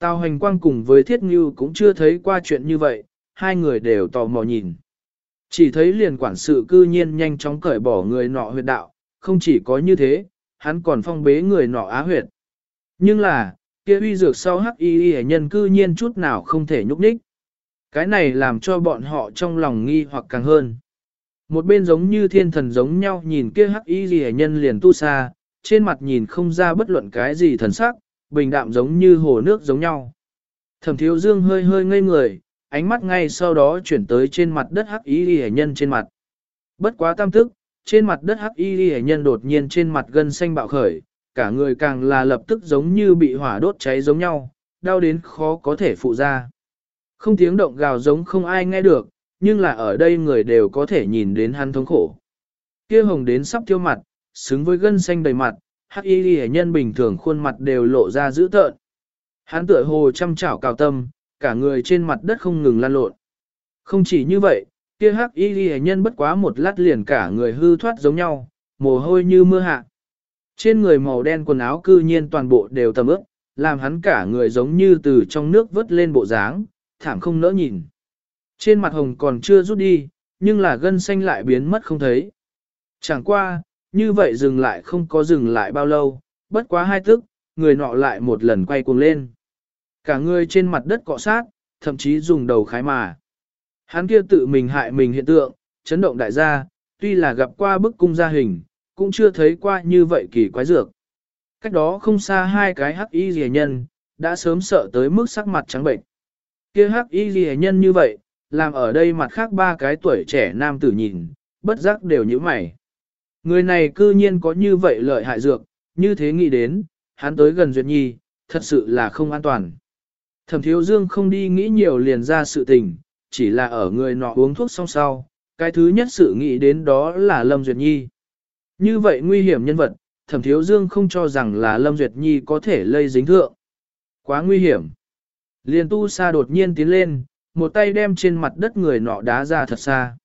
Tào hành quang cùng với thiết ngưu cũng chưa thấy qua chuyện như vậy, hai người đều tò mò nhìn. Chỉ thấy liền quản sự cư nhiên nhanh chóng cởi bỏ người nọ huyệt đạo, không chỉ có như thế, hắn còn phong bế người nọ á huyệt. Nhưng là, kia uy dược sau hắc y y nhân cư nhiên chút nào không thể nhúc nhích. Cái này làm cho bọn họ trong lòng nghi hoặc càng hơn. Một bên giống như thiên thần giống nhau nhìn kia hắc y y nhân liền tu xa, trên mặt nhìn không ra bất luận cái gì thần sắc, bình đạm giống như hồ nước giống nhau. Thẩm thiếu dương hơi hơi ngây người, ánh mắt ngay sau đó chuyển tới trên mặt đất hắc y y nhân trên mặt. Bất quá tam tức, trên mặt đất hắc y y nhân đột nhiên trên mặt gân xanh bạo khởi, cả người càng là lập tức giống như bị hỏa đốt cháy giống nhau, đau đến khó có thể phụ ra. Không tiếng động gào giống không ai nghe được, nhưng là ở đây người đều có thể nhìn đến hắn thống khổ. Kia hồng đến sắp tiêu mặt, xứng với gân xanh đầy mặt, hắc y ghi nhân bình thường khuôn mặt đều lộ ra dữ tợn. Hắn tựa hồ chăm chảo cào tâm, cả người trên mặt đất không ngừng lan lộn. Không chỉ như vậy, kia hắc y ghi nhân bất quá một lát liền cả người hư thoát giống nhau, mồ hôi như mưa hạ. Trên người màu đen quần áo cư nhiên toàn bộ đều tầm ướp, làm hắn cả người giống như từ trong nước vớt lên bộ dáng, thảm không nỡ nhìn. Trên mặt hồng còn chưa rút đi, nhưng là gân xanh lại biến mất không thấy. Chẳng qua, như vậy dừng lại không có dừng lại bao lâu, bất quá hai tức, người nọ lại một lần quay cuồng lên. Cả người trên mặt đất cọ sát, thậm chí dùng đầu khái mà. Hắn kia tự mình hại mình hiện tượng, chấn động đại gia, tuy là gặp qua bức cung gia hình, cũng chưa thấy qua như vậy kỳ quái dược. Cách đó không xa hai cái hắc y rìa nhân, đã sớm sợ tới mức sắc mặt trắng bệnh. kia hắc y rìa nhân như vậy, làm ở đây mặt khác ba cái tuổi trẻ nam tử nhìn, bất giác đều như mày. Người này cư nhiên có như vậy lợi hại dược, như thế nghĩ đến, hắn tới gần Duyệt Nhi, thật sự là không an toàn. Thẩm thiếu dương không đi nghĩ nhiều liền ra sự tình, chỉ là ở người nọ uống thuốc xong sau, cái thứ nhất sự nghĩ đến đó là Lâm Duyệt Nhi. Như vậy nguy hiểm nhân vật, thẩm thiếu dương không cho rằng là Lâm Duyệt Nhi có thể lây dính thượng. Quá nguy hiểm. Liền tu sa đột nhiên tiến lên, một tay đem trên mặt đất người nọ đá ra thật xa.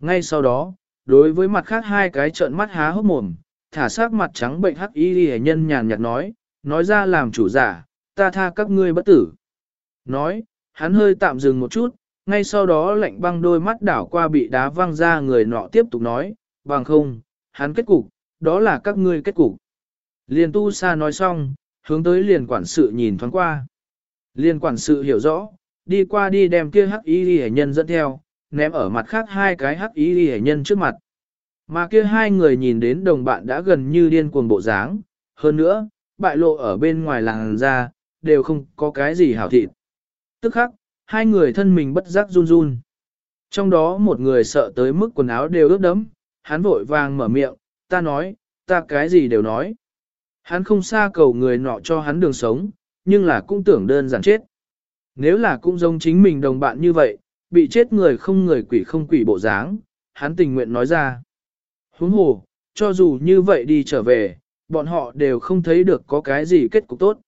Ngay sau đó, đối với mặt khác hai cái trợn mắt há hốc mồm, thả sát mặt trắng bệnh hắc y hề nhân nhàn nhạt nói, nói ra làm chủ giả, ta tha các ngươi bất tử. Nói, hắn hơi tạm dừng một chút, ngay sau đó lạnh băng đôi mắt đảo qua bị đá văng ra người nọ tiếp tục nói, bằng không, hắn kết cục, đó là các ngươi kết cục. Liền tu sa nói xong, hướng tới liền quản sự nhìn thoáng qua. Liền quản sự hiểu rõ, đi qua đi đem kia hắc y hệ nhân dẫn theo, ném ở mặt khác hai cái hắc ý hệ nhân trước mặt. Mà kia hai người nhìn đến đồng bạn đã gần như điên cuồng bộ dáng, hơn nữa, bại lộ ở bên ngoài làng ra, đều không có cái gì hảo thịt. Tức khắc, hai người thân mình bất giác run run. Trong đó một người sợ tới mức quần áo đều ướt đẫm, hắn vội vàng mở miệng, ta nói, ta cái gì đều nói. Hắn không xa cầu người nọ cho hắn đường sống, nhưng là cũng tưởng đơn giản chết. Nếu là cũng giống chính mình đồng bạn như vậy, bị chết người không người quỷ không quỷ bộ dáng, hắn tình nguyện nói ra. Huống hồ, cho dù như vậy đi trở về, bọn họ đều không thấy được có cái gì kết cục tốt.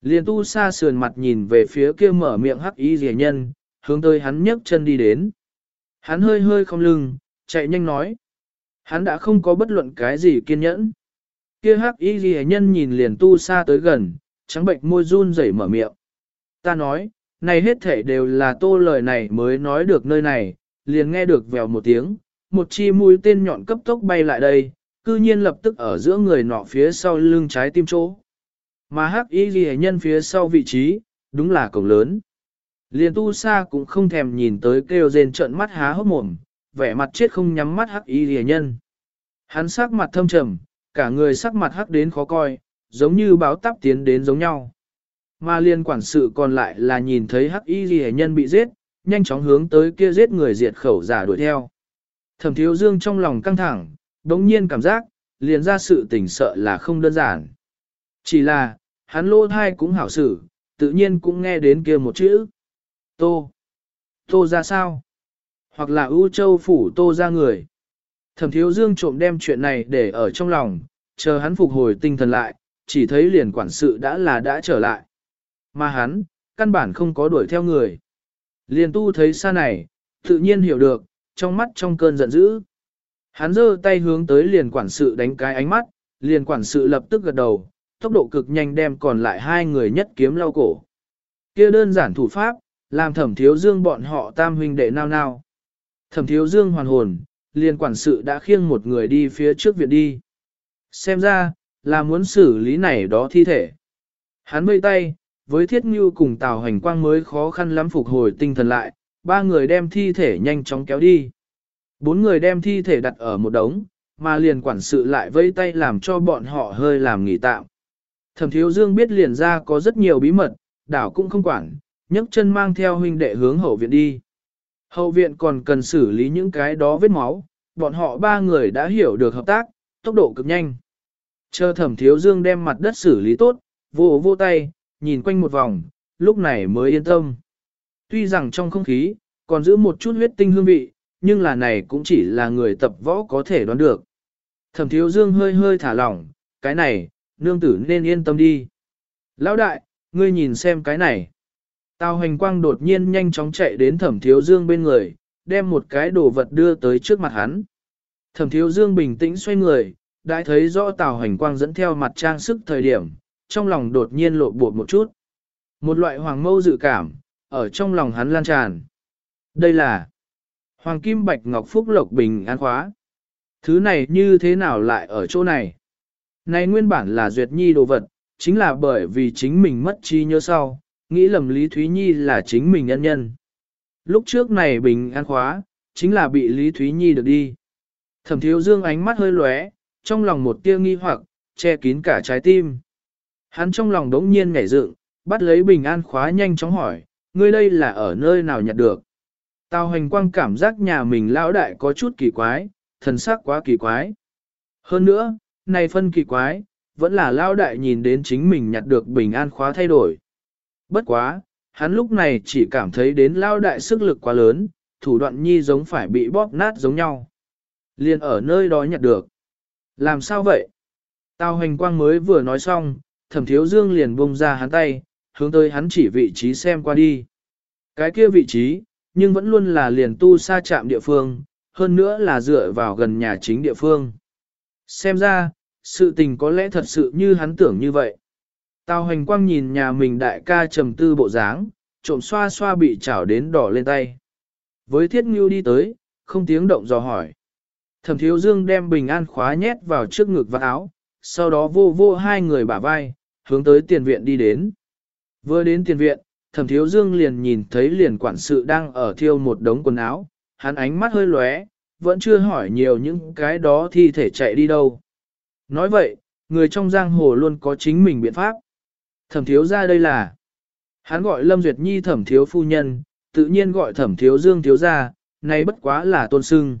Liên tu xa sườn mặt nhìn về phía kia mở miệng hắc y rẻ nhân, hướng tới hắn nhấc chân đi đến. Hắn hơi hơi không lưng, chạy nhanh nói. Hắn đã không có bất luận cái gì kiên nhẫn. Kia hắc y rẻ nhân nhìn liền tu xa tới gần, trắng bệnh môi run rẩy mở miệng. Ta nói, này hết thể đều là tô lời này mới nói được nơi này, liền nghe được vèo một tiếng, một chi mũi tên nhọn cấp tốc bay lại đây, cư nhiên lập tức ở giữa người nọ phía sau lưng trái tim chỗ. Mà hắc y ghi nhân phía sau vị trí, đúng là cổng lớn. Liền tu sa cũng không thèm nhìn tới kêu rên trợn mắt há hốc mồm, vẻ mặt chết không nhắm mắt hắc y ghi nhân. Hắn sắc mặt thâm trầm, cả người sắc mặt hắc đến khó coi, giống như báo táp tiến đến giống nhau. Mà liên quản sự còn lại là nhìn thấy hắc y ghi nhân bị giết, nhanh chóng hướng tới kia giết người diệt khẩu giả đuổi theo. Thẩm thiếu dương trong lòng căng thẳng, đống nhiên cảm giác, liền ra sự tỉnh sợ là không đơn giản. Chỉ là, hắn lô thai cũng hảo xử, tự nhiên cũng nghe đến kia một chữ. Tô. Tô ra sao? Hoặc là ưu châu phủ tô ra người. Thẩm thiếu dương trộm đem chuyện này để ở trong lòng, chờ hắn phục hồi tinh thần lại, chỉ thấy liền quản sự đã là đã trở lại. Mà hắn, căn bản không có đuổi theo người. Liền tu thấy xa này, tự nhiên hiểu được, trong mắt trong cơn giận dữ. Hắn giơ tay hướng tới liền quản sự đánh cái ánh mắt, liền quản sự lập tức gật đầu, tốc độ cực nhanh đem còn lại hai người nhất kiếm lau cổ. kia đơn giản thủ pháp, làm thẩm thiếu dương bọn họ tam huynh đệ nao nao. Thẩm thiếu dương hoàn hồn, liền quản sự đã khiêng một người đi phía trước viện đi. Xem ra, là muốn xử lý này đó thi thể. Hắn vây tay, với thiết ngưu cùng tào hành quang mới khó khăn lắm phục hồi tinh thần lại, ba người đem thi thể nhanh chóng kéo đi. Bốn người đem thi thể đặt ở một đống, mà liền quản sự lại vây tay làm cho bọn họ hơi làm nghỉ tạm. Thẩm thiếu dương biết liền ra có rất nhiều bí mật, đảo cũng không quản, nhấc chân mang theo huynh đệ hướng hậu viện đi. Hậu viện còn cần xử lý những cái đó vết máu, bọn họ ba người đã hiểu được hợp tác, tốc độ cực nhanh. Chờ thẩm thiếu dương đem mặt đất xử lý tốt, vô vô tay, nhìn quanh một vòng, lúc này mới yên tâm. Tuy rằng trong không khí, còn giữ một chút huyết tinh hương vị, nhưng là này cũng chỉ là người tập võ có thể đoán được. Thẩm thiếu dương hơi hơi thả lỏng, cái này, nương tử nên yên tâm đi. Lão đại, ngươi nhìn xem cái này. Tào hành quang đột nhiên nhanh chóng chạy đến thẩm thiếu dương bên người, đem một cái đồ vật đưa tới trước mặt hắn. Thẩm thiếu dương bình tĩnh xoay người, đã thấy rõ tào hành quang dẫn theo mặt trang sức thời điểm, trong lòng đột nhiên lộ bột một chút. Một loại hoàng mâu dự cảm, ở trong lòng hắn lan tràn. Đây là Hoàng Kim Bạch Ngọc Phúc Lộc Bình an khóa. Thứ này như thế nào lại ở chỗ này? Này nguyên bản là Duyệt Nhi đồ vật, chính là bởi vì chính mình mất trí nhớ sau, nghĩ lầm Lý Thúy Nhi là chính mình nhân nhân. Lúc trước này bình an khóa, chính là bị Lý Thúy Nhi được đi. Thẩm thiếu dương ánh mắt hơi lóe, trong lòng một tia nghi hoặc, che kín cả trái tim. Hắn trong lòng đống nhiên nhảy dựng, bắt lấy bình an khóa nhanh chóng hỏi, ngươi đây là ở nơi nào nhặt được? Tào hành quang cảm giác nhà mình lão đại có chút kỳ quái, thần sắc quá kỳ quái. Hơn nữa, này phân kỳ quái, vẫn là lão đại nhìn đến chính mình nhặt được bình an khóa thay đổi. Bất quá, hắn lúc này chỉ cảm thấy đến lão đại sức lực quá lớn, thủ đoạn nhi giống phải bị bóp nát giống nhau. Liền ở nơi đó nhặt được. Làm sao vậy? Tào hành quang mới vừa nói xong, thẩm thiếu dương liền bông ra hắn tay, hướng tới hắn chỉ vị trí xem qua đi. Cái kia vị trí, nhưng vẫn luôn là liền tu xa chạm địa phương, hơn nữa là dựa vào gần nhà chính địa phương. Xem ra, sự tình có lẽ thật sự như hắn tưởng như vậy. Tào hành quang nhìn nhà mình đại ca trầm tư bộ dáng, trộm xoa xoa bị chảo đến đỏ lên tay. Với thiết ngưu đi tới, không tiếng động dò hỏi. Thẩm thiếu dương đem bình an khóa nhét vào trước ngực và áo, sau đó vô vô hai người bả vai, hướng tới tiền viện đi đến. Vừa đến tiền viện, thẩm thiếu dương liền nhìn thấy liền quản sự đang ở thiêu một đống quần áo, hắn ánh mắt hơi lóe, vẫn chưa hỏi nhiều những cái đó thi thể chạy đi đâu. Nói vậy, người trong giang hồ luôn có chính mình biện pháp. Thẩm thiếu ra đây là, hắn gọi Lâm Duyệt Nhi thẩm thiếu phu nhân, tự nhiên gọi thẩm thiếu dương thiếu ra, nay bất quá là tôn sưng.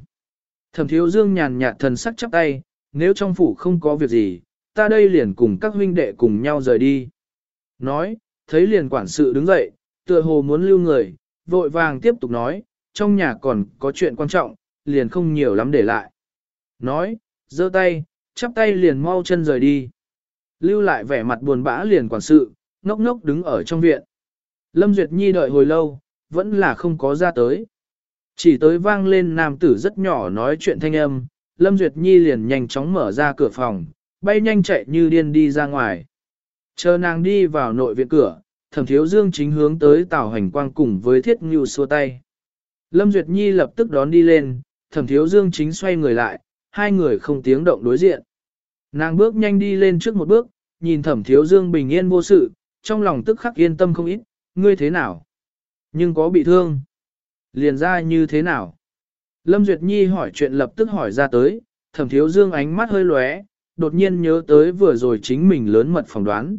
Thẩm thiếu dương nhàn nhạt thần sắc chắp tay, nếu trong phủ không có việc gì, ta đây liền cùng các huynh đệ cùng nhau rời đi. Nói, thấy liền quản sự đứng dậy, tựa hồ muốn lưu người, vội vàng tiếp tục nói, trong nhà còn có chuyện quan trọng, liền không nhiều lắm để lại. Nói, giơ tay, chắp tay liền mau chân rời đi. Lưu lại vẻ mặt buồn bã liền quản sự, ngốc ngốc đứng ở trong viện. Lâm Duyệt Nhi đợi hồi lâu, vẫn là không có ra tới. Chỉ tới vang lên nam tử rất nhỏ nói chuyện thanh âm, Lâm Duyệt Nhi liền nhanh chóng mở ra cửa phòng, bay nhanh chạy như điên đi ra ngoài. Chờ nàng đi vào nội viện cửa, thẩm thiếu dương chính hướng tới tào hành quang cùng với thiết ngưu xua tay. Lâm Duyệt Nhi lập tức đón đi lên, thẩm thiếu dương chính xoay người lại, hai người không tiếng động đối diện. Nàng bước nhanh đi lên trước một bước, nhìn thẩm thiếu dương bình yên vô sự, trong lòng tức khắc yên tâm không ít, ngươi thế nào? Nhưng có bị thương? Liền ra như thế nào? Lâm Duyệt Nhi hỏi chuyện lập tức hỏi ra tới, thẩm thiếu dương ánh mắt hơi lóe, đột nhiên nhớ tới vừa rồi chính mình lớn mật phỏng đoán.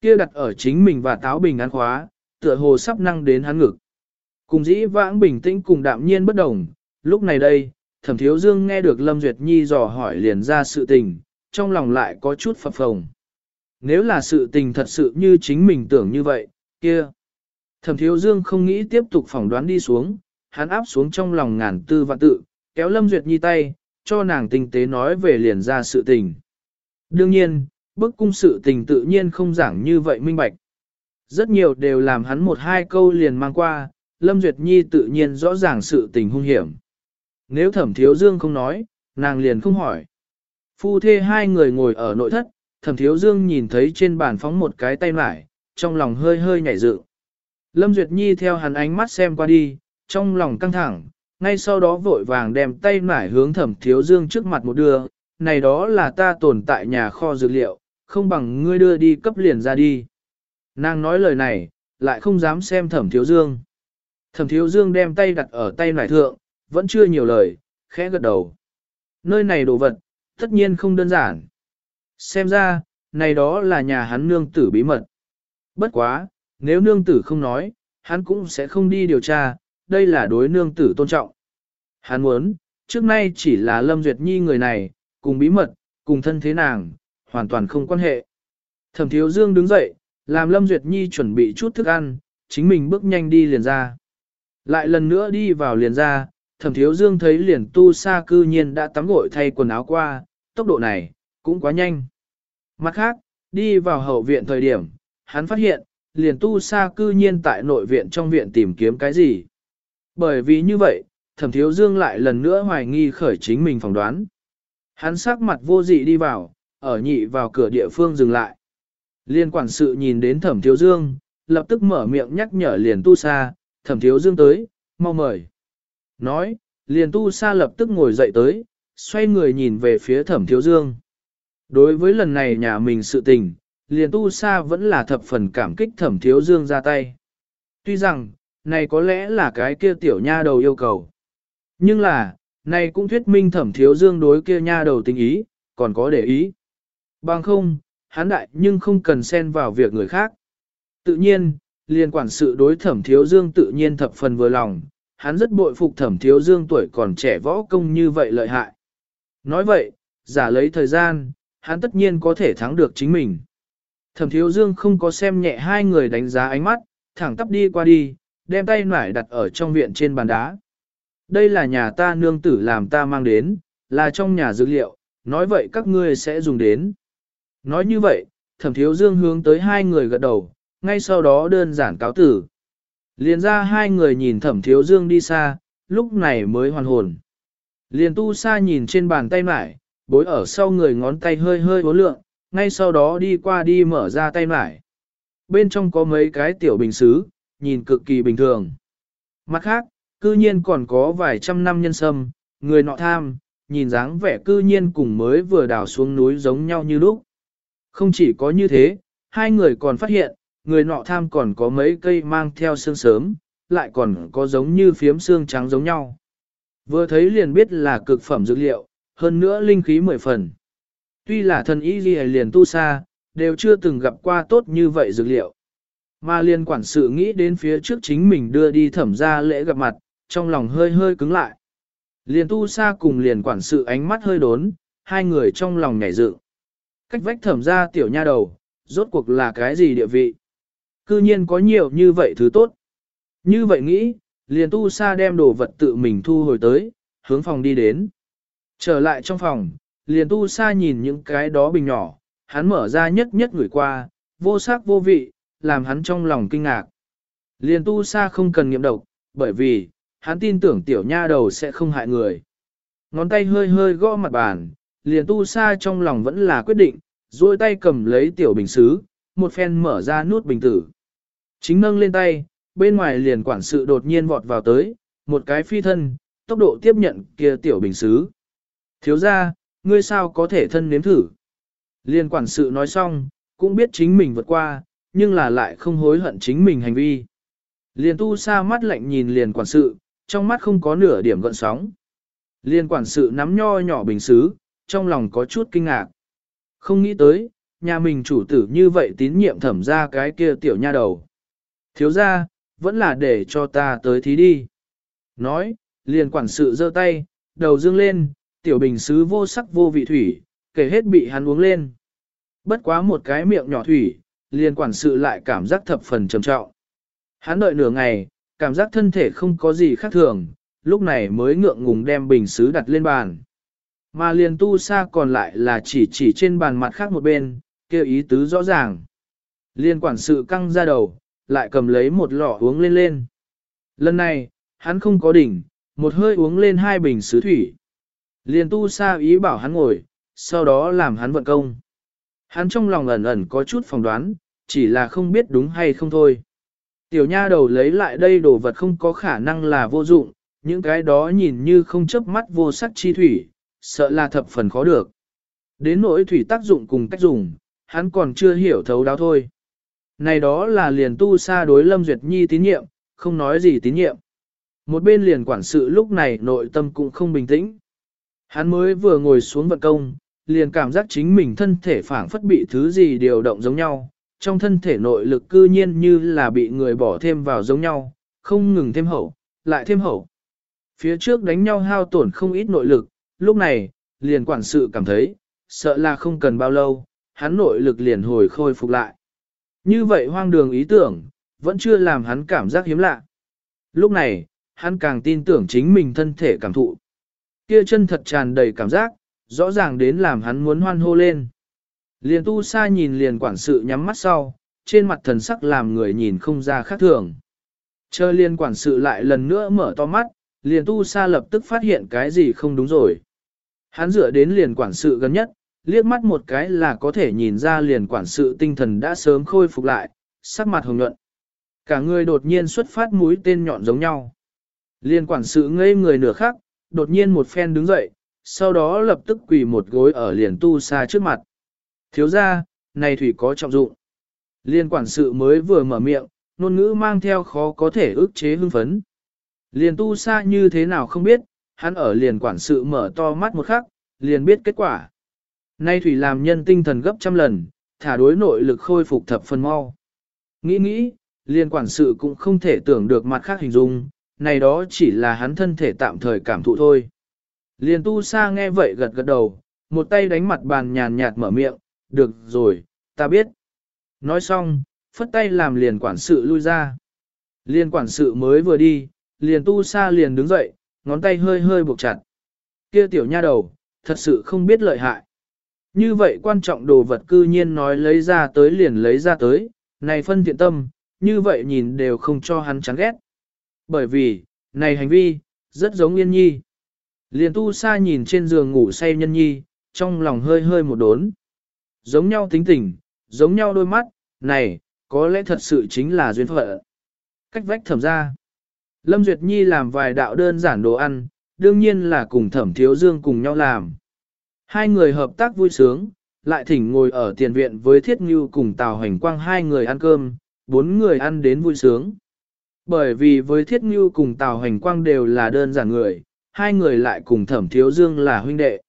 Kia đặt ở chính mình và táo bình án khóa, tựa hồ sắp năng đến hắn ngực. Cùng dĩ vãng bình tĩnh cùng đạm nhiên bất đồng, lúc này đây, thẩm thiếu dương nghe được Lâm Duyệt Nhi dò hỏi liền ra sự tình, trong lòng lại có chút phập phồng. Nếu là sự tình thật sự như chính mình tưởng như vậy, kia. Thẩm thiếu dương không nghĩ tiếp tục phỏng đoán đi xuống, hắn áp xuống trong lòng ngàn tư và tự, kéo Lâm Duyệt Nhi tay, cho nàng tinh tế nói về liền ra sự tình. Đương nhiên, bức cung sự tình tự nhiên không giảng như vậy minh bạch. Rất nhiều đều làm hắn một hai câu liền mang qua, Lâm Duyệt Nhi tự nhiên rõ ràng sự tình hung hiểm. Nếu thẩm thiếu dương không nói, nàng liền không hỏi. Phu thê hai người ngồi ở nội thất, thẩm thiếu dương nhìn thấy trên bàn phóng một cái tay mải, trong lòng hơi hơi nhảy dựng. Lâm Duyệt Nhi theo hắn ánh mắt xem qua đi, trong lòng căng thẳng, ngay sau đó vội vàng đem tay nải hướng thẩm thiếu dương trước mặt một đưa, này đó là ta tồn tại nhà kho dược liệu, không bằng ngươi đưa đi cấp liền ra đi. Nàng nói lời này, lại không dám xem thẩm thiếu dương. Thẩm thiếu dương đem tay đặt ở tay nải thượng, vẫn chưa nhiều lời, khẽ gật đầu. Nơi này đồ vật, tất nhiên không đơn giản. Xem ra, này đó là nhà hắn nương tử bí mật. Bất quá, nếu nương tử không nói, hắn cũng sẽ không đi điều tra, đây là đối nương tử tôn trọng. Hắn muốn, trước nay chỉ là Lâm Duyệt Nhi người này, cùng bí mật, cùng thân thế nàng, hoàn toàn không quan hệ. Thẩm Thiếu Dương đứng dậy, làm Lâm Duyệt Nhi chuẩn bị chút thức ăn, chính mình bước nhanh đi liền ra. Lại lần nữa đi vào liền ra, Thẩm Thiếu Dương thấy liền tu sa cư nhiên đã tắm gội thay quần áo qua, tốc độ này, cũng quá nhanh. Mặt khác, đi vào hậu viện thời điểm, hắn phát hiện, liền tu sa cư nhiên tại nội viện trong viện tìm kiếm cái gì. Bởi vì như vậy, thẩm thiếu dương lại lần nữa hoài nghi khởi chính mình phỏng đoán. Hắn sắc mặt vô dị đi vào, ở nhị vào cửa địa phương dừng lại. Liên quản sự nhìn đến thẩm thiếu dương, lập tức mở miệng nhắc nhở liền tu sa, thẩm thiếu dương tới, mau mời. Nói, liền tu sa lập tức ngồi dậy tới, xoay người nhìn về phía thẩm thiếu dương. Đối với lần này nhà mình sự tình, liền tu sa vẫn là thập phần cảm kích thẩm thiếu dương ra tay. Tuy rằng, này có lẽ là cái kia tiểu nha đầu yêu cầu. Nhưng là, này cũng thuyết minh thẩm thiếu dương đối kia nha đầu tình ý, còn có để ý. Bằng không, hắn đại nhưng không cần xen vào việc người khác. Tự nhiên, liên quản sự đối thẩm thiếu dương tự nhiên thập phần vừa lòng, hắn rất bội phục thẩm thiếu dương tuổi còn trẻ võ công như vậy lợi hại. Nói vậy, giả lấy thời gian, hắn tất nhiên có thể thắng được chính mình. Thẩm thiếu dương không có xem nhẹ hai người đánh giá ánh mắt, thẳng tắp đi qua đi, đem tay nải đặt ở trong viện trên bàn đá. Đây là nhà ta nương tử làm ta mang đến, là trong nhà dữ liệu, nói vậy các ngươi sẽ dùng đến. Nói như vậy, thẩm thiếu dương hướng tới hai người gật đầu, ngay sau đó đơn giản cáo tử. Liền ra hai người nhìn thẩm thiếu dương đi xa, lúc này mới hoàn hồn. Liền tu xa nhìn trên bàn tay mải, bối ở sau người ngón tay hơi hơi bố lượng, ngay sau đó đi qua đi mở ra tay mải. Bên trong có mấy cái tiểu bình xứ, nhìn cực kỳ bình thường. Mặt khác, cư nhiên còn có vài trăm năm nhân sâm, người nọ tham, nhìn dáng vẻ cư nhiên cùng mới vừa đào xuống núi giống nhau như lúc. Không chỉ có như thế, hai người còn phát hiện, người nọ tham còn có mấy cây mang theo xương sớm, lại còn có giống như phiếm xương trắng giống nhau. Vừa thấy liền biết là cực phẩm dược liệu, hơn nữa linh khí mười phần. Tuy là thần y ghi liền tu xa, đều chưa từng gặp qua tốt như vậy dược liệu. Mà liên quản sự nghĩ đến phía trước chính mình đưa đi thẩm ra lễ gặp mặt, trong lòng hơi hơi cứng lại. Liền tu sa cùng liền quản sự ánh mắt hơi đốn, hai người trong lòng nhảy dựng. Cách vách thẩm ra tiểu nha đầu, rốt cuộc là cái gì địa vị? Cư nhiên có nhiều như vậy thứ tốt. Như vậy nghĩ, liền tu sa đem đồ vật tự mình thu hồi tới, hướng phòng đi đến. Trở lại trong phòng, liền tu sa nhìn những cái đó bình nhỏ, hắn mở ra nhất nhất gửi qua, vô sắc vô vị, làm hắn trong lòng kinh ngạc. Liền tu Sa không cần nghiệm độc, bởi vì, hắn tin tưởng tiểu nha đầu sẽ không hại người. Ngón tay hơi hơi gõ mặt bàn, liền tu Sa trong lòng vẫn là quyết định, duỗi tay cầm lấy tiểu bình xứ, một phen mở ra nút bình tử. Chính nâng lên tay, bên ngoài liền quản sự đột nhiên vọt vào tới, một cái phi thân, tốc độ tiếp nhận kia tiểu bình xứ. Thiếu ra, ngươi sao có thể thân nếm thử. Liên quản sự nói xong, cũng biết chính mình vượt qua, nhưng là lại không hối hận chính mình hành vi. Liền tu sa mắt lạnh nhìn liền quản sự, trong mắt không có nửa điểm gợn sóng. Liên quản sự nắm nho nhỏ bình xứ, trong lòng có chút kinh ngạc. Không nghĩ tới, nhà mình chủ tử như vậy tín nhiệm thẩm ra cái kia tiểu nha đầu. Thiếu ra, vẫn là để cho ta tới thí đi. Nói, liền quản sự giơ tay, đầu dương lên, tiểu bình xứ vô sắc vô vị thủy, kể hết bị hắn uống lên. Bất quá một cái miệng nhỏ thủy, liền quản sự lại cảm giác thập phần trầm trọng. Hắn đợi nửa ngày, cảm giác thân thể không có gì khác thường, lúc này mới ngượng ngùng đem bình xứ đặt lên bàn. Mà liền tu sa còn lại là chỉ chỉ trên bàn mặt khác một bên, kêu ý tứ rõ ràng. Liên quản sự căng ra đầu, lại cầm lấy một lọ uống lên lên. Lần này, hắn không có đỉnh, một hơi uống lên hai bình sứ thủy. liên tu sa ý bảo hắn ngồi, sau đó làm hắn vận công. Hắn trong lòng ẩn ẩn có chút phỏng đoán, chỉ là không biết đúng hay không thôi. Tiểu nha đầu lấy lại đây đồ vật không có khả năng là vô dụng, những cái đó nhìn như không chớp mắt vô sắc chi thủy, sợ là thập phần khó được. Đến nỗi thủy tác dụng cùng cách dùng, hắn còn chưa hiểu thấu đáo thôi. Này đó là liền tu xa đối Lâm Duyệt Nhi tín nhiệm, không nói gì tín nhiệm. Một bên liền quản sự lúc này nội tâm cũng không bình tĩnh. Hắn mới vừa ngồi xuống vận công, liền cảm giác chính mình thân thể phản phất bị thứ gì điều động giống nhau, trong thân thể nội lực cư nhiên như là bị người bỏ thêm vào giống nhau, không ngừng thêm hậu, lại thêm hậu. Phía trước đánh nhau hao tổn không ít nội lực, lúc này, liền quản sự cảm thấy, sợ là không cần bao lâu, hắn nội lực liền hồi khôi phục lại. Như vậy hoang đường ý tưởng, vẫn chưa làm hắn cảm giác hiếm lạ. Lúc này, hắn càng tin tưởng chính mình thân thể cảm thụ. Kia chân thật tràn đầy cảm giác, rõ ràng đến làm hắn muốn hoan hô lên. Liền tu sa nhìn liền quản sự nhắm mắt sau, trên mặt thần sắc làm người nhìn không ra khác thường. Chờ liền quản sự lại lần nữa mở to mắt, liền tu sa lập tức phát hiện cái gì không đúng rồi. Hắn dựa đến liền quản sự gần nhất, liếc mắt một cái là có thể nhìn ra liền quản sự tinh thần đã sớm khôi phục lại, sắc mặt hồng nhuận. Cả người đột nhiên xuất phát mũi tên nhọn giống nhau. Liên quản sự ngây người nửa khắc, đột nhiên một phen đứng dậy, sau đó lập tức quỳ một gối ở liền tu sa trước mặt. Thiếu ra, này thủy có trọng dụng. Liên quản sự mới vừa mở miệng, ngôn ngữ mang theo khó có thể ức chế hưng phấn. Liền tu sa như thế nào không biết, hắn ở liền quản sự mở to mắt một khắc, liền biết kết quả. Nay thủy làm nhân tinh thần gấp trăm lần, thả đối nội lực khôi phục thập phần mau. Nghĩ nghĩ, liền quản sự cũng không thể tưởng được mặt khác hình dung, này đó chỉ là hắn thân thể tạm thời cảm thụ thôi. Liền tu sa nghe vậy gật gật đầu, một tay đánh mặt bàn nhàn nhạt mở miệng, được rồi, ta biết. Nói xong, phất tay làm liền quản sự lui ra. Liền quản sự mới vừa đi, liền tu sa liền đứng dậy, ngón tay hơi hơi buộc chặt. Kia tiểu nha đầu, thật sự không biết lợi hại. Như vậy quan trọng đồ vật cư nhiên nói lấy ra tới liền lấy ra tới, này phân thiện tâm, như vậy nhìn đều không cho hắn chán ghét. Bởi vì, này hành vi, rất giống yên nhi. Liền tu sa nhìn trên giường ngủ say nhân nhi, trong lòng hơi hơi một đốn. Giống nhau tính tình, giống nhau đôi mắt, này, có lẽ thật sự chính là duyên phận. Cách vách thẩm ra. Lâm Duyệt Nhi làm vài đạo đơn giản đồ ăn, đương nhiên là cùng thẩm thiếu dương cùng nhau làm. Hai người hợp tác vui sướng, lại thỉnh ngồi ở tiền viện với Thiết Ngưu cùng Tào Hành Quang hai người ăn cơm, bốn người ăn đến vui sướng. Bởi vì với Thiết Ngưu cùng Tào Hành Quang đều là đơn giản người, hai người lại cùng Thẩm Thiếu Dương là huynh đệ.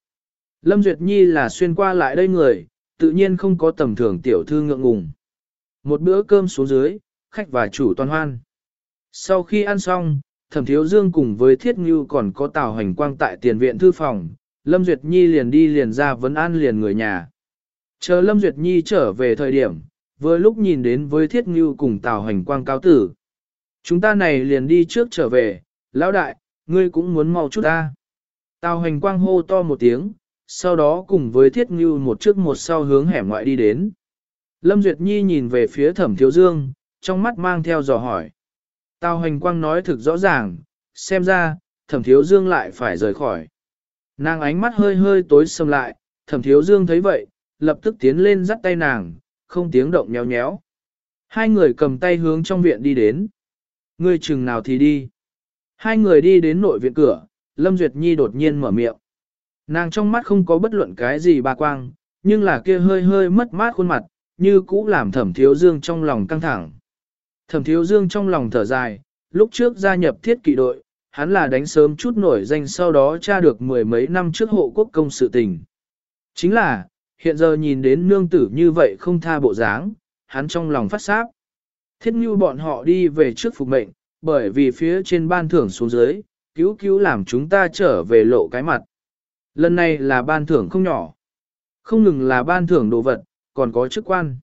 Lâm Duyệt Nhi là xuyên qua lại đây người, tự nhiên không có tầm thường tiểu thư ngượng ngùng. Một bữa cơm xuống dưới, khách và chủ toàn hoan. Sau khi ăn xong, Thẩm Thiếu Dương cùng với Thiết Ngưu còn có Tào Hành Quang tại tiền viện thư phòng, Lâm Duyệt Nhi liền đi liền ra vấn an liền người nhà. Chờ Lâm Duyệt Nhi trở về thời điểm, vừa lúc nhìn đến với Thiết Ngưu cùng Tào Hành Quang cáo tử. Chúng ta này liền đi trước trở về, lão đại, ngươi cũng muốn mau chút ta. Tào Hành Quang hô to một tiếng, sau đó cùng với Thiết Ngưu một trước một sau hướng hẻm ngoại đi đến. Lâm Duyệt Nhi nhìn về phía Thẩm Thiếu Dương, trong mắt mang theo dò hỏi. Tào Hành Quang nói thực rõ ràng, xem ra, Thẩm Thiếu Dương lại phải rời khỏi. Nàng ánh mắt hơi hơi tối sầm lại, Thẩm Thiếu Dương thấy vậy, lập tức tiến lên dắt tay nàng, không tiếng động nhéo nhéo. Hai người cầm tay hướng trong viện đi đến. Ngươi chừng nào thì đi. Hai người đi đến nội viện cửa, Lâm Duyệt Nhi đột nhiên mở miệng. Nàng trong mắt không có bất luận cái gì ba quang, nhưng là kia hơi hơi mất mát khuôn mặt, như cũ làm thẩm thiếu dương trong lòng căng thẳng. Thẩm thiếu dương trong lòng thở dài, lúc trước gia nhập thiết kỵ đội, hắn là đánh sớm chút nổi danh sau đó tra được mười mấy năm trước hộ quốc công sự tình. Chính là, hiện giờ nhìn đến nương tử như vậy không tha bộ dáng, hắn trong lòng phát sáp. Thiết như bọn họ đi về trước phục mệnh, bởi vì phía trên ban thưởng xuống dưới, cứu cứu làm chúng ta trở về lộ cái mặt. Lần này là ban thưởng không nhỏ. Không ngừng là ban thưởng đồ vật, còn có chức quan.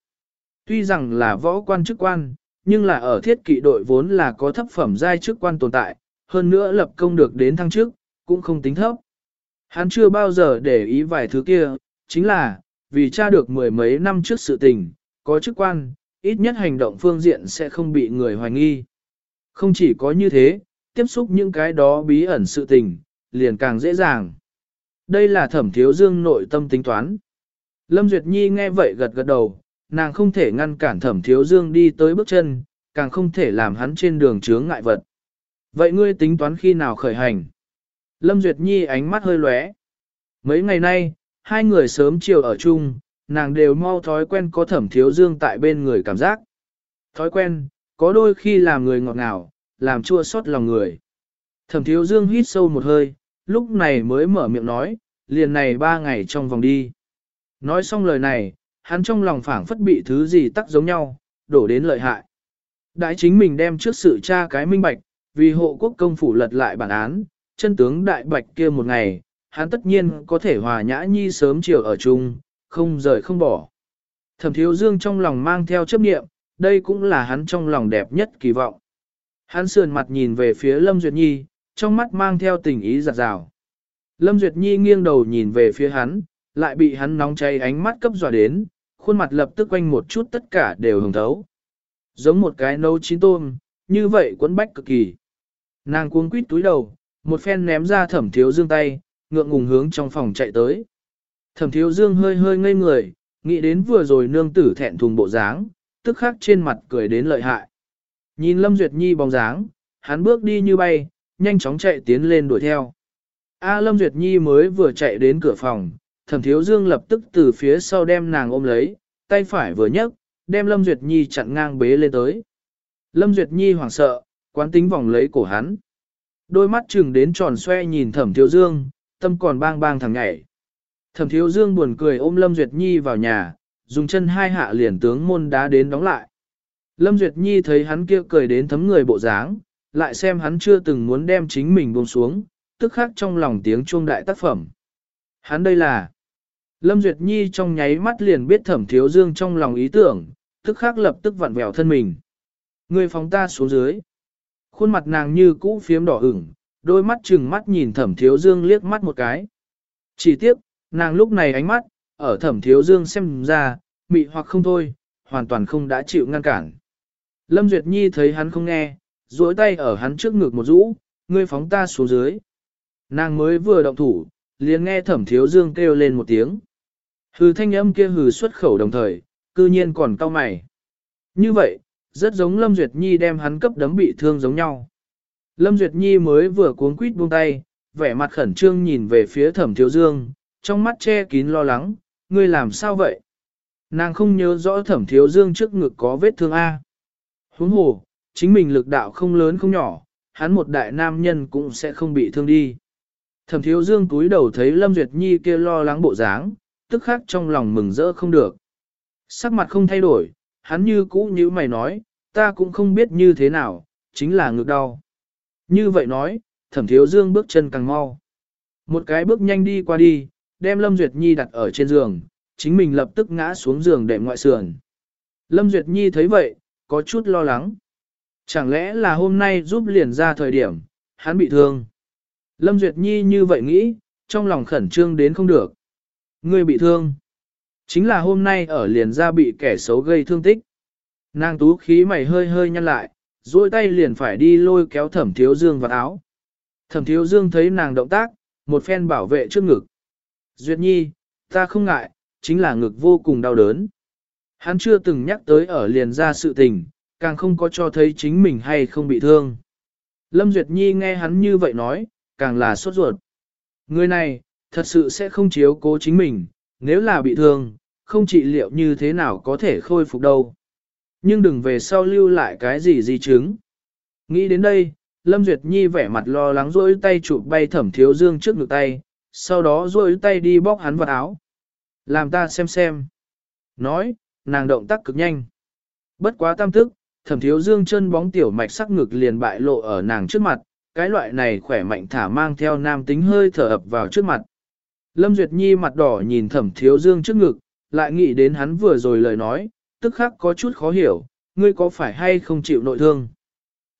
Tuy rằng là võ quan chức quan, nhưng là ở thiết kỵ đội vốn là có thấp phẩm giai chức quan tồn tại, hơn nữa lập công được đến thăng chức, cũng không tính thấp. Hắn chưa bao giờ để ý vài thứ kia, chính là, vì tra được mười mấy năm trước sự tình, có chức quan, ít nhất hành động phương diện sẽ không bị người hoài nghi. Không chỉ có như thế, tiếp xúc những cái đó bí ẩn sự tình, liền càng dễ dàng. Đây là thẩm thiếu dương nội tâm tính toán. Lâm Duyệt Nhi nghe vậy gật gật đầu, nàng không thể ngăn cản thẩm thiếu dương đi tới bước chân, càng không thể làm hắn trên đường chướng ngại vật. Vậy ngươi tính toán khi nào khởi hành? Lâm Duyệt Nhi ánh mắt hơi lóe. Mấy ngày nay, hai người sớm chiều ở chung, nàng đều mau thói quen có thẩm thiếu dương tại bên người cảm giác. Thói quen, có đôi khi làm người ngọt ngào, làm chua xót lòng người. Thẩm thiếu dương hít sâu một hơi, lúc này mới mở miệng nói, liền này ba ngày trong vòng đi. Nói xong lời này, hắn trong lòng phảng phất bị thứ gì tắc giống nhau, đổ đến lợi hại. Đại chính mình đem trước sự tra cái minh bạch, vì hộ quốc công phủ lật lại bản án, chân tướng đại bạch kia một ngày, hắn tất nhiên có thể hòa nhã nhi sớm chiều ở chung, không rời không bỏ. Thẩm thiếu dương trong lòng mang theo chấp niệm, đây cũng là hắn trong lòng đẹp nhất kỳ vọng. Hắn sườn mặt nhìn về phía Lâm Duyệt Nhi, trong mắt mang theo tình ý giặt rào. Lâm Duyệt Nhi nghiêng đầu nhìn về phía hắn, lại bị hắn nóng cháy ánh mắt cấp dọa đến, khuôn mặt lập tức quanh một chút tất cả đều hồng thấu. Giống một cái nấu chín tôm, như vậy quấn bách cực kỳ. Nàng cuống quýt túi đầu, một phen ném ra thẩm thiếu dương tay, ngượng ngùng hướng trong phòng chạy tới. Thẩm thiếu dương hơi hơi ngây người, nghĩ đến vừa rồi nương tử thẹn thùng bộ dáng, tức khắc trên mặt cười đến lợi hại. Nhìn Lâm Duyệt Nhi bóng dáng, hắn bước đi như bay, nhanh chóng chạy tiến lên đuổi theo. A Lâm Duyệt Nhi mới vừa chạy đến cửa phòng, thẩm thiếu dương lập tức từ phía sau đem nàng ôm lấy, tay phải vừa nhấc, đem Lâm Duyệt Nhi chặn ngang bế lên tới. Lâm Duyệt Nhi hoảng sợ, quán tính vòng lấy cổ hắn. Đôi mắt chừng đến tròn xoe nhìn thẩm thiếu dương, tâm còn bang bang thằng nhảy. Thẩm thiếu dương buồn cười ôm Lâm Duyệt Nhi vào nhà, dùng chân hai hạ liền tướng môn đá đến đóng lại. Lâm Duyệt Nhi thấy hắn kia cười đến thấm người bộ dáng, lại xem hắn chưa từng muốn đem chính mình buông xuống, tức khắc trong lòng tiếng chuông đại tác phẩm. Hắn đây là... Lâm Duyệt Nhi trong nháy mắt liền biết thẩm thiếu dương trong lòng ý tưởng, tức khắc lập tức vặn vẹo thân mình. Người phóng ta xuống dưới. Khuôn mặt nàng như cũ phiếm đỏ ửng, đôi mắt chừng mắt nhìn thẩm thiếu dương liếc mắt một cái. Chỉ tiếc, nàng lúc này ánh mắt, ở thẩm thiếu dương xem ra, mị hoặc không thôi, hoàn toàn không đã chịu ngăn cản. Lâm Duyệt Nhi thấy hắn không nghe, duỗi tay ở hắn trước ngực một rũ, ngươi phóng ta xuống dưới. Nàng mới vừa động thủ, liền nghe thẩm thiếu dương kêu lên một tiếng. Hừ thanh âm kia hừ xuất khẩu đồng thời, cư nhiên còn cau mày. Như vậy, rất giống Lâm Duyệt Nhi đem hắn cấp đấm bị thương giống nhau. Lâm Duyệt Nhi mới vừa cuốn quýt buông tay, vẻ mặt khẩn trương nhìn về phía thẩm thiếu dương, trong mắt che kín lo lắng, ngươi làm sao vậy? Nàng không nhớ rõ thẩm thiếu dương trước ngực có vết thương A. Huống hồ, chính mình lực đạo không lớn không nhỏ, hắn một đại nam nhân cũng sẽ không bị thương đi. Thẩm thiếu dương túi đầu thấy Lâm Duyệt Nhi kia lo lắng bộ dáng, tức khắc trong lòng mừng rỡ không được. Sắc mặt không thay đổi, hắn như cũ như mày nói, ta cũng không biết như thế nào, chính là ngực đau. Như vậy nói, thẩm thiếu dương bước chân càng mau. Một cái bước nhanh đi qua đi, đem Lâm Duyệt Nhi đặt ở trên giường, chính mình lập tức ngã xuống giường đệm ngoại sườn. Lâm Duyệt Nhi thấy vậy, có chút lo lắng. Chẳng lẽ là hôm nay giúp liền ra thời điểm, hắn bị thương. Lâm Duyệt Nhi như vậy nghĩ, trong lòng khẩn trương đến không được. Người bị thương. Chính là hôm nay ở liền ra bị kẻ xấu gây thương tích. Nàng tú khí mày hơi hơi nhăn lại, duỗi tay liền phải đi lôi kéo thẩm thiếu dương vào áo. Thẩm thiếu dương thấy nàng động tác, một phen bảo vệ trước ngực. Duyệt nhi, ta không ngại, chính là ngực vô cùng đau đớn. Hắn chưa từng nhắc tới ở liền ra sự tình, càng không có cho thấy chính mình hay không bị thương. Lâm Duyệt Nhi nghe hắn như vậy nói, càng là sốt ruột. Người này, thật sự sẽ không chiếu cố chính mình, nếu là bị thương, không trị liệu như thế nào có thể khôi phục đâu. Nhưng đừng về sau lưu lại cái gì di chứng. Nghĩ đến đây, Lâm Duyệt Nhi vẻ mặt lo lắng rỗi tay chụp bay thẩm thiếu dương trước ngực tay, sau đó rỗi tay đi bóc hắn vào áo. Làm ta xem xem. Nói, nàng động tác cực nhanh. Bất quá tam thức, thẩm thiếu dương chân bóng tiểu mạch sắc ngực liền bại lộ ở nàng trước mặt, cái loại này khỏe mạnh thả mang theo nam tính hơi thở ập vào trước mặt. Lâm Duyệt Nhi mặt đỏ nhìn thẩm thiếu dương trước ngực, lại nghĩ đến hắn vừa rồi lời nói, tức khắc có chút khó hiểu, ngươi có phải hay không chịu nội thương.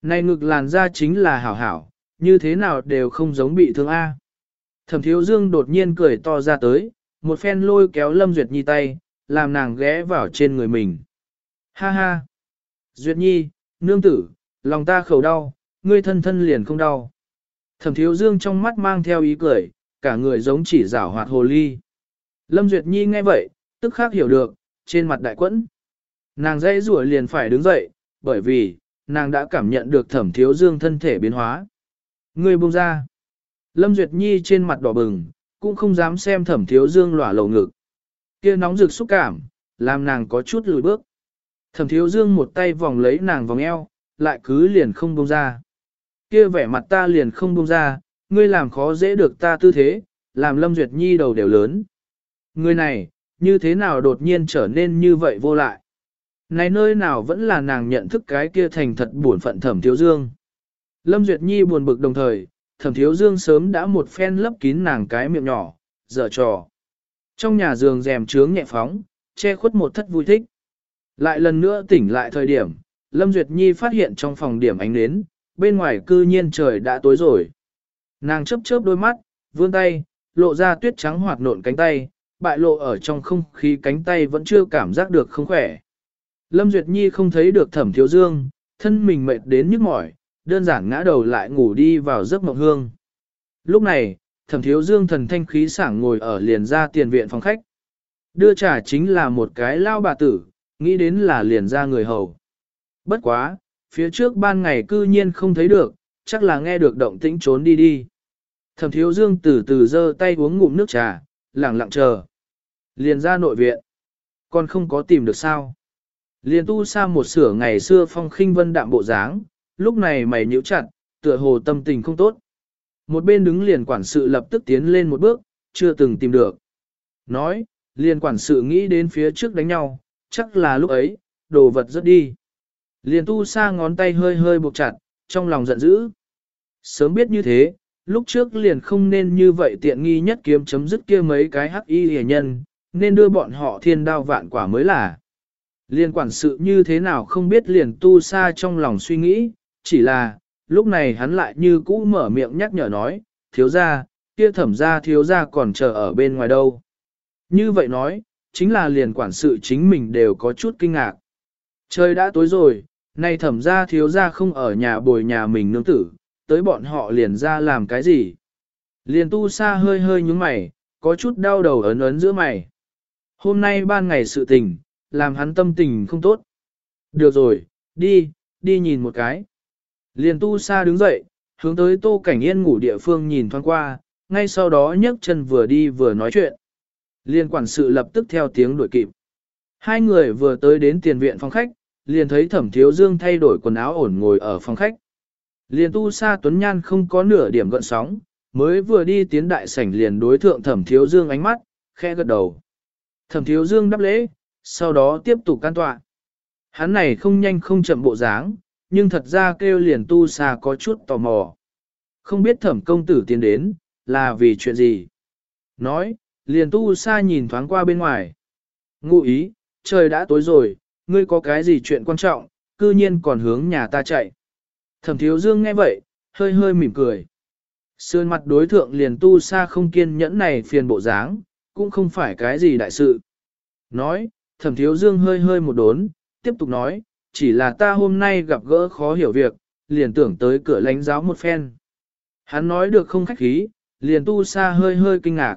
Này ngực làn da chính là hảo hảo, như thế nào đều không giống bị thương A. Thẩm thiếu dương đột nhiên cười to ra tới, một phen lôi kéo Lâm Duyệt Nhi tay, làm nàng ghé vào trên người mình. Ha ha! Duyệt Nhi, nương tử, lòng ta khẩu đau, ngươi thân thân liền không đau. Thẩm thiếu dương trong mắt mang theo ý cười, cả người giống chỉ rảo hoạt hồ ly. Lâm Duyệt Nhi nghe vậy, tức khắc hiểu được, trên mặt đại quẫn. Nàng dãy rủa liền phải đứng dậy, bởi vì, nàng đã cảm nhận được thẩm thiếu dương thân thể biến hóa. Người buông ra. Lâm Duyệt Nhi trên mặt đỏ bừng, cũng không dám xem thẩm thiếu dương lỏa lầu ngực. Kia nóng rực xúc cảm, làm nàng có chút lùi bước. Thẩm thiếu dương một tay vòng lấy nàng vòng eo, lại cứ liền không buông ra. Kia vẻ mặt ta liền không buông ra, ngươi làm khó dễ được ta tư thế, làm Lâm Duyệt Nhi đầu đều lớn. Người này, như thế nào đột nhiên trở nên như vậy vô lại. Này nơi nào vẫn là nàng nhận thức cái kia thành thật buồn phận thẩm thiếu dương. Lâm Duyệt Nhi buồn bực đồng thời, thẩm thiếu dương sớm đã một phen lấp kín nàng cái miệng nhỏ, dở trò. Trong nhà giường rèm trướng nhẹ phóng, che khuất một thất vui thích. Lại lần nữa tỉnh lại thời điểm, Lâm Duyệt Nhi phát hiện trong phòng điểm ánh nến, bên ngoài cư nhiên trời đã tối rồi. Nàng chớp chớp đôi mắt, vươn tay, lộ ra tuyết trắng hoạt nộn cánh tay, bại lộ ở trong không khí cánh tay vẫn chưa cảm giác được không khỏe. Lâm Duyệt Nhi không thấy được thẩm thiếu dương, thân mình mệt đến nhức mỏi, đơn giản ngã đầu lại ngủ đi vào giấc mộng hương. Lúc này, thẩm thiếu dương thần thanh khí sảng ngồi ở liền ra tiền viện phòng khách. Đưa trả chính là một cái lao bà tử, nghĩ đến là liền ra người hầu. Bất quá, phía trước ban ngày cư nhiên không thấy được, chắc là nghe được động tĩnh trốn đi đi. Thẩm thiếu dương từ từ giơ tay uống ngụm nước trà, lặng lặng chờ. Liền ra nội viện. Còn không có tìm được sao. Liền tu sa một sửa ngày xưa phong khinh vân đạm bộ dáng, lúc này mày nhíu chặt, tựa hồ tâm tình không tốt. Một bên đứng liền quản sự lập tức tiến lên một bước, chưa từng tìm được. Nói, liền quản sự nghĩ đến phía trước đánh nhau, chắc là lúc ấy, đồ vật rất đi. Liền tu sa ngón tay hơi hơi buộc chặt, trong lòng giận dữ. Sớm biết như thế, lúc trước liền không nên như vậy tiện nghi nhất kiếm chấm dứt kia mấy cái hắc y hề nhân, nên đưa bọn họ thiên đao vạn quả mới là. Liên quản sự như thế nào không biết liền tu sa trong lòng suy nghĩ, chỉ là, lúc này hắn lại như cũ mở miệng nhắc nhở nói, thiếu ra, kia thẩm ra thiếu ra còn chờ ở bên ngoài đâu. Như vậy nói, chính là liền quản sự chính mình đều có chút kinh ngạc. Trời đã tối rồi, nay thẩm ra thiếu ra không ở nhà bồi nhà mình nương tử, tới bọn họ liền ra làm cái gì. Liền tu sa hơi hơi nhúng mày, có chút đau đầu ấn ấn giữa mày. Hôm nay ban ngày sự tình, làm hắn tâm tình không tốt. Được rồi, đi, đi nhìn một cái. Liền tu sa đứng dậy, hướng tới tô cảnh yên ngủ địa phương nhìn thoáng qua, ngay sau đó nhấc chân vừa đi vừa nói chuyện. Liên quản sự lập tức theo tiếng đuổi kịp. Hai người vừa tới đến tiền viện phòng khách, liền thấy thẩm thiếu dương thay đổi quần áo ổn ngồi ở phòng khách. Liền tu sa tuấn nhan không có nửa điểm gợn sóng, mới vừa đi tiến đại sảnh liền đối thượng thẩm thiếu dương ánh mắt, khe gật đầu. Thẩm thiếu dương đáp lễ, sau đó tiếp tục can tọa. Hắn này không nhanh không chậm bộ dáng, nhưng thật ra kêu liền tu sa có chút tò mò. Không biết thẩm công tử tiến đến, là vì chuyện gì? Nói, liền tu sa nhìn thoáng qua bên ngoài. Ngụ ý, trời đã tối rồi, ngươi có cái gì chuyện quan trọng, cư nhiên còn hướng nhà ta chạy. Thẩm thiếu dương nghe vậy, hơi hơi mỉm cười. Sườn mặt đối thượng liền tu sa không kiên nhẫn này phiền bộ dáng, cũng không phải cái gì đại sự. Nói, thẩm thiếu dương hơi hơi một đốn, tiếp tục nói, chỉ là ta hôm nay gặp gỡ khó hiểu việc, liền tưởng tới cửa lánh giáo một phen. Hắn nói được không khách khí, liền tu sa hơi hơi kinh ngạc.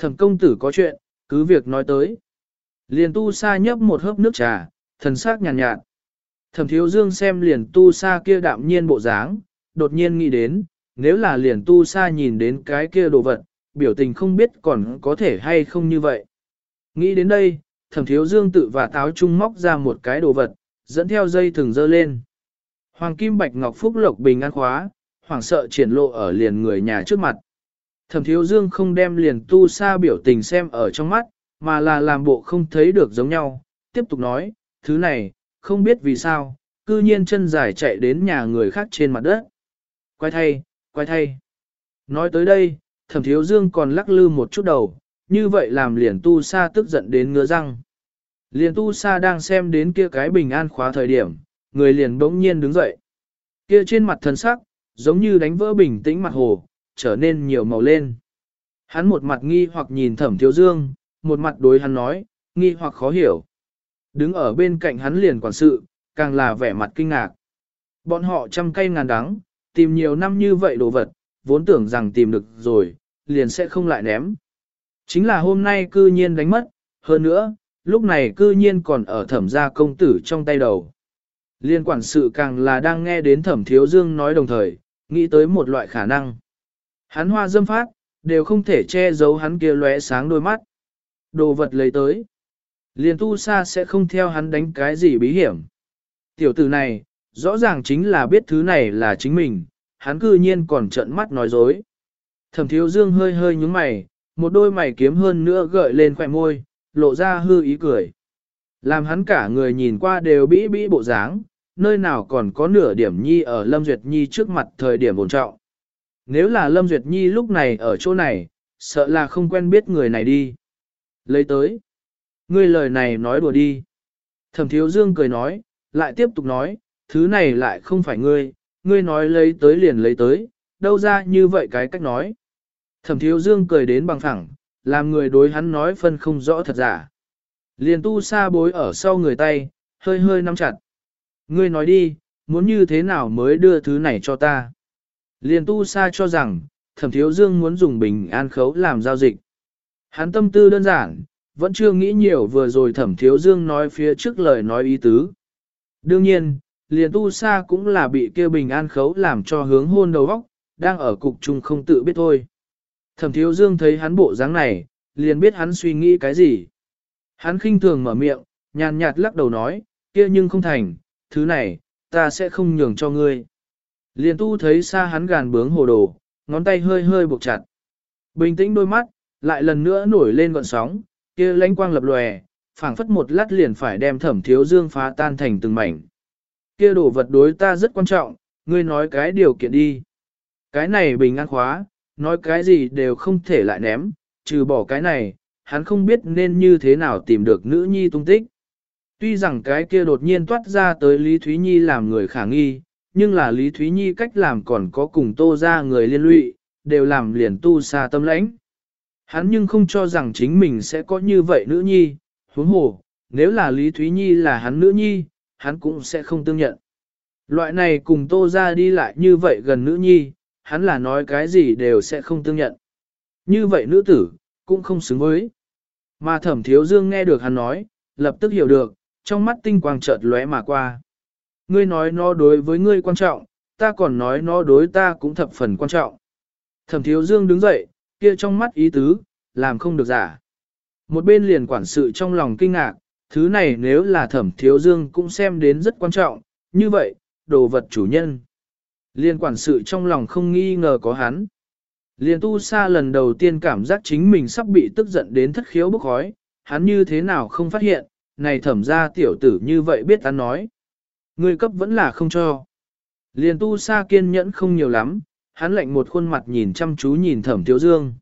Thẩm công tử có chuyện, cứ việc nói tới. Liền tu sa nhấp một hớp nước trà, thần sắc nhàn nhạt, nhạt. Thẩm thiếu dương xem liền tu sa kia đạm nhiên bộ dáng, đột nhiên nghĩ đến, nếu là liền tu sa nhìn đến cái kia đồ vật, biểu tình không biết còn có thể hay không như vậy. Nghĩ đến đây, thẩm thiếu dương tự và táo trung móc ra một cái đồ vật, dẫn theo dây thừng dơ lên. Hoàng kim bạch ngọc phúc lộc bình an khóa, hoảng sợ triển lộ ở liền người nhà trước mặt. Thẩm thiếu dương không đem liền tu sa biểu tình xem ở trong mắt, mà là làm bộ không thấy được giống nhau, tiếp tục nói, thứ này, không biết vì sao, cư nhiên chân dài chạy đến nhà người khác trên mặt đất. Quay thay, quay thay. Nói tới đây, thẩm thiếu dương còn lắc lư một chút đầu, như vậy làm liền tu sa tức giận đến ngứa răng. Liền tu sa đang xem đến kia cái bình an khóa thời điểm, người liền bỗng nhiên đứng dậy. Kia trên mặt thần sắc, giống như đánh vỡ bình tĩnh mặt hồ, trở nên nhiều màu lên. Hắn một mặt nghi hoặc nhìn thẩm thiếu dương, một mặt đối hắn nói, nghi hoặc khó hiểu. Đứng ở bên cạnh hắn liền quản sự, càng là vẻ mặt kinh ngạc. Bọn họ trăm cây ngàn đắng, tìm nhiều năm như vậy đồ vật, vốn tưởng rằng tìm được rồi, liền sẽ không lại ném. Chính là hôm nay cư nhiên đánh mất, hơn nữa, lúc này cư nhiên còn ở thẩm gia công tử trong tay đầu. Liên quản sự càng là đang nghe đến thẩm thiếu dương nói đồng thời, nghĩ tới một loại khả năng. Hắn hoa dâm phát, đều không thể che giấu hắn kia lóe sáng đôi mắt. Đồ vật lấy tới. Liền tu sa sẽ không theo hắn đánh cái gì bí hiểm. Tiểu tử này, rõ ràng chính là biết thứ này là chính mình, hắn cư nhiên còn trợn mắt nói dối. Thẩm thiếu dương hơi hơi nhúng mày, một đôi mày kiếm hơn nữa gợi lên khỏe môi, lộ ra hư ý cười. Làm hắn cả người nhìn qua đều bĩ bĩ bộ dáng, nơi nào còn có nửa điểm nhi ở Lâm Duyệt Nhi trước mặt thời điểm ổn trọng. Nếu là Lâm Duyệt Nhi lúc này ở chỗ này, sợ là không quen biết người này đi. Lấy tới. Ngươi lời này nói đùa đi. Thẩm thiếu dương cười nói, lại tiếp tục nói, thứ này lại không phải ngươi, ngươi nói lấy tới liền lấy tới, đâu ra như vậy cái cách nói. Thẩm thiếu dương cười đến bằng phẳng, làm người đối hắn nói phân không rõ thật giả. Liền tu sa bối ở sau người tay, hơi hơi nắm chặt. Ngươi nói đi, muốn như thế nào mới đưa thứ này cho ta? Liền tu sa cho rằng, thẩm thiếu dương muốn dùng bình an khấu làm giao dịch. Hắn tâm tư đơn giản, vẫn chưa nghĩ nhiều vừa rồi thẩm thiếu dương nói phía trước lời nói ý tứ. Đương nhiên, liền tu sa cũng là bị kia bình an khấu làm cho hướng hôn đầu óc, đang ở cục trung không tự biết thôi. Thẩm thiếu dương thấy hắn bộ dáng này, liền biết hắn suy nghĩ cái gì. Hắn khinh thường mở miệng, nhàn nhạt lắc đầu nói, kia nhưng không thành, thứ này, ta sẽ không nhường cho ngươi. Liền tu thấy xa hắn gàn bướng hồ đồ, ngón tay hơi hơi buộc chặt. Bình tĩnh đôi mắt, lại lần nữa nổi lên gọn sóng, kia lánh quang lập lòe, phảng phất một lát liền phải đem thẩm thiếu dương phá tan thành từng mảnh. Kia đồ vật đối ta rất quan trọng, ngươi nói cái điều kiện đi. Cái này bình an khóa, nói cái gì đều không thể lại ném, trừ bỏ cái này, hắn không biết nên như thế nào tìm được nữ nhi tung tích. Tuy rằng cái kia đột nhiên toát ra tới Lý Thúy Nhi làm người khả nghi, nhưng là Lý Thúy Nhi cách làm còn có cùng tô ra người liên lụy, đều làm liền tu xa tâm lãnh. Hắn nhưng không cho rằng chính mình sẽ có như vậy nữ nhi, huống hồ, nếu là Lý Thúy Nhi là hắn nữ nhi, hắn cũng sẽ không tương nhận. Loại này cùng tô ra đi lại như vậy gần nữ nhi, hắn là nói cái gì đều sẽ không tương nhận. Như vậy nữ tử, cũng không xứng với. Mà thẩm thiếu dương nghe được hắn nói, lập tức hiểu được, trong mắt tinh quang chợt lóe mà qua. Ngươi nói nó đối với ngươi quan trọng, ta còn nói nó đối ta cũng thập phần quan trọng. Thẩm thiếu dương đứng dậy, kia trong mắt ý tứ, làm không được giả. Một bên liền quản sự trong lòng kinh ngạc, thứ này nếu là thẩm thiếu dương cũng xem đến rất quan trọng, như vậy, đồ vật chủ nhân. Liên quản sự trong lòng không nghi ngờ có hắn. Liên tu sa lần đầu tiên cảm giác chính mình sắp bị tức giận đến thất khiếu bốc khói, hắn như thế nào không phát hiện, này thẩm ra tiểu tử như vậy biết ta nói. Người cấp vẫn là không cho. Liên tu sa kiên nhẫn không nhiều lắm, hắn lạnh một khuôn mặt nhìn chăm chú nhìn thẩm thiếu dương.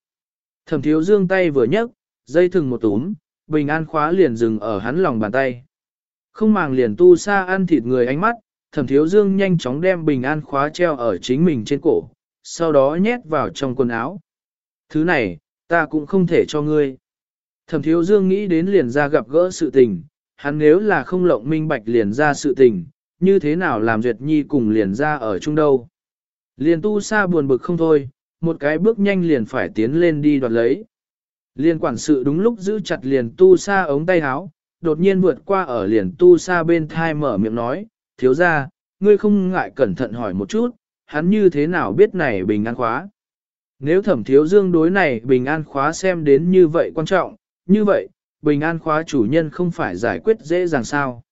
Thẩm thiếu dương tay vừa nhấc, dây thừng một túm, bình an khóa liền dừng ở hắn lòng bàn tay. Không màng liền tu sa ăn thịt người ánh mắt, thẩm thiếu dương nhanh chóng đem bình an khóa treo ở chính mình trên cổ, sau đó nhét vào trong quần áo. Thứ này, ta cũng không thể cho ngươi. Thẩm thiếu dương nghĩ đến liền ra gặp gỡ sự tình, hắn nếu là không lộng minh bạch liền ra sự tình, như thế nào làm duyệt nhi cùng liền ra ở chung đâu. Liền tu sa buồn bực không thôi, một cái bước nhanh liền phải tiến lên đi đoạt lấy. Liên quản sự đúng lúc giữ chặt liền tu sa ống tay áo, đột nhiên vượt qua ở liền tu sa bên thai mở miệng nói, thiếu ra, ngươi không ngại cẩn thận hỏi một chút, hắn như thế nào biết này bình an khóa. Nếu thẩm thiếu dương đối này bình an khóa xem đến như vậy quan trọng, như vậy, bình an khóa chủ nhân không phải giải quyết dễ dàng sao.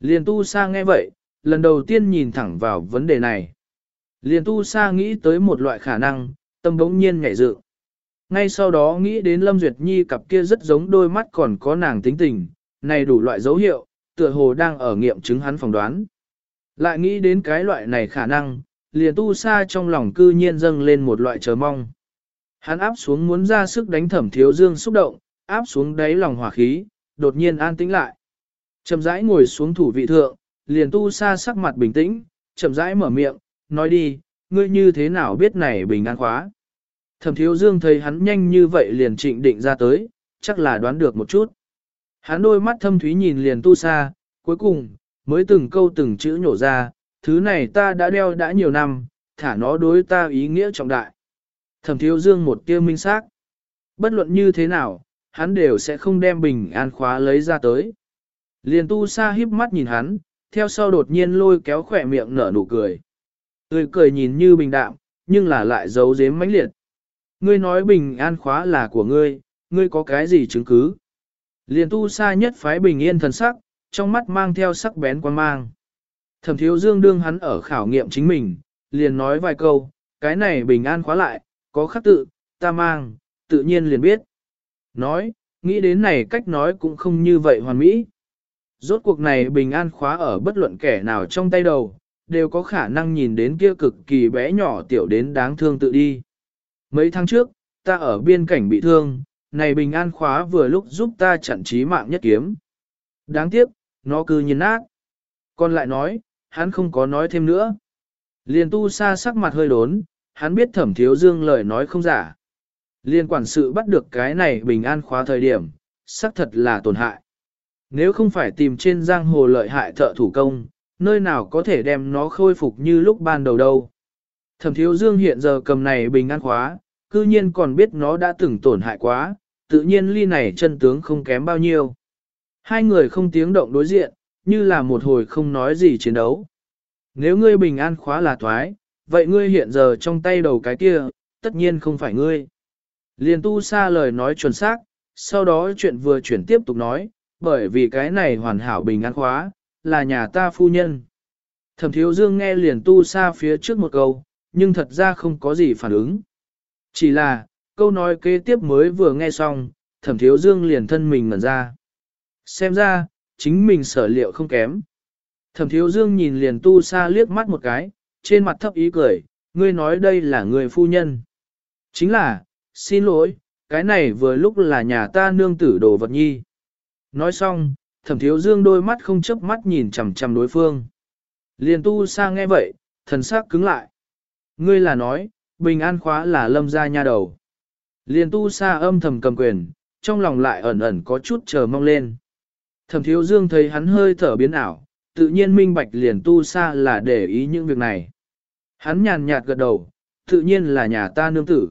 Liền tu sa nghe vậy, lần đầu tiên nhìn thẳng vào vấn đề này. Liền tu sa nghĩ tới một loại khả năng, tâm bỗng nhiên nhảy dự. Ngay sau đó nghĩ đến Lâm Duyệt Nhi cặp kia rất giống đôi mắt còn có nàng tính tình, này đủ loại dấu hiệu, tựa hồ đang ở nghiệm chứng hắn phỏng đoán. Lại nghĩ đến cái loại này khả năng, liền tu sa trong lòng cư nhiên dâng lên một loại chờ mong. Hắn áp xuống muốn ra sức đánh thẩm thiếu dương xúc động, áp xuống đáy lòng hỏa khí, đột nhiên an tĩnh lại. Chậm rãi ngồi xuống thủ vị thượng, liền tu sa sắc mặt bình tĩnh, chậm rãi mở miệng, nói đi, ngươi như thế nào biết này bình an khóa. Thẩm thiếu dương thấy hắn nhanh như vậy liền trịnh định ra tới, chắc là đoán được một chút. Hắn đôi mắt thâm thúy nhìn liền tu sa, cuối cùng, mới từng câu từng chữ nhổ ra, thứ này ta đã đeo đã nhiều năm, thả nó đối ta ý nghĩa trọng đại. Thẩm thiếu dương một tiêu minh xác Bất luận như thế nào, hắn đều sẽ không đem bình an khóa lấy ra tới. Liền tu sa híp mắt nhìn hắn, theo sau đột nhiên lôi kéo khỏe miệng nở nụ cười. Tươi cười nhìn như bình đạm, nhưng là lại giấu giếm mãnh liệt. Ngươi nói bình an khóa là của ngươi, ngươi có cái gì chứng cứ? Liền tu Sa nhất phái bình yên thần sắc, trong mắt mang theo sắc bén quan mang. Thẩm thiếu dương đương hắn ở khảo nghiệm chính mình, liền nói vài câu, cái này bình an khóa lại, có khắc tự, ta mang, tự nhiên liền biết. Nói, nghĩ đến này cách nói cũng không như vậy hoàn mỹ. Rốt cuộc này bình an khóa ở bất luận kẻ nào trong tay đầu, đều có khả năng nhìn đến kia cực kỳ bé nhỏ tiểu đến đáng thương tự đi. Mấy tháng trước, ta ở biên cảnh bị thương, này bình an khóa vừa lúc giúp ta chặn trí mạng nhất kiếm. Đáng tiếc, nó cứ nhìn nát. Còn lại nói, hắn không có nói thêm nữa. Liền tu sa sắc mặt hơi đốn, hắn biết thẩm thiếu dương lời nói không giả. Liên quản sự bắt được cái này bình an khóa thời điểm, xác thật là tổn hại. Nếu không phải tìm trên giang hồ lợi hại thợ thủ công, nơi nào có thể đem nó khôi phục như lúc ban đầu đâu. Thẩm thiếu dương hiện giờ cầm này bình an khóa, cư nhiên còn biết nó đã từng tổn hại quá, tự nhiên ly này chân tướng không kém bao nhiêu. Hai người không tiếng động đối diện, như là một hồi không nói gì chiến đấu. Nếu ngươi bình an khóa là thoái, vậy ngươi hiện giờ trong tay đầu cái kia, tất nhiên không phải ngươi. Liền tu xa lời nói chuẩn xác, sau đó chuyện vừa chuyển tiếp tục nói, bởi vì cái này hoàn hảo bình an khóa, là nhà ta phu nhân. Thẩm thiếu dương nghe liền tu xa phía trước một câu, nhưng thật ra không có gì phản ứng. Chỉ là, câu nói kế tiếp mới vừa nghe xong, thẩm thiếu dương liền thân mình ngẩn ra. Xem ra, chính mình sở liệu không kém. Thẩm thiếu dương nhìn liền tu xa liếc mắt một cái, trên mặt thấp ý cười, ngươi nói đây là người phu nhân. Chính là, xin lỗi, cái này vừa lúc là nhà ta nương tử đồ vật nhi. Nói xong, thẩm thiếu dương đôi mắt không chớp mắt nhìn chằm chằm đối phương. Liền tu sa nghe vậy, thần sắc cứng lại. Ngươi là nói, bình an khóa là lâm gia nha đầu. Liền tu sa âm thầm cầm quyền, trong lòng lại ẩn ẩn có chút chờ mong lên. Thẩm thiếu dương thấy hắn hơi thở biến ảo, tự nhiên minh bạch liền tu sa là để ý những việc này. Hắn nhàn nhạt gật đầu, tự nhiên là nhà ta nương tử.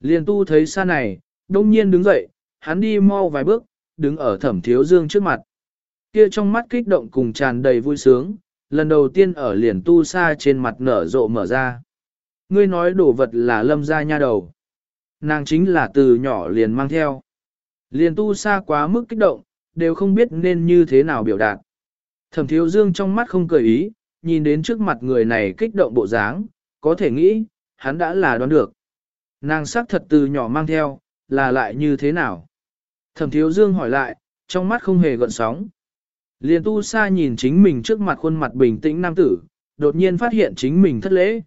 Liền tu thấy xa này, đông nhiên đứng dậy, hắn đi mau vài bước, đứng ở thẩm thiếu dương trước mặt. Kia trong mắt kích động cùng tràn đầy vui sướng, lần đầu tiên ở liền tu sa trên mặt nở rộ mở ra. Ngươi nói đồ vật là lâm gia nha đầu. Nàng chính là từ nhỏ liền mang theo. Liền tu sa quá mức kích động, đều không biết nên như thế nào biểu đạt. Thẩm thiếu dương trong mắt không cười ý, nhìn đến trước mặt người này kích động bộ dáng, có thể nghĩ, hắn đã là đoán được. Nàng sắc thật từ nhỏ mang theo, là lại như thế nào? Thẩm thiếu dương hỏi lại, trong mắt không hề gợn sóng. Liên tu sa nhìn chính mình trước mặt khuôn mặt bình tĩnh nam tử, đột nhiên phát hiện chính mình thất lễ.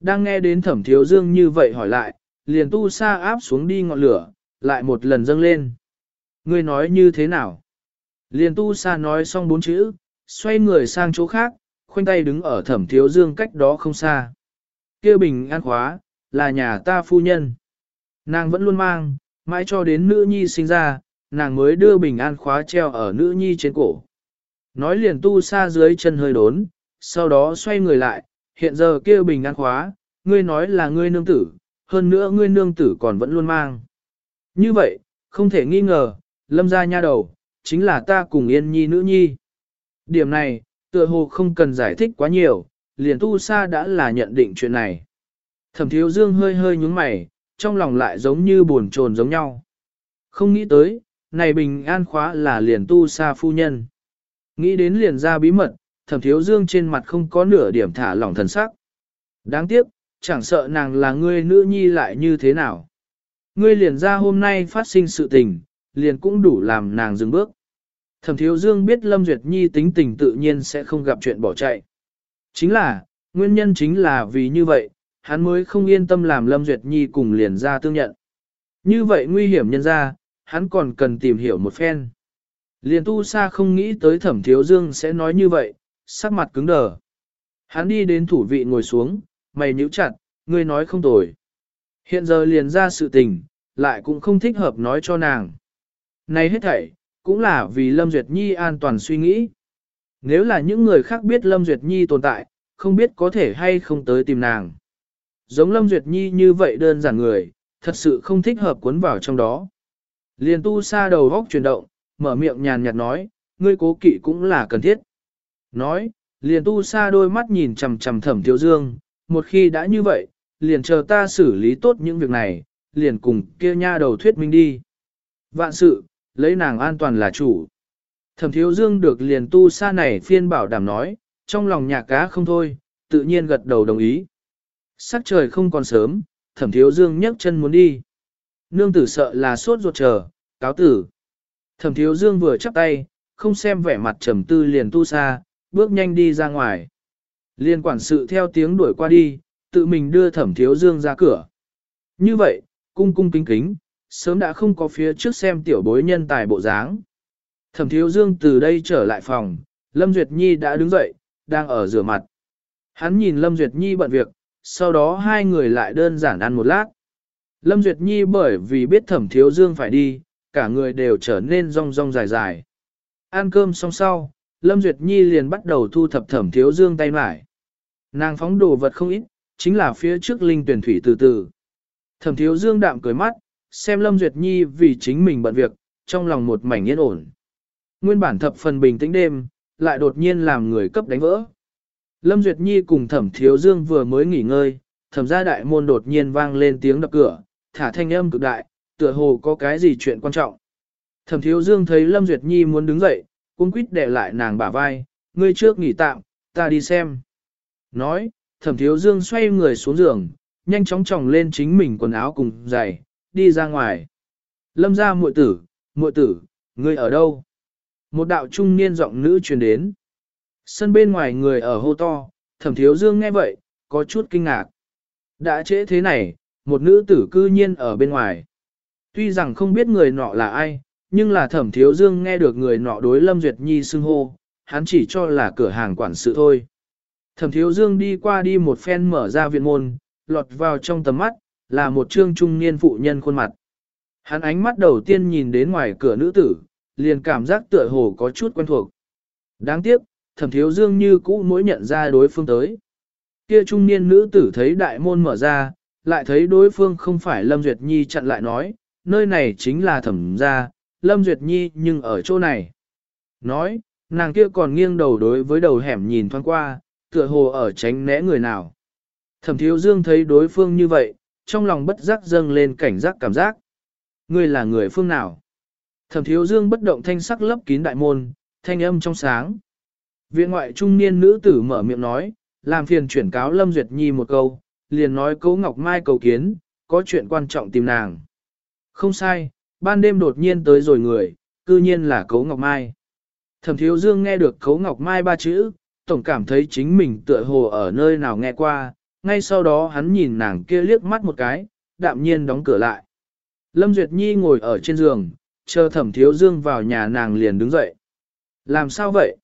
Đang nghe đến thẩm thiếu dương như vậy hỏi lại, liền tu sa áp xuống đi ngọn lửa, lại một lần dâng lên. Ngươi nói như thế nào? Liền tu sa nói xong bốn chữ, xoay người sang chỗ khác, khoanh tay đứng ở thẩm thiếu dương cách đó không xa. kia bình an khóa, là nhà ta phu nhân. Nàng vẫn luôn mang, mãi cho đến nữ nhi sinh ra, nàng mới đưa bình an khóa treo ở nữ nhi trên cổ. Nói liền tu xa dưới chân hơi đốn, sau đó xoay người lại, hiện giờ kia bình an khóa, ngươi nói là ngươi nương tử, hơn nữa ngươi nương tử còn vẫn luôn mang. Như vậy, không thể nghi ngờ, lâm gia nha đầu, chính là ta cùng yên nhi nữ nhi. Điểm này, tựa hồ không cần giải thích quá nhiều, liền tu sa đã là nhận định chuyện này. Thẩm thiếu dương hơi hơi nhúng mày, trong lòng lại giống như buồn chồn giống nhau. Không nghĩ tới, này bình an khóa là liền tu xa phu nhân. Nghĩ đến liền ra bí mật, thẩm thiếu dương trên mặt không có nửa điểm thả lỏng thần sắc. Đáng tiếc, chẳng sợ nàng là ngươi nữ nhi lại như thế nào. Ngươi liền ra hôm nay phát sinh sự tình, liền cũng đủ làm nàng dừng bước. Thẩm thiếu dương biết Lâm Duyệt Nhi tính tình tự nhiên sẽ không gặp chuyện bỏ chạy. Chính là, nguyên nhân chính là vì như vậy, hắn mới không yên tâm làm Lâm Duyệt Nhi cùng liền ra tương nhận. Như vậy nguy hiểm nhân ra, hắn còn cần tìm hiểu một phen. Liền tu sa không nghĩ tới thẩm thiếu dương sẽ nói như vậy, sắc mặt cứng đờ. Hắn đi đến thủ vị ngồi xuống, mày nhíu chặt, ngươi nói không tồi. Hiện giờ liền ra sự tình, lại cũng không thích hợp nói cho nàng. Này hết thảy, cũng là vì Lâm Duyệt Nhi an toàn suy nghĩ. Nếu là những người khác biết Lâm Duyệt Nhi tồn tại, không biết có thể hay không tới tìm nàng. Giống Lâm Duyệt Nhi như vậy đơn giản người, thật sự không thích hợp cuốn vào trong đó. Liền tu sa đầu góc chuyển động, mở miệng nhàn nhạt nói, ngươi cố kỵ cũng là cần thiết. Nói, liền tu sa đôi mắt nhìn chằm chằm thẩm thiếu dương, một khi đã như vậy, liền chờ ta xử lý tốt những việc này, liền cùng kia nha đầu thuyết minh đi. Vạn sự, lấy nàng an toàn là chủ. Thẩm thiếu dương được liền tu sa này phiên bảo đảm nói, trong lòng nhà cá không thôi, tự nhiên gật đầu đồng ý. Sắc trời không còn sớm, thẩm thiếu dương nhấc chân muốn đi. Nương tử sợ là suốt ruột chờ, cáo tử. Thẩm thiếu dương vừa chắp tay, không xem vẻ mặt trầm tư liền tu xa, bước nhanh đi ra ngoài. Liên quản sự theo tiếng đuổi qua đi, tự mình đưa thẩm thiếu dương ra cửa. Như vậy, cung cung kính kính, sớm đã không có phía trước xem tiểu bối nhân tài bộ dáng. Thẩm thiếu dương từ đây trở lại phòng, Lâm Duyệt Nhi đã đứng dậy, đang ở rửa mặt. Hắn nhìn Lâm Duyệt Nhi bận việc, sau đó hai người lại đơn giản ăn một lát. Lâm Duyệt Nhi bởi vì biết thẩm thiếu dương phải đi, cả người đều trở nên rong rong dài dài. Ăn cơm xong sau, Lâm Duyệt Nhi liền bắt đầu thu thập thẩm thiếu dương tay mải. Nàng phóng đồ vật không ít, chính là phía trước linh tuyển thủy từ từ. Thẩm thiếu dương đạm cười mắt, xem Lâm Duyệt Nhi vì chính mình bận việc, trong lòng một mảnh yên ổn. Nguyên bản thập phần bình tĩnh đêm, lại đột nhiên làm người cấp đánh vỡ. Lâm Duyệt Nhi cùng thẩm thiếu dương vừa mới nghỉ ngơi, thẩm gia đại môn đột nhiên vang lên tiếng đập cửa, thả thanh âm cực đại, tựa hồ có cái gì chuyện quan trọng. Thẩm thiếu dương thấy Lâm Duyệt Nhi muốn đứng dậy, cung quýt để lại nàng bả vai, ngươi trước nghỉ tạm, ta đi xem. Nói, thẩm thiếu dương xoay người xuống giường, nhanh chóng tròng lên chính mình quần áo cùng giày, đi ra ngoài. Lâm Gia muội tử, muội tử, ngươi ở đâu? Một đạo trung niên giọng nữ truyền đến. Sân bên ngoài người ở hô to, thẩm thiếu dương nghe vậy, có chút kinh ngạc. Đã trễ thế này, một nữ tử cư nhiên ở bên ngoài. Tuy rằng không biết người nọ là ai, nhưng là thẩm thiếu dương nghe được người nọ đối Lâm Duyệt Nhi xưng hô, hắn chỉ cho là cửa hàng quản sự thôi. Thẩm thiếu dương đi qua đi một phen mở ra viện môn, lọt vào trong tầm mắt, là một trương trung niên phụ nhân khuôn mặt. Hắn ánh mắt đầu tiên nhìn đến ngoài cửa nữ tử, liền cảm giác tựa hồ có chút quen thuộc. Đáng tiếc, thẩm thiếu dương như cũ mỗi nhận ra đối phương tới. Kia trung niên nữ tử thấy đại môn mở ra, lại thấy đối phương không phải Lâm Duyệt Nhi chặn lại nói, nơi này chính là thẩm gia, Lâm Duyệt Nhi nhưng ở chỗ này. Nói, nàng kia còn nghiêng đầu đối với đầu hẻm nhìn thoáng qua, tựa hồ ở tránh né người nào. Thẩm thiếu dương thấy đối phương như vậy, trong lòng bất giác dâng lên cảnh giác cảm giác. Ngươi là người phương nào? Thẩm thiếu dương bất động thanh sắc lấp kín đại môn, thanh âm trong sáng. Viện ngoại trung niên nữ tử mở miệng nói, làm phiền chuyển cáo Lâm Duyệt Nhi một câu, liền nói cấu Ngọc Mai cầu kiến, có chuyện quan trọng tìm nàng. Không sai, ban đêm đột nhiên tới rồi người, cư nhiên là cấu Ngọc Mai. Thẩm thiếu dương nghe được cấu Ngọc Mai ba chữ, tổng cảm thấy chính mình tựa hồ ở nơi nào nghe qua, ngay sau đó hắn nhìn nàng kia liếc mắt một cái, đạm nhiên đóng cửa lại. Lâm Duyệt Nhi ngồi ở trên giường, chờ thẩm thiếu dương vào nhà nàng liền đứng dậy. Làm sao vậy?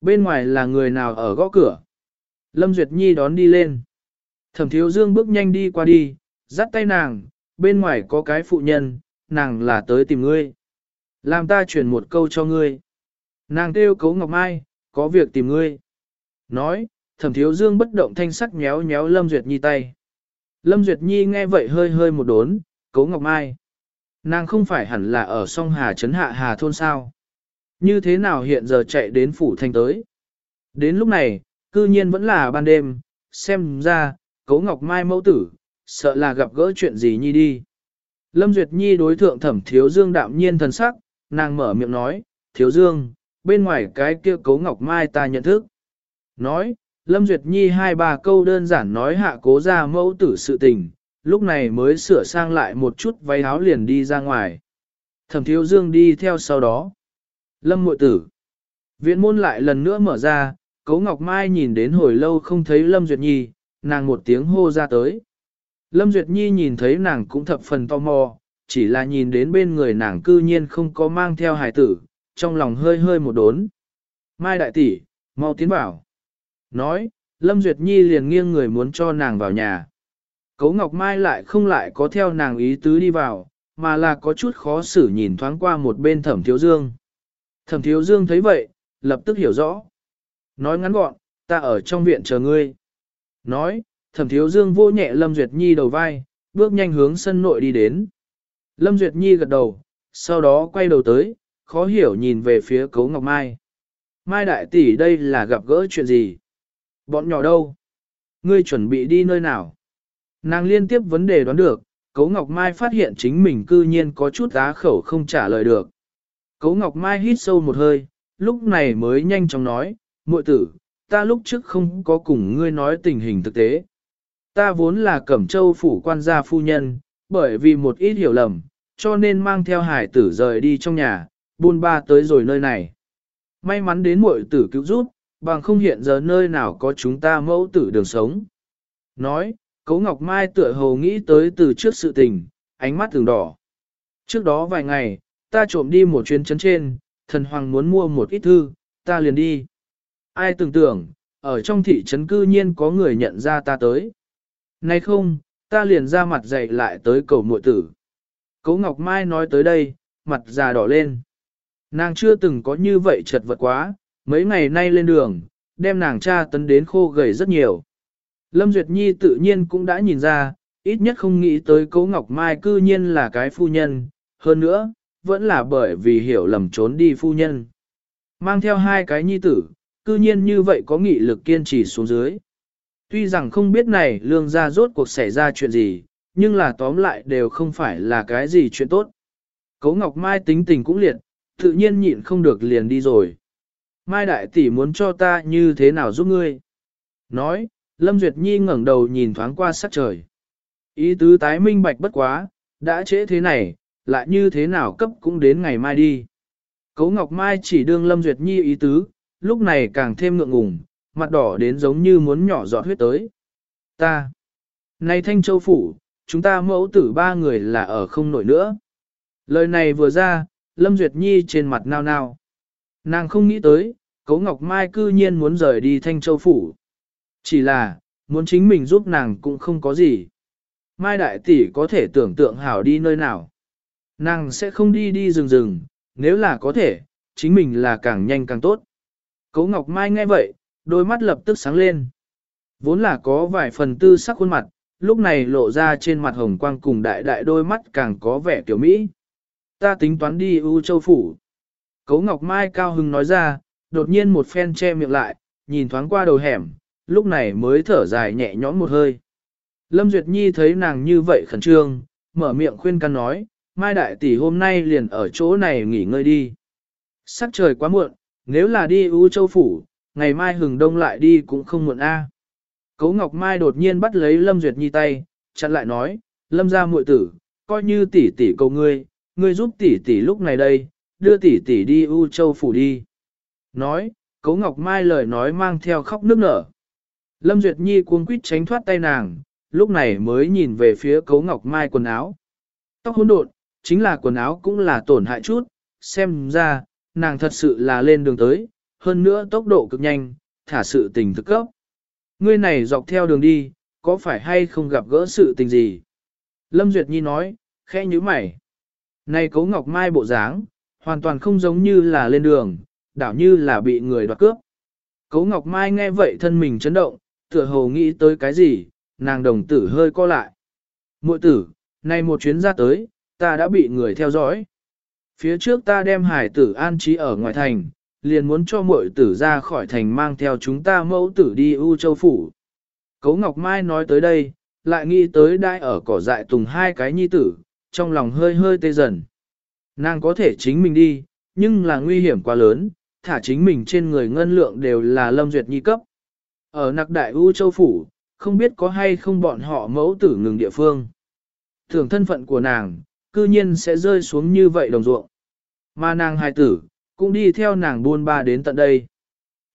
Bên ngoài là người nào ở gõ cửa? Lâm Duyệt Nhi đón đi lên. Thẩm thiếu dương bước nhanh đi qua đi, dắt tay nàng, bên ngoài có cái phụ nhân, nàng là tới tìm ngươi. Làm ta chuyển một câu cho ngươi. Nàng kêu cấu Ngọc Mai, có việc tìm ngươi. Nói, thẩm thiếu dương bất động thanh sắc nhéo nhéo Lâm Duyệt Nhi tay. Lâm Duyệt Nhi nghe vậy hơi hơi một đốn, cấu Ngọc Mai. Nàng không phải hẳn là ở song Hà Trấn Hạ Hà Thôn sao. Như thế nào hiện giờ chạy đến phủ thành tới. Đến lúc này, cư nhiên vẫn là ban đêm, xem ra, cấu Ngọc Mai mẫu tử, sợ là gặp gỡ chuyện gì nhi đi. Lâm Duyệt Nhi đối thượng thẩm thiếu dương đạm nhiên thần sắc, nàng mở miệng nói, thiếu dương, bên ngoài cái kia cấu Ngọc Mai ta nhận thức. Nói, Lâm Duyệt Nhi hai ba câu đơn giản nói hạ cố ra mẫu tử sự tình, lúc này mới sửa sang lại một chút váy áo liền đi ra ngoài. Thẩm thiếu dương đi theo sau đó. Lâm muội tử. Viện môn lại lần nữa mở ra, Cố Ngọc Mai nhìn đến hồi lâu không thấy Lâm Duyệt Nhi, nàng một tiếng hô ra tới. Lâm Duyệt Nhi nhìn thấy nàng cũng thập phần tò mò, chỉ là nhìn đến bên người nàng cư nhiên không có mang theo hài tử, trong lòng hơi hơi một đốn. Mai đại tỷ, mau tiến vào. Nói, Lâm Duyệt Nhi liền nghiêng người muốn cho nàng vào nhà. Cấu Ngọc Mai lại không lại có theo nàng ý tứ đi vào, mà là có chút khó xử nhìn thoáng qua một bên thẩm thiếu dương. Thẩm thiếu dương thấy vậy, lập tức hiểu rõ. Nói ngắn gọn, ta ở trong viện chờ ngươi. Nói, thẩm thiếu dương vô nhẹ Lâm Duyệt Nhi đầu vai, bước nhanh hướng sân nội đi đến. Lâm Duyệt Nhi gật đầu, sau đó quay đầu tới, khó hiểu nhìn về phía cấu Ngọc Mai. Mai đại tỷ đây là gặp gỡ chuyện gì? Bọn nhỏ đâu? Ngươi chuẩn bị đi nơi nào? Nàng liên tiếp vấn đề đoán được, Cấu Ngọc Mai phát hiện chính mình cư nhiên có chút á khẩu không trả lời được. Cố Ngọc Mai hít sâu một hơi, lúc này mới nhanh chóng nói, muội tử, ta lúc trước không có cùng ngươi nói tình hình thực tế. Ta vốn là Cẩm Châu phủ quan gia phu nhân, bởi vì một ít hiểu lầm, cho nên mang theo hải tử rời đi trong nhà, buôn ba tới rồi nơi này. May mắn đến muội tử cứu giúp, bằng không hiện giờ nơi nào có chúng ta mẫu tử đường sống. Nói, Cố Ngọc Mai tựa hồ nghĩ tới từ trước sự tình, ánh mắt thường đỏ. Trước đó vài ngày, ta trộm đi một chuyến chấn trên, thần hoàng muốn mua một ít thư, ta liền đi. Ai tưởng tưởng, ở trong thị trấn cư nhiên có người nhận ra ta tới. Nay không, ta liền ra mặt dậy lại tới cầu muội tử. Cấu Ngọc Mai nói tới đây, mặt già đỏ lên. Nàng chưa từng có như vậy chật vật quá, mấy ngày nay lên đường, đem nàng cha tấn đến khô gầy rất nhiều. Lâm Duyệt Nhi tự nhiên cũng đã nhìn ra, ít nhất không nghĩ tới Cố Ngọc Mai cư nhiên là cái phu nhân, hơn nữa, vẫn là bởi vì hiểu lầm trốn đi phu nhân. Mang theo hai cái nhi tử, cư nhiên như vậy có nghị lực kiên trì xuống dưới. Tuy rằng không biết này lương gia rốt cuộc xảy ra chuyện gì, nhưng là tóm lại đều không phải là cái gì chuyện tốt. Cố Ngọc Mai tính tình cũng liệt, tự nhiên nhịn không được liền đi rồi. Mai đại tỷ muốn cho ta như thế nào giúp ngươi? Nói, Lâm Duyệt Nhi ngẩng đầu nhìn thoáng qua sắc trời. Ý tứ tái minh bạch bất quá, đã trễ thế này, lại như thế nào cấp cũng đến ngày mai đi. Cấu Ngọc Mai chỉ đương Lâm Duyệt Nhi ý tứ, lúc này càng thêm ngượng ngùng, mặt đỏ đến giống như muốn nhỏ giọt huyết tới. Ta! Này Thanh Châu Phủ, chúng ta mẫu tử ba người là ở không nổi nữa. Lời này vừa ra, Lâm Duyệt Nhi trên mặt nao nao. Nàng không nghĩ tới, Cấu Ngọc Mai cư nhiên muốn rời đi Thanh Châu Phủ. Chỉ là, muốn chính mình giúp nàng cũng không có gì. Mai Đại Tỷ có thể tưởng tượng hảo đi nơi nào. Nàng sẽ không đi đi rừng rừng, nếu là có thể, chính mình là càng nhanh càng tốt. Cấu Ngọc Mai nghe vậy, đôi mắt lập tức sáng lên. Vốn là có vài phần tư sắc khuôn mặt, lúc này lộ ra trên mặt hồng quang cùng đại đại đôi mắt càng có vẻ kiểu Mỹ. Ta tính toán đi U Châu Phủ. Cấu Ngọc Mai cao hưng nói ra, đột nhiên một phen che miệng lại, nhìn thoáng qua đầu hẻm, lúc này mới thở dài nhẹ nhõm một hơi. Lâm Duyệt Nhi thấy nàng như vậy khẩn trương, mở miệng khuyên can nói, Mai Đại Tỷ hôm nay liền ở chỗ này nghỉ ngơi đi. Sắc trời quá muộn, nếu là đi U Châu Phủ, ngày mai hừng đông lại đi cũng không muộn a. À. Cấu Ngọc Mai đột nhiên bắt lấy Lâm Duyệt Nhi tay, chặn lại nói, Lâm ra muội tử, coi như tỷ tỷ cầu ngươi, ngươi giúp tỷ tỷ lúc này đây, đưa tỷ tỷ đi U Châu Phủ đi. Nói, Cấu Ngọc Mai lời nói mang theo khóc nước nở. Lâm Duyệt Nhi cuống quýt tránh thoát tay nàng, lúc này mới nhìn về phía Cấu Ngọc Mai quần áo. Tóc hỗn độn, chính là quần áo cũng là tổn hại chút, xem ra, nàng thật sự là lên đường tới, hơn nữa tốc độ cực nhanh, thả sự tình thực cấp. Ngươi này dọc theo đường đi, có phải hay không gặp gỡ sự tình gì? Lâm Duyệt Nhi nói, khẽ như mày. Này cấu ngọc mai bộ dáng, hoàn toàn không giống như là lên đường, đảo như là bị người đoạt cướp. Cấu ngọc mai nghe vậy thân mình chấn động, tựa hồ nghĩ tới cái gì, nàng đồng tử hơi co lại. Muội tử, này một chuyến ra tới, ta đã bị người theo dõi. Phía trước ta đem hải tử an trí ở ngoài thành, liền muốn cho muội tử ra khỏi thành mang theo chúng ta mẫu tử đi U Châu Phủ. Cấu Ngọc Mai nói tới đây, lại nghĩ tới đai ở cỏ dại tùng hai cái nhi tử, trong lòng hơi hơi tê dần. Nàng có thể chính mình đi, nhưng là nguy hiểm quá lớn, thả chính mình trên người ngân lượng đều là lâm duyệt nhi cấp. Ở nặc đại U Châu Phủ, không biết có hay không bọn họ mẫu tử ngừng địa phương. Thường thân phận của nàng, cư nhiên sẽ rơi xuống như vậy đồng ruộng. Mà nàng hài tử, cũng đi theo nàng buôn ba đến tận đây.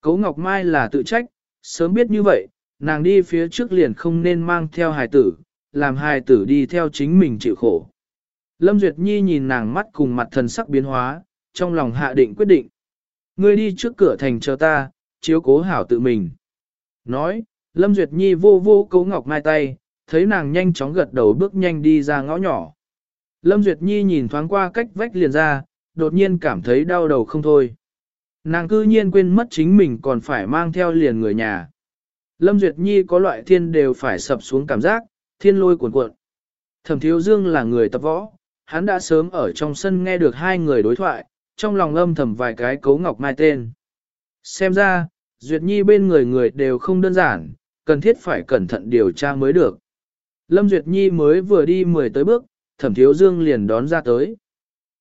Cấu Ngọc Mai là tự trách, sớm biết như vậy, nàng đi phía trước liền không nên mang theo hài tử, làm hài tử đi theo chính mình chịu khổ. Lâm Duyệt Nhi nhìn nàng mắt cùng mặt thần sắc biến hóa, trong lòng hạ định quyết định. Ngươi đi trước cửa thành chờ ta, chiếu cố hảo tự mình. Nói, Lâm Duyệt Nhi vô vô cấu ngọc mai tay, thấy nàng nhanh chóng gật đầu bước nhanh đi ra ngõ nhỏ. Lâm Duyệt Nhi nhìn thoáng qua cách vách liền ra, đột nhiên cảm thấy đau đầu không thôi. Nàng cư nhiên quên mất chính mình còn phải mang theo liền người nhà. Lâm Duyệt Nhi có loại thiên đều phải sập xuống cảm giác, thiên lôi cuộn cuộn. Thẩm Thiếu Dương là người tập võ, hắn đã sớm ở trong sân nghe được hai người đối thoại, trong lòng âm thầm vài cái cấu ngọc mai tên. Xem ra, Duyệt Nhi bên người người đều không đơn giản, cần thiết phải cẩn thận điều tra mới được. Lâm Duyệt Nhi mới vừa đi 10 tới bước, Thẩm Thiếu Dương liền đón ra tới.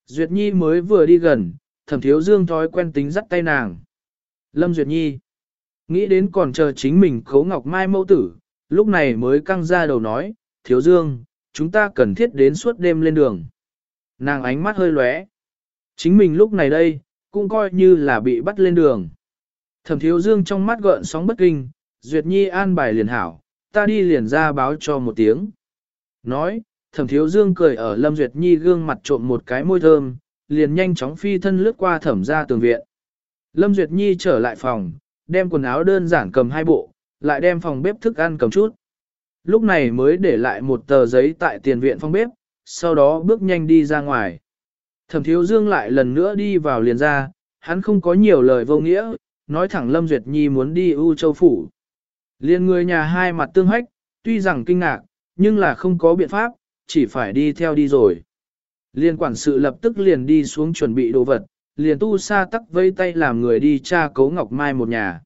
Duyệt Nhi mới vừa đi gần, Thẩm Thiếu Dương thói quen tính dắt tay nàng. Lâm Duyệt Nhi, nghĩ đến còn chờ chính mình khấu ngọc mai mẫu tử, lúc này mới căng ra đầu nói, Thiếu Dương, chúng ta cần thiết đến suốt đêm lên đường. Nàng ánh mắt hơi lóe. Chính mình lúc này đây, cũng coi như là bị bắt lên đường. Thẩm thiếu dương trong mắt gợn sóng bất kinh, Duyệt Nhi an bài liền hảo, ta đi liền ra báo cho một tiếng. Nói, thẩm thiếu dương cười ở Lâm Duyệt Nhi gương mặt trộm một cái môi thơm, liền nhanh chóng phi thân lướt qua thẩm ra tường viện. Lâm Duyệt Nhi trở lại phòng, đem quần áo đơn giản cầm hai bộ, lại đem phòng bếp thức ăn cầm chút. Lúc này mới để lại một tờ giấy tại tiền viện phòng bếp, sau đó bước nhanh đi ra ngoài. Thẩm thiếu dương lại lần nữa đi vào liền ra, hắn không có nhiều lời vô nghĩa, nói thẳng Lâm Duyệt Nhi muốn đi U Châu Phủ. Liên người nhà hai mặt tương hách, tuy rằng kinh ngạc, nhưng là không có biện pháp, chỉ phải đi theo đi rồi. Liên quản sự lập tức liền đi xuống chuẩn bị đồ vật, liền tu sa tắc vây tay làm người đi tra cấu Ngọc Mai một nhà.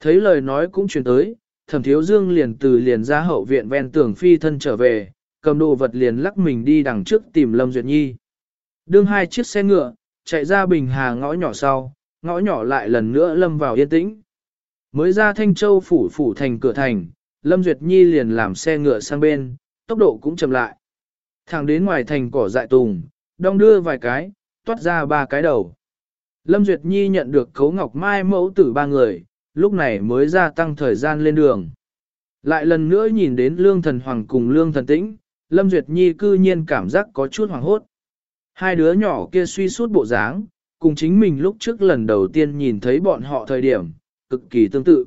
Thấy lời nói cũng truyền tới, thẩm thiếu dương liền từ liền ra hậu viện ven tường phi thân trở về, cầm đồ vật liền lắc mình đi đằng trước tìm Lâm Duyệt Nhi. Đương hai chiếc xe ngựa, chạy ra bình hà ngõ nhỏ sau, ngõ nhỏ lại lần nữa lâm vào yên tĩnh. Mới ra Thanh Châu phủ phủ thành cửa thành, Lâm Duyệt Nhi liền làm xe ngựa sang bên, tốc độ cũng chậm lại. Thẳng đến ngoài thành cỏ dại tùng, đong đưa vài cái, toát ra ba cái đầu. Lâm Duyệt Nhi nhận được cấu ngọc mai mẫu tử ba người, lúc này mới gia tăng thời gian lên đường. Lại lần nữa nhìn đến Lương Thần Hoàng cùng Lương Thần Tĩnh, Lâm Duyệt Nhi cư nhiên cảm giác có chút hoảng hốt. Hai đứa nhỏ kia suy suốt bộ dáng, cùng chính mình lúc trước lần đầu tiên nhìn thấy bọn họ thời điểm, cực kỳ tương tự.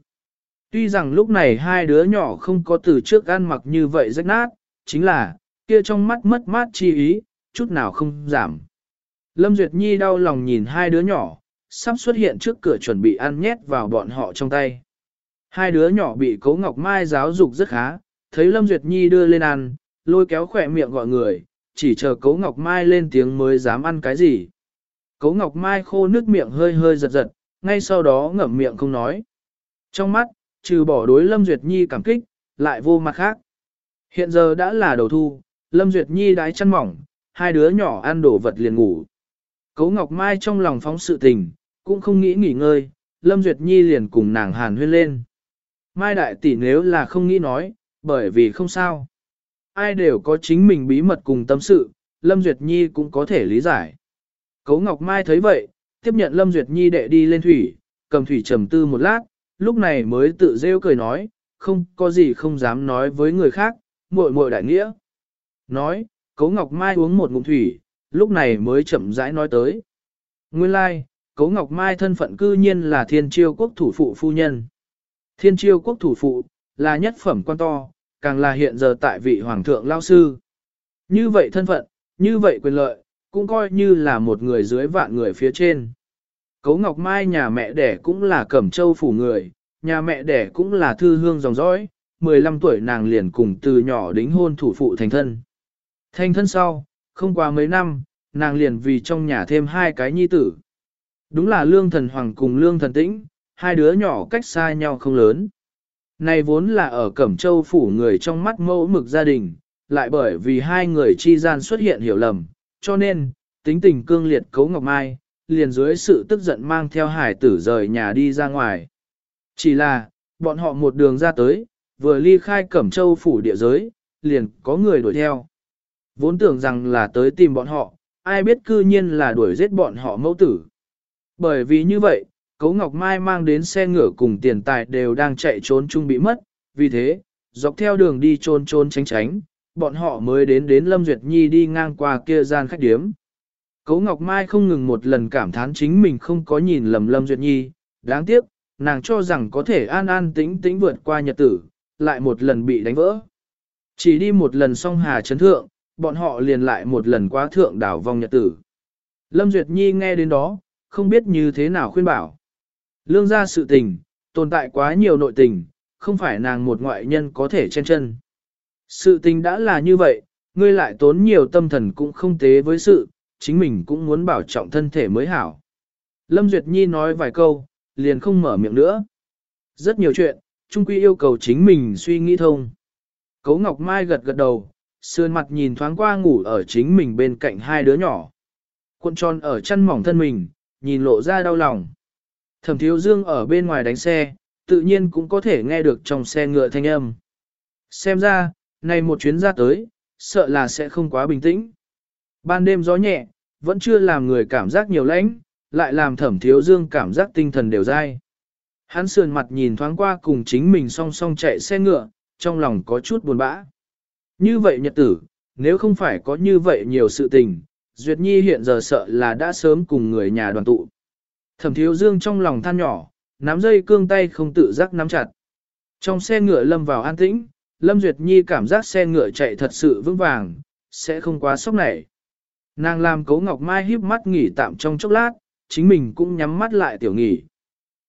Tuy rằng lúc này hai đứa nhỏ không có từ trước ăn mặc như vậy rách nát, chính là, kia trong mắt mất mát chi ý, chút nào không giảm. Lâm Duyệt Nhi đau lòng nhìn hai đứa nhỏ, sắp xuất hiện trước cửa chuẩn bị ăn nhét vào bọn họ trong tay. Hai đứa nhỏ bị Cố Ngọc Mai giáo dục rất khá, thấy Lâm Duyệt Nhi đưa lên ăn, lôi kéo khỏe miệng gọi người, chỉ chờ Cố Ngọc Mai lên tiếng mới dám ăn cái gì. Cố Ngọc Mai khô nước miệng hơi hơi giật giật, ngay sau đó ngậm miệng không nói. Trong mắt, trừ bỏ đối Lâm Duyệt Nhi cảm kích, lại vô mặt khác. Hiện giờ đã là đầu thu, Lâm Duyệt Nhi đái chăn mỏng, hai đứa nhỏ ăn đồ vật liền ngủ. Cố Ngọc Mai trong lòng phóng sự tình, cũng không nghĩ nghỉ ngơi, Lâm Duyệt Nhi liền cùng nàng hàn huyên lên. Mai đại tỷ nếu là không nghĩ nói, bởi vì không sao. Ai đều có chính mình bí mật cùng tâm sự, Lâm Duyệt Nhi cũng có thể lý giải. Cố Ngọc Mai thấy vậy, tiếp nhận Lâm Duyệt Nhi đệ đi lên thủy, cầm thủy trầm tư một lát, lúc này mới tự rêu cười nói, không có gì không dám nói với người khác, muội muội đại nghĩa. Nói, Cố Ngọc Mai uống một ngụm thủy, lúc này mới chậm rãi nói tới. Nguyên lai, like, Cố Ngọc Mai thân phận cư nhiên là thiên chiêu quốc thủ phụ phu nhân. Thiên chiêu quốc thủ phụ, là nhất phẩm quan to, càng là hiện giờ tại vị hoàng thượng lao sư. Như vậy thân phận, như vậy quyền lợi, cũng coi như là một người dưới vạn người phía trên. Cấu Ngọc Mai nhà mẹ đẻ cũng là cẩm châu phủ người, nhà mẹ đẻ cũng là thư hương dòng dõi, 15 tuổi nàng liền cùng từ nhỏ đính hôn thủ phụ thành thân thanh thân sau, không qua mấy năm, nàng liền vì trong nhà thêm hai cái nhi tử. Đúng là lương thần hoàng cùng lương thần tĩnh, hai đứa nhỏ cách xa nhau không lớn. Này vốn là ở Cẩm Châu phủ người trong mắt mẫu mực gia đình, lại bởi vì hai người chi gian xuất hiện hiểu lầm, cho nên, tính tình cương liệt cấu Ngọc Mai, liền dưới sự tức giận mang theo hải tử rời nhà đi ra ngoài. Chỉ là, bọn họ một đường ra tới, vừa ly khai Cẩm Châu phủ địa giới, liền có người đuổi theo. Vốn tưởng rằng là tới tìm bọn họ, ai biết cư nhiên là đuổi giết bọn họ mẫu tử. Bởi vì như vậy, Cấu Ngọc Mai mang đến xe ngựa cùng tiền tài đều đang chạy trốn chung bị mất, vì thế, dọc theo đường đi trốn trốn tránh tránh, bọn họ mới đến đến Lâm Duyệt Nhi đi ngang qua kia gian khách điếm. Cấu Ngọc Mai không ngừng một lần cảm thán chính mình không có nhìn lầm Lâm Duyệt Nhi, đáng tiếc, nàng cho rằng có thể an an tĩnh tĩnh vượt qua nhật tử, lại một lần bị đánh vỡ. Chỉ đi một lần song hà chấn thượng, bọn họ liền lại một lần quá thượng đảo vong nhật tử. Lâm Duyệt Nhi nghe đến đó, không biết như thế nào khuyên bảo. Lương gia sự tình, tồn tại quá nhiều nội tình, không phải nàng một ngoại nhân có thể chen chân. Sự tình đã là như vậy, ngươi lại tốn nhiều tâm thần cũng không tế với sự, chính mình cũng muốn bảo trọng thân thể mới hảo. Lâm Duyệt Nhi nói vài câu, liền không mở miệng nữa. Rất nhiều chuyện, Trung Quy yêu cầu chính mình suy nghĩ thông. Cấu Ngọc Mai gật gật đầu, sườn mặt nhìn thoáng qua ngủ ở chính mình bên cạnh hai đứa nhỏ. Cuộn tròn ở chân mỏng thân mình, nhìn lộ ra đau lòng. Thẩm thiếu dương ở bên ngoài đánh xe, tự nhiên cũng có thể nghe được trong xe ngựa thanh âm. Xem ra, này một chuyến ra tới, sợ là sẽ không quá bình tĩnh. Ban đêm gió nhẹ, vẫn chưa làm người cảm giác nhiều lãnh, lại làm thẩm thiếu dương cảm giác tinh thần đều dai. Hắn sườn mặt nhìn thoáng qua cùng chính mình song song chạy xe ngựa, trong lòng có chút buồn bã. Như vậy nhật tử, nếu không phải có như vậy nhiều sự tình, Duyệt Nhi hiện giờ sợ là đã sớm cùng người nhà đoàn tụ. Thẩm thiếu dương trong lòng than nhỏ, nắm dây cương tay không tự giác nắm chặt. Trong xe ngựa lâm vào an tĩnh, Lâm Duyệt Nhi cảm giác xe ngựa chạy thật sự vững vàng, sẽ không quá sốc nảy. Nàng làm cấu ngọc mai híp mắt nghỉ tạm trong chốc lát, chính mình cũng nhắm mắt lại tiểu nghỉ.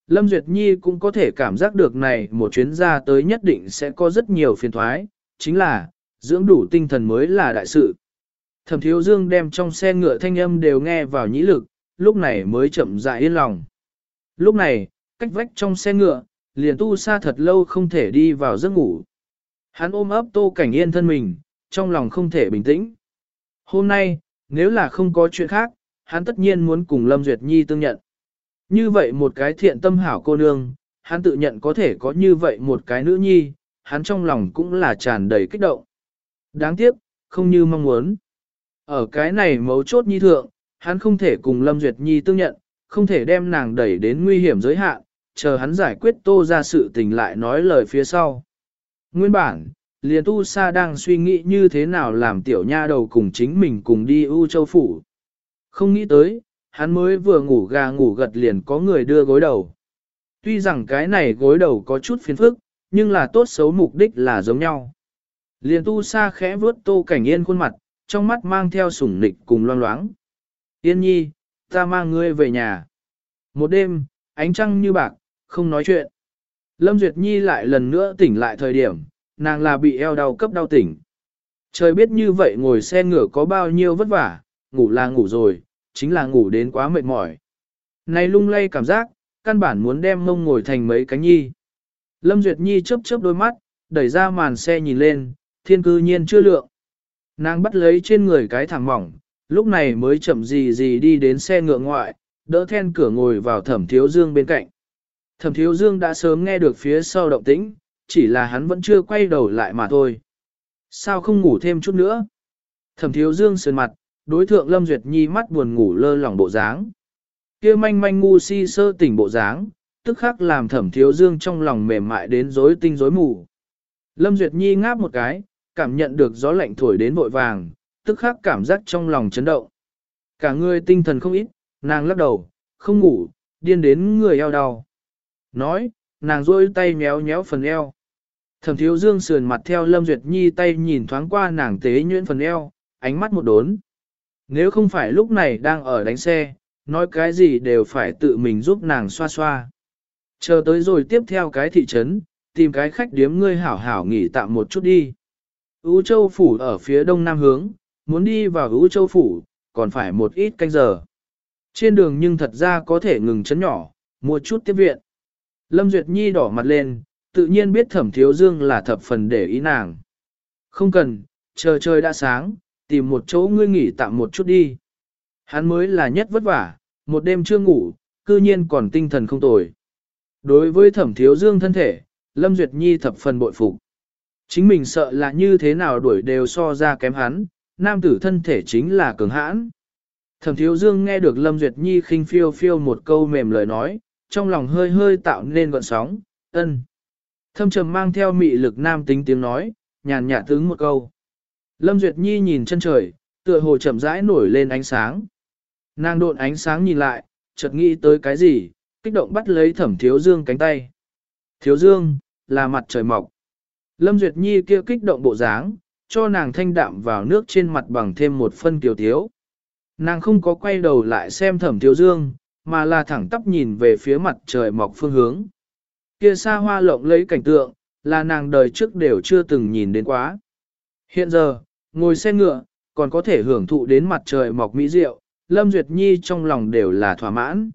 Lâm Duyệt Nhi cũng có thể cảm giác được này một chuyến ra tới nhất định sẽ có rất nhiều phiền thoái, chính là, dưỡng đủ tinh thần mới là đại sự. Thẩm thiếu dương đem trong xe ngựa thanh âm đều nghe vào nhĩ lực, lúc này mới chậm rãi yên lòng. Lúc này, cách vách trong xe ngựa, liền tu xa thật lâu không thể đi vào giấc ngủ. Hắn ôm ấp tô cảnh yên thân mình, trong lòng không thể bình tĩnh. Hôm nay, nếu là không có chuyện khác, hắn tất nhiên muốn cùng Lâm Duyệt Nhi tương nhận. Như vậy một cái thiện tâm hảo cô nương, hắn tự nhận có thể có như vậy một cái nữ nhi, hắn trong lòng cũng là tràn đầy kích động. Đáng tiếc, không như mong muốn. Ở cái này mấu chốt nhi thượng, hắn không thể cùng Lâm Duyệt Nhi tương nhận, không thể đem nàng đẩy đến nguy hiểm giới hạn, chờ hắn giải quyết tô ra sự tình lại nói lời phía sau. Nguyên bản, liền tu sa đang suy nghĩ như thế nào làm tiểu nha đầu cùng chính mình cùng đi U Châu Phủ. Không nghĩ tới, hắn mới vừa ngủ gà ngủ gật liền có người đưa gối đầu. Tuy rằng cái này gối đầu có chút phiền phức, nhưng là tốt xấu mục đích là giống nhau. Liền tu sa khẽ vướt tô cảnh yên khuôn mặt, trong mắt mang theo sủng nịch cùng loang loáng. Yên nhi, ta mang ngươi về nhà. Một đêm, ánh trăng như bạc, không nói chuyện. Lâm Duyệt Nhi lại lần nữa tỉnh lại thời điểm, nàng là bị eo đau cấp đau tỉnh. Trời biết như vậy ngồi xe ngựa có bao nhiêu vất vả, ngủ là ngủ rồi, chính là ngủ đến quá mệt mỏi. Này lung lay cảm giác, căn bản muốn đem mông ngồi thành mấy cánh nhi. Lâm Duyệt Nhi chớp chớp đôi mắt, đẩy ra màn xe nhìn lên, thiên cư nhiên chưa lượng. Nàng bắt lấy trên người cái thẳng mỏng, lúc này mới chậm gì gì đi đến xe ngựa ngoại, đỡ then cửa ngồi vào thẩm thiếu dương bên cạnh. Thẩm thiếu dương đã sớm nghe được phía sau động tĩnh, chỉ là hắn vẫn chưa quay đầu lại mà thôi. Sao không ngủ thêm chút nữa? Thẩm thiếu dương sườn mặt, đối thượng Lâm Duyệt Nhi mắt buồn ngủ lơ lỏng bộ dáng. kia manh manh ngu si sơ tỉnh bộ dáng, tức khắc làm thẩm thiếu dương trong lòng mềm mại đến rối tinh rối mù. Lâm Duyệt Nhi ngáp một cái, cảm nhận được gió lạnh thổi đến vội vàng, tức khắc cảm giác trong lòng chấn động. Cả người tinh thần không ít, nàng lắc đầu, không ngủ, điên đến người eo đau. Nói, nàng rôi tay méo méo phần eo. Thẩm thiếu dương sườn mặt theo Lâm Duyệt Nhi tay nhìn thoáng qua nàng tế nhuyễn phần eo, ánh mắt một đốn. Nếu không phải lúc này đang ở đánh xe, nói cái gì đều phải tự mình giúp nàng xoa xoa. Chờ tới rồi tiếp theo cái thị trấn, tìm cái khách điếm ngươi hảo hảo nghỉ tạm một chút đi. Ú Châu Phủ ở phía đông nam hướng, muốn đi vào Ú Châu Phủ, còn phải một ít canh giờ. Trên đường nhưng thật ra có thể ngừng chấn nhỏ, mua chút tiếp viện. Lâm Duyệt Nhi đỏ mặt lên, tự nhiên biết thẩm thiếu dương là thập phần để ý nàng. Không cần, chờ trời đã sáng, tìm một chỗ ngươi nghỉ tạm một chút đi. Hắn mới là nhất vất vả, một đêm chưa ngủ, cư nhiên còn tinh thần không tồi. Đối với thẩm thiếu dương thân thể, Lâm Duyệt Nhi thập phần bội phục. Chính mình sợ là như thế nào đuổi đều so ra kém hắn, nam tử thân thể chính là cường hãn. Thẩm thiếu dương nghe được Lâm Duyệt Nhi khinh phiêu phiêu một câu mềm lời nói, trong lòng hơi hơi tạo nên gọn sóng, ân. Thâm trầm mang theo mị lực nam tính tiếng nói, nhàn nhạt tướng một câu. Lâm Duyệt Nhi nhìn chân trời, tựa hồ chậm rãi nổi lên ánh sáng. Nàng độn ánh sáng nhìn lại, chợt nghĩ tới cái gì, kích động bắt lấy thẩm thiếu dương cánh tay. Thiếu dương, là mặt trời mọc. Lâm Duyệt Nhi kia kích động bộ dáng, cho nàng thanh đạm vào nước trên mặt bằng thêm một phân tiểu thiếu. Nàng không có quay đầu lại xem thẩm thiếu dương, mà là thẳng tắp nhìn về phía mặt trời mọc phương hướng. Kia xa hoa lộng lấy cảnh tượng, là nàng đời trước đều chưa từng nhìn đến quá. Hiện giờ, ngồi xe ngựa, còn có thể hưởng thụ đến mặt trời mọc mỹ diệu, Lâm Duyệt Nhi trong lòng đều là thỏa mãn.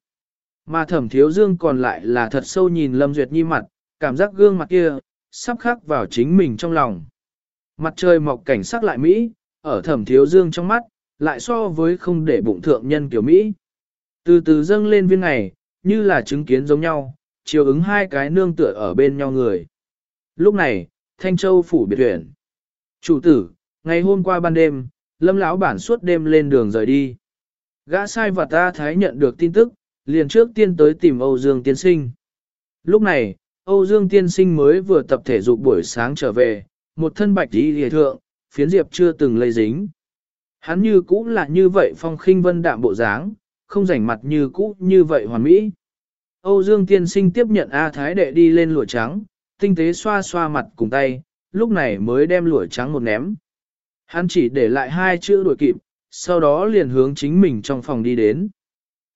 Mà thẩm thiếu dương còn lại là thật sâu nhìn Lâm Duyệt Nhi mặt, cảm giác gương mặt kia, sắp khắc vào chính mình trong lòng. Mặt trời mọc cảnh sắc lại Mỹ, ở thẩm thiếu dương trong mắt, lại so với không để bụng thượng nhân kiểu Mỹ. Từ từ dâng lên viên ngày, như là chứng kiến giống nhau, chiều ứng hai cái nương tựa ở bên nhau người. Lúc này, Thanh Châu phủ biệt huyện. Chủ tử, ngày hôm qua ban đêm, lâm lão bản suốt đêm lên đường rời đi. Gã sai và ta thái nhận được tin tức, liền trước tiên tới tìm Âu Dương tiên sinh. Lúc này, Âu Dương tiên sinh mới vừa tập thể dục buổi sáng trở về, một thân bạch đi hề thượng, phiến diệp chưa từng lây dính. Hắn như cũ là như vậy phong khinh vân đạm bộ dáng, không rảnh mặt như cũ như vậy hoàn mỹ. Âu Dương tiên sinh tiếp nhận A Thái đệ đi lên lụa trắng, tinh tế xoa xoa mặt cùng tay, lúc này mới đem lụa trắng một ném. Hắn chỉ để lại hai chữ đuổi kịp, sau đó liền hướng chính mình trong phòng đi đến.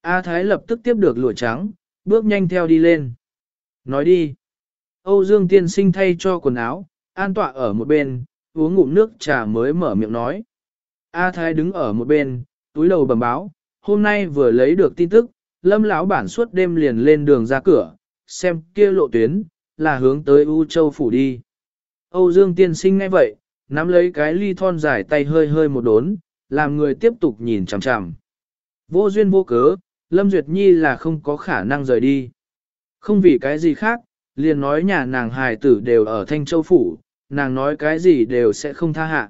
A Thái lập tức tiếp được lụa trắng, bước nhanh theo đi lên. Nói đi. Âu Dương tiên sinh thay cho quần áo, an tọa ở một bên, uống ngụm nước trà mới mở miệng nói. A Thái đứng ở một bên, túi đầu bẩm báo, hôm nay vừa lấy được tin tức, lâm lão bản suốt đêm liền lên đường ra cửa, xem kia lộ tuyến, là hướng tới U Châu Phủ đi. Âu Dương tiên sinh ngay vậy, nắm lấy cái ly thon dài tay hơi hơi một đốn, làm người tiếp tục nhìn chằm chằm. Vô duyên vô cớ, Lâm Duyệt Nhi là không có khả năng rời đi. Không vì cái gì khác, liền nói nhà nàng hài tử đều ở Thanh Châu Phủ, nàng nói cái gì đều sẽ không tha hạ.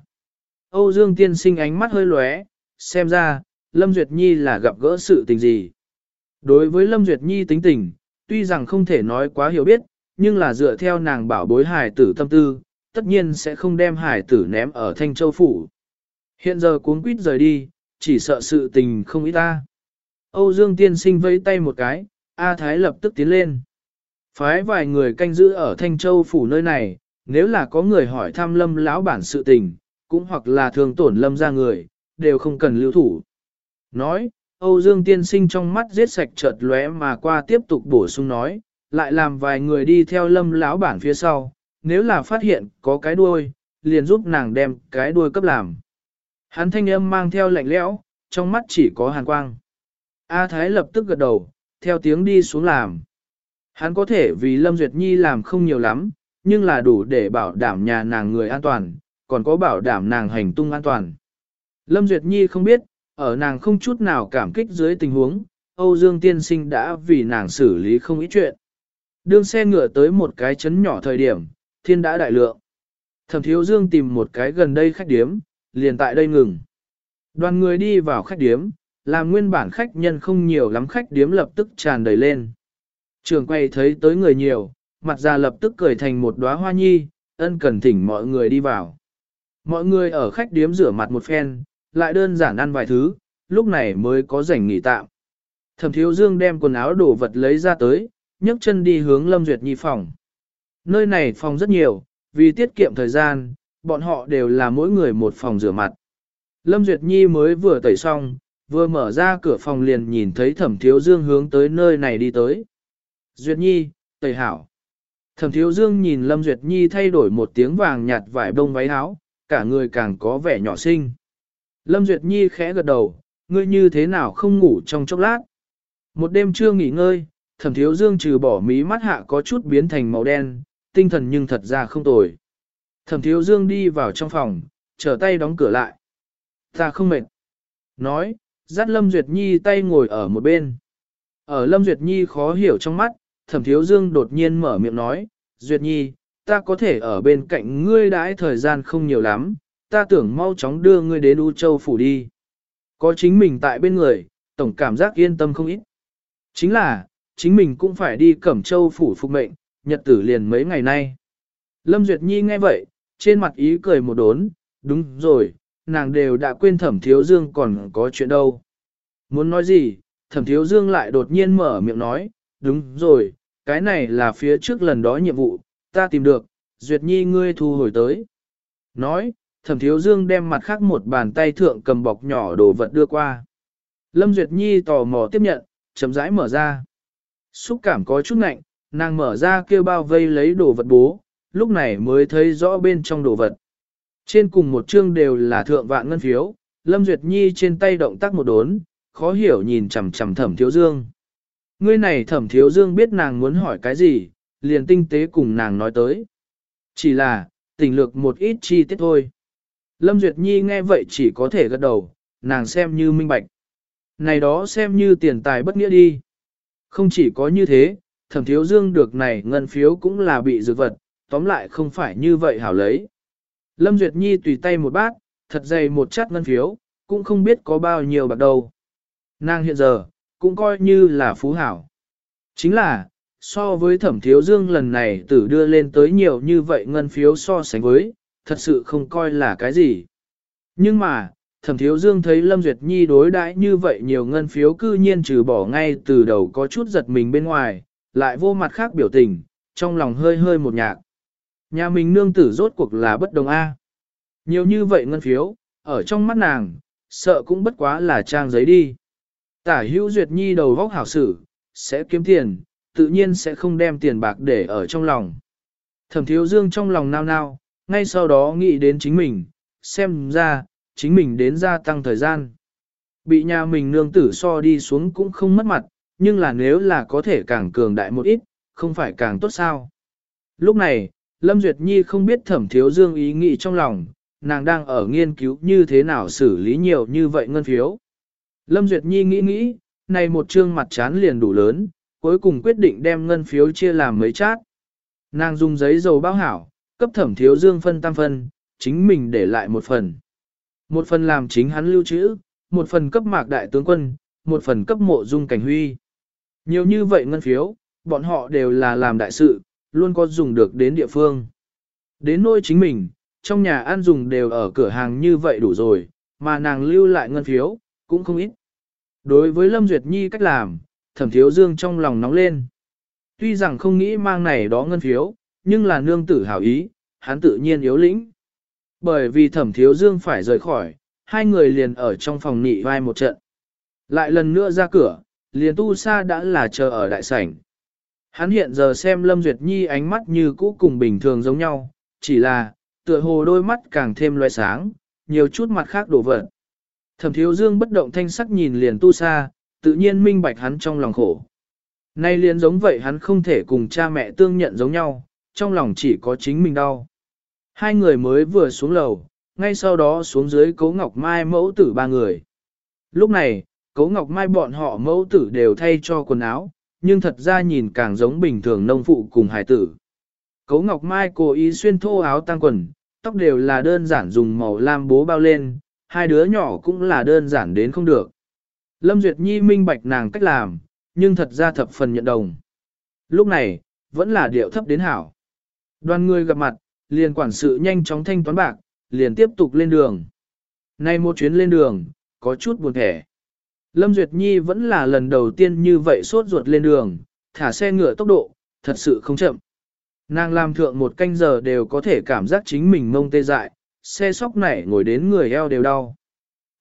Âu Dương tiên sinh ánh mắt hơi lóe, xem ra, Lâm Duyệt Nhi là gặp gỡ sự tình gì. Đối với Lâm Duyệt Nhi tính tình, tuy rằng không thể nói quá hiểu biết, nhưng là dựa theo nàng bảo bối hài tử tâm tư, tất nhiên sẽ không đem hài tử ném ở Thanh Châu Phủ. Hiện giờ cuốn quýt rời đi, chỉ sợ sự tình không ý ta. Âu Dương tiên sinh vẫy tay một cái, A Thái lập tức tiến lên. Phái vài người canh giữ ở Thanh Châu Phủ nơi này, nếu là có người hỏi thăm lâm lão bản sự tình, cũng hoặc là thường tổn lâm ra người, đều không cần lưu thủ. Nói, Âu Dương tiên sinh trong mắt giết sạch chợt lóe mà qua tiếp tục bổ sung nói, lại làm vài người đi theo lâm lão bản phía sau, nếu là phát hiện có cái đuôi, liền giúp nàng đem cái đuôi cấp làm. Hắn thanh âm mang theo lạnh lẽo, trong mắt chỉ có hàn quang. A Thái lập tức gật đầu, theo tiếng đi xuống làm. Hắn có thể vì Lâm Duyệt Nhi làm không nhiều lắm, nhưng là đủ để bảo đảm nhà nàng người an toàn, còn có bảo đảm nàng hành tung an toàn. Lâm Duyệt Nhi không biết, ở nàng không chút nào cảm kích dưới tình huống, Âu Dương Tiên Sinh đã vì nàng xử lý không ít chuyện. Đương xe ngựa tới một cái chấn nhỏ thời điểm, thiên đã đại lượng. Thẩm Thiếu Dương tìm một cái gần đây khách điếm, liền tại đây ngừng. Đoàn người đi vào khách điếm, làm nguyên bản khách nhân không nhiều lắm khách điếm lập tức tràn đầy lên. Trường quay thấy tới người nhiều, mặt ra lập tức cười thành một đóa hoa nhi, ân cần thỉnh mọi người đi vào. Mọi người ở khách điếm rửa mặt một phen, lại đơn giản ăn vài thứ, lúc này mới có rảnh nghỉ tạm. Thẩm thiếu dương đem quần áo đổ vật lấy ra tới, nhấc chân đi hướng Lâm Duyệt Nhi phòng. Nơi này phòng rất nhiều, vì tiết kiệm thời gian, bọn họ đều là mỗi người một phòng rửa mặt. Lâm Duyệt Nhi mới vừa tẩy xong, vừa mở ra cửa phòng liền nhìn thấy thẩm thiếu dương hướng tới nơi này đi tới. Duyệt Nhi, tẩy hảo. Thẩm thiếu dương nhìn Lâm Duyệt Nhi thay đổi một tiếng vàng nhạt vải bông váy áo, cả người càng có vẻ nhỏ xinh. Lâm Duyệt Nhi khẽ gật đầu, ngươi như thế nào không ngủ trong chốc lát. Một đêm chưa nghỉ ngơi, thẩm thiếu dương trừ bỏ mí mắt hạ có chút biến thành màu đen, tinh thần nhưng thật ra không tồi. Thẩm thiếu dương đi vào trong phòng, trở tay đóng cửa lại. Ta không mệt. Nói, dắt Lâm Duyệt Nhi tay ngồi ở một bên. Ở Lâm Duyệt Nhi khó hiểu trong mắt, thẩm thiếu dương đột nhiên mở miệng nói, Duyệt Nhi, ta có thể ở bên cạnh ngươi đãi thời gian không nhiều lắm, ta tưởng mau chóng đưa ngươi đến U Châu Phủ đi. Có chính mình tại bên người, tổng cảm giác yên tâm không ít. Chính là, chính mình cũng phải đi Cẩm Châu Phủ phục mệnh, nhật tử liền mấy ngày nay. Lâm Duyệt Nhi nghe vậy, trên mặt ý cười một đốn, đúng rồi, nàng đều đã quên thẩm thiếu dương còn có chuyện đâu. Muốn nói gì, thẩm thiếu dương lại đột nhiên mở miệng nói, đúng rồi, cái này là phía trước lần đó nhiệm vụ, ta tìm được, Duyệt Nhi ngươi thu hồi tới. Nói, thẩm thiếu dương đem mặt khác một bàn tay thượng cầm bọc nhỏ đồ vật đưa qua. Lâm Duyệt Nhi tò mò tiếp nhận, chậm rãi mở ra. Xúc cảm có chút ngạnh, nàng mở ra kêu bao vây lấy đồ vật bố, lúc này mới thấy rõ bên trong đồ vật. Trên cùng một chương đều là thượng vạn ngân phiếu, Lâm Duyệt Nhi trên tay động tác một đốn, khó hiểu nhìn chằm chằm thẩm thiếu dương. Ngươi này thẩm thiếu dương biết nàng muốn hỏi cái gì, liền tinh tế cùng nàng nói tới. Chỉ là, tình lược một ít chi tiết thôi. Lâm Duyệt Nhi nghe vậy chỉ có thể gật đầu, nàng xem như minh bạch. Này đó xem như tiền tài bất nghĩa đi. Không chỉ có như thế, thẩm thiếu dương được này ngân phiếu cũng là bị dược vật, tóm lại không phải như vậy hảo lấy. Lâm Duyệt Nhi tùy tay một bát, thật dày một chát ngân phiếu, cũng không biết có bao nhiêu bạc đâu. Nàng hiện giờ, cũng coi như là phú hảo. Chính là, so với thẩm thiếu dương lần này tử đưa lên tới nhiều như vậy ngân phiếu so sánh với, thật sự không coi là cái gì. Nhưng mà, thẩm thiếu dương thấy Lâm Duyệt Nhi đối đãi như vậy nhiều ngân phiếu cư nhiên trừ bỏ ngay từ đầu có chút giật mình bên ngoài, lại vô mặt khác biểu tình, trong lòng hơi hơi một nhạc. Nhà mình nương tử rốt cuộc là bất đồng A. Nhiều như vậy ngân phiếu, ở trong mắt nàng, sợ cũng bất quá là trang giấy đi. Tả hữu Duyệt Nhi đầu vóc hảo sử, sẽ kiếm tiền, tự nhiên sẽ không đem tiền bạc để ở trong lòng. Thẩm thiếu dương trong lòng nao nao, ngay sau đó nghĩ đến chính mình, xem ra, chính mình đến gia tăng thời gian. Bị nhà mình nương tử so đi xuống cũng không mất mặt, nhưng là nếu là có thể càng cường đại một ít, không phải càng tốt sao. Lúc này, Lâm Duyệt Nhi không biết thẩm thiếu dương ý nghĩ trong lòng, nàng đang ở nghiên cứu như thế nào xử lý nhiều như vậy ngân phiếu. Lâm Duyệt Nhi nghĩ nghĩ, này một trương mặt chán liền đủ lớn, cuối cùng quyết định đem ngân phiếu chia làm mấy chát. Nàng dùng giấy dầu bao hảo, cấp thẩm thiếu dương phân tam phân, chính mình để lại một phần. Một phần làm chính hắn lưu trữ, một phần cấp mạc đại tướng quân, một phần cấp mộ dung cảnh huy. Nhiều như vậy ngân phiếu, bọn họ đều là làm đại sự, luôn có dùng được đến địa phương. Đến nôi chính mình, trong nhà ăn dùng đều ở cửa hàng như vậy đủ rồi, mà nàng lưu lại ngân phiếu, cũng không ít. Đối với Lâm Duyệt Nhi cách làm, thẩm thiếu dương trong lòng nóng lên. Tuy rằng không nghĩ mang này đó ngân phiếu, nhưng là nương tử hảo ý, hắn tự nhiên yếu lĩnh. Bởi vì thẩm thiếu dương phải rời khỏi, hai người liền ở trong phòng nị vai một trận. Lại lần nữa ra cửa, liền tu sa đã là chờ ở đại sảnh. Hắn hiện giờ xem Lâm Duyệt Nhi ánh mắt như cũ cùng bình thường giống nhau, chỉ là, tựa hồ đôi mắt càng thêm loe sáng, nhiều chút mặt khác đổ vật. Thẩm thiếu dương bất động thanh sắc nhìn liền tu sa, tự nhiên minh bạch hắn trong lòng khổ. Nay liền giống vậy hắn không thể cùng cha mẹ tương nhận giống nhau, trong lòng chỉ có chính mình đau. Hai người mới vừa xuống lầu, ngay sau đó xuống dưới cấu ngọc mai mẫu tử ba người. Lúc này, cấu ngọc mai bọn họ mẫu tử đều thay cho quần áo, nhưng thật ra nhìn càng giống bình thường nông phụ cùng hài tử. Cấu ngọc mai cố ý xuyên thô áo tăng quần, tóc đều là đơn giản dùng màu lam bố bao lên, hai đứa nhỏ cũng là đơn giản đến không được. Lâm Duyệt Nhi minh bạch nàng cách làm, nhưng thật ra thập phần nhận đồng. Lúc này, vẫn là điệu thấp đến hảo. Đoàn người gặp mặt, liền quản sự nhanh chóng thanh toán bạc, liền tiếp tục lên đường. Nay một chuyến lên đường, có chút buồn thẻ. Lâm Duyệt Nhi vẫn là lần đầu tiên như vậy sốt ruột lên đường, thả xe ngựa tốc độ, thật sự không chậm. Nàng làm thượng một canh giờ đều có thể cảm giác chính mình mông tê dại, xe sóc này ngồi đến người eo đều đau.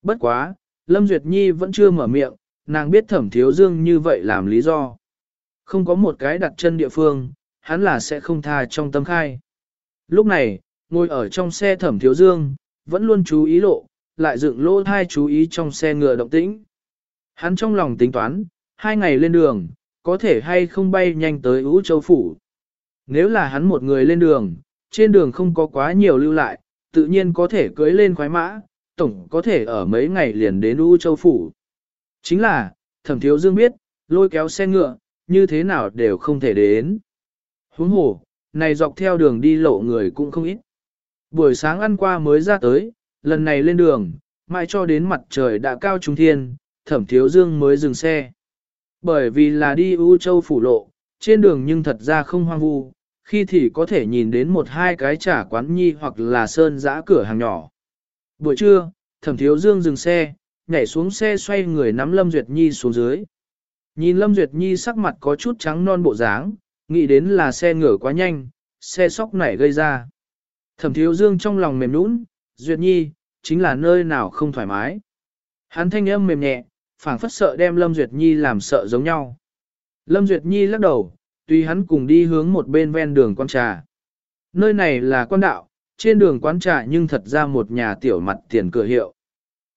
Bất quá, Lâm Duyệt Nhi vẫn chưa mở miệng, nàng biết thẩm thiếu dương như vậy làm lý do. Không có một cái đặt chân địa phương, hắn là sẽ không tha trong tâm khai. Lúc này, ngồi ở trong xe thẩm thiếu dương, vẫn luôn chú ý lộ, lại dựng lỗ thai chú ý trong xe ngựa động tĩnh. Hắn trong lòng tính toán, hai ngày lên đường, có thể hay không bay nhanh tới Ú Châu Phủ. Nếu là hắn một người lên đường, trên đường không có quá nhiều lưu lại, tự nhiên có thể cưới lên khoái mã, tổng có thể ở mấy ngày liền đến U Châu Phủ. Chính là, thẩm thiếu dương biết, lôi kéo xe ngựa, như thế nào đều không thể đến. Huống hồ, này dọc theo đường đi lộ người cũng không ít. Buổi sáng ăn qua mới ra tới, lần này lên đường, mãi cho đến mặt trời đã cao trung thiên, thẩm thiếu dương mới dừng xe. Bởi vì là đi U Châu Phủ lộ, trên đường nhưng thật ra không hoang vu, khi thì có thể nhìn đến một hai cái trà quán nhi hoặc là sơn giã cửa hàng nhỏ. Buổi trưa, thẩm thiếu dương dừng xe, nhảy xuống xe xoay người nắm Lâm Duyệt Nhi xuống dưới. Nhìn Lâm Duyệt Nhi sắc mặt có chút trắng non bộ dáng, nghĩ đến là xe ngửa quá nhanh, xe sóc nảy gây ra. Thẩm thiếu dương trong lòng mềm nũng, Duyệt Nhi, chính là nơi nào không thoải mái. Hắn thanh âm mềm nhẹ, phảng phất sợ đem Lâm Duyệt Nhi làm sợ giống nhau. Lâm Duyệt Nhi lắc đầu, tùy hắn cùng đi hướng một bên ven đường quan trà. Nơi này là quan đạo, trên đường quán trà nhưng thật ra một nhà tiểu mặt tiền cửa hiệu.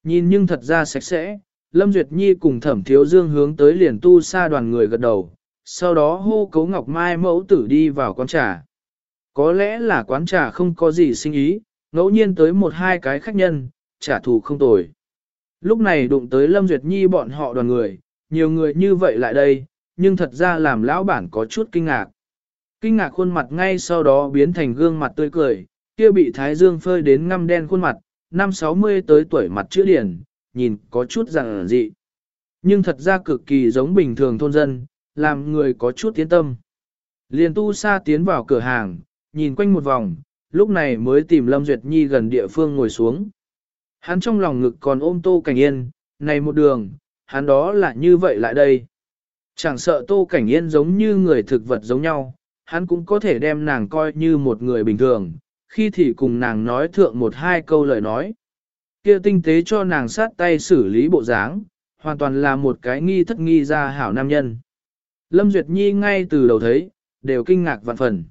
Nhìn nhưng thật ra sạch sẽ, Lâm Duyệt Nhi cùng thẩm thiếu dương hướng tới liền tu xa đoàn người gật đầu, sau đó hô cấu ngọc mai mẫu tử đi vào quán trà. Có lẽ là quán trà không có gì sinh ý, ngẫu nhiên tới một hai cái khách nhân, trả thù không tồi. Lúc này đụng tới Lâm Duyệt Nhi bọn họ đoàn người, nhiều người như vậy lại đây, nhưng thật ra làm lão bản có chút kinh ngạc. Kinh ngạc khuôn mặt ngay sau đó biến thành gương mặt tươi cười, kia bị thái dương phơi đến ngăm đen khuôn mặt, năm 60 tới tuổi mặt chữ điển, nhìn có chút rằng dị. Nhưng thật ra cực kỳ giống bình thường thôn dân, làm người có chút tiến tâm. Liền tu sa tiến vào cửa hàng, nhìn quanh một vòng, lúc này mới tìm Lâm Duyệt Nhi gần địa phương ngồi xuống. Hắn trong lòng ngực còn ôm Tô Cảnh Yên, này một đường, hắn đó là như vậy lại đây. Chẳng sợ Tô Cảnh Yên giống như người thực vật giống nhau, hắn cũng có thể đem nàng coi như một người bình thường, khi thì cùng nàng nói thượng một hai câu lời nói. Kia tinh tế cho nàng sát tay xử lý bộ dáng, hoàn toàn là một cái nghi thất nghi ra hảo nam nhân. Lâm Duyệt Nhi ngay từ đầu thấy, đều kinh ngạc vạn phần.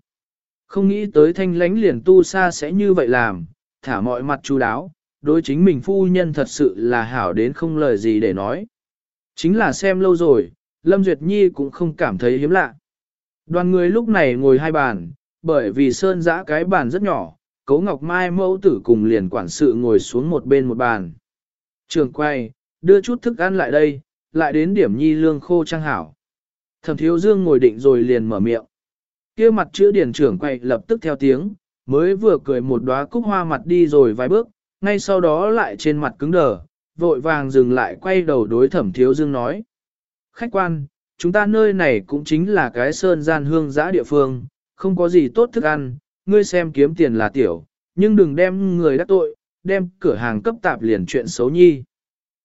Không nghĩ tới thanh lánh liền tu xa sẽ như vậy làm, thả mọi mặt chú đáo, đối chính mình phu nhân thật sự là hảo đến không lời gì để nói. Chính là xem lâu rồi, Lâm Duyệt Nhi cũng không cảm thấy hiếm lạ. Đoàn người lúc này ngồi hai bàn, bởi vì sơn giã cái bàn rất nhỏ, Cố Ngọc Mai mẫu tử cùng liền quản sự ngồi xuống một bên một bàn. Trường quay, đưa chút thức ăn lại đây, lại đến điểm nhi lương khô trang hảo. Thẩm thiếu dương ngồi định rồi liền mở miệng. kia mặt chữ điển trưởng quay lập tức theo tiếng, mới vừa cười một đóa cúc hoa mặt đi rồi vài bước, ngay sau đó lại trên mặt cứng đờ, vội vàng dừng lại quay đầu đối thẩm thiếu dương nói. Khách quan, chúng ta nơi này cũng chính là cái sơn gian hương giã địa phương, không có gì tốt thức ăn, ngươi xem kiếm tiền là tiểu, nhưng đừng đem người đắc tội, đem cửa hàng cấp tạp liền chuyện xấu nhi.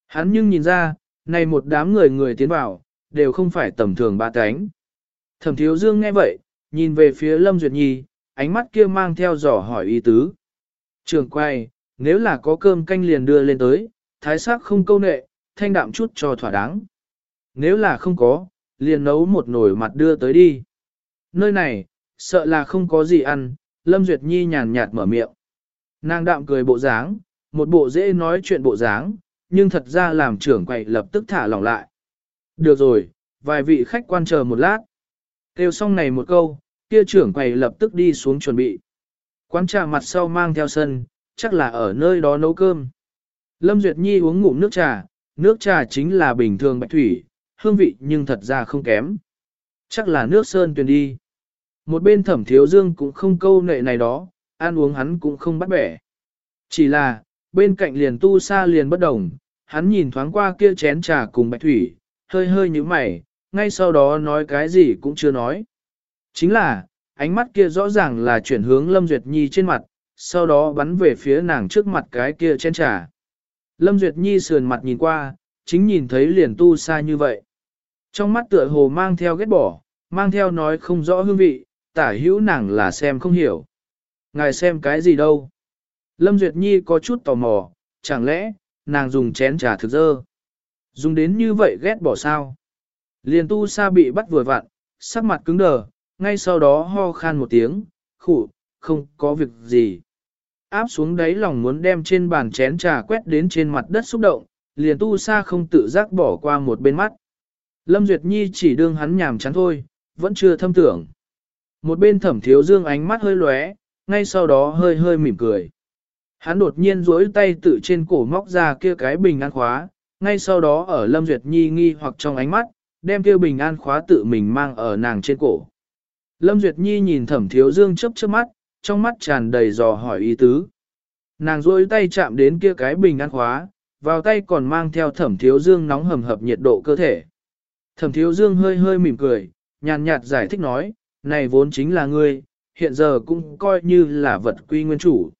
Hắn nhưng nhìn ra, này một đám người người tiến vào, đều không phải tầm thường ba cánh. Thẩm thiếu dương nghe vậy, nhìn về phía Lâm Duyệt Nhi, ánh mắt kia mang theo dò hỏi ý tứ. Trường quay, nếu là có cơm canh liền đưa lên tới, thái sắc không câu nệ, thanh đạm chút cho thỏa đáng. Nếu là không có, liền nấu một nồi mặt đưa tới đi. Nơi này, sợ là không có gì ăn, Lâm Duyệt Nhi nhàn nhạt mở miệng. Nàng đạm cười bộ dáng, một bộ dễ nói chuyện bộ dáng, nhưng thật ra làm trưởng quầy lập tức thả lỏng lại. Được rồi, vài vị khách quan chờ một lát. Kêu xong này một câu, kia trưởng quầy lập tức đi xuống chuẩn bị. Quán trà mặt sau mang theo sân, chắc là ở nơi đó nấu cơm. Lâm Duyệt Nhi uống ngụm nước trà, nước trà chính là bình thường bạch thủy, hương vị nhưng thật ra không kém. Chắc là nước sơn tuyền đi. Một bên thẩm thiếu dương cũng không câu nệ này đó, ăn uống hắn cũng không bắt bẻ. Chỉ là, bên cạnh liền tu sa liền bất đồng, hắn nhìn thoáng qua kia chén trà cùng bạch thủy, hơi hơi như mày, ngay sau đó nói cái gì cũng chưa nói. Chính là, ánh mắt kia rõ ràng là chuyển hướng Lâm Duyệt Nhi trên mặt, sau đó bắn về phía nàng trước mặt cái kia chén trà. Lâm Duyệt Nhi sườn mặt nhìn qua, chính nhìn thấy liền tu sa như vậy. Trong mắt tựa hồ mang theo ghét bỏ, mang theo nói không rõ hương vị, tả hữu nàng là xem không hiểu. Ngài xem cái gì đâu? Lâm Duyệt Nhi có chút tò mò, chẳng lẽ, nàng dùng chén trà thực dơ? Dùng đến như vậy ghét bỏ sao? Liền tu sa bị bắt vừa vặn, sắc mặt cứng đờ, ngay sau đó ho khan một tiếng, khủ, không có việc gì. Áp xuống đáy lòng muốn đem trên bàn chén trà quét đến trên mặt đất xúc động, liền tu sa không tự giác bỏ qua một bên mắt. Lâm Duyệt Nhi chỉ đương hắn nhàm chán thôi, vẫn chưa thâm tưởng. Một bên thẩm thiếu dương ánh mắt hơi lóe, ngay sau đó hơi hơi mỉm cười. Hắn đột nhiên duỗi tay tự trên cổ móc ra kia cái bình an khóa, ngay sau đó ở Lâm Duyệt Nhi nghi hoặc trong ánh mắt, đem kia bình an khóa tự mình mang ở nàng trên cổ. Lâm Duyệt Nhi nhìn thẩm thiếu dương chớp chớp mắt, trong mắt tràn đầy dò hỏi ý tứ. Nàng duỗi tay chạm đến kia cái bình an khóa, vào tay còn mang theo thẩm thiếu dương nóng hầm hập nhiệt độ cơ thể. Thẩm thiếu dương hơi hơi mỉm cười, nhàn nhạt giải thích nói, này vốn chính là ngươi, hiện giờ cũng coi như là vật quy nguyên chủ.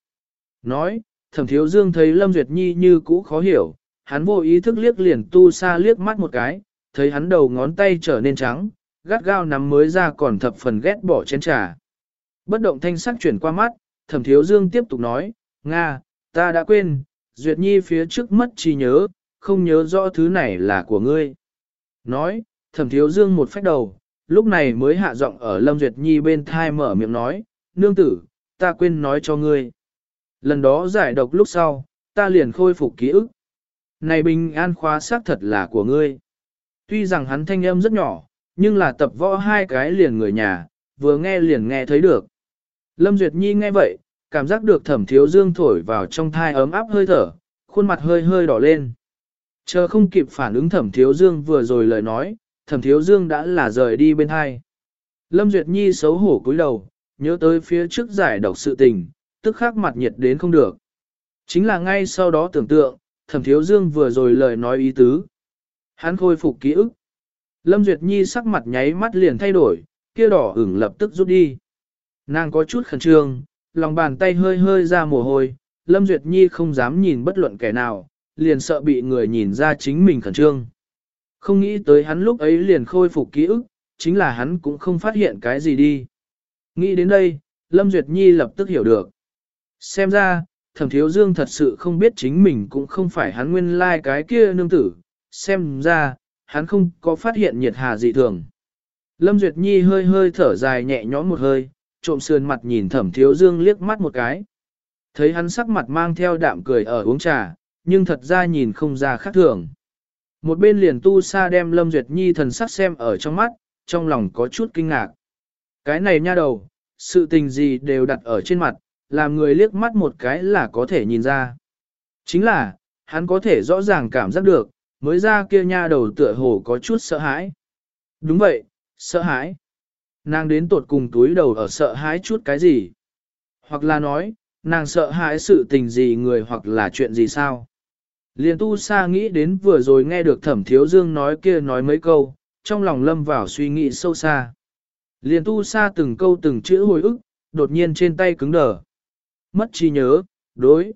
Nói, thẩm thiếu dương thấy Lâm Duyệt Nhi như cũ khó hiểu, hắn vô ý thức liếc liền tu xa liếc mắt một cái, thấy hắn đầu ngón tay trở nên trắng, gắt gao nắm mới ra còn thập phần ghét bỏ chén trà. Bất động thanh sắc chuyển qua mắt, thẩm thiếu dương tiếp tục nói, Nga, ta đã quên, Duyệt Nhi phía trước mất trí nhớ, không nhớ rõ thứ này là của ngươi. Nói, thẩm thiếu dương một phách đầu, lúc này mới hạ giọng ở Lâm Duyệt Nhi bên thai mở miệng nói, nương tử, ta quên nói cho ngươi. Lần đó giải độc lúc sau, ta liền khôi phục ký ức. này bình an khóa xác thật là của ngươi. Tuy rằng hắn thanh âm rất nhỏ, nhưng là tập võ hai cái liền người nhà, vừa nghe liền nghe thấy được. Lâm Duyệt Nhi nghe vậy, cảm giác được thẩm thiếu dương thổi vào trong thai ấm áp hơi thở, khuôn mặt hơi hơi đỏ lên. Chờ không kịp phản ứng thẩm thiếu dương vừa rồi lời nói, thẩm thiếu dương đã là rời đi bên hai. Lâm Duyệt Nhi xấu hổ cúi đầu, nhớ tới phía trước giải độc sự tình, tức khắc mặt nhiệt đến không được. Chính là ngay sau đó tưởng tượng, thẩm thiếu dương vừa rồi lời nói ý tứ. Hắn khôi phục ký ức. Lâm Duyệt Nhi sắc mặt nháy mắt liền thay đổi, kia đỏ ửng lập tức rút đi. Nàng có chút khẩn trương, lòng bàn tay hơi hơi ra mồ hôi, Lâm Duyệt Nhi không dám nhìn bất luận kẻ nào, liền sợ bị người nhìn ra chính mình khẩn trương. Không nghĩ tới hắn lúc ấy liền khôi phục ký ức, chính là hắn cũng không phát hiện cái gì đi. Nghĩ đến đây, Lâm Duyệt Nhi lập tức hiểu được. Xem ra, thẩm thiếu dương thật sự không biết chính mình cũng không phải hắn nguyên lai like cái kia nương tử. Xem ra, hắn không có phát hiện nhiệt hà dị thường. Lâm Duyệt Nhi hơi hơi thở dài nhẹ nhõm một hơi, trộm sườn mặt nhìn thẩm thiếu dương liếc mắt một cái. Thấy hắn sắc mặt mang theo đạm cười ở uống trà, nhưng thật ra nhìn không ra khác thường. Một bên liền tu sa đem Lâm Duyệt Nhi thần sắc xem ở trong mắt, trong lòng có chút kinh ngạc. Cái này nha đầu, sự tình gì đều đặt ở trên mặt, làm người liếc mắt một cái là có thể nhìn ra. Chính là, hắn có thể rõ ràng cảm giác được, mới ra kia nha đầu tựa hồ có chút sợ hãi. Đúng vậy, sợ hãi. Nàng đến tột cùng túi đầu ở sợ hãi chút cái gì? Hoặc là nói, nàng sợ hãi sự tình gì người hoặc là chuyện gì sao? Liên tu sa nghĩ đến vừa rồi nghe được thẩm thiếu dương nói kia nói mấy câu, trong lòng lâm vào suy nghĩ sâu xa. Liên tu sa từng câu từng chữ hồi ức, đột nhiên trên tay cứng đờ. Mất trí nhớ, đối.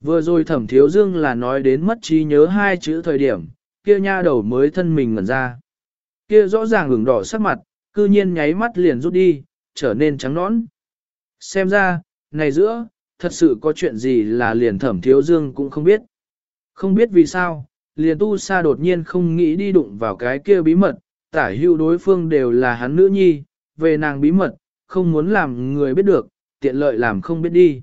Vừa rồi thẩm thiếu dương là nói đến mất trí nhớ hai chữ thời điểm, kia nha đầu mới thân mình ngẩn ra. Kia rõ ràng ửng đỏ sắc mặt, cư nhiên nháy mắt liền rút đi, trở nên trắng nõn. Xem ra, này giữa, thật sự có chuyện gì là liền thẩm thiếu dương cũng không biết. Không biết vì sao, liền tu sa đột nhiên không nghĩ đi đụng vào cái kia bí mật, tả hữu đối phương đều là hắn nữ nhi, về nàng bí mật, không muốn làm người biết được, tiện lợi làm không biết đi.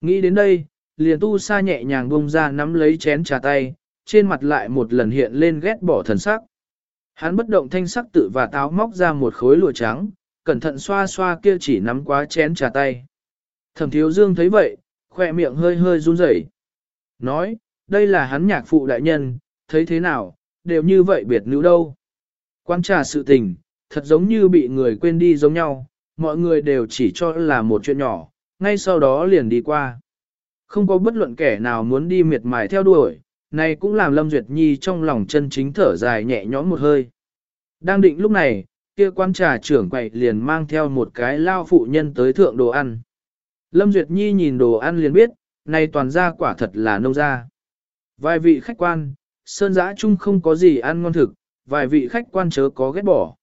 Nghĩ đến đây, liền tu sa nhẹ nhàng bông ra nắm lấy chén trà tay, trên mặt lại một lần hiện lên ghét bỏ thần sắc. Hắn bất động thanh sắc tự và táo móc ra một khối lụa trắng, cẩn thận xoa xoa kia chỉ nắm quá chén trà tay. Thẩm thiếu dương thấy vậy, khỏe miệng hơi hơi run rẩy, Nói, đây là hắn nhạc phụ đại nhân, thấy thế nào, đều như vậy biệt nữ đâu. Quan trà sự tình, thật giống như bị người quên đi giống nhau, mọi người đều chỉ cho là một chuyện nhỏ, ngay sau đó liền đi qua. Không có bất luận kẻ nào muốn đi miệt mài theo đuổi, này cũng làm Lâm Duyệt Nhi trong lòng chân chính thở dài nhẹ nhõm một hơi. Đang định lúc này, kia quan trà trưởng quậy liền mang theo một cái lao phụ nhân tới thượng đồ ăn. Lâm Duyệt Nhi nhìn đồ ăn liền biết, này toàn ra quả thật là nông ra. Vài vị khách quan, sơn giã chung không có gì ăn ngon thực, vài vị khách quan chớ có ghét bỏ.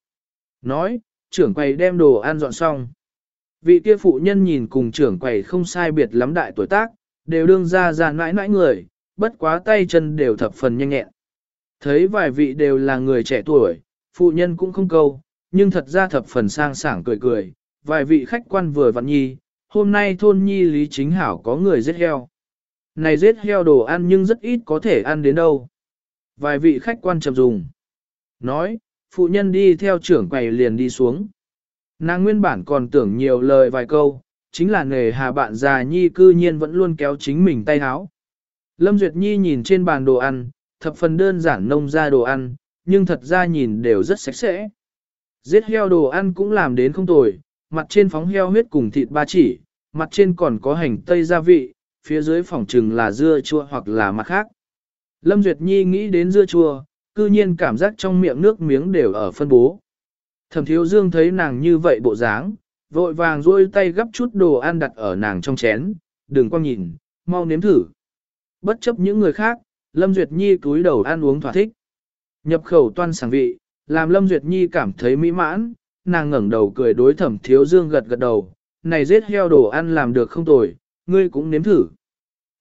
Nói, trưởng quầy đem đồ ăn dọn xong. Vị kia phụ nhân nhìn cùng trưởng quầy không sai biệt lắm đại tuổi tác, đều đương ra ra mãi mãi người, bất quá tay chân đều thập phần nhanh nhẹn. Thấy vài vị đều là người trẻ tuổi, phụ nhân cũng không câu, nhưng thật ra thập phần sang sảng cười cười, vài vị khách quan vừa vặn nhi, hôm nay thôn nhi Lý Chính Hảo có người giết heo. Này giết heo đồ ăn nhưng rất ít có thể ăn đến đâu. Vài vị khách quan chậm dùng. Nói, phụ nhân đi theo trưởng quầy liền đi xuống. Nàng nguyên bản còn tưởng nhiều lời vài câu, chính là nghề hà bạn già nhi cư nhiên vẫn luôn kéo chính mình tay háo. Lâm Duyệt Nhi nhìn trên bàn đồ ăn, thập phần đơn giản nông ra đồ ăn, nhưng thật ra nhìn đều rất sạch sẽ. Giết heo đồ ăn cũng làm đến không tồi, mặt trên phóng heo huyết cùng thịt ba chỉ, mặt trên còn có hành tây gia vị, phía dưới phòng trừng là dưa chua hoặc là mặt khác. Lâm Duyệt Nhi nghĩ đến dưa chua, cư nhiên cảm giác trong miệng nước miếng đều ở phân bố. Thẩm thiếu dương thấy nàng như vậy bộ dáng, vội vàng duỗi tay gấp chút đồ ăn đặt ở nàng trong chén, đừng quan nhìn, mau nếm thử. Bất chấp những người khác, Lâm Duyệt Nhi cúi đầu ăn uống thỏa thích. Nhập khẩu toan sảng vị, làm Lâm Duyệt Nhi cảm thấy mỹ mãn, nàng ngẩng đầu cười đối thẩm thiếu dương gật gật đầu, này giết heo đồ ăn làm được không tồi, ngươi cũng nếm thử.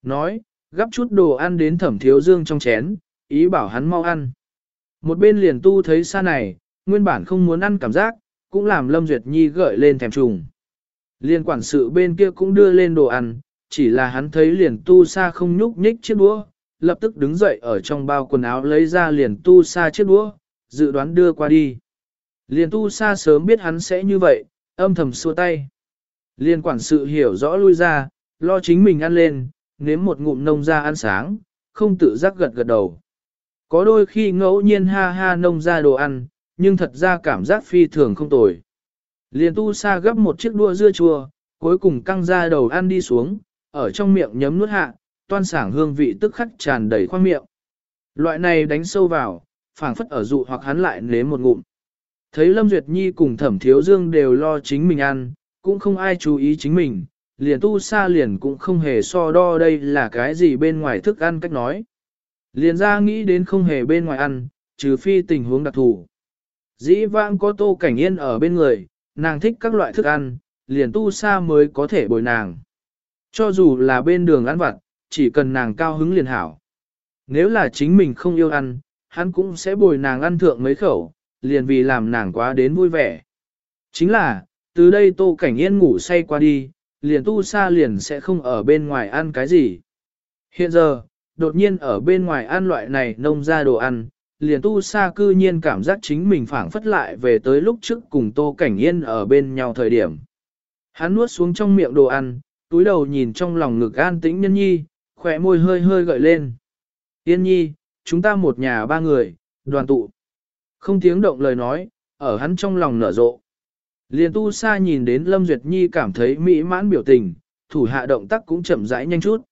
Nói, gấp chút đồ ăn đến thẩm thiếu dương trong chén, ý bảo hắn mau ăn. Một bên liền tu thấy xa này, nguyên bản không muốn ăn cảm giác, cũng làm Lâm Duyệt Nhi gợi lên thèm trùng. Liên quản sự bên kia cũng đưa lên đồ ăn, chỉ là hắn thấy liền tu xa không nhúc nhích chiếc đũa, lập tức đứng dậy ở trong bao quần áo lấy ra liền tu sa chiếc đũa, dự đoán đưa qua đi. Liền tu sa sớm biết hắn sẽ như vậy, âm thầm xua tay. Liên quản sự hiểu rõ lui ra, lo chính mình ăn lên, nếm một ngụm nông ra ăn sáng, không tự giác gật gật đầu. Có đôi khi ngẫu nhiên ha ha nông ra đồ ăn, nhưng thật ra cảm giác phi thường không tồi. Liền tu sa gấp một chiếc đua dưa chua, cuối cùng căng ra đầu ăn đi xuống, ở trong miệng nhấm nuốt hạ, toan sảng hương vị tức khắc tràn đầy khoang miệng. Loại này đánh sâu vào, phảng phất ở dụ hoặc hắn lại nếm một ngụm. Thấy Lâm Duyệt Nhi cùng Thẩm Thiếu Dương đều lo chính mình ăn, cũng không ai chú ý chính mình, liền tu sa liền cũng không hề so đo đây là cái gì bên ngoài thức ăn cách nói. Liền ra nghĩ đến không hề bên ngoài ăn, trừ phi tình huống đặc thù. Dĩ vãng có tô cảnh yên ở bên người, nàng thích các loại thức ăn, liền tu sa mới có thể bồi nàng. Cho dù là bên đường ăn vặt, chỉ cần nàng cao hứng liền hảo. Nếu là chính mình không yêu ăn, hắn cũng sẽ bồi nàng ăn thượng mấy khẩu, liền vì làm nàng quá đến vui vẻ. Chính là, từ đây tô cảnh yên ngủ say qua đi, liền tu sa liền sẽ không ở bên ngoài ăn cái gì. Hiện giờ, đột nhiên ở bên ngoài ăn loại này nông ra đồ ăn, liền tu sa cư nhiên cảm giác chính mình phản phất lại về tới lúc trước cùng tô cảnh yên ở bên nhau thời điểm. Hắn nuốt xuống trong miệng đồ ăn, túi đầu nhìn trong lòng ngực an tĩnh nhân nhi, khỏe môi hơi hơi gợi lên. Yên nhi, chúng ta một nhà ba người, đoàn tụ. Không tiếng động lời nói, ở hắn trong lòng nở rộ. Liền tu sa nhìn đến Lâm Duyệt Nhi cảm thấy mỹ mãn biểu tình, thủ hạ động tác cũng chậm rãi nhanh chút.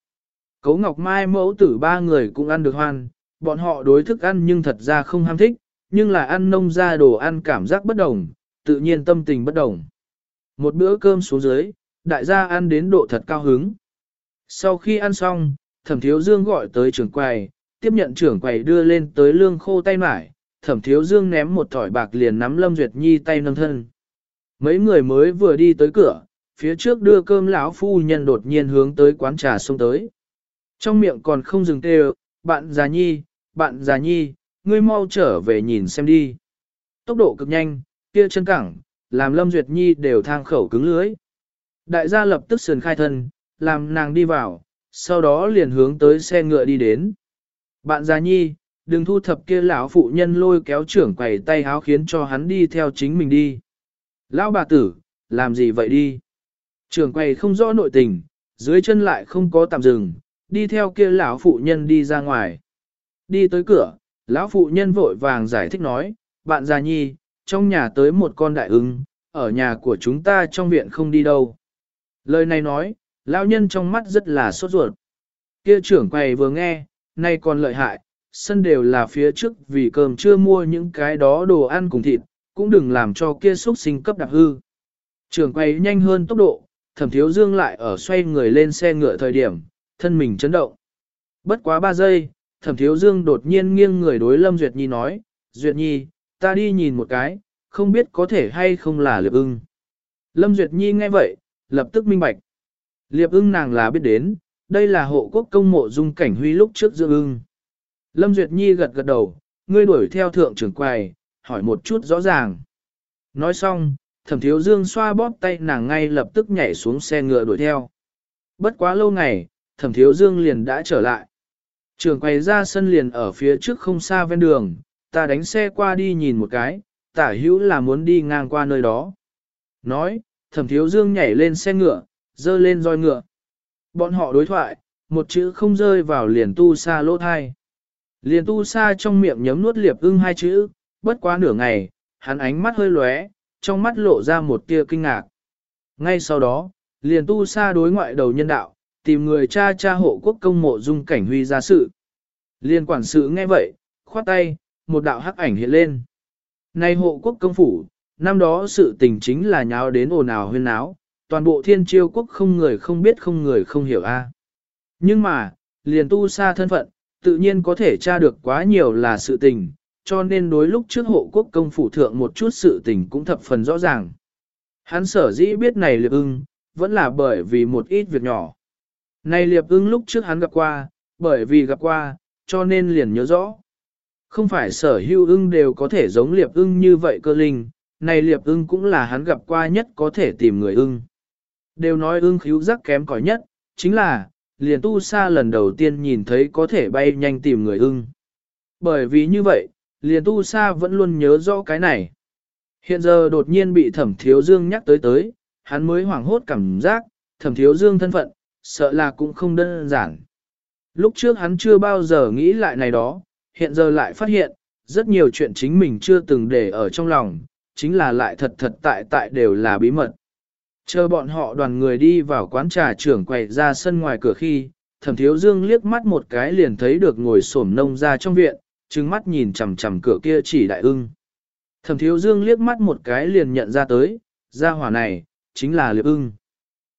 Cấu Ngọc Mai mẫu tử ba người cũng ăn được hoan, bọn họ đối thức ăn nhưng thật ra không ham thích, nhưng là ăn nông ra đồ ăn cảm giác bất đồng, tự nhiên tâm tình bất đồng. Một bữa cơm xuống dưới, đại gia ăn đến độ thật cao hứng. Sau khi ăn xong, thẩm thiếu dương gọi tới trưởng quầy, tiếp nhận trưởng quầy đưa lên tới lương khô tay mải, thẩm thiếu dương ném một thỏi bạc liền nắm Lâm Duyệt Nhi tay nâng thân. Mấy người mới vừa đi tới cửa, phía trước đưa cơm lão phu nhân đột nhiên hướng tới quán trà xông tới. Trong miệng còn không dừng tê bạn già nhi, bạn già nhi, ngươi mau trở về nhìn xem đi. Tốc độ cực nhanh, kia chân cẳng, làm Lâm Duyệt Nhi đều thang khẩu cứng lưới. Đại gia lập tức sườn khai thân, làm nàng đi vào, sau đó liền hướng tới xe ngựa đi đến. Bạn già nhi, đừng thu thập kia lão phụ nhân lôi kéo trưởng quầy tay háo khiến cho hắn đi theo chính mình đi. Lão bà tử, làm gì vậy đi? Trưởng quầy không rõ nội tình, dưới chân lại không có tạm dừng, đi theo kia lão phụ nhân đi ra ngoài. Đi tới cửa, lão phụ nhân vội vàng giải thích nói, bạn già nhi, trong nhà tới một con đại ứng ở nhà của chúng ta trong viện không đi đâu. Lời này nói, lão nhân trong mắt rất là sốt ruột. Kia trưởng quầy vừa nghe, nay còn lợi hại, sân đều là phía trước vì cơm chưa mua những cái đó đồ ăn cùng thịt, cũng đừng làm cho kia xuất sinh cấp đặc hư. trường quay nhanh hơn tốc độ, thẩm thiếu dương lại ở xoay người lên xe ngựa thời điểm, thân mình chấn động. Bất quá ba giây, thẩm thiếu dương đột nhiên nghiêng người đối Lâm Duyệt Nhi nói, Duyệt Nhi, ta đi nhìn một cái, không biết có thể hay không là liệp ưng. Lâm Duyệt Nhi nghe vậy, lập tức minh bạch. Liệp ưng nàng là biết đến, đây là hộ quốc công mộ dung cảnh huy lúc trước dưỡng ưng. Lâm Duyệt Nhi gật gật đầu, ngươi đuổi theo thượng trưởng quầy, hỏi một chút rõ ràng. Nói xong, thẩm thiếu dương xoa bóp tay nàng ngay lập tức nhảy xuống xe ngựa đuổi theo. Bất quá lâu ngày, thẩm thiếu dương liền đã trở lại. Trường quay ra sân liền ở phía trước không xa ven đường, ta đánh xe qua đi nhìn một cái, tả hữu là muốn đi ngang qua nơi đó. Nói, thẩm thiếu dương nhảy lên xe ngựa, dơ lên roi ngựa. Bọn họ đối thoại, một chữ không rơi vào liền tu sa lỗ thai. Liền tu sa trong miệng nhấm nuốt liệp ưng hai chữ, bất quá nửa ngày, hắn ánh mắt hơi lóe, trong mắt lộ ra một tia kinh ngạc. Ngay sau đó, liền tu sa đối ngoại đầu nhân đạo, tìm người cha cha hộ quốc công mộ dung cảnh huy ra sự. Liên quản sự nghe vậy, khoát tay, một đạo hắc ảnh hiện lên. Này hộ quốc công phủ, năm đó sự tình chính là nháo đến ồn ào huyên náo, toàn bộ thiên chiêu quốc không người không biết không người không hiểu a. Nhưng mà, liền tu Sa thân phận, tự nhiên có thể tra được quá nhiều là sự tình, cho nên đối lúc trước hộ quốc công phủ thượng một chút sự tình cũng thập phần rõ ràng. Hắn sở dĩ biết này liệp ưng, vẫn là bởi vì một ít việc nhỏ. Này liệp ưng lúc trước hắn gặp qua, bởi vì gặp qua, cho nên liền nhớ rõ. Không phải sở hữu ưng đều có thể giống liệp ưng như vậy cơ linh, này liệp ưng cũng là hắn gặp qua nhất có thể tìm người ưng. Đều nói ưng khíu giác kém cỏi nhất, chính là, liền tu sa lần đầu tiên nhìn thấy có thể bay nhanh tìm người ưng. Bởi vì như vậy, liền tu sa vẫn luôn nhớ rõ cái này. Hiện giờ đột nhiên bị thẩm thiếu dương nhắc tới tới, hắn mới hoảng hốt cảm giác, thẩm thiếu dương thân phận, sợ là cũng không đơn giản. Lúc trước hắn chưa bao giờ nghĩ lại này đó, hiện giờ lại phát hiện, rất nhiều chuyện chính mình chưa từng để ở trong lòng, chính là lại thật thật tại tại đều là bí mật. Chờ bọn họ đoàn người đi vào quán trà trưởng quầy ra sân ngoài cửa khi, thẩm thiếu dương liếc mắt một cái liền thấy được ngồi xổm nông ra trong viện, trừng mắt nhìn chằm chằm cửa kia chỉ đại ưng. Thẩm thiếu dương liếc mắt một cái liền nhận ra tới, ra hỏa này, chính là liệp ưng.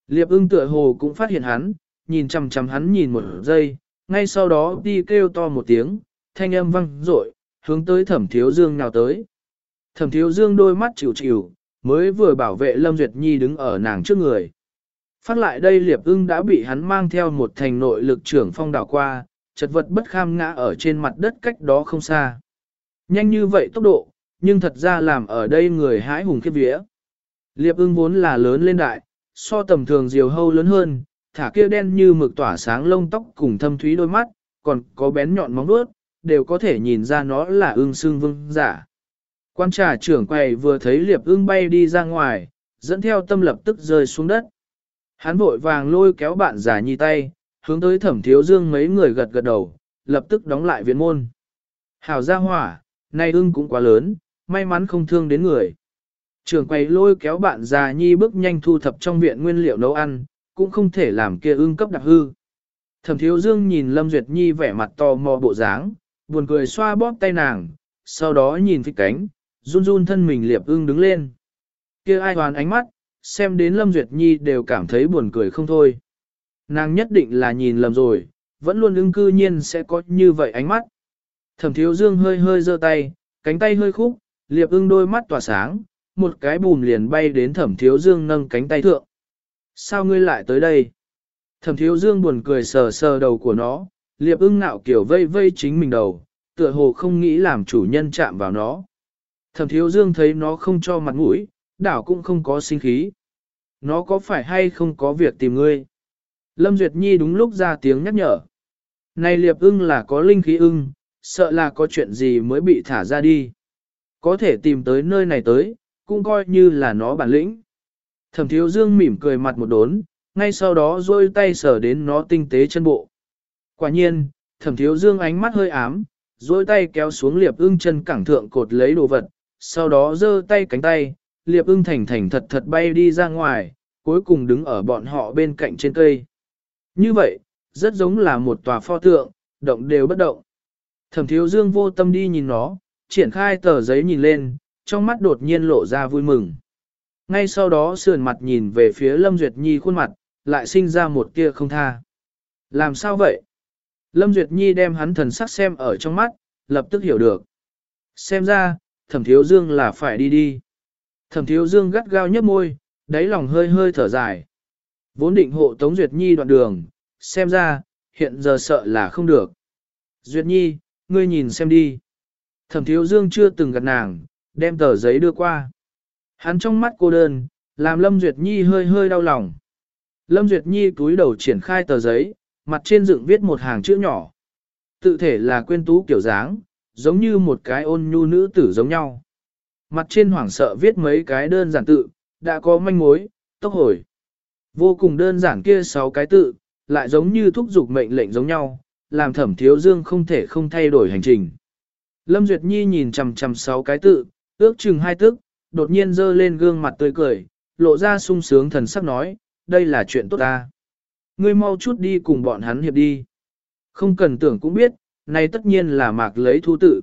Liệp ưng tựa hồ cũng phát hiện hắn, nhìn chằm chằm hắn nhìn một giây, ngay sau đó đi kêu to một tiếng, thanh âm vang dội hướng tới thẩm thiếu dương nào tới. Thẩm thiếu dương đôi mắt chịu chịu, mới vừa bảo vệ Lâm Duyệt Nhi đứng ở nàng trước người. Phát lại đây liệp ưng đã bị hắn mang theo một thành nội lực trưởng phong đảo qua, chật vật bất kham ngã ở trên mặt đất cách đó không xa. Nhanh như vậy tốc độ, nhưng thật ra làm ở đây người hái hùng khiếp vía. Liệp ưng vốn là lớn lên đại, so tầm thường diều hâu lớn hơn, thả kia đen như mực tỏa sáng lông tóc cùng thâm thúy đôi mắt, còn có bén nhọn móng vuốt, đều có thể nhìn ra nó là ưng xương vương giả. Quan trà trưởng quầy vừa thấy liệp ưng bay đi ra ngoài, dẫn theo tâm lập tức rơi xuống đất. Hắn vội vàng lôi kéo bạn giả nhi tay, hướng tới thẩm thiếu dương mấy người gật gật đầu, lập tức đóng lại viện môn. Hảo ra hỏa, nay ưng cũng quá lớn, may mắn không thương đến người. Trường quầy lôi kéo bạn già nhi bước nhanh thu thập trong viện nguyên liệu nấu ăn, cũng không thể làm kia ưng cấp đặc hư. Thẩm thiếu dương nhìn Lâm Duyệt Nhi vẻ mặt to mò bộ dáng, buồn cười xoa bóp tay nàng, sau đó nhìn phích cánh, run run thân mình liệp ưng đứng lên. kia ai hoàn ánh mắt, xem đến Lâm Duyệt Nhi đều cảm thấy buồn cười không thôi. Nàng nhất định là nhìn lầm rồi, vẫn luôn ưng cư nhiên sẽ có như vậy ánh mắt. Thẩm thiếu dương hơi hơi giơ tay, cánh tay hơi khúc, liệp ưng đôi mắt tỏa sáng, một cái bùm liền bay đến thẩm thiếu dương nâng cánh tay thượng. Sao ngươi lại tới đây? Thẩm thiếu dương buồn cười sờ sờ đầu của nó, liệp ưng nạo kiểu vây vây chính mình đầu, tựa hồ không nghĩ làm chủ nhân chạm vào nó. Thẩm thiếu dương thấy nó không cho mặt mũi, đảo cũng không có sinh khí. Nó có phải hay không có việc tìm ngươi? Lâm Duyệt Nhi đúng lúc ra tiếng nhắc nhở. Này liệp ưng là có linh khí ưng, sợ là có chuyện gì mới bị thả ra đi. Có thể tìm tới nơi này tới, cũng coi như là nó bản lĩnh. Thẩm thiếu dương mỉm cười mặt một đốn, ngay sau đó rôi tay sờ đến nó tinh tế chân bộ. Quả nhiên, thẩm thiếu dương ánh mắt hơi ám, rôi tay kéo xuống liệp ưng chân cẳng thượng cột lấy đồ vật, sau đó giơ tay cánh tay, liệp ưng thành thành thật thật bay đi ra ngoài, cuối cùng đứng ở bọn họ bên cạnh trên cây. Như vậy, rất giống là một tòa pho tượng, động đều bất động. Thẩm thiếu dương vô tâm đi nhìn nó, triển khai tờ giấy nhìn lên, trong mắt đột nhiên lộ ra vui mừng. Ngay sau đó sườn mặt nhìn về phía Lâm Duyệt Nhi khuôn mặt, lại sinh ra một tia không tha. Làm sao vậy? Lâm Duyệt Nhi đem hắn thần sắc xem ở trong mắt, lập tức hiểu được. Xem ra, thẩm thiếu dương là phải đi đi. Thẩm thiếu dương gắt gao nhấp môi, đáy lòng hơi hơi thở dài. Vốn định hộ Tống Duyệt Nhi đoạn đường, xem ra, hiện giờ sợ là không được. Duyệt Nhi, ngươi nhìn xem đi. Thẩm thiếu dương chưa từng gặp nàng, đem tờ giấy đưa qua. Hắn trong mắt cô đơn, làm Lâm Duyệt Nhi hơi hơi đau lòng. Lâm Duyệt Nhi túi đầu triển khai tờ giấy, mặt trên dựng viết một hàng chữ nhỏ. Tự thể là quên tú kiểu dáng, giống như một cái ôn nhu nữ tử giống nhau. Mặt trên hoảng sợ viết mấy cái đơn giản tự, đã có manh mối, tốc hồi. Vô cùng đơn giản kia sáu cái tự, lại giống như thúc giục mệnh lệnh giống nhau, làm thẩm thiếu dương không thể không thay đổi hành trình. Lâm Duyệt Nhi nhìn chằm chằm sáu cái tự, ước chừng hai tức, đột nhiên dơ lên gương mặt tươi cười, lộ ra sung sướng thần sắc nói, đây là chuyện tốt ta. Ngươi mau chút đi cùng bọn hắn hiệp đi. Không cần tưởng cũng biết, này tất nhiên là mạc lấy thu tự.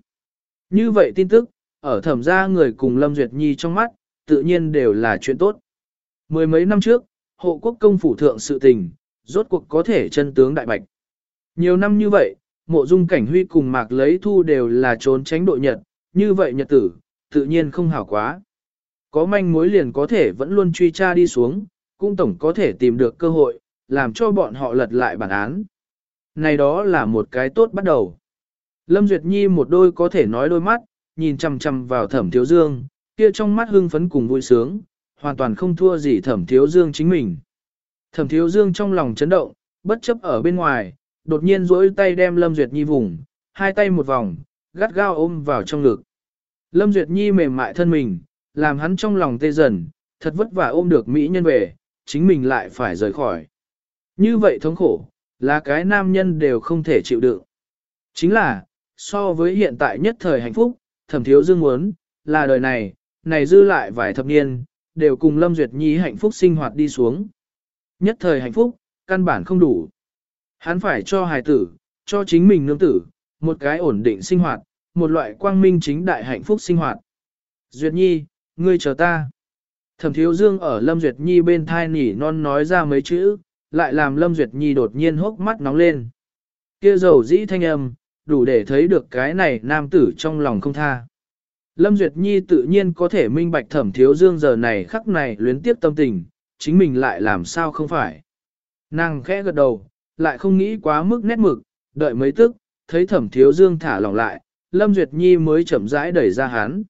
Như vậy tin tức, ở thẩm gia người cùng Lâm Duyệt Nhi trong mắt, tự nhiên đều là chuyện tốt. Mười mấy năm trước, hộ quốc công phủ thượng sự tình, rốt cuộc có thể chân tướng đại bạch. Nhiều năm như vậy, mộ dung cảnh huy cùng mạc lấy thu đều là trốn tránh đội nhật, như vậy nhật tử, tự nhiên không hảo quá. Có manh mối liền có thể vẫn luôn truy tra đi xuống, cũng tổng có thể tìm được cơ hội, làm cho bọn họ lật lại bản án. Này đó là một cái tốt bắt đầu. Lâm Duyệt Nhi một đôi có thể nói đôi mắt, nhìn chằm chằm vào thẩm thiếu dương, kia trong mắt hưng phấn cùng vui sướng, hoàn toàn không thua gì thẩm thiếu dương chính mình. Thẩm thiếu dương trong lòng chấn động, bất chấp ở bên ngoài, đột nhiên duỗi tay đem Lâm Duyệt Nhi vùng, hai tay một vòng, gắt gao ôm vào trong ngực. Lâm Duyệt Nhi mềm mại thân mình, làm hắn trong lòng tê dần, thật vất vả ôm được Mỹ nhân về, chính mình lại phải rời khỏi. Như vậy thống khổ, là cái nam nhân đều không thể chịu đựng. Chính là, so với hiện tại nhất thời hạnh phúc, thẩm thiếu dương muốn, là đời này, này dư lại vài thập niên, đều cùng Lâm Duyệt Nhi hạnh phúc sinh hoạt đi xuống. Nhất thời hạnh phúc, căn bản không đủ. Hắn phải cho hài tử, cho chính mình nương tử, một cái ổn định sinh hoạt, một loại quang minh chính đại hạnh phúc sinh hoạt. Duyệt Nhi, ngươi chờ ta. Thẩm thiếu dương ở Lâm Duyệt Nhi bên thai nỉ non nói ra mấy chữ, lại làm Lâm Duyệt Nhi đột nhiên hốc mắt nóng lên. Kia dầu dĩ thanh âm, đủ để thấy được cái này nam tử trong lòng không tha. Lâm Duyệt Nhi tự nhiên có thể minh bạch thẩm thiếu dương giờ này khắc này luyến tiếp tâm tình, chính mình lại làm sao không phải. Nàng khẽ gật đầu, lại không nghĩ quá mức nét mực, đợi mấy tức, thấy thẩm thiếu dương thả lỏng lại, Lâm Duyệt Nhi mới chậm rãi đẩy ra hắn.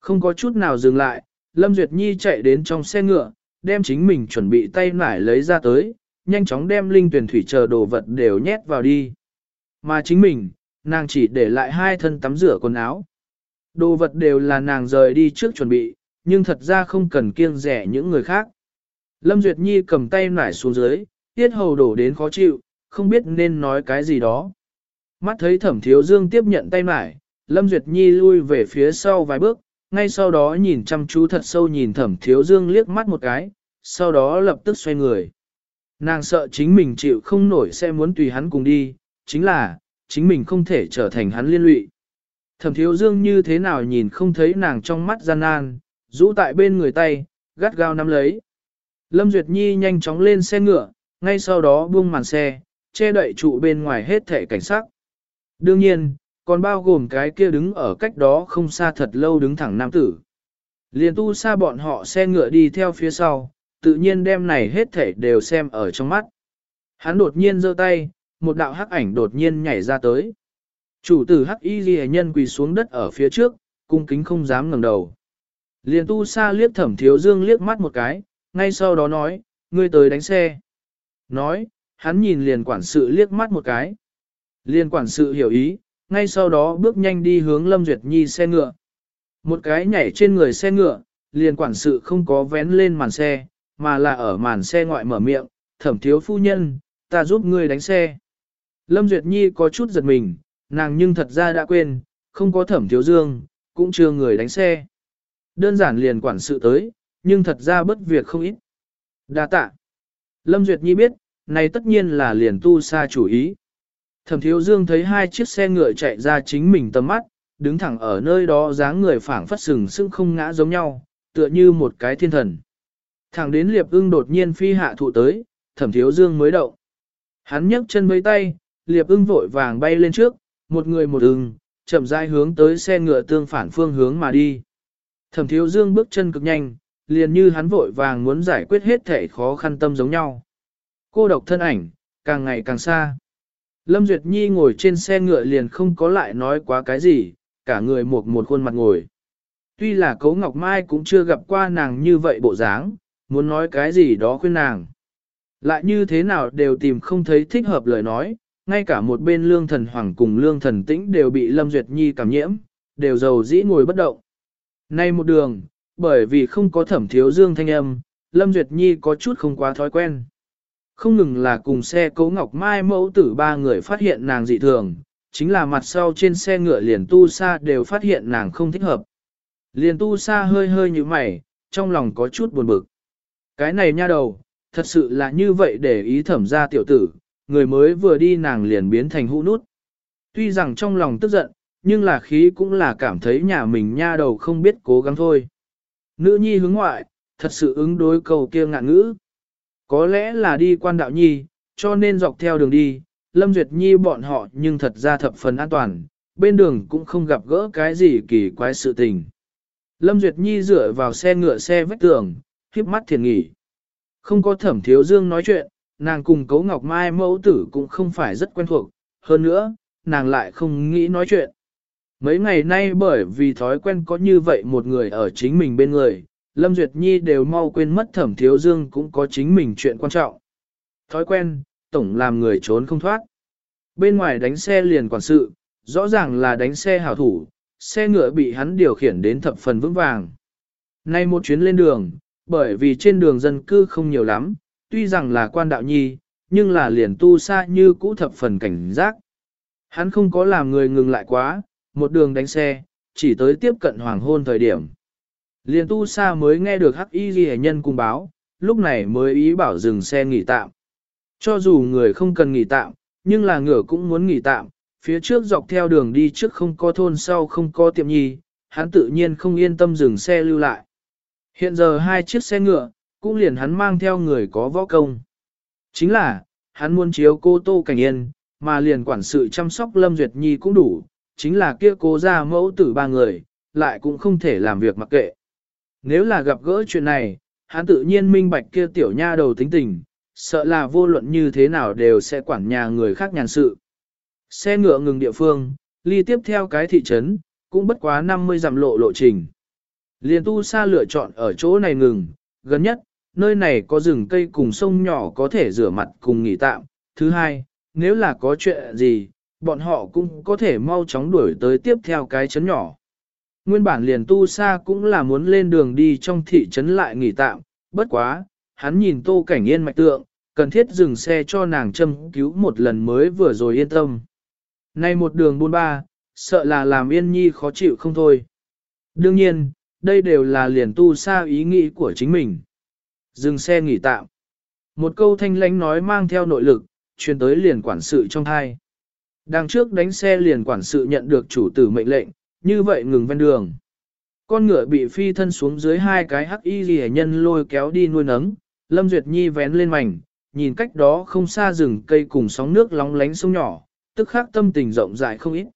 Không có chút nào dừng lại, Lâm Duyệt Nhi chạy đến trong xe ngựa, đem chính mình chuẩn bị tay nải lấy ra tới, nhanh chóng đem linh tuyển thủy chờ đồ vật đều nhét vào đi. Mà chính mình, nàng chỉ để lại hai thân tắm rửa quần áo. Đồ vật đều là nàng rời đi trước chuẩn bị, nhưng thật ra không cần kiêng rẻ những người khác. Lâm Duyệt Nhi cầm tay nải xuống dưới, tiết hầu đổ đến khó chịu, không biết nên nói cái gì đó. Mắt thấy thẩm thiếu dương tiếp nhận tay nải, Lâm Duyệt Nhi lui về phía sau vài bước, ngay sau đó nhìn chăm chú thật sâu nhìn thẩm thiếu dương liếc mắt một cái, sau đó lập tức xoay người. Nàng sợ chính mình chịu không nổi sẽ muốn tùy hắn cùng đi, chính là, chính mình không thể trở thành hắn liên lụy. Thẩm thiếu dương như thế nào nhìn không thấy nàng trong mắt gian nan, rũ tại bên người tay, gắt gao nắm lấy. Lâm Duyệt Nhi nhanh chóng lên xe ngựa, ngay sau đó buông màn xe, che đậy trụ bên ngoài hết thể cảnh sát. Đương nhiên, còn bao gồm cái kia đứng ở cách đó không xa thật lâu đứng thẳng nam tử. Liền tu xa bọn họ xe ngựa đi theo phía sau, tự nhiên đem này hết thể đều xem ở trong mắt. Hắn đột nhiên giơ tay, một đạo hắc ảnh đột nhiên nhảy ra tới. Chủ tử hắc y ghi nhân quỳ xuống đất ở phía trước, cung kính không dám ngẩng đầu. Liền tu sa liếc thẩm thiếu dương liếc mắt một cái, ngay sau đó nói, ngươi tới đánh xe. Nói, hắn nhìn liền quản sự liếc mắt một cái. Liền quản sự hiểu ý, ngay sau đó bước nhanh đi hướng Lâm Duyệt Nhi xe ngựa. Một cái nhảy trên người xe ngựa, liền quản sự không có vén lên màn xe, mà là ở màn xe ngoại mở miệng, thẩm thiếu phu nhân, ta giúp ngươi đánh xe. Lâm Duyệt Nhi có chút giật mình, nàng nhưng thật ra đã quên, không có thẩm thiếu dương, cũng chưa người đánh xe. Đơn giản liền quản sự tới, nhưng thật ra bất việc không ít. Đa tạ. Lâm Duyệt Nhi biết, này tất nhiên là liền tu xa chủ ý. Thẩm thiếu dương thấy hai chiếc xe ngựa chạy ra chính mình tầm mắt, đứng thẳng ở nơi đó dáng người phảng phất sừng sững không ngã giống nhau, tựa như một cái thiên thần. Thẳng đến liệp ưng đột nhiên phi hạ thụ tới, thẩm thiếu dương mới động. Hắn nhấc chân mấy tay, liệp ưng vội vàng bay lên trước, một người một ưng, chậm rãi hướng tới xe ngựa tương phản phương hướng mà đi. Thẩm thiếu dương bước chân cực nhanh, liền như hắn vội vàng muốn giải quyết hết thể khó khăn tâm giống nhau. Cô độc thân ảnh, càng ngày càng xa. Lâm Duyệt Nhi ngồi trên xe ngựa liền không có lại nói quá cái gì, cả người một một khuôn mặt ngồi. Tuy là Cấu Ngọc Mai cũng chưa gặp qua nàng như vậy bộ dáng, muốn nói cái gì đó khuyên nàng. Lại như thế nào đều tìm không thấy thích hợp lời nói, ngay cả một bên lương thần hoàng cùng lương thần tĩnh đều bị Lâm Duyệt Nhi cảm nhiễm, đều giàu dĩ ngồi bất động. Nay một đường, bởi vì không có thẩm thiếu dương thanh âm, Lâm Duyệt Nhi có chút không quá thói quen. Không ngừng là cùng xe cấu ngọc mai mẫu tử ba người phát hiện nàng dị thường, chính là mặt sau trên xe ngựa liền tu sa đều phát hiện nàng không thích hợp. Liền tu sa hơi hơi như mày, trong lòng có chút buồn bực. Cái này nha đầu, thật sự là như vậy để ý thẩm ra tiểu tử, người mới vừa đi nàng liền biến thành hũ nút. Tuy rằng trong lòng tức giận, nhưng là khí cũng là cảm thấy nhà mình nha đầu không biết cố gắng thôi. Nữ nhi hướng ngoại, thật sự ứng đối cầu kia ngạn ngữ. Có lẽ là đi quan đạo nhi, cho nên dọc theo đường đi, Lâm Duyệt Nhi bọn họ nhưng thật ra thập phần an toàn, bên đường cũng không gặp gỡ cái gì kỳ quái sự tình. Lâm Duyệt Nhi dựa vào xe ngựa xe vách tường, khiếp mắt thiền nghỉ. Không có thẩm thiếu dương nói chuyện, nàng cùng Cấu Ngọc Mai mẫu tử cũng không phải rất quen thuộc, hơn nữa, nàng lại không nghĩ nói chuyện. Mấy ngày nay bởi vì thói quen có như vậy một người ở chính mình bên người, Lâm Duyệt Nhi đều mau quên mất thẩm thiếu dương cũng có chính mình chuyện quan trọng. Thói quen, tổng làm người trốn không thoát. Bên ngoài đánh xe liền quản sự, rõ ràng là đánh xe hảo thủ, xe ngựa bị hắn điều khiển đến thập phần vững vàng. Nay một chuyến lên đường, bởi vì trên đường dân cư không nhiều lắm, tuy rằng là quan đạo nhi, nhưng là liền tu xa như cũ thập phần cảnh giác. Hắn không có làm người ngừng lại quá, một đường đánh xe, chỉ tới tiếp cận hoàng hôn thời điểm. Liền tu xa mới nghe được hắc y ghi nhân cung báo, lúc này mới ý bảo dừng xe nghỉ tạm. Cho dù người không cần nghỉ tạm, nhưng là ngựa cũng muốn nghỉ tạm, phía trước dọc theo đường đi trước không có thôn sau không có tiệm nhi, hắn tự nhiên không yên tâm dừng xe lưu lại. Hiện giờ hai chiếc xe ngựa, cũng liền hắn mang theo người có võ công. Chính là, hắn muốn chiếu cô Tô Cảnh Yên, mà liền quản sự chăm sóc Lâm Duyệt Nhi cũng đủ, chính là kia cố ra mẫu tử ba người, lại cũng không thể làm việc mặc kệ. Nếu là gặp gỡ chuyện này, hắn tự nhiên minh bạch kia tiểu nha đầu tính tình, sợ là vô luận như thế nào đều sẽ quản nhà người khác nhàn sự. Xe ngựa ngừng địa phương, ly tiếp theo cái thị trấn, cũng bất quá 50 dặm lộ lộ trình. Liền tu xa lựa chọn ở chỗ này ngừng, gần nhất, nơi này có rừng cây cùng sông nhỏ có thể rửa mặt cùng nghỉ tạm. Thứ hai, nếu là có chuyện gì, bọn họ cũng có thể mau chóng đuổi tới tiếp theo cái chấn nhỏ. Nguyên bản liền tu xa cũng là muốn lên đường đi trong thị trấn lại nghỉ tạm, bất quá, hắn nhìn tô cảnh yên mạch tượng, cần thiết dừng xe cho nàng châm cứu một lần mới vừa rồi yên tâm. Nay một đường buôn ba, sợ là làm yên nhi khó chịu không thôi. Đương nhiên, đây đều là liền tu xa ý nghĩ của chính mình. Dừng xe nghỉ tạm. Một câu thanh lãnh nói mang theo nội lực, truyền tới liền quản sự trong thai. Đằng trước đánh xe liền quản sự nhận được chủ tử mệnh lệnh, như vậy ngừng ven đường. Con ngựa bị phi thân xuống dưới hai cái hắc y ghi nhân lôi kéo đi nuôi nấng, Lâm Duyệt Nhi vén lên mảnh, nhìn cách đó không xa rừng cây cùng sóng nước lóng lánh sông nhỏ, tức khắc tâm tình rộng rãi không ít.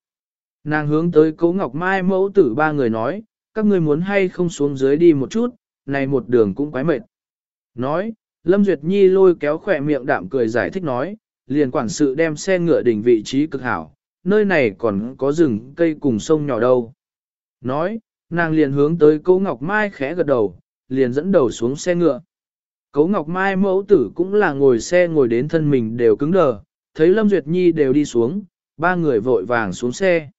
Nàng hướng tới Cố Ngọc Mai mẫu tử ba người nói, các ngươi muốn hay không xuống dưới đi một chút, này một đường cũng quái mệt. Nói, Lâm Duyệt Nhi lôi kéo khỏe miệng đạm cười giải thích nói, liền quản sự đem xe ngựa đỉnh vị trí cực hảo, nơi này còn có rừng cây cùng sông nhỏ đâu. Nói, nàng liền hướng tới Cố Ngọc Mai khẽ gật đầu, liền dẫn đầu xuống xe ngựa. Cố Ngọc Mai mẫu tử cũng là ngồi xe ngồi đến thân mình đều cứng đờ, thấy Lâm Duyệt Nhi đều đi xuống, ba người vội vàng xuống xe.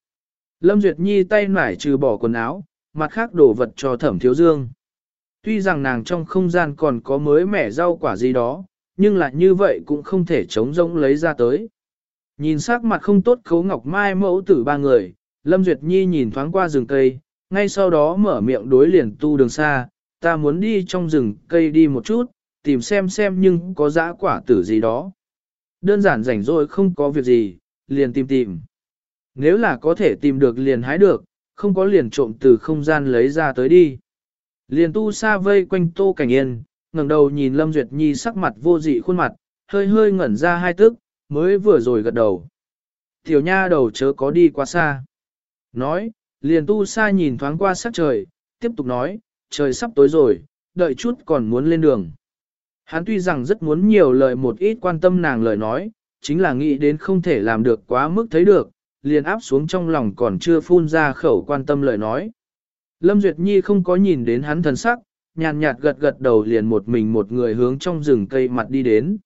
Lâm Duyệt Nhi tay nải trừ bỏ quần áo, mặt khác đổ vật cho thẩm thiếu dương. Tuy rằng nàng trong không gian còn có mới mẻ rau quả gì đó, nhưng là như vậy cũng không thể chống rỗng lấy ra tới. Nhìn sắc mặt không tốt khấu ngọc mai mẫu tử ba người, Lâm Duyệt Nhi nhìn thoáng qua rừng cây, ngay sau đó mở miệng đối liền tu đường xa, ta muốn đi trong rừng cây đi một chút, tìm xem xem nhưng có dã quả tử gì đó. Đơn giản rảnh rỗi không có việc gì, liền tìm tìm. Nếu là có thể tìm được liền hái được, không có liền trộm từ không gian lấy ra tới đi. Liền tu xa vây quanh tô cảnh yên, ngẩng đầu nhìn Lâm Duyệt Nhi sắc mặt vô dị khuôn mặt, hơi hơi ngẩn ra hai tức, mới vừa rồi gật đầu. Tiểu nha đầu chớ có đi quá xa. Nói, liền tu xa nhìn thoáng qua sắc trời, tiếp tục nói, trời sắp tối rồi, đợi chút còn muốn lên đường. Hắn tuy rằng rất muốn nhiều lời một ít quan tâm nàng lời nói, chính là nghĩ đến không thể làm được quá mức thấy được, liền áp xuống trong lòng còn chưa phun ra khẩu quan tâm lời nói. Lâm Duyệt Nhi không có nhìn đến hắn thần sắc, nhàn nhạt gật gật đầu liền một mình một người hướng trong rừng cây mặt đi đến.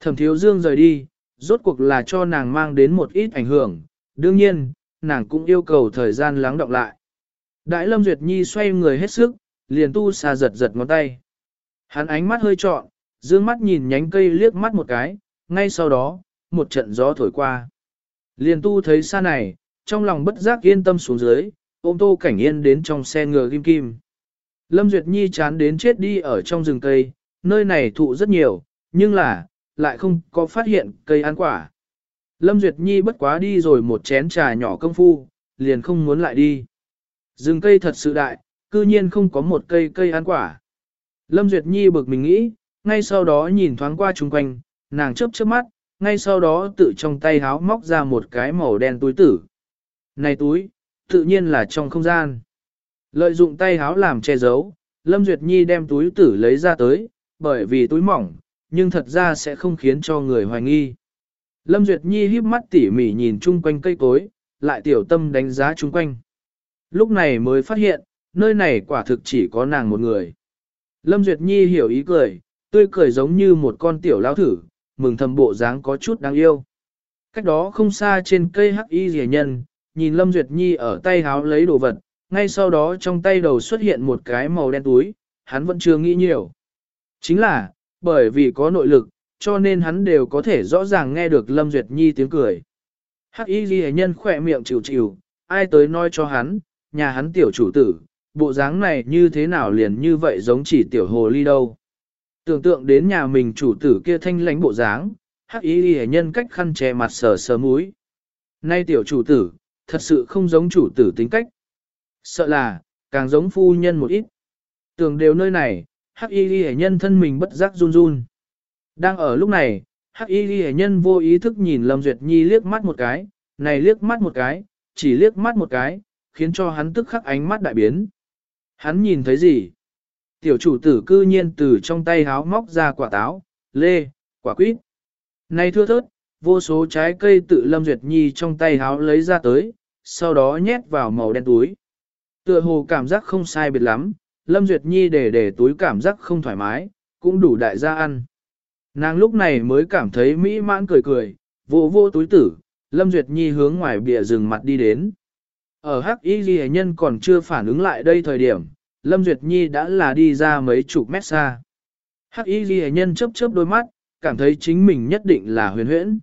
Thẩm thiếu dương rời đi, rốt cuộc là cho nàng mang đến một ít ảnh hưởng, đương nhiên, nàng cũng yêu cầu thời gian lắng động lại. Đại Lâm Duyệt Nhi xoay người hết sức, liền tu xa giật giật ngón tay. Hắn ánh mắt hơi trọn, dương mắt nhìn nhánh cây liếc mắt một cái, ngay sau đó, một trận gió thổi qua. Liền tu thấy xa này, trong lòng bất giác yên tâm xuống dưới, ôm tô cảnh yên đến trong xe ngựa kim kim. Lâm Duyệt Nhi chán đến chết đi ở trong rừng cây, nơi này thụ rất nhiều, nhưng là, lại không có phát hiện cây ăn quả. Lâm Duyệt Nhi bất quá đi rồi một chén trà nhỏ công phu, liền không muốn lại đi. Rừng cây thật sự đại, cư nhiên không có một cây cây ăn quả. Lâm Duyệt Nhi bực mình nghĩ, ngay sau đó nhìn thoáng qua chung quanh, nàng chớp chớp mắt, ngay sau đó tự trong tay háo móc ra một cái màu đen túi tử. Này túi, tự nhiên là trong không gian. Lợi dụng tay háo làm che giấu, Lâm Duyệt Nhi đem túi tử lấy ra tới, bởi vì túi mỏng, nhưng thật ra sẽ không khiến cho người hoài nghi. Lâm Duyệt Nhi híp mắt tỉ mỉ nhìn chung quanh cây cối, lại tiểu tâm đánh giá chung quanh. Lúc này mới phát hiện, nơi này quả thực chỉ có nàng một người. Lâm Duyệt Nhi hiểu ý cười, tươi cười giống như một con tiểu lao thử, mừng thầm bộ dáng có chút đáng yêu. Cách đó không xa trên cây hắc y rẻ nhân, nhìn Lâm Duyệt Nhi ở tay háo lấy đồ vật, ngay sau đó trong tay đầu xuất hiện một cái màu đen túi, hắn vẫn chưa nghĩ nhiều. Chính là, bởi vì có nội lực, cho nên hắn đều có thể rõ ràng nghe được Lâm Duyệt Nhi tiếng cười. Hắc y ghi nhân khỏe miệng chịu chịu, ai tới nói cho hắn, nhà hắn tiểu chủ tử, bộ dáng này như thế nào liền như vậy giống chỉ tiểu hồ ly đâu. Tưởng tượng đến nhà mình chủ tử kia thanh lãnh bộ dáng, hắc y hề nhân cách khăn che mặt sờ sờ mũi. Nay tiểu chủ tử, thật sự không giống chủ tử tính cách. Sợ là, càng giống phu nhân một ít. Tưởng đều nơi này, hắc y ghi nhân thân mình bất giác run run. Đang ở lúc này, hắc y ghi nhân vô ý thức nhìn Lâm Duyệt Nhi liếc mắt một cái, này liếc mắt một cái, chỉ liếc mắt một cái, khiến cho hắn tức khắc ánh mắt đại biến. Hắn nhìn thấy gì? Tiểu chủ tử cư nhiên từ trong tay háo móc ra quả táo, lê, quả quýt. Này thưa thớt, vô số trái cây tự Lâm Duyệt Nhi trong tay háo lấy ra tới, sau đó nhét vào màu đen túi. Tựa hồ cảm giác không sai biệt lắm, Lâm Duyệt Nhi để để túi cảm giác không thoải mái, cũng đủ đại gia ăn. Nàng lúc này mới cảm thấy mỹ mãn cười cười, vô vô túi tử, Lâm Duyệt Nhi hướng ngoài bìa rừng mặt đi đến. Ở Hắc Y Ghi Nhân còn chưa phản ứng lại đây thời điểm, Lâm Duyệt Nhi đã là đi ra mấy chục mét xa. Hắc Y Ghi Nhân chớp chớp đôi mắt, cảm thấy chính mình nhất định là huyền huyễn.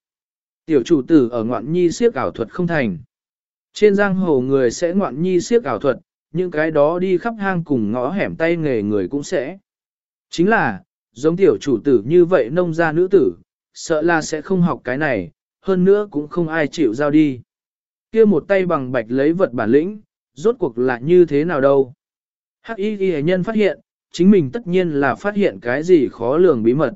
Tiểu chủ tử ở ngoạn nhi siếc ảo thuật không thành. Trên giang hồ người sẽ ngoạn nhi siếc ảo thuật, những cái đó đi khắp hang cùng ngõ hẻm tay nghề người cũng sẽ. Chính là, giống tiểu chủ tử như vậy nông gia nữ tử, sợ là sẽ không học cái này, hơn nữa cũng không ai chịu giao đi. kia một tay bằng bạch lấy vật bản lĩnh, rốt cuộc là như thế nào đâu. Hắc y ghi nhân phát hiện, chính mình tất nhiên là phát hiện cái gì khó lường bí mật.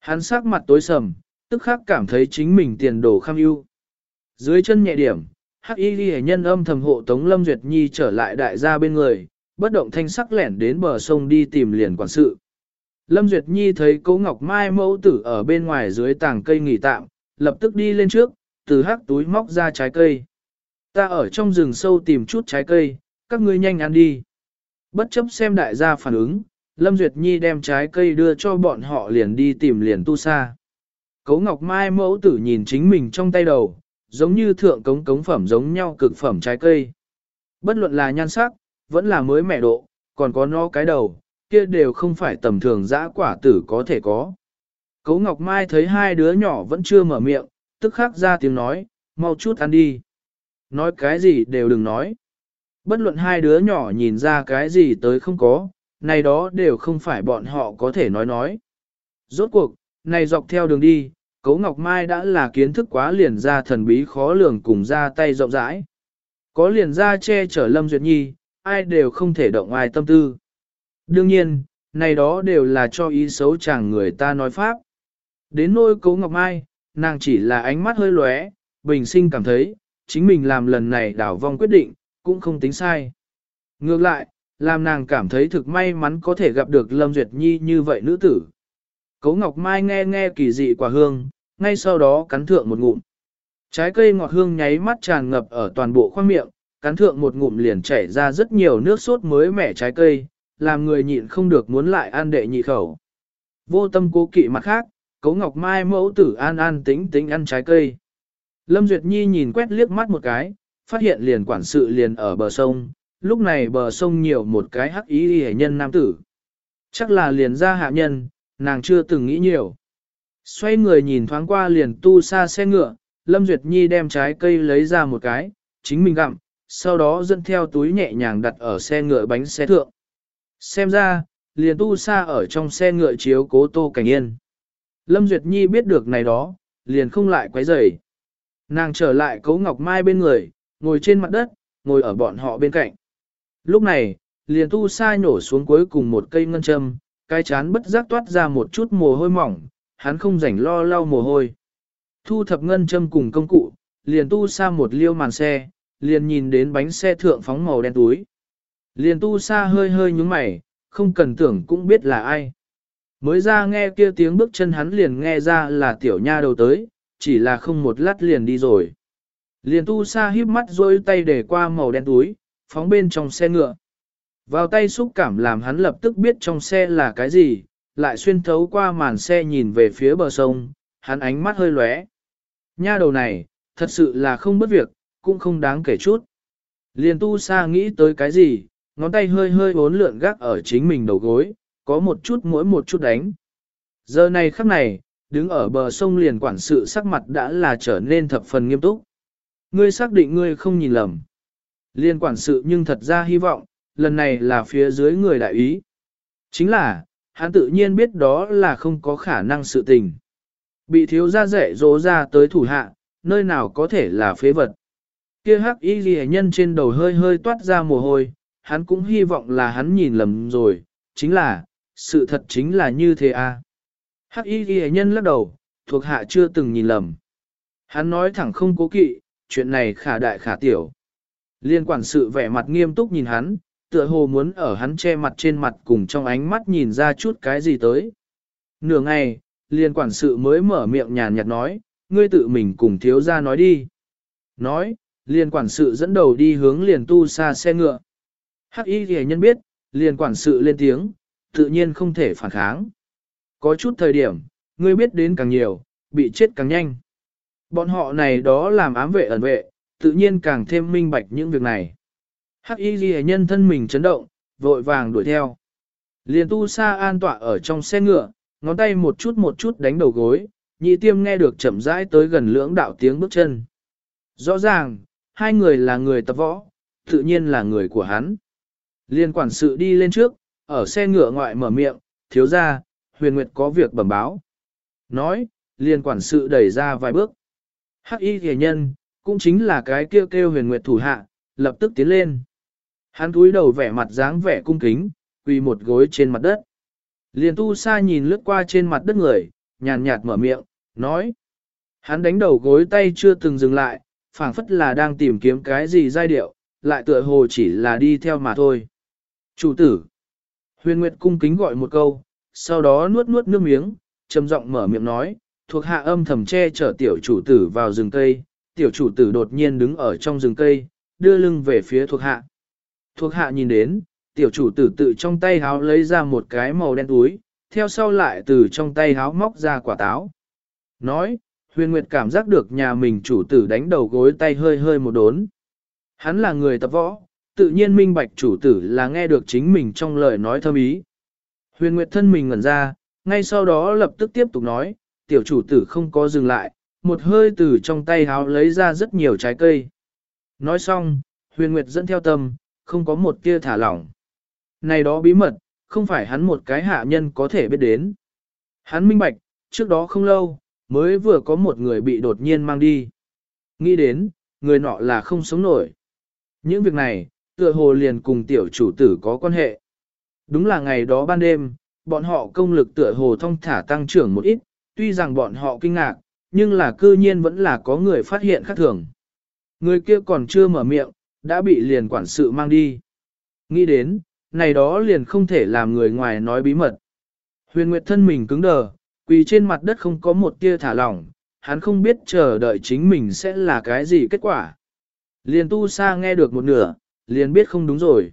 Hắn sắc mặt tối sầm, tức khắc cảm thấy chính mình tiền đồ kham ưu. Dưới chân nhẹ điểm, Hắc y ghi nhân âm thầm hộ Tống Lâm Duyệt Nhi trở lại đại gia bên người, bất động thanh sắc lẻn đến bờ sông đi tìm liền quản sự. Lâm Duyệt Nhi thấy Cố Ngọc Mai mẫu tử ở bên ngoài dưới tàng cây nghỉ tạm, lập tức đi lên trước, từ hắc túi móc ra trái cây. Ta ở trong rừng sâu tìm chút trái cây, các ngươi nhanh ăn đi. Bất chấp xem đại gia phản ứng, Lâm Duyệt Nhi đem trái cây đưa cho bọn họ liền đi tìm liền tu sa. Cấu Ngọc Mai mẫu tử nhìn chính mình trong tay đầu, giống như thượng cống cống phẩm giống nhau cực phẩm trái cây. Bất luận là nhan sắc, vẫn là mới mẻ độ, còn có nó cái đầu, kia đều không phải tầm thường dã quả tử có thể có. Cấu Ngọc Mai thấy hai đứa nhỏ vẫn chưa mở miệng, tức khắc ra tiếng nói, mau chút ăn đi. Nói cái gì đều đừng nói. Bất luận hai đứa nhỏ nhìn ra cái gì tới không có, này đó đều không phải bọn họ có thể nói nói. Rốt cuộc, này dọc theo đường đi, Cố Ngọc Mai đã là kiến thức quá liền ra thần bí khó lường cùng ra tay rộng rãi. Có liền ra che chở Lâm Duyệt Nhi, ai đều không thể động ai tâm tư. Đương nhiên, này đó đều là cho ý xấu chẳng người ta nói pháp. Đến nôi Cố Ngọc Mai, nàng chỉ là ánh mắt hơi lóe, bình sinh cảm thấy, chính mình làm lần này đảo vong quyết định, cũng không tính sai. Ngược lại, làm nàng cảm thấy thực may mắn có thể gặp được Lâm Duyệt Nhi như vậy nữ tử. Cố Ngọc Mai nghe nghe kỳ dị quả hương, ngay sau đó cắn thượng một ngụm. Trái cây ngọt hương nháy mắt tràn ngập ở toàn bộ khoang miệng, cắn thượng một ngụm liền chảy ra rất nhiều nước sốt mới mẻ trái cây, làm người nhịn không được muốn lại ăn đệ nhị khẩu. Vô tâm cố kỵ mặt khác, Cố Ngọc Mai mẫu tử an an tính tính ăn trái cây. Lâm Duyệt Nhi nhìn quét liếc mắt một cái, phát hiện liền quản sự liền ở bờ sông, lúc này bờ sông nhiều một cái hắc ý hề nhân nam tử. Chắc là liền ra hạ nhân, nàng chưa từng nghĩ nhiều. Xoay người nhìn thoáng qua liền tu xa xe ngựa, Lâm Duyệt Nhi đem trái cây lấy ra một cái, chính mình gặm, sau đó dẫn theo túi nhẹ nhàng đặt ở xe ngựa bánh xe thượng. Xem ra, liền tu xa ở trong xe ngựa chiếu cố tô cảnh yên. Lâm Duyệt Nhi biết được này đó, liền không lại quấy rầy. Nàng trở lại cấu ngọc mai bên người, ngồi trên mặt đất, ngồi ở bọn họ bên cạnh. Lúc này, liền tu sa nhổ xuống cuối cùng một cây ngân châm, cái chán bất giác toát ra một chút mồ hôi mỏng, hắn không rảnh lo lau mồ hôi. Thu thập ngân châm cùng công cụ, liền tu sa một liêu màn xe, liền nhìn đến bánh xe thượng phóng màu đen túi. Liền tu sa hơi hơi nhúng mày, không cần tưởng cũng biết là ai. Mới ra nghe kia tiếng bước chân hắn liền nghe ra là tiểu nha đầu tới, chỉ là không một lát liền đi rồi. Liền tu sa híp mắt rôi tay để qua màu đen túi, phóng bên trong xe ngựa. Vào tay xúc cảm làm hắn lập tức biết trong xe là cái gì, lại xuyên thấu qua màn xe nhìn về phía bờ sông, hắn ánh mắt hơi lóe. Nha đầu này, thật sự là không bất việc, cũng không đáng kể chút. Liền tu sa nghĩ tới cái gì, ngón tay hơi hơi bốn lượn gác ở chính mình đầu gối, có một chút mỗi một chút đánh. Giờ này khắc này, đứng ở bờ sông liền quản sự sắc mặt đã là trở nên thập phần nghiêm túc. Ngươi xác định ngươi không nhìn lầm. Liên quản sự nhưng thật ra hy vọng, lần này là phía dưới người đại ý. Chính là, hắn tự nhiên biết đó là không có khả năng sự tình. Bị thiếu gia rẻ dỗ ra tới thủ hạ, nơi nào có thể là phế vật. Kia hắc y ghi nhân trên đầu hơi hơi toát ra mồ hôi, hắn cũng hy vọng là hắn nhìn lầm rồi, chính là, sự thật chính là như thế à. Hắc y ghi nhân lắc đầu, thuộc hạ chưa từng nhìn lầm. Hắn nói thẳng không cố kỵ, chuyện này khả đại khả tiểu. Liên quản sự vẻ mặt nghiêm túc nhìn hắn, tựa hồ muốn ở hắn che mặt trên mặt cùng trong ánh mắt nhìn ra chút cái gì tới. Nửa ngày, liên quản sự mới mở miệng nhàn nhạt nói, ngươi tự mình cùng thiếu ra nói đi. Nói, liên quản sự dẫn đầu đi hướng liền tu xa xe ngựa. Hắc y ghi nhân biết, liên quản sự lên tiếng, tự nhiên không thể phản kháng. Có chút thời điểm, ngươi biết đến càng nhiều, bị chết càng nhanh. Bọn họ này đó làm ám vệ ẩn vệ, tự nhiên càng thêm minh bạch những việc này. Hắc y ghi nhân thân mình chấn động, vội vàng đuổi theo. Liền tu sa an tọa ở trong xe ngựa, ngón tay một chút một chút đánh đầu gối, nhị tiêm nghe được chậm rãi tới gần lưỡng đạo tiếng bước chân. Rõ ràng, hai người là người tập võ, tự nhiên là người của hắn. Liên quản sự đi lên trước, ở xe ngựa ngoại mở miệng, thiếu ra, huyền nguyệt có việc bẩm báo. Nói, liên quản sự đẩy ra vài bước. Hắc y hề nhân, cũng chính là cái kêu kêu huyền nguyệt thủ hạ, lập tức tiến lên. Hắn cúi đầu vẻ mặt dáng vẻ cung kính, quỳ một gối trên mặt đất. Liền tu sa nhìn lướt qua trên mặt đất người, nhàn nhạt mở miệng, nói. Hắn đánh đầu gối tay chưa từng dừng lại, phảng phất là đang tìm kiếm cái gì giai điệu, lại tựa hồ chỉ là đi theo mà thôi. Chủ tử. Huyền Nguyệt cung kính gọi một câu, sau đó nuốt nuốt nước miếng, trầm giọng mở miệng nói, thuộc hạ âm thầm che chở tiểu chủ tử vào rừng cây, tiểu chủ tử đột nhiên đứng ở trong rừng cây, đưa lưng về phía thuộc hạ. Thuộc hạ nhìn đến, tiểu chủ tử tự trong tay háo lấy ra một cái màu đen túi, theo sau lại từ trong tay háo móc ra quả táo. Nói, huyền nguyệt cảm giác được nhà mình chủ tử đánh đầu gối tay hơi hơi một đốn. Hắn là người tập võ, tự nhiên minh bạch chủ tử là nghe được chính mình trong lời nói thâm ý. Huyền nguyệt thân mình ngẩn ra, ngay sau đó lập tức tiếp tục nói, tiểu chủ tử không có dừng lại, một hơi từ trong tay háo lấy ra rất nhiều trái cây. Nói xong, huyền nguyệt dẫn theo tâm, không có một tia thả lỏng. Này đó bí mật, không phải hắn một cái hạ nhân có thể biết đến. Hắn minh bạch, trước đó không lâu, mới vừa có một người bị đột nhiên mang đi. Nghĩ đến, người nọ là không sống nổi. Những việc này, tựa hồ liền cùng tiểu chủ tử có quan hệ. Đúng là ngày đó ban đêm, bọn họ công lực tựa hồ thông thả tăng trưởng một ít, tuy rằng bọn họ kinh ngạc, nhưng là cư nhiên vẫn là có người phát hiện khác thường. Người kia còn chưa mở miệng, đã bị liền quản sự mang đi. Nghĩ đến, này đó liền không thể làm người ngoài nói bí mật. Huyền Nguyệt thân mình cứng đờ, quỳ trên mặt đất không có một tia thả lỏng, hắn không biết chờ đợi chính mình sẽ là cái gì kết quả. Liền tu sa nghe được một nửa, liền biết không đúng rồi.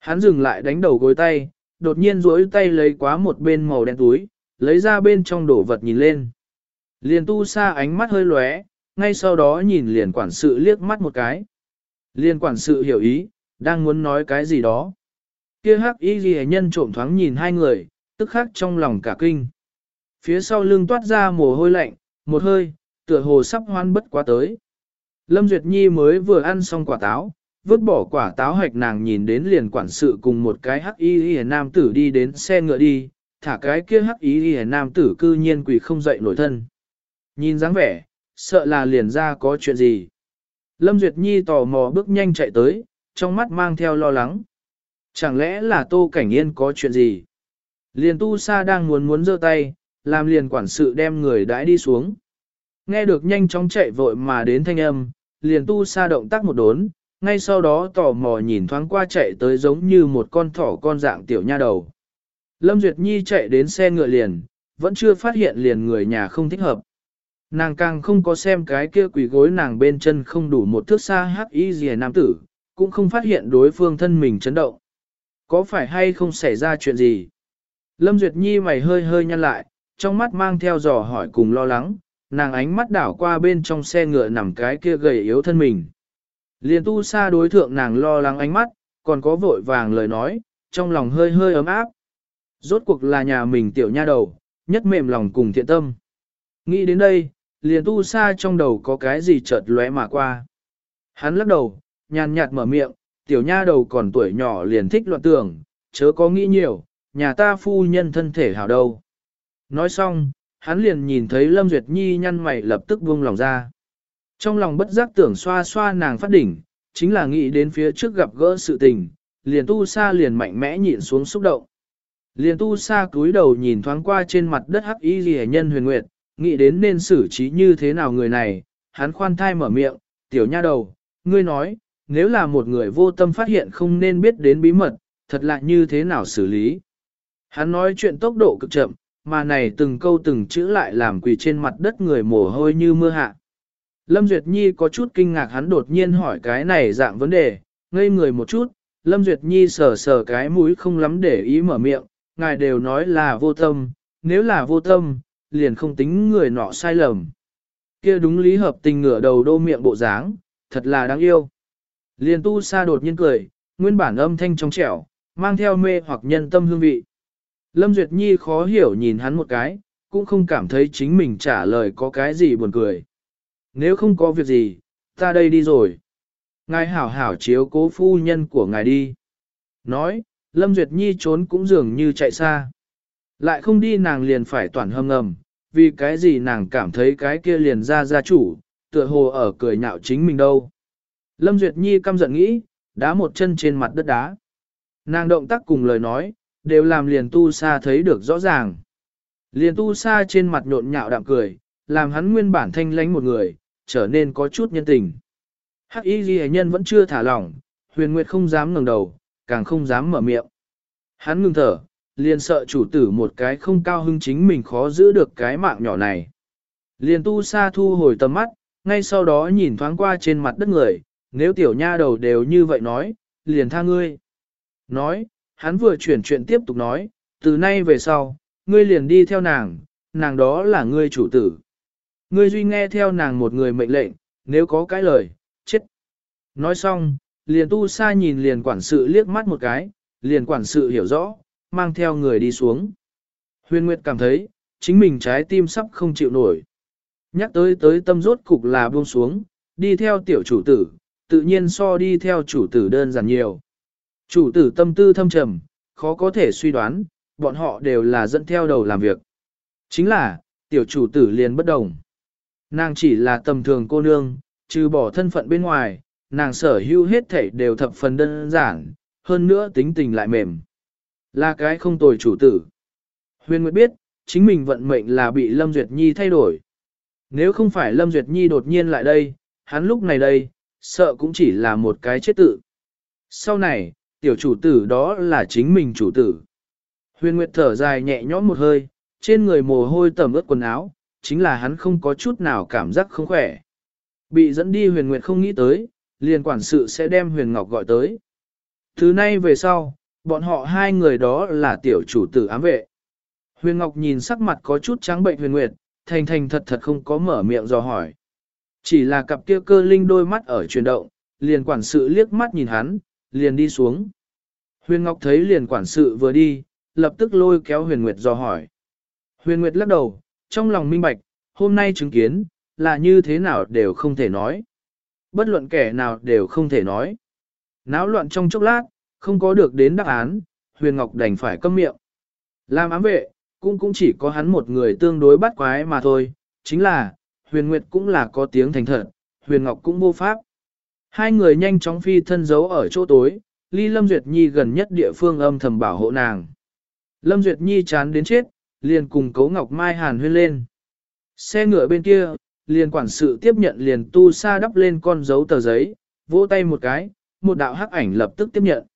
Hắn dừng lại đánh đầu gối tay, đột nhiên duỗi tay lấy quá một bên màu đen túi, lấy ra bên trong đổ vật nhìn lên. Liền tu sa ánh mắt hơi lóe, ngay sau đó nhìn liền quản sự liếc mắt một cái. liền quản sự hiểu ý, đang muốn nói cái gì đó. Kia hắc y ghi nhân trộm thoáng nhìn hai người, tức khắc trong lòng cả kinh. Phía sau lưng toát ra mồ hôi lạnh, một hơi, tựa hồ sắp hoan bất quá tới. Lâm Duyệt Nhi mới vừa ăn xong quả táo, vứt bỏ quả táo hạch nàng nhìn đến liền quản sự cùng một cái hắc y ghi nam tử đi đến xe ngựa đi, thả cái kia hắc ý ghi nam tử cư nhiên quỷ không dậy nổi thân. Nhìn dáng vẻ, sợ là liền ra có chuyện gì. Lâm Duyệt Nhi tò mò bước nhanh chạy tới, trong mắt mang theo lo lắng. Chẳng lẽ là Tô Cảnh Yên có chuyện gì? Liền tu sa đang muốn muốn giơ tay, làm liền quản sự đem người đãi đi xuống. Nghe được nhanh chóng chạy vội mà đến thanh âm, liền tu sa động tác một đốn, ngay sau đó tò mò nhìn thoáng qua chạy tới giống như một con thỏ con dạng tiểu nha đầu. Lâm Duyệt Nhi chạy đến xe ngựa liền, vẫn chưa phát hiện liền người nhà không thích hợp. Nàng càng không có xem cái kia quỷ gối nàng bên chân không đủ một thước xa hắc y gì nam tử, cũng không phát hiện đối phương thân mình chấn động. Có phải hay không xảy ra chuyện gì? Lâm Duyệt Nhi mày hơi hơi nhăn lại, trong mắt mang theo dò hỏi cùng lo lắng, nàng ánh mắt đảo qua bên trong xe ngựa nằm cái kia gầy yếu thân mình. Liền tu xa đối thượng nàng lo lắng ánh mắt, còn có vội vàng lời nói, trong lòng hơi hơi ấm áp. Rốt cuộc là nhà mình tiểu nha đầu, nhất mềm lòng cùng thiện tâm. Nghĩ đến đây, liền tu xa trong đầu có cái gì chợt lóe mà qua. Hắn lắc đầu, nhàn nhạt mở miệng, tiểu nha đầu còn tuổi nhỏ liền thích loạn tưởng, chớ có nghĩ nhiều, nhà ta phu nhân thân thể hảo đâu. Nói xong, hắn liền nhìn thấy Lâm Duyệt Nhi nhăn mày lập tức buông lòng ra. Trong lòng bất giác tưởng xoa xoa nàng phát đỉnh, chính là nghĩ đến phía trước gặp gỡ sự tình, liền tu sa liền mạnh mẽ nhịn xuống xúc động. Liền tu sa cúi đầu nhìn thoáng qua trên mặt đất hắc y ghi nhân huyền nguyệt, nghĩ đến nên xử trí như thế nào người này, hắn khoan thai mở miệng, tiểu nha đầu, ngươi nói, nếu là một người vô tâm phát hiện không nên biết đến bí mật, thật lạ như thế nào xử lý. Hắn nói chuyện tốc độ cực chậm, mà này từng câu từng chữ lại làm quỳ trên mặt đất người mồ hôi như mưa hạ. Lâm Duyệt Nhi có chút kinh ngạc hắn đột nhiên hỏi cái này dạng vấn đề, ngây người một chút, Lâm Duyệt Nhi sờ sờ cái mũi không lắm để ý mở miệng, ngài đều nói là vô tâm, nếu là vô tâm, liền không tính người nọ sai lầm. Kia đúng lý hợp tình ngửa đầu đô miệng bộ dáng, thật là đáng yêu. Liền tu sa đột nhiên cười, nguyên bản âm thanh trong trẻo, mang theo mê hoặc nhân tâm hương vị. Lâm Duyệt Nhi khó hiểu nhìn hắn một cái, cũng không cảm thấy chính mình trả lời có cái gì buồn cười. Nếu không có việc gì, ta đây đi rồi. Ngài hảo hảo chiếu cố phu nhân của ngài đi. Nói, Lâm Duyệt Nhi trốn cũng dường như chạy xa. Lại không đi nàng liền phải toàn hâm ngầm, vì cái gì nàng cảm thấy cái kia liền ra gia chủ, tựa hồ ở cười nhạo chính mình đâu. Lâm Duyệt Nhi căm giận nghĩ, đá một chân trên mặt đất đá. Nàng động tác cùng lời nói, đều làm liền tu sa thấy được rõ ràng. Liền tu sa trên mặt nhộn nhạo đạm cười, làm hắn nguyên bản thanh lánh một người, trở nên có chút nhân tình. Hắc y ghi nhân vẫn chưa thả lỏng, huyền nguyệt không dám ngẩng đầu, càng không dám mở miệng. Hắn ngừng thở, liền sợ chủ tử một cái không cao hưng chính mình khó giữ được cái mạng nhỏ này. Liền tu sa thu hồi tầm mắt, ngay sau đó nhìn thoáng qua trên mặt đất người, nếu tiểu nha đầu đều như vậy nói, liền tha ngươi. Nói, hắn vừa chuyển chuyện tiếp tục nói, từ nay về sau, ngươi liền đi theo nàng, nàng đó là ngươi chủ tử. Ngươi duy nghe theo nàng một người mệnh lệnh, nếu có cái lời, chết. Nói xong, liền tu sa nhìn liền quản sự liếc mắt một cái, liền quản sự hiểu rõ, mang theo người đi xuống. Huyền Nguyệt cảm thấy, chính mình trái tim sắp không chịu nổi. Nhắc tới tới tâm rốt cục là buông xuống, đi theo tiểu chủ tử, tự nhiên so đi theo chủ tử đơn giản nhiều. Chủ tử tâm tư thâm trầm, khó có thể suy đoán, bọn họ đều là dẫn theo đầu làm việc. Chính là, tiểu chủ tử liền bất đồng. Nàng chỉ là tầm thường cô nương, trừ bỏ thân phận bên ngoài, nàng sở hữu hết thảy đều thập phần đơn giản, hơn nữa tính tình lại mềm. Là cái không tồi chủ tử. Huyền Nguyệt biết, chính mình vận mệnh là bị Lâm Duyệt Nhi thay đổi. Nếu không phải Lâm Duyệt Nhi đột nhiên lại đây, hắn lúc này đây, sợ cũng chỉ là một cái chết tự. Sau này, tiểu chủ tử đó là chính mình chủ tử. Huyền Nguyệt thở dài nhẹ nhõm một hơi, trên người mồ hôi tẩm ướt quần áo, chính là hắn không có chút nào cảm giác không khỏe. Bị dẫn đi Huyền Nguyệt không nghĩ tới, liền quản sự sẽ đem Huyền Ngọc gọi tới. Thứ nay về sau, bọn họ hai người đó là tiểu chủ tử ám vệ. Huyền Ngọc nhìn sắc mặt có chút trắng bệnh Huyền Nguyệt, thành thành thật thật không có mở miệng do hỏi. Chỉ là cặp kia cơ linh đôi mắt ở chuyển động, liền quản sự liếc mắt nhìn hắn, liền đi xuống. Huyền Ngọc thấy liền quản sự vừa đi, lập tức lôi kéo Huyền Nguyệt do hỏi. Huyền Nguyệt lắc đầu, trong lòng minh bạch, hôm nay chứng kiến, là như thế nào đều không thể nói. Bất luận kẻ nào đều không thể nói. Náo loạn trong chốc lát, không có được đến đáp án, Huyền Ngọc đành phải câm miệng. Làm ám vệ, cũng cũng chỉ có hắn một người tương đối bắt quái mà thôi, chính là, Huyền Nguyệt cũng là có tiếng thành thật, Huyền Ngọc cũng vô pháp. Hai người nhanh chóng phi thân giấu ở chỗ tối, ly Lâm Duyệt Nhi gần nhất địa phương âm thầm bảo hộ nàng. Lâm Duyệt Nhi chán đến chết, liền cùng Cấu Ngọc Mai hàn huyên lên. Xe ngựa bên kia, liền quản sự tiếp nhận liền tu sa đắp lên con dấu tờ giấy, vỗ tay một cái, một đạo hắc ảnh lập tức tiếp nhận.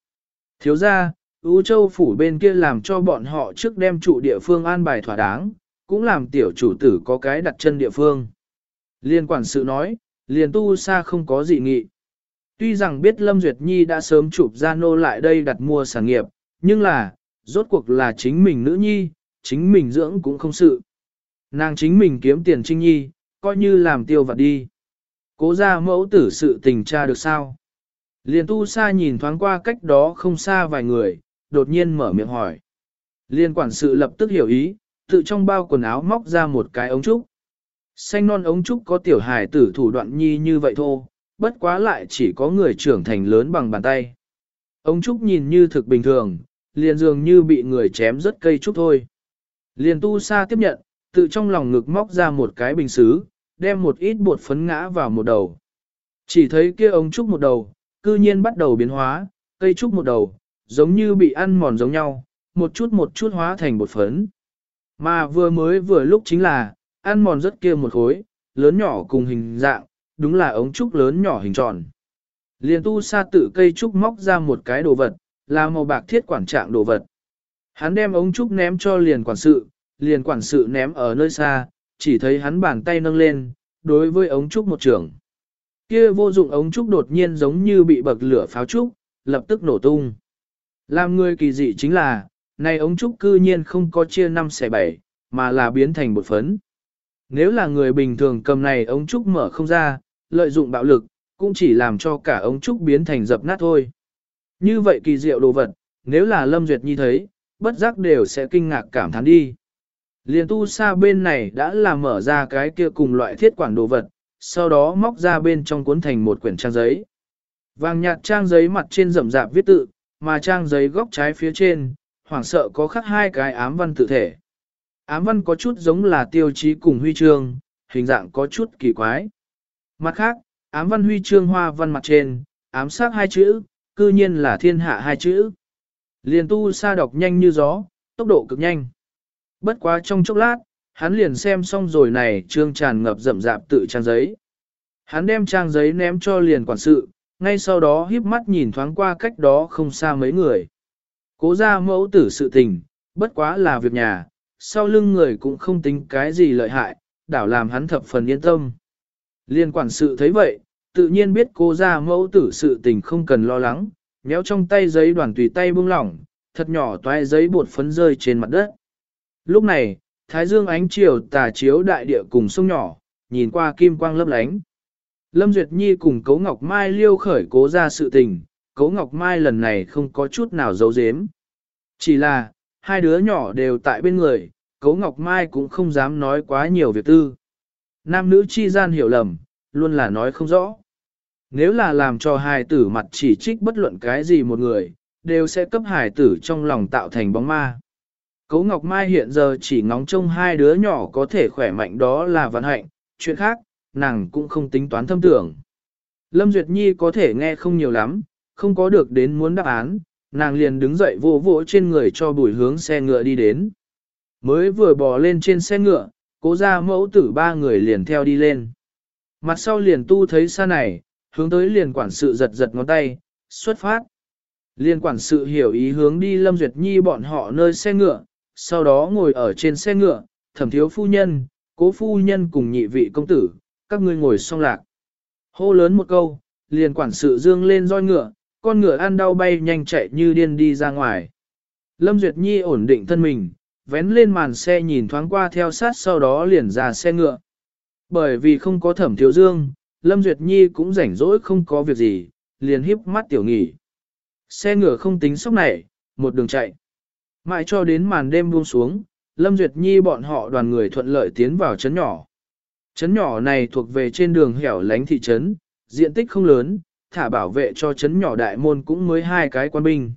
Thiếu ra, U Châu phủ bên kia làm cho bọn họ trước đem trụ địa phương an bài thỏa đáng, cũng làm tiểu chủ tử có cái đặt chân địa phương. Liên quản sự nói, liền tu sa không có gì nghị. Tuy rằng biết Lâm Duyệt Nhi đã sớm chụp ra nô lại đây đặt mua sản nghiệp, nhưng là, rốt cuộc là chính mình nữ nhi, chính mình dưỡng cũng không sự. Nàng chính mình kiếm tiền trinh nhi, coi như làm tiêu vặt đi. Cố ra mẫu tử sự tình tra được sao? Liền tu sa nhìn thoáng qua cách đó không xa vài người, đột nhiên mở miệng hỏi. Liên quản sự lập tức hiểu ý, tự trong bao quần áo móc ra một cái ống trúc. Xanh non ống trúc có tiểu hài tử thủ đoạn nhi như vậy thôi, bất quá lại chỉ có người trưởng thành lớn bằng bàn tay. Ống trúc nhìn như thực bình thường, liền dường như bị người chém rất cây trúc thôi. Liền tu sa tiếp nhận, tự trong lòng ngực móc ra một cái bình xứ, đem một ít bột phấn ngã vào một đầu. Chỉ thấy kia ống trúc một đầu, cư nhiên bắt đầu biến hóa, cây trúc một đầu, giống như bị ăn mòn giống nhau, một chút một chút hóa thành bột phấn. Mà vừa mới vừa lúc chính là, ăn mòn rất kia một khối, lớn nhỏ cùng hình dạng, đúng là ống trúc lớn nhỏ hình tròn. Liền tu sa tự cây trúc móc ra một cái đồ vật, là màu bạc thiết quản trạng đồ vật. Hắn đem ống trúc ném cho liền quản sự, liền quản sự ném ở nơi xa, chỉ thấy hắn bàn tay nâng lên, đối với ống trúc một trường. Kia vô dụng ống trúc đột nhiên giống như bị bậc lửa pháo trúc, lập tức nổ tung. Làm người kỳ dị chính là, này ống trúc cư nhiên không có chia 5 xẻ 7, mà là biến thành bột phấn. Nếu là người bình thường cầm này ống trúc mở không ra, lợi dụng bạo lực, cũng chỉ làm cho cả ống trúc biến thành dập nát thôi. Như vậy kỳ diệu đồ vật, nếu là Lâm Duyệt Nhi thấy, bất giác đều sẽ kinh ngạc cảm thán đi. Liền tu xa bên này đã làm mở ra cái kia cùng loại thiết quản đồ vật, sau đó móc ra bên trong cuốn thành một quyển trang giấy. Vàng nhạt trang giấy mặt trên rậm rạp viết tự, mà trang giấy góc trái phía trên, hoảng sợ có khắc hai cái ám văn tự thể. Ám văn có chút giống là tiêu chí cùng huy chương, hình dạng có chút kỳ quái. Mặt khác, ám văn huy chương hoa văn mặt trên, ám sát hai chữ, cư nhiên là thiên hạ hai chữ. Liền tu sa đọc nhanh như gió, tốc độ cực nhanh. Bất quá trong chốc lát, hắn liền xem xong rồi này trương tràn ngập rậm rạp tự trang giấy. Hắn đem trang giấy ném cho liền quản sự, ngay sau đó híp mắt nhìn thoáng qua cách đó không xa mấy người. Cố ra mẫu tử sự tình, bất quá là việc nhà, sau lưng người cũng không tính cái gì lợi hại, đảo làm hắn thập phần yên tâm. Liên quản sự thấy vậy, tự nhiên biết cô ra mẫu tử sự tình không cần lo lắng, méo trong tay giấy đoàn tùy tay buông lỏng, thật nhỏ toai giấy bột phấn rơi trên mặt đất. Lúc này, thái dương ánh chiều tà chiếu đại địa cùng sông nhỏ, nhìn qua kim quang lấp lánh. Lâm Duyệt Nhi cùng Cấu Ngọc Mai liêu khởi cố ra sự tình, Cấu Ngọc Mai lần này không có chút nào giấu giếm. Chỉ là, hai đứa nhỏ đều tại bên người, Cấu Ngọc Mai cũng không dám nói quá nhiều việc tư. Nam nữ chi gian hiểu lầm, luôn là nói không rõ. Nếu là làm cho hài tử mặt chỉ trích bất luận cái gì một người, đều sẽ cấp hài tử trong lòng tạo thành bóng ma. Cấu Ngọc Mai hiện giờ chỉ ngóng trông hai đứa nhỏ có thể khỏe mạnh đó là vận hạnh, chuyện khác, nàng cũng không tính toán thâm tưởng. Lâm Duyệt Nhi có thể nghe không nhiều lắm, không có được đến muốn đáp án, nàng liền đứng dậy vô vỗ trên người cho bùi hướng xe ngựa đi đến. Mới vừa bò lên trên xe ngựa, cố ra mẫu tử ba người liền theo đi lên. Mặt sau liền tu thấy xa này, hướng tới liền quản sự giật giật ngón tay, xuất phát. Liên quản sự hiểu ý hướng đi Lâm Duyệt Nhi bọn họ nơi xe ngựa, sau đó ngồi ở trên xe ngựa, thẩm thiếu phu nhân, cố phu nhân cùng nhị vị công tử, các ngươi ngồi song lạc. Hô lớn một câu, liền quản sự dương lên roi ngựa, con ngựa ăn đau bay nhanh chạy như điên đi ra ngoài. Lâm Duyệt Nhi ổn định thân mình, vén lên màn xe nhìn thoáng qua theo sát sau đó liền ra xe ngựa. Bởi vì không có thẩm thiếu dương, Lâm Duyệt Nhi cũng rảnh rỗi không có việc gì, liền híp mắt tiểu nghỉ. Xe ngựa không tính sốc này, một đường chạy. Mãi cho đến màn đêm buông xuống, Lâm Duyệt Nhi bọn họ đoàn người thuận lợi tiến vào trấn nhỏ. Trấn nhỏ này thuộc về trên đường hẻo lánh thị trấn, diện tích không lớn, thả bảo vệ cho trấn nhỏ đại môn cũng mới hai cái quan binh.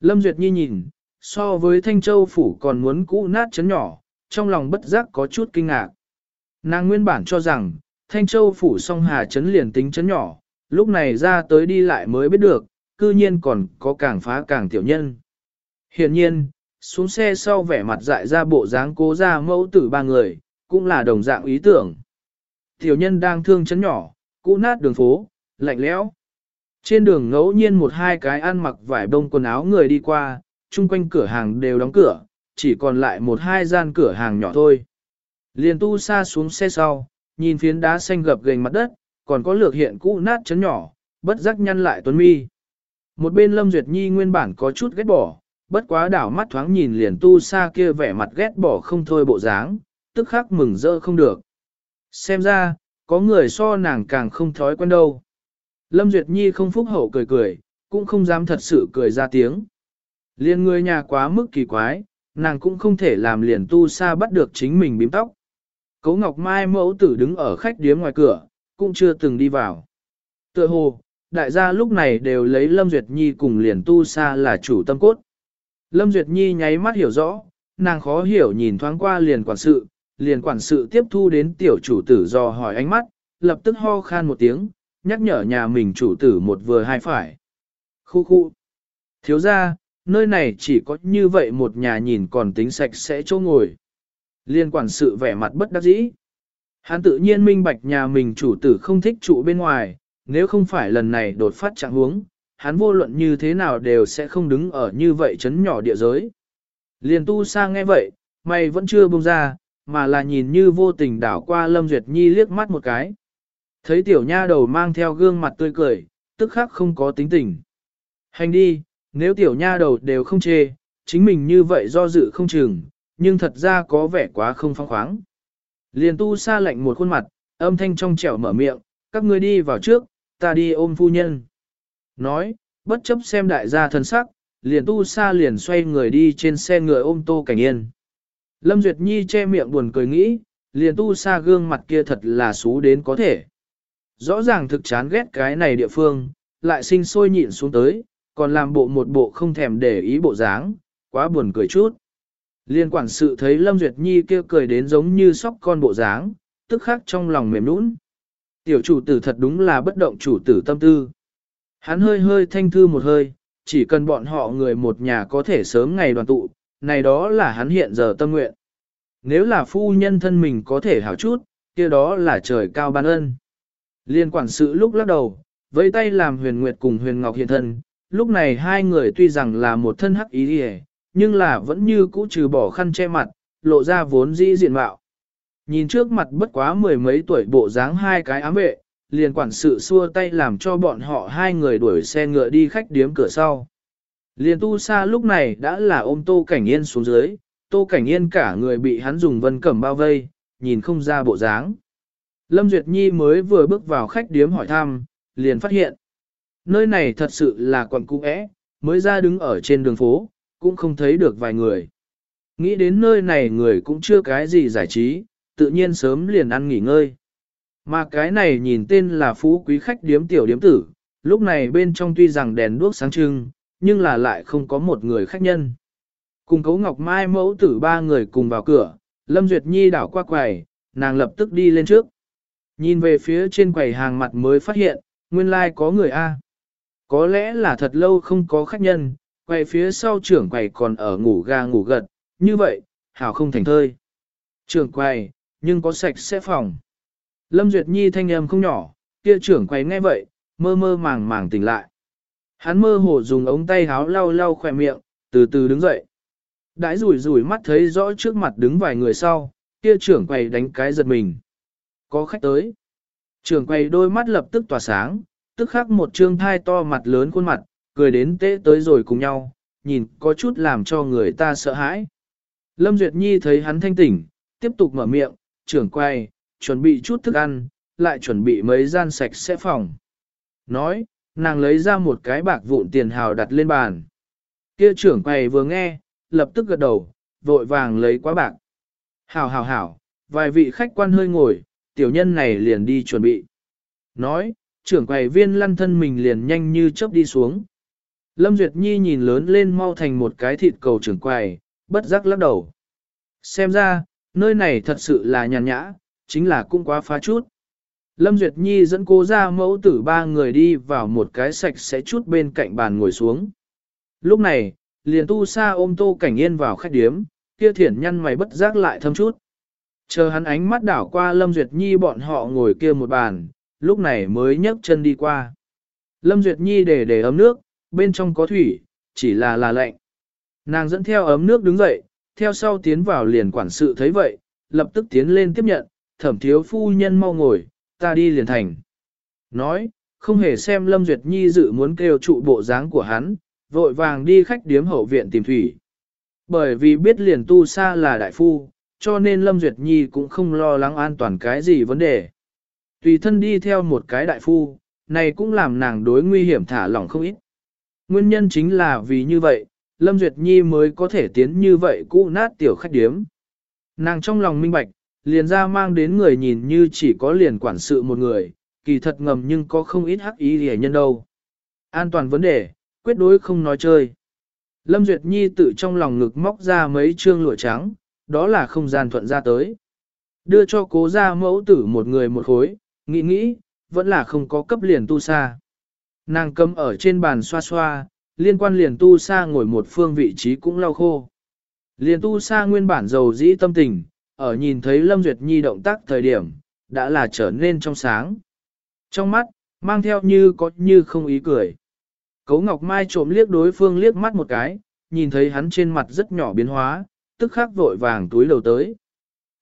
Lâm Duyệt Nhi nhìn, so với Thanh Châu Phủ còn muốn cũ nát trấn nhỏ, trong lòng bất giác có chút kinh ngạc. Nàng nguyên bản cho rằng, Thanh Châu Phủ song hà trấn liền tính trấn nhỏ, lúc này ra tới đi lại mới biết được, cư nhiên còn có càng phá càng tiểu nhân. Hiện nhiên, xuống xe sau vẻ mặt dại ra bộ dáng cố ra mẫu tử ba người, cũng là đồng dạng ý tưởng. Tiểu nhân đang thương chấn nhỏ, cũ nát đường phố, lạnh lẽo. Trên đường ngẫu nhiên một hai cái ăn mặc vải bông quần áo người đi qua, chung quanh cửa hàng đều đóng cửa, chỉ còn lại một hai gian cửa hàng nhỏ thôi. Liền tu xa xuống xe sau, nhìn phiến đá xanh gập gành mặt đất, còn có lược hiện cũ nát chấn nhỏ, bất giác nhăn lại tuấn mi. Một bên Lâm Duyệt Nhi nguyên bản có chút ghét bỏ, bất quá đảo mắt thoáng nhìn liền tu xa kia vẻ mặt ghét bỏ không thôi bộ dáng, tức khắc mừng rỡ không được. Xem ra, có người so nàng càng không thói quen đâu. Lâm Duyệt Nhi không phúc hậu cười cười, cũng không dám thật sự cười ra tiếng. Liên người nhà quá mức kỳ quái, nàng cũng không thể làm liền tu sa bắt được chính mình bím tóc. Cấu Ngọc Mai mẫu tử đứng ở khách điếm ngoài cửa, cũng chưa từng đi vào. Tựa hồ, đại gia lúc này đều lấy Lâm Duyệt Nhi cùng liền tu sa là chủ tâm cốt. Lâm Duyệt Nhi nháy mắt hiểu rõ, nàng khó hiểu nhìn thoáng qua liền quản sự, liền quản sự tiếp thu đến tiểu chủ tử dò hỏi ánh mắt, lập tức ho khan một tiếng, nhắc nhở nhà mình chủ tử một vừa hai phải. Khu khu. Thiếu ra, nơi này chỉ có như vậy một nhà nhìn còn tính sạch sẽ chỗ ngồi. Liên quản sự vẻ mặt bất đắc dĩ. Hắn tự nhiên minh bạch nhà mình chủ tử không thích trụ bên ngoài, nếu không phải lần này đột phát trạng huống, hắn vô luận như thế nào đều sẽ không đứng ở như vậy chấn nhỏ địa giới. Liền tu sa nghe vậy, mày vẫn chưa buông ra, mà là nhìn như vô tình đảo qua Lâm Duyệt Nhi liếc mắt một cái. Thấy tiểu nha đầu mang theo gương mặt tươi cười, tức khắc không có tính tình. Hành đi, nếu tiểu nha đầu đều không chê, chính mình như vậy do dự không chừng, nhưng thật ra có vẻ quá không phong khoáng. Liền tu sa lạnh một khuôn mặt, âm thanh trong trẻo mở miệng, các ngươi đi vào trước, ta đi ôm phu nhân. Nói, bất chấp xem đại gia thân sắc, liền tu sa liền xoay người đi trên xe ngựa ôm tô cảnh yên. Lâm Duyệt Nhi che miệng buồn cười nghĩ, liền tu sa gương mặt kia thật là xú đến có thể. Rõ ràng thực chán ghét cái này địa phương, lại sinh sôi nhịn xuống tới, còn làm bộ một bộ không thèm để ý bộ dáng, quá buồn cười chút. Liên quản sự thấy Lâm Duyệt Nhi kia cười đến giống như sóc con bộ dáng, tức khắc trong lòng mềm nũng. Tiểu chủ tử thật đúng là bất động chủ tử tâm tư. Hắn hơi hơi thanh thư một hơi, chỉ cần bọn họ người một nhà có thể sớm ngày đoàn tụ, này đó là hắn hiện giờ tâm nguyện. Nếu là phu nhân thân mình có thể hảo chút, kia đó là trời cao ban ân. Liên quản sự lúc lắc đầu, với tay làm huyền nguyệt cùng huyền ngọc hiện thân, lúc này hai người tuy rằng là một thân hắc ý đi nhưng là vẫn như cũ trừ bỏ khăn che mặt, lộ ra vốn dĩ diện mạo. Nhìn trước mặt bất quá mười mấy tuổi bộ dáng hai cái ám vệ, liền quản sự xua tay làm cho bọn họ hai người đuổi xe ngựa đi khách điếm cửa sau. Liền tu sa lúc này đã là ôm tô cảnh yên xuống dưới, tô cảnh yên cả người bị hắn dùng vân cẩm bao vây, nhìn không ra bộ dáng. Lâm Duyệt Nhi mới vừa bước vào khách điếm hỏi thăm, liền phát hiện. Nơi này thật sự là quận cũ ẽ, mới ra đứng ở trên đường phố, cũng không thấy được vài người. Nghĩ đến nơi này người cũng chưa cái gì giải trí, tự nhiên sớm liền ăn nghỉ ngơi. Mà cái này nhìn tên là phú quý khách điếm tiểu điếm tử, lúc này bên trong tuy rằng đèn đuốc sáng trưng, nhưng là lại không có một người khách nhân. Cùng cấu ngọc mai mẫu tử ba người cùng vào cửa, Lâm Duyệt Nhi đảo qua quầy, nàng lập tức đi lên trước. Nhìn về phía trên quầy hàng mặt mới phát hiện, nguyên lai like có người A. Có lẽ là thật lâu không có khách nhân, quầy phía sau trưởng quầy còn ở ngủ ga ngủ gật, như vậy, hảo không thành thơi. Trưởng quầy, nhưng có sạch sẽ phòng. Lâm Duyệt Nhi thanh âm không nhỏ, kia trưởng quay nghe vậy, mơ mơ màng màng tỉnh lại. Hắn mơ hồ dùng ống tay háo lau lau khỏe miệng, từ từ đứng dậy. Đãi rủi rủi mắt thấy rõ trước mặt đứng vài người sau, kia trưởng quầy đánh cái giật mình. Có khách tới. Trưởng quầy đôi mắt lập tức tỏa sáng, tức khắc một trương thai to mặt lớn khuôn mặt, cười đến tế tới rồi cùng nhau, nhìn có chút làm cho người ta sợ hãi. Lâm Duyệt Nhi thấy hắn thanh tỉnh, tiếp tục mở miệng, trưởng quay, chuẩn bị chút thức ăn, lại chuẩn bị mấy gian sạch sẽ phòng. Nói, nàng lấy ra một cái bạc vụn tiền hào đặt lên bàn. Kia trưởng quầy vừa nghe, lập tức gật đầu, vội vàng lấy quá bạc. Hảo hảo hảo, vài vị khách quan hơi ngồi, tiểu nhân này liền đi chuẩn bị. Nói, trưởng quầy viên lăn thân mình liền nhanh như chớp đi xuống. Lâm Duyệt Nhi nhìn lớn lên mau thành một cái thịt cầu trưởng quầy, bất giác lắc đầu. Xem ra, nơi này thật sự là nhàn nhã, chính là cũng quá phá chút. Lâm Duyệt Nhi dẫn cô ra mẫu tử ba người đi vào một cái sạch sẽ chút bên cạnh bàn ngồi xuống. Lúc này, liền tu sa ôm tô cảnh yên vào khách điếm, kia thiển nhăn mày bất giác lại thâm chút. Chờ hắn ánh mắt đảo qua Lâm Duyệt Nhi bọn họ ngồi kia một bàn, lúc này mới nhấc chân đi qua. Lâm Duyệt Nhi để để ấm nước, bên trong có thủy, chỉ là là lạnh. Nàng dẫn theo ấm nước đứng dậy, theo sau tiến vào liền quản sự thấy vậy, lập tức tiến lên tiếp nhận, thẩm thiếu phu nhân mau ngồi, ta đi liền thành. Nói, không hề xem Lâm Duyệt Nhi dự muốn kêu trụ bộ dáng của hắn, vội vàng đi khách điếm hậu viện tìm thủy. Bởi vì biết liền tu xa là đại phu, cho nên Lâm Duyệt Nhi cũng không lo lắng an toàn cái gì vấn đề. Tùy thân đi theo một cái đại phu, này cũng làm nàng đối nguy hiểm thả lỏng không ít. Nguyên nhân chính là vì như vậy, Lâm Duyệt Nhi mới có thể tiến như vậy cũ nát tiểu khách điếm. Nàng trong lòng minh bạch, liền ra mang đến người nhìn như chỉ có liền quản sự một người, kỳ thật ngầm nhưng có không ít hắc ý hề nhân đâu. An toàn vấn đề, quyết đối không nói chơi. Lâm Duyệt Nhi tự trong lòng ngực móc ra mấy trương lụa trắng, đó là không gian thuận ra tới. Đưa cho cố ra mẫu tử một người một khối, nghĩ nghĩ, vẫn là không có cấp liền tu sa. Nàng cầm ở trên bàn xoa xoa, liên quan liền tu sa ngồi một phương vị trí cũng lau khô. Liền tu sa nguyên bản dầu dĩ tâm tình, ở nhìn thấy Lâm Duyệt Nhi động tác thời điểm, đã là trở nên trong sáng. Trong mắt, mang theo như có như không ý cười. Cấu Ngọc Mai trộm liếc đối phương liếc mắt một cái, nhìn thấy hắn trên mặt rất nhỏ biến hóa, tức khắc vội vàng túi đầu tới.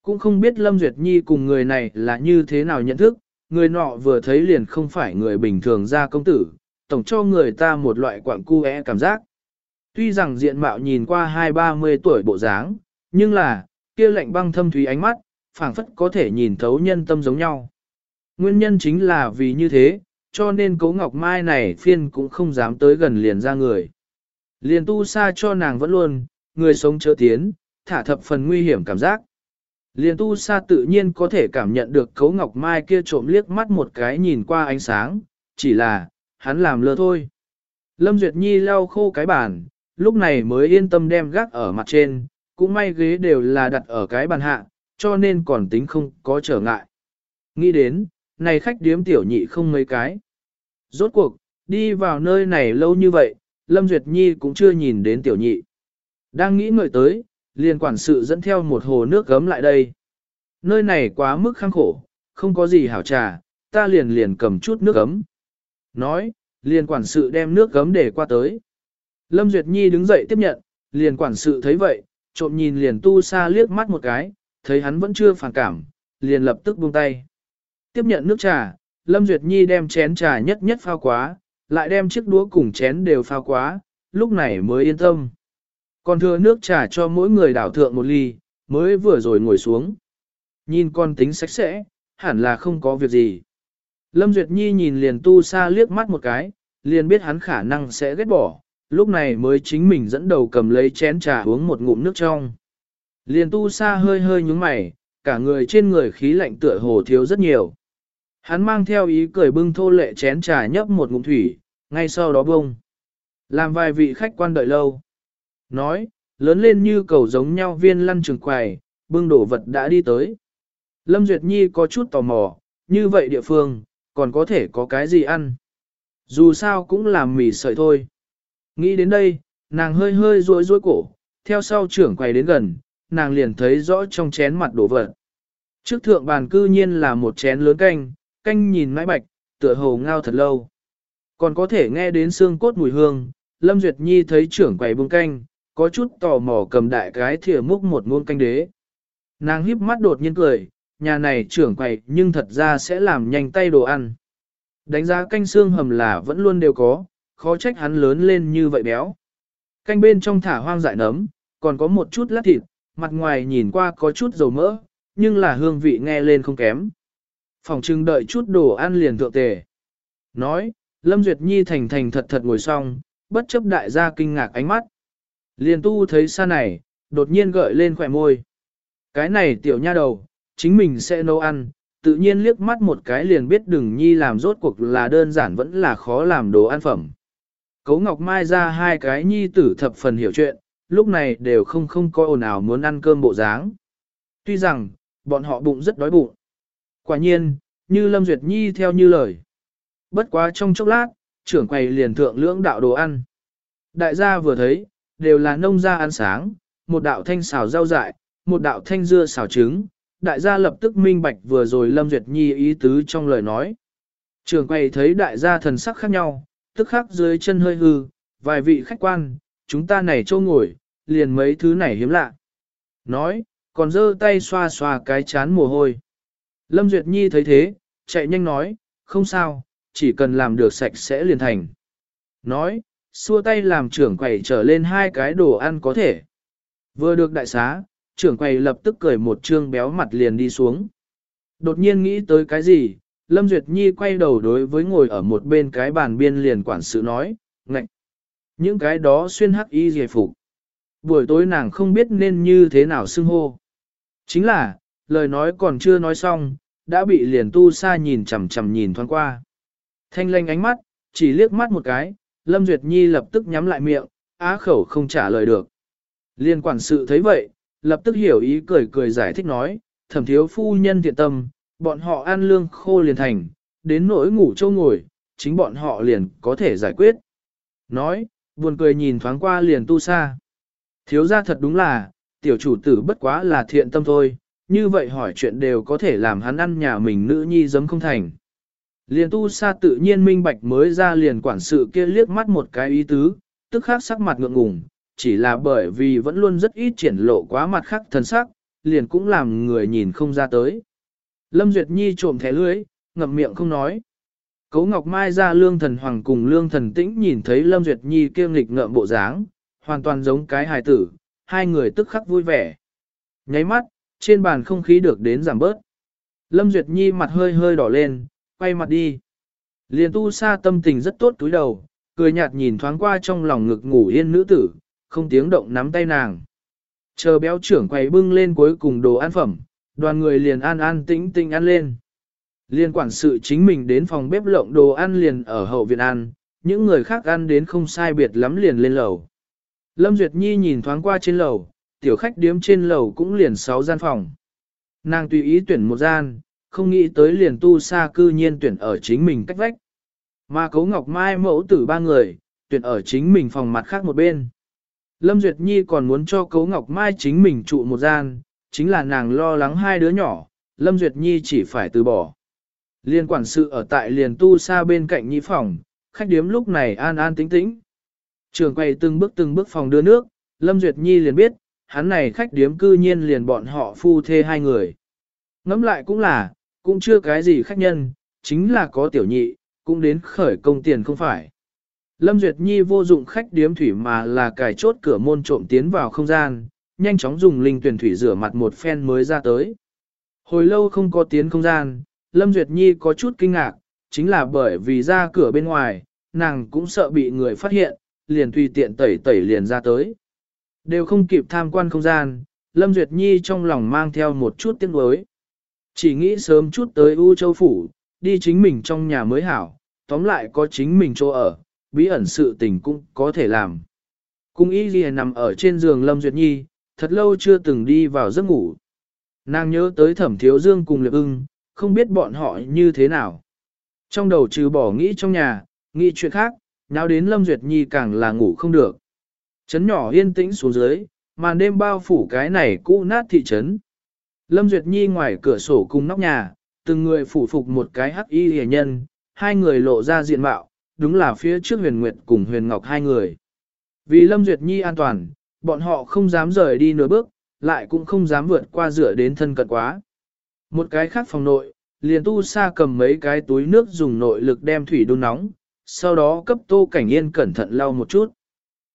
Cũng không biết Lâm Duyệt Nhi cùng người này là như thế nào nhận thức, người nọ vừa thấy liền không phải người bình thường ra công tử, tổng cho người ta một loại quạng cu é cảm giác. Tuy rằng diện mạo nhìn qua hai ba mươi tuổi bộ dáng, nhưng là, kia lạnh băng thâm thúy ánh mắt, phảng phất có thể nhìn thấu nhân tâm giống nhau. Nguyên nhân chính là vì như thế, cho nên cố ngọc mai này phiên cũng không dám tới gần liền ra người. Liền tu xa cho nàng vẫn luôn, người sống chớ tiến, thả thập phần nguy hiểm cảm giác. Liền tu sa tự nhiên có thể cảm nhận được cấu ngọc mai kia trộm liếc mắt một cái nhìn qua ánh sáng, chỉ là, hắn làm lơ thôi. Lâm Duyệt Nhi lau khô cái bàn, lúc này mới yên tâm đem gác ở mặt trên, cũng may ghế đều là đặt ở cái bàn hạ, cho nên còn tính không có trở ngại. Nghĩ đến, này khách điếm tiểu nhị không mấy cái. Rốt cuộc, đi vào nơi này lâu như vậy, Lâm Duyệt Nhi cũng chưa nhìn đến tiểu nhị. Đang nghĩ ngợi tới, liền quản sự dẫn theo một hồ nước gấm lại đây. Nơi này quá mức khăng khổ, không có gì hảo trà, ta liền liền cầm chút nước gấm. Nói, liền quản sự đem nước gấm để qua tới. Lâm Duyệt Nhi đứng dậy tiếp nhận, liền quản sự thấy vậy, trộm nhìn liền tu sa liếc mắt một cái, thấy hắn vẫn chưa phản cảm, liền lập tức buông tay. Tiếp nhận nước trà, Lâm Duyệt Nhi đem chén trà nhất nhất phao quá, lại đem chiếc đũa cùng chén đều phao quá, lúc này mới yên tâm. Còn thừa nước trà cho mỗi người đảo thượng một ly, mới vừa rồi ngồi xuống. Nhìn con tính sạch sẽ, hẳn là không có việc gì. Lâm Duyệt Nhi nhìn liền tu sa liếc mắt một cái, liền biết hắn khả năng sẽ ghét bỏ, lúc này mới chính mình dẫn đầu cầm lấy chén trà uống một ngụm nước trong. Liền tu sa hơi hơi nhúng mày, cả người trên người khí lạnh tựa hồ thiếu rất nhiều. Hắn mang theo ý cười bưng thô lệ chén trà nhấp một ngụm thủy, ngay sau đó bông. Làm vài vị khách quan đợi lâu. Nói, lớn lên như cầu giống nhau viên lăn trường quài, bưng đổ vật đã đi tới. Lâm Duyệt Nhi có chút tò mò, như vậy địa phương, còn có thể có cái gì ăn. Dù sao cũng làm mì sợi thôi. Nghĩ đến đây, nàng hơi hơi rối rối cổ, theo sau trưởng quay đến gần, nàng liền thấy rõ trong chén mặt đổ vật. Trước thượng bàn cư nhiên là một chén lớn canh, canh nhìn mãi bạch, tựa hồ ngao thật lâu. Còn có thể nghe đến xương cốt mùi hương, Lâm Duyệt Nhi thấy trưởng quầy bưng canh, có chút tò mò cầm đại cái thìa múc một muôn canh đế. Nàng híp mắt đột nhiên cười, nhà này trưởng quầy nhưng thật ra sẽ làm nhanh tay đồ ăn. Đánh giá canh xương hầm là vẫn luôn đều có, khó trách hắn lớn lên như vậy béo. Canh bên trong thả hoang dại nấm, còn có một chút lát thịt, mặt ngoài nhìn qua có chút dầu mỡ, nhưng là hương vị nghe lên không kém. Phòng trưng đợi chút đồ ăn liền thượng tề. Nói, Lâm Duyệt Nhi thành thành thật thật ngồi xong, bất chấp đại gia kinh ngạc ánh mắt. Liền tu thấy xa này, đột nhiên gợi lên khỏe môi. Cái này tiểu nha đầu, chính mình sẽ nấu ăn, tự nhiên liếc mắt một cái liền biết đừng nhi làm rốt cuộc là đơn giản vẫn là khó làm đồ ăn phẩm cố Ngọc Mai ra hai cái nhi tử thập phần hiểu chuyện, lúc này đều không không có ồn ào muốn ăn cơm bộ dáng. Tuy rằng, bọn họ bụng rất đói bụng. Quả nhiên, như Lâm Duyệt Nhi theo như lời. Bất quá trong chốc lát, trưởng quầy liền thượng lưỡng đạo đồ ăn. Đại gia vừa thấy, đều là nông gia ăn sáng, một đạo thanh xào rau dại, một đạo thanh dưa xào trứng. Đại gia lập tức minh bạch vừa rồi Lâm Duyệt Nhi ý tứ trong lời nói. Trưởng quầy thấy đại gia thần sắc khác nhau, tức khắc dưới chân hơi hư, vài vị khách quan, chúng ta này châu ngồi, liền mấy thứ này hiếm lạ. Nói, còn giơ tay xoa xoa cái chán mồ hôi. Lâm Duyệt Nhi thấy thế, chạy nhanh nói, không sao, chỉ cần làm được sạch sẽ liền thành. Nói, xua tay làm trưởng quầy trở lên hai cái đồ ăn có thể. Vừa được đại xá, trưởng quầy lập tức cười một trương béo mặt liền đi xuống. Đột nhiên nghĩ tới cái gì, Lâm Duyệt Nhi quay đầu đối với ngồi ở một bên cái bàn biên liền quản sự nói, ngạch. Những cái đó xuyên hắc y dề phục. Buổi tối nàng không biết nên như thế nào xưng hô. Chính là, lời nói còn chưa nói xong, đã bị liền tu sa nhìn chằm chằm nhìn thoáng qua. Thanh lanh ánh mắt, chỉ liếc mắt một cái, Lâm Duyệt Nhi lập tức nhắm lại miệng, á khẩu không trả lời được. Liên quản sự thấy vậy, lập tức hiểu ý cười cười giải thích nói, thẩm thiếu phu nhân thiện tâm, bọn họ ăn lương khô liền thành, đến nỗi ngủ châu ngồi, chính bọn họ liền có thể giải quyết. Nói, buồn cười nhìn thoáng qua liền tu sa. Thiếu ra thật đúng là, tiểu chủ tử bất quá là thiện tâm thôi, như vậy hỏi chuyện đều có thể làm hắn ăn nhà mình nữ nhi giấm không thành. Liền tu sa tự nhiên minh bạch mới ra liền quản sự kia liếc mắt một cái ý tứ, tức khắc sắc mặt ngượng ngùng, chỉ là bởi vì vẫn luôn rất ít triển lộ quá mặt khác thần sắc, liền cũng làm người nhìn không ra tới. Lâm Duyệt Nhi trộm thẻ lưới, ngậm miệng không nói. Cấu Ngọc Mai ra lương thần hoàng cùng lương thần tĩnh nhìn thấy Lâm Duyệt Nhi kiêng nghịch ngợm bộ dáng, hoàn toàn giống cái hài tử, hai người tức khắc vui vẻ. Nháy mắt, trên bàn không khí được đến giảm bớt. Lâm Duyệt Nhi mặt hơi hơi đỏ lên, quay mặt đi. Liền tu sa tâm tình rất tốt túi đầu, cười nhạt nhìn thoáng qua trong lòng ngực ngủ yên nữ tử, không tiếng động nắm tay nàng. Chờ béo trưởng quay bưng lên cuối cùng đồ ăn phẩm, đoàn người liền an an tĩnh tĩnh ăn lên. Liên quản sự chính mình đến phòng bếp lộng đồ ăn liền ở hậu viện ăn, những người khác ăn đến không sai biệt lắm liền lên lầu. Lâm Duyệt Nhi nhìn thoáng qua trên lầu, tiểu khách điếm trên lầu cũng liền sáu gian phòng. Nàng tùy ý tuyển một gian, không nghĩ tới liền tu sa cư nhiên tuyển ở chính mình cách vách. Mà cấu ngọc mai mẫu tử ba người, tuyển ở chính mình phòng mặt khác một bên. Lâm Duyệt Nhi còn muốn cho cấu ngọc mai chính mình trụ một gian, chính là nàng lo lắng hai đứa nhỏ, Lâm Duyệt Nhi chỉ phải từ bỏ. Liên quản sự ở tại liền tu xa bên cạnh nhị phòng, khách điếm lúc này an an tĩnh tĩnh. Trường quay từng bước từng bước phòng đưa nước, Lâm Duyệt Nhi liền biết, hắn này khách điếm cư nhiên liền bọn họ phu thê hai người. Ngắm lại cũng là, cũng chưa cái gì khách nhân, chính là có tiểu nhị, cũng đến khởi công tiền không phải. Lâm Duyệt Nhi vô dụng khách điếm thủy mà là cài chốt cửa môn trộm tiến vào không gian, nhanh chóng dùng linh tuyển thủy rửa mặt một phen mới ra tới. Hồi lâu không có tiến không gian, Lâm Duyệt Nhi có chút kinh ngạc, chính là bởi vì ra cửa bên ngoài, nàng cũng sợ bị người phát hiện, liền tùy tiện tẩy tẩy liền ra tới. Đều không kịp tham quan không gian, Lâm Duyệt Nhi trong lòng mang theo một chút tiếc nuối. Chỉ nghĩ sớm chút tới U Châu Phủ, đi chính mình trong nhà mới hảo, tóm lại có chính mình chỗ ở, bí ẩn sự tình cũng có thể làm. Cung ý ghi nằm ở trên giường Lâm Duyệt Nhi, thật lâu chưa từng đi vào giấc ngủ. Nàng nhớ tới thẩm thiếu dương cùng liệp ưng, không biết bọn họ như thế nào. Trong đầu trừ bỏ nghĩ trong nhà, nghĩ chuyện khác, nào đến Lâm Duyệt Nhi càng là ngủ không được. Trấn nhỏ yên tĩnh xuống dưới, màn đêm bao phủ cái này cũ nát thị trấn. Lâm Duyệt Nhi ngoài cửa sổ cùng nóc nhà, từng người phủ phục một cái hắc y hề nhân, hai người lộ ra diện mạo, đúng là phía trước huyền nguyệt cùng huyền ngọc hai người. Vì Lâm Duyệt Nhi an toàn, bọn họ không dám rời đi nửa bước, lại cũng không dám vượt qua rửa đến thân cận quá. Một cái khác phòng nội, liền tu sa cầm mấy cái túi nước dùng nội lực đem thủy đun nóng, sau đó cấp tô cảnh yên cẩn thận lau một chút.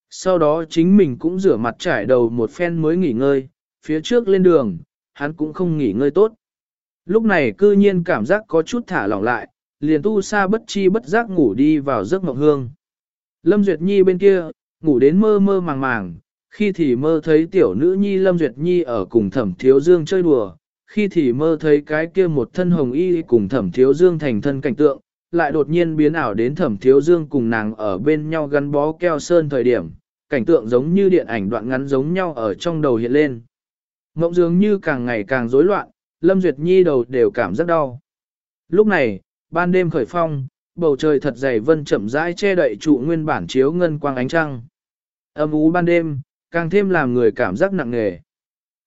Sau đó chính mình cũng rửa mặt trải đầu một phen mới nghỉ ngơi, phía trước lên đường, hắn cũng không nghỉ ngơi tốt. Lúc này cư nhiên cảm giác có chút thả lỏng lại, liền tu sa bất chi bất giác ngủ đi vào giấc mộng hương. Lâm Duyệt Nhi bên kia, ngủ đến mơ mơ màng màng, khi thì mơ thấy tiểu nữ nhi Lâm Duyệt Nhi ở cùng thẩm thiếu dương chơi đùa, khi thì mơ thấy cái kia một thân hồng y cùng thẩm thiếu dương thành thân cảnh tượng, lại đột nhiên biến ảo đến thẩm thiếu dương cùng nàng ở bên nhau gắn bó keo sơn thời điểm, cảnh tượng giống như điện ảnh đoạn ngắn giống nhau ở trong đầu hiện lên. Ngộng dường như càng ngày càng rối loạn, Lâm Duyệt Nhi đầu đều cảm rất đau. Lúc này, ban đêm khởi phong, bầu trời thật dày vân chậm rãi che đậy trụ nguyên bản chiếu ngân quang ánh trăng. Âm ú ban đêm, càng thêm làm người cảm giác nặng nề.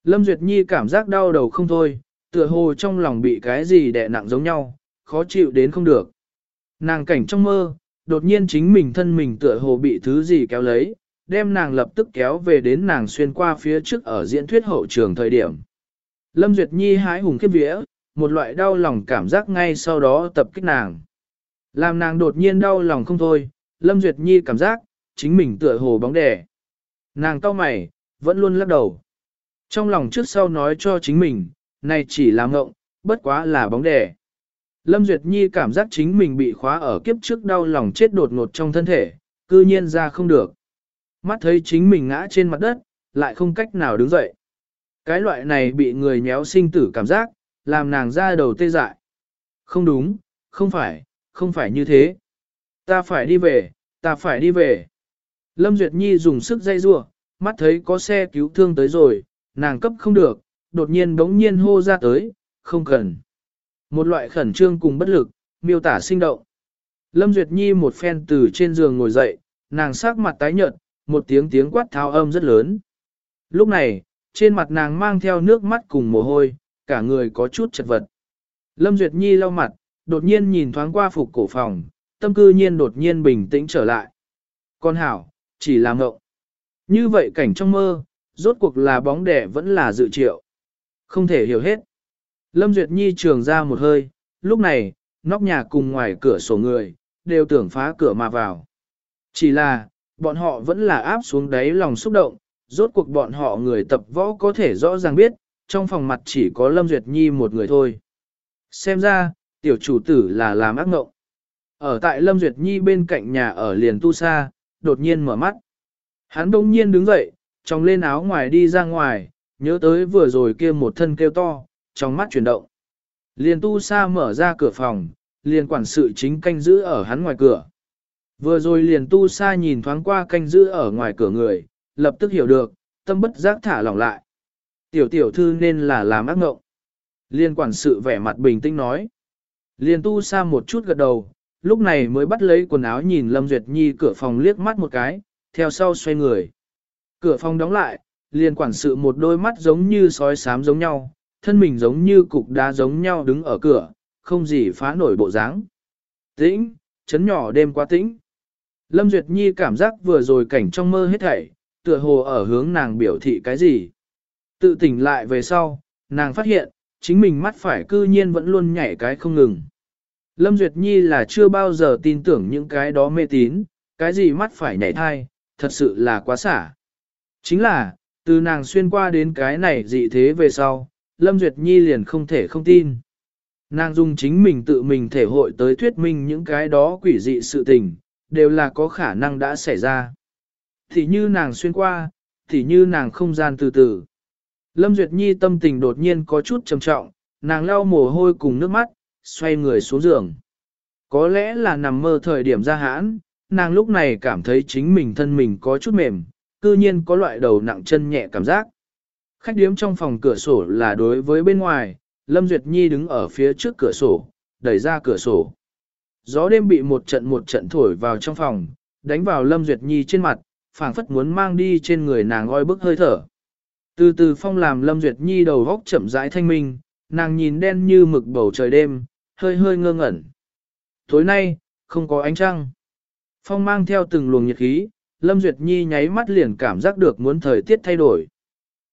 Lâm Duyệt Nhi cảm giác đau đầu không thôi, tựa hồ trong lòng bị cái gì đè nặng giống nhau, khó chịu đến không được. Nàng cảnh trong mơ, đột nhiên chính mình thân mình tựa hồ bị thứ gì kéo lấy, đem nàng lập tức kéo về đến nàng xuyên qua phía trước ở diễn thuyết hậu trường thời điểm. Lâm Duyệt Nhi hái hùng khiếp vía, một loại đau lòng cảm giác ngay sau đó tập kích nàng. Làm nàng đột nhiên đau lòng không thôi, Lâm Duyệt Nhi cảm giác, chính mình tựa hồ bóng đẻ. Nàng cau mày, vẫn luôn lắc đầu. Trong lòng trước sau nói cho chính mình, này chỉ là ngộng, bất quá là bóng đè. Lâm Duyệt Nhi cảm giác chính mình bị khóa ở kiếp trước đau lòng chết đột ngột trong thân thể, cư nhiên ra không được. Mắt thấy chính mình ngã trên mặt đất, lại không cách nào đứng dậy. Cái loại này bị người nhéo sinh tử cảm giác, làm nàng ra đầu tê dại. Không đúng, không phải, không phải như thế. Ta phải đi về, ta phải đi về. Lâm Duyệt Nhi dùng sức dây rua, mắt thấy có xe cứu thương tới rồi, nàng cấp không được, đột nhiên bỗng nhiên hô ra tới, không cần. Một loại khẩn trương cùng bất lực, miêu tả sinh động. Lâm Duyệt Nhi một phen từ trên giường ngồi dậy, nàng sắc mặt tái nhợt, một tiếng tiếng quát tháo âm rất lớn. Lúc này, trên mặt nàng mang theo nước mắt cùng mồ hôi, cả người có chút chật vật. Lâm Duyệt Nhi lau mặt, đột nhiên nhìn thoáng qua phục cổ phòng, tâm cư nhiên đột nhiên bình tĩnh trở lại. Con hảo, chỉ là ngộng. Như vậy cảnh trong mơ, rốt cuộc là bóng đẻ vẫn là dự triệu. Không thể hiểu hết. Lâm Duyệt Nhi trường ra một hơi, lúc này, nóc nhà cùng ngoài cửa sổ người, đều tưởng phá cửa mà vào. Chỉ là, bọn họ vẫn là áp xuống đáy lòng xúc động, rốt cuộc bọn họ người tập võ có thể rõ ràng biết, trong phòng mặt chỉ có Lâm Duyệt Nhi một người thôi. Xem ra, tiểu chủ tử là làm ác ngộng. Ở tại Lâm Duyệt Nhi bên cạnh nhà ở liền tu sa, đột nhiên mở mắt. Hắn đông nhiên đứng dậy, trong lên áo ngoài đi ra ngoài, nhớ tới vừa rồi kia một thân kêu to, trong mắt chuyển động. Liền tu sa mở ra cửa phòng, liền quản sự chính canh giữ ở hắn ngoài cửa. Vừa rồi liền tu sa nhìn thoáng qua canh giữ ở ngoài cửa người, lập tức hiểu được, tâm bất giác thả lỏng lại. Tiểu tiểu thư nên là làm ác ngộng. Liên quản sự vẻ mặt bình tĩnh nói. Liên tu sa một chút gật đầu, lúc này mới bắt lấy quần áo nhìn Lâm Duyệt Nhi cửa phòng liếc mắt một cái, theo sau xoay người. Cửa phòng đóng lại, liền quản sự một đôi mắt giống như sói xám giống nhau, thân mình giống như cục đá giống nhau đứng ở cửa, không gì phá nổi bộ dáng. Tĩnh, chấn nhỏ đêm quá tĩnh. Lâm Duyệt Nhi cảm giác vừa rồi cảnh trong mơ hết thảy, tựa hồ ở hướng nàng biểu thị cái gì. Tự tỉnh lại về sau, nàng phát hiện, chính mình mắt phải cư nhiên vẫn luôn nhảy cái không ngừng. Lâm Duyệt Nhi là chưa bao giờ tin tưởng những cái đó mê tín, cái gì mắt phải nhảy thai, thật sự là quá xả. Chính là, từ nàng xuyên qua đến cái này dị thế về sau, Lâm Duyệt Nhi liền không thể không tin. Nàng dùng chính mình tự mình thể hội tới thuyết minh những cái đó quỷ dị sự tình, đều là có khả năng đã xảy ra. Thì như nàng xuyên qua, thì như nàng không gian từ từ. Lâm Duyệt Nhi tâm tình đột nhiên có chút trầm trọng, nàng lau mồ hôi cùng nước mắt, xoay người xuống giường. Có lẽ là nằm mơ thời điểm ra hãn, nàng lúc này cảm thấy chính mình thân mình có chút mềm, cư nhiên có loại đầu nặng chân nhẹ cảm giác. Khách điếm trong phòng cửa sổ là đối với bên ngoài, Lâm Duyệt Nhi đứng ở phía trước cửa sổ, đẩy ra cửa sổ. Gió đêm bị một trận một trận thổi vào trong phòng, đánh vào Lâm Duyệt Nhi trên mặt, phảng phất muốn mang đi trên người nàng oi bức hơi thở. Từ từ phong làm Lâm Duyệt Nhi đầu góc chậm rãi thanh minh, nàng nhìn đen như mực bầu trời đêm, hơi hơi ngơ ngẩn. Tối nay, không có ánh trăng. Phong mang theo từng luồng nhiệt khí, Lâm Duyệt Nhi nháy mắt liền cảm giác được muốn thời tiết thay đổi.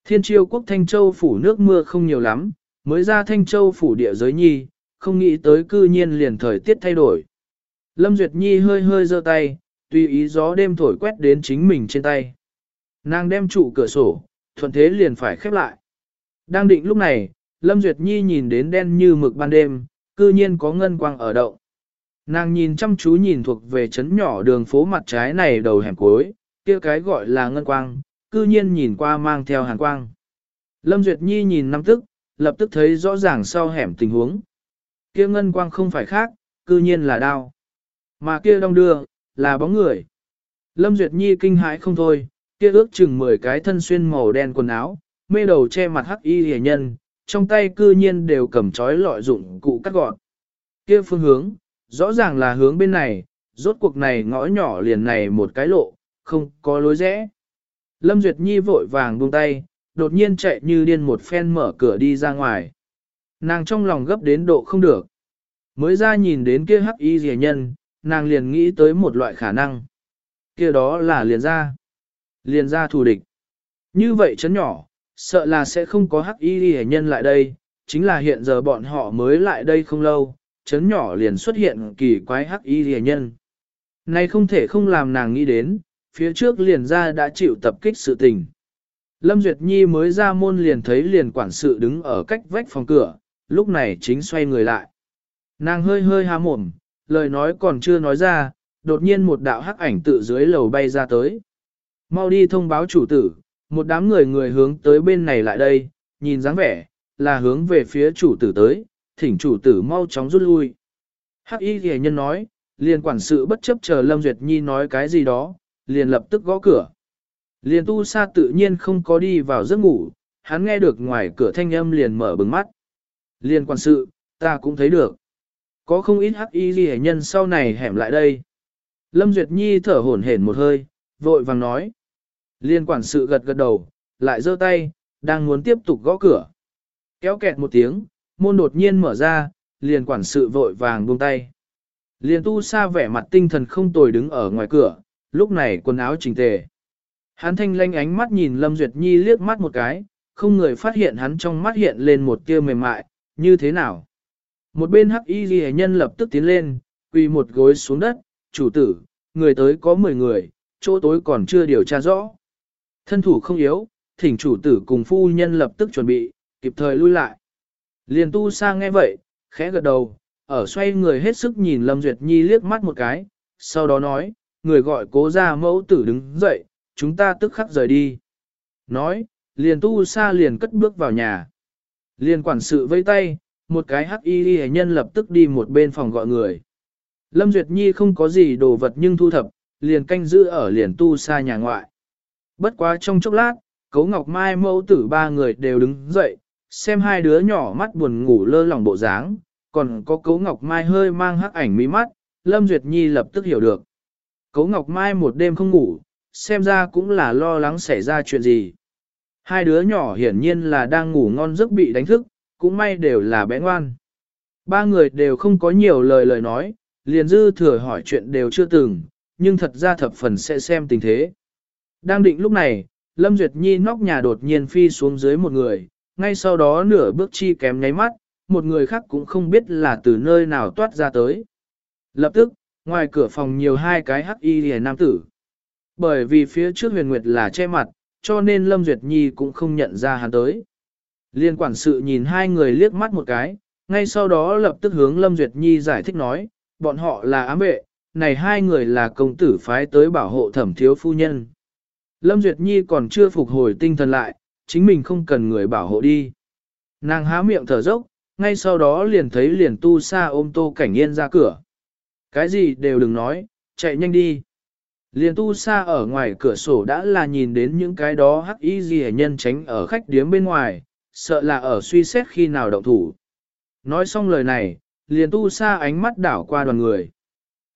Thiên triều quốc Thanh Châu phủ nước mưa không nhiều lắm, mới ra Thanh Châu phủ địa giới Nhi, không nghĩ tới cư nhiên liền thời tiết thay đổi. Lâm Duyệt Nhi hơi hơi giơ tay, tùy ý gió đêm thổi quét đến chính mình trên tay. Nàng đem trụ cửa sổ, thuận thế liền phải khép lại. Đang định lúc này, Lâm Duyệt Nhi nhìn đến đen như mực ban đêm, cư nhiên có ngân quang ở động. Nàng nhìn chăm chú nhìn thuộc về chấn nhỏ đường phố mặt trái này đầu hẻm cuối, kia cái gọi là ngân quang, cư nhiên nhìn qua mang theo hàn quang. Lâm Duyệt Nhi nhìn năm tức, lập tức thấy rõ ràng sau hẻm tình huống. Kia ngân quang không phải khác, cư nhiên là đao. Mà kia đông đưa, là bóng người. Lâm Duyệt Nhi kinh hãi không thôi, kia ước chừng 10 cái thân xuyên màu đen quần áo, mê đầu che mặt hắc y hề nhân, trong tay cư nhiên đều cầm chói lọi dụng cụ cắt gọn. Kia phương hướng, rõ ràng là hướng bên này, rốt cuộc này ngõ nhỏ liền này một cái lộ, không có lối rẽ. Lâm Duyệt Nhi vội vàng buông tay, đột nhiên chạy như điên một phen mở cửa đi ra ngoài. Nàng trong lòng gấp đến độ không được. Mới ra nhìn đến kia hắc y rẻ nhân, nàng liền nghĩ tới một loại khả năng. kia đó là liền ra. Liền ra thù địch. Như vậy chấn nhỏ, sợ là sẽ không có hắc y rẻ nhân lại đây, chính là hiện giờ bọn họ mới lại đây không lâu, chấn nhỏ liền xuất hiện kỳ quái hắc y rẻ nhân. Này không thể không làm nàng nghĩ đến, phía trước liền ra đã chịu tập kích sự tình. Lâm Duyệt Nhi mới ra môn liền thấy liền quản sự đứng ở cách vách phòng cửa, lúc này chính xoay người lại. Nàng hơi hơi há mồm, lời nói còn chưa nói ra, đột nhiên một đạo hắc ảnh tự dưới lầu bay ra tới. Mau đi thông báo chủ tử, một đám người người hướng tới bên này lại đây, nhìn dáng vẻ, là hướng về phía chủ tử tới, thỉnh chủ tử mau chóng rút lui. Hắc y ghi nhân nói, liền quản sự bất chấp chờ Lâm Duyệt Nhi nói cái gì đó, liền lập tức gõ cửa. Liền tu sa tự nhiên không có đi vào giấc ngủ, hắn nghe được ngoài cửa thanh âm liền mở bừng mắt. Liền quản sự, ta cũng thấy được. Có không ít hắc y ghi nhân sau này hẻm lại đây. Lâm Duyệt Nhi thở hổn hển một hơi, vội vàng nói. Liên quản sự gật gật đầu, lại giơ tay, đang muốn tiếp tục gõ cửa. Kéo kẹt một tiếng, môn đột nhiên mở ra, liền quản sự vội vàng buông tay. Liền tu sa vẻ mặt tinh thần không tồi đứng ở ngoài cửa, lúc này quần áo chỉnh tề. Hắn thanh lanh ánh mắt nhìn Lâm Duyệt Nhi liếc mắt một cái, không người phát hiện hắn trong mắt hiện lên một tia mềm mại, như thế nào. Một bên hắc y ghi nhân lập tức tiến lên, quỳ một gối xuống đất, chủ tử, người tới có 10 người, chỗ tối còn chưa điều tra rõ. Thân thủ không yếu, thỉnh chủ tử cùng phu nhân lập tức chuẩn bị, kịp thời lui lại. Liền tu Sa nghe vậy, khẽ gật đầu, ở xoay người hết sức nhìn Lâm Duyệt Nhi liếc mắt một cái, sau đó nói, người gọi cố ra mẫu tử đứng dậy, chúng ta tức khắc rời đi. Nói, liền tu sa liền cất bước vào nhà. Liền quản sự vây tay, một cái hắc y y nhân lập tức đi một bên phòng gọi người. Lâm Duyệt Nhi không có gì đồ vật nhưng thu thập, liền canh giữ ở liền tu sa nhà ngoại. Bất quá trong chốc lát, Cấu Ngọc Mai mẫu tử ba người đều đứng dậy, xem hai đứa nhỏ mắt buồn ngủ lơ lỏng bộ dáng, còn có Cấu Ngọc Mai hơi mang hắc ảnh mí mắt, Lâm Duyệt Nhi lập tức hiểu được. Cấu Ngọc Mai một đêm không ngủ, xem ra cũng là lo lắng xảy ra chuyện gì. Hai đứa nhỏ hiển nhiên là đang ngủ ngon giấc bị đánh thức, cũng may đều là bé ngoan. Ba người đều không có nhiều lời lời nói, liền dư thừa hỏi chuyện đều chưa từng, nhưng thật ra thập phần sẽ xem tình thế. Đang định lúc này, Lâm Duyệt Nhi nóc nhà đột nhiên phi xuống dưới một người, ngay sau đó nửa bước chi kém nháy mắt, một người khác cũng không biết là từ nơi nào toát ra tới. Lập tức, ngoài cửa phòng nhiều hai cái hắc y lìa nam tử. Bởi vì phía trước huyền nguyệt là che mặt, cho nên Lâm Duyệt Nhi cũng không nhận ra hắn tới. Liên quản sự nhìn hai người liếc mắt một cái, ngay sau đó lập tức hướng Lâm Duyệt Nhi giải thích nói, bọn họ là ám vệ, này hai người là công tử phái tới bảo hộ thẩm thiếu phu nhân. Lâm Duyệt Nhi còn chưa phục hồi tinh thần lại, chính mình không cần người bảo hộ đi. Nàng há miệng thở dốc, ngay sau đó liền thấy liền tu sa ôm tô cảnh yên ra cửa. Cái gì đều đừng nói, chạy nhanh đi. Liền tu sa ở ngoài cửa sổ đã là nhìn đến những cái đó hắc y gì nhân tránh ở khách điếm bên ngoài, sợ là ở suy xét khi nào động thủ. Nói xong lời này, liền tu sa ánh mắt đảo qua đoàn người.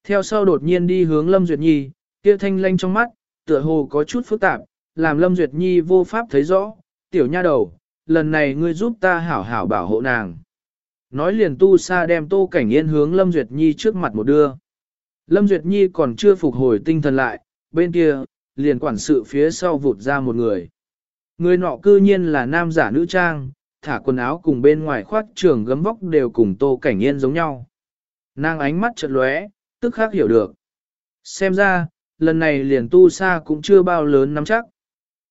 Theo sau đột nhiên đi hướng Lâm Duyệt Nhi, kia thanh lanh trong mắt, tựa hồ có chút phức tạp, làm Lâm Duyệt Nhi vô pháp thấy rõ, tiểu nha đầu, lần này ngươi giúp ta hảo hảo bảo hộ nàng. Nói liền tu sa đem tô cảnh yên hướng Lâm Duyệt Nhi trước mặt một đưa. Lâm Duyệt Nhi còn chưa phục hồi tinh thần lại, bên kia, liền quản sự phía sau vụt ra một người. Người nọ cư nhiên là nam giả nữ trang, thả quần áo cùng bên ngoài khoác trường gấm vóc đều cùng tô cảnh yên giống nhau. Nàng ánh mắt chợt lóe, tức khác hiểu được. Xem ra, lần này liền tu sa cũng chưa bao lớn nắm chắc.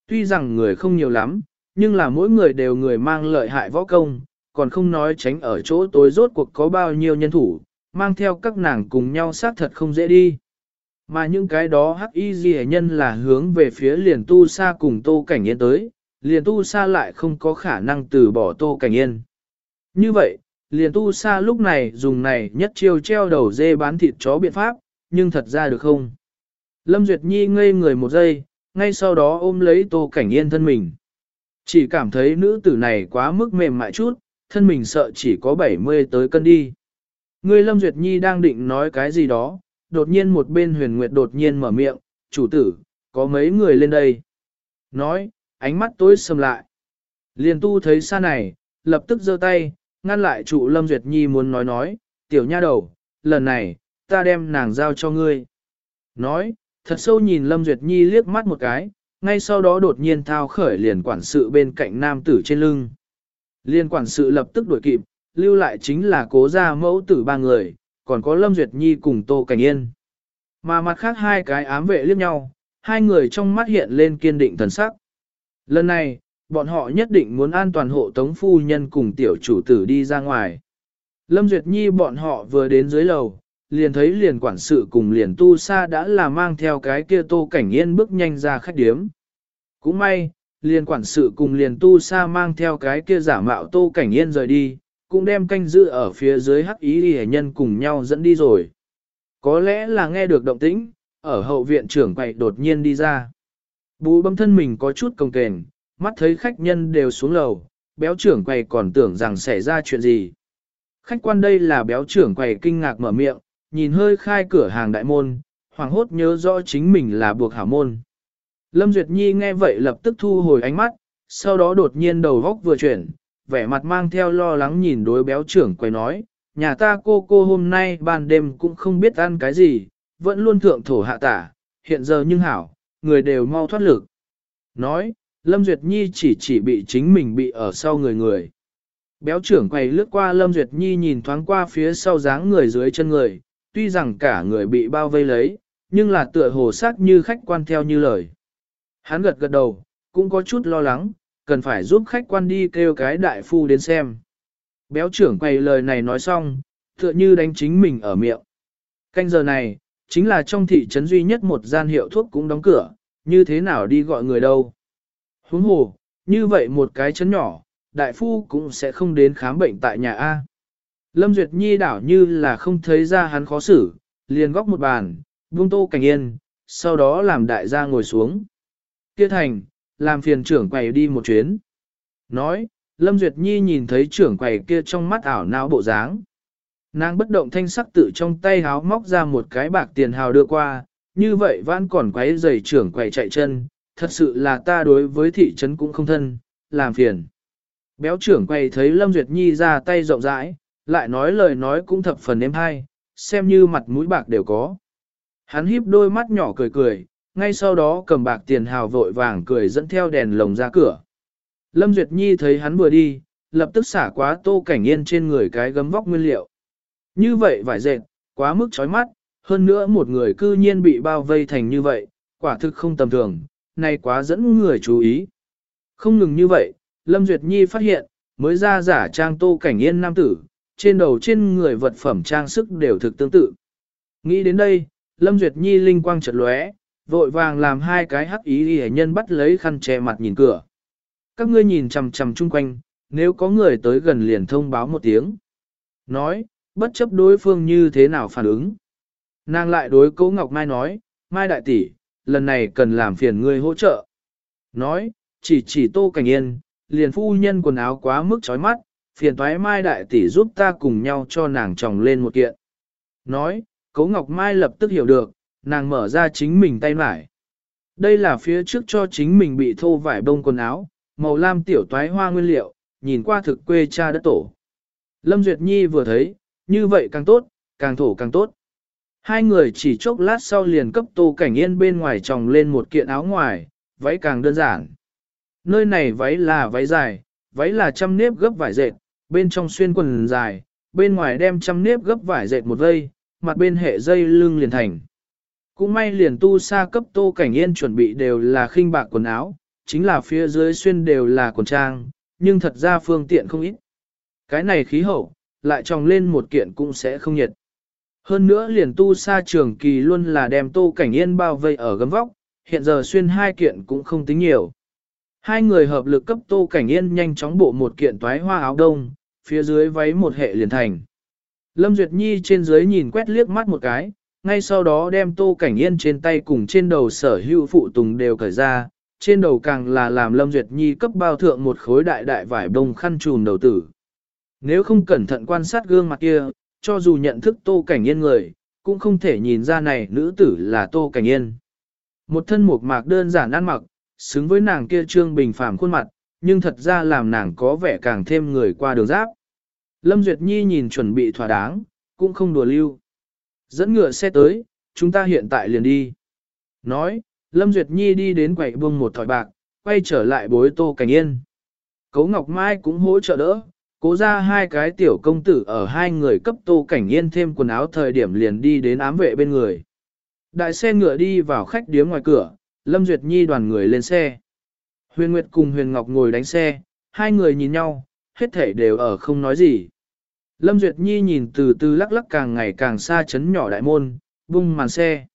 Tuy rằng người không nhiều lắm, nhưng là mỗi người đều người mang lợi hại võ công, còn không nói tránh ở chỗ tối rốt cuộc có bao nhiêu nhân thủ, mang theo các nàng cùng nhau sát thật không dễ đi. Mà những cái đó hắc y gì nhân là hướng về phía liền tu sa cùng tô cảnh yên tới, liền tu sa lại không có khả năng từ bỏ tô cảnh yên. Như vậy, liền tu sa lúc này dùng này nhất chiêu treo đầu dê bán thịt chó biện pháp, nhưng thật ra được không? Lâm Duyệt Nhi ngây người một giây, ngay sau đó ôm lấy tô cảnh yên thân mình. Chỉ cảm thấy nữ tử này quá mức mềm mại chút, thân mình sợ chỉ có 70 tới cân đi. Người Lâm Duyệt Nhi đang định nói cái gì đó, đột nhiên một bên huyền nguyệt đột nhiên mở miệng, chủ tử, có mấy người lên đây. Nói, ánh mắt tối sầm lại. Liền tu thấy xa này, lập tức giơ tay, ngăn lại trụ Lâm Duyệt Nhi muốn nói nói, tiểu nha đầu, lần này, ta đem nàng giao cho ngươi. Nói, thật sâu nhìn Lâm Duyệt Nhi liếc mắt một cái, ngay sau đó đột nhiên thao khởi liền quản sự bên cạnh nam tử trên lưng. Liên quản sự lập tức đuổi kịp, lưu lại chính là cố gia mẫu tử ba người, còn có Lâm Duyệt Nhi cùng Tô Cảnh Yên. Mà mặt khác hai cái ám vệ liếc nhau, hai người trong mắt hiện lên kiên định thần sắc. Lần này, bọn họ nhất định muốn an toàn hộ tống phu nhân cùng tiểu chủ tử đi ra ngoài. Lâm Duyệt Nhi bọn họ vừa đến dưới lầu, liền thấy liền quản sự cùng liền tu sa đã là mang theo cái kia tô cảnh yên bước nhanh ra khách điếm. Cũng may, liền quản sự cùng liền tu sa mang theo cái kia giả mạo tô cảnh yên rời đi, cũng đem canh giữ ở phía dưới hắc ý hề nhân cùng nhau dẫn đi rồi. Có lẽ là nghe được động tĩnh, ở hậu viện trưởng quậy đột nhiên đi ra. Bú bấm thân mình có chút công kền, mắt thấy khách nhân đều xuống lầu, béo trưởng quầy còn tưởng rằng xảy ra chuyện gì. Khách quan đây là béo trưởng quầy kinh ngạc mở miệng, nhìn hơi khai cửa hàng đại môn, hoàng hốt nhớ rõ chính mình là buộc hảo môn. Lâm Duyệt Nhi nghe vậy lập tức thu hồi ánh mắt, sau đó đột nhiên đầu góc vừa chuyển, vẻ mặt mang theo lo lắng nhìn đối béo trưởng quay nói, nhà ta cô cô hôm nay ban đêm cũng không biết ăn cái gì, vẫn luôn thượng thổ hạ tả, hiện giờ nhưng hảo, người đều mau thoát lực. Nói, Lâm Duyệt Nhi chỉ chỉ bị chính mình bị ở sau người người. Béo trưởng quay lướt qua Lâm Duyệt Nhi nhìn thoáng qua phía sau dáng người dưới chân người, tuy rằng cả người bị bao vây lấy, nhưng là tựa hồ sát như khách quan theo như lời. Hắn gật gật đầu, cũng có chút lo lắng, cần phải giúp khách quan đi kêu cái đại phu đến xem. Béo trưởng quầy lời này nói xong, tựa như đánh chính mình ở miệng. Canh giờ này, chính là trong thị trấn duy nhất một gian hiệu thuốc cũng đóng cửa, như thế nào đi gọi người đâu. Huống hồ, như vậy một cái chấn nhỏ, đại phu cũng sẽ không đến khám bệnh tại nhà A. Lâm Duyệt Nhi đảo như là không thấy ra hắn khó xử, liền góc một bàn, buông tô cảnh yên, sau đó làm đại gia ngồi xuống. Kia thành, làm phiền trưởng quầy đi một chuyến. Nói, Lâm Duyệt Nhi nhìn thấy trưởng quầy kia trong mắt ảo não bộ dáng. Nàng bất động thanh sắc tự trong tay háo móc ra một cái bạc tiền hào đưa qua, như vậy vẫn còn quấy giày trưởng quầy chạy chân, thật sự là ta đối với thị trấn cũng không thân, làm phiền. Béo trưởng quầy thấy Lâm Duyệt Nhi ra tay rộng rãi, lại nói lời nói cũng thập phần êm hay, xem như mặt mũi bạc đều có. Hắn híp đôi mắt nhỏ cười cười, ngay sau đó cầm bạc tiền hào vội vàng cười dẫn theo đèn lồng ra cửa. Lâm Duyệt Nhi thấy hắn vừa đi, lập tức xả quá tô cảnh yên trên người cái gấm vóc nguyên liệu. Như vậy vải dệt, quá mức chói mắt, hơn nữa một người cư nhiên bị bao vây thành như vậy, quả thực không tầm thường, nay quá dẫn người chú ý. Không ngừng như vậy, Lâm Duyệt Nhi phát hiện, mới ra giả trang tô cảnh yên nam tử, trên đầu trên người vật phẩm trang sức đều thực tương tự. Nghĩ đến đây, Lâm Duyệt Nhi linh quang chợt lóe, vội vàng làm hai cái hắc ý hệ nhân bắt lấy khăn che mặt nhìn cửa. Các ngươi nhìn chằm chằm chung quanh, nếu có người tới gần liền thông báo một tiếng. Nói, bất chấp đối phương như thế nào phản ứng. Nàng lại đối Cố Ngọc Mai nói, Mai đại tỷ, lần này cần làm phiền ngươi hỗ trợ. Nói, chỉ chỉ Tô Cảnh Yên, liền phu nhân quần áo quá mức chói mắt, phiền toái Mai đại tỷ giúp ta cùng nhau cho nàng chồng lên một kiện. Nói, Cố Ngọc Mai lập tức hiểu được, nàng mở ra chính mình tay mải. Đây là phía trước cho chính mình bị thô vải bông quần áo, màu lam tiểu toái hoa nguyên liệu, nhìn qua thực quê cha đất tổ. Lâm Duyệt Nhi vừa thấy, như vậy càng tốt, càng thổ càng tốt. Hai người chỉ chốc lát sau liền cấp tô cảnh yên bên ngoài tròng lên một kiện áo ngoài, váy càng đơn giản. Nơi này váy là váy dài, váy là trăm nếp gấp vải dệt, bên trong xuyên quần dài, bên ngoài đem trăm nếp gấp vải dệt một vây, mặt bên hệ dây lưng liền thành. Cũng may liền tu sa cấp tô cảnh yên chuẩn bị đều là khinh bạc quần áo, chính là phía dưới xuyên đều là quần trang, nhưng thật ra phương tiện không ít. Cái này khí hậu, lại tròng lên một kiện cũng sẽ không nhiệt. Hơn nữa liền tu sa trường kỳ luôn là đem tô cảnh yên bao vây ở gấm vóc, hiện giờ xuyên hai kiện cũng không tính nhiều. Hai người hợp lực cấp tô cảnh yên nhanh chóng bộ một kiện toái hoa áo đông, phía dưới váy một hệ liền thành. Lâm Duyệt Nhi trên dưới nhìn quét liếc mắt một cái, ngay sau đó đem tô cảnh yên trên tay cùng trên đầu sở hữu phụ tùng đều cởi ra, trên đầu càng là làm Lâm Duyệt Nhi cấp bao thượng một khối đại đại vải bông khăn trùm đầu tử. Nếu không cẩn thận quan sát gương mặt kia, cho dù nhận thức tô cảnh yên người, cũng không thể nhìn ra này nữ tử là tô cảnh yên. Một thân mộc mạc đơn giản ăn mặc, xứng với nàng kia trương bình phàm khuôn mặt, nhưng thật ra làm nàng có vẻ càng thêm người qua đường giáp. Lâm Duyệt Nhi nhìn chuẩn bị thỏa đáng, cũng không đùa lưu. Dẫn ngựa xe tới, chúng ta hiện tại liền đi. Nói, Lâm Duyệt Nhi đi đến quầy buông một thỏi bạc, quay trở lại bối tô cảnh yên. Cấu Ngọc Mai cũng hỗ trợ đỡ, cố ra hai cái tiểu công tử ở hai người cấp tô cảnh yên thêm quần áo thời điểm liền đi đến ám vệ bên người. Đại xe ngựa đi vào khách điếm ngoài cửa, Lâm Duyệt Nhi đoàn người lên xe. Huyền Nguyệt cùng Huyền Ngọc ngồi đánh xe, hai người nhìn nhau, hết thể đều ở không nói gì. Lâm Duyệt Nhi nhìn từ từ lắc lắc càng ngày càng xa chấn nhỏ đại môn, vung màn xe.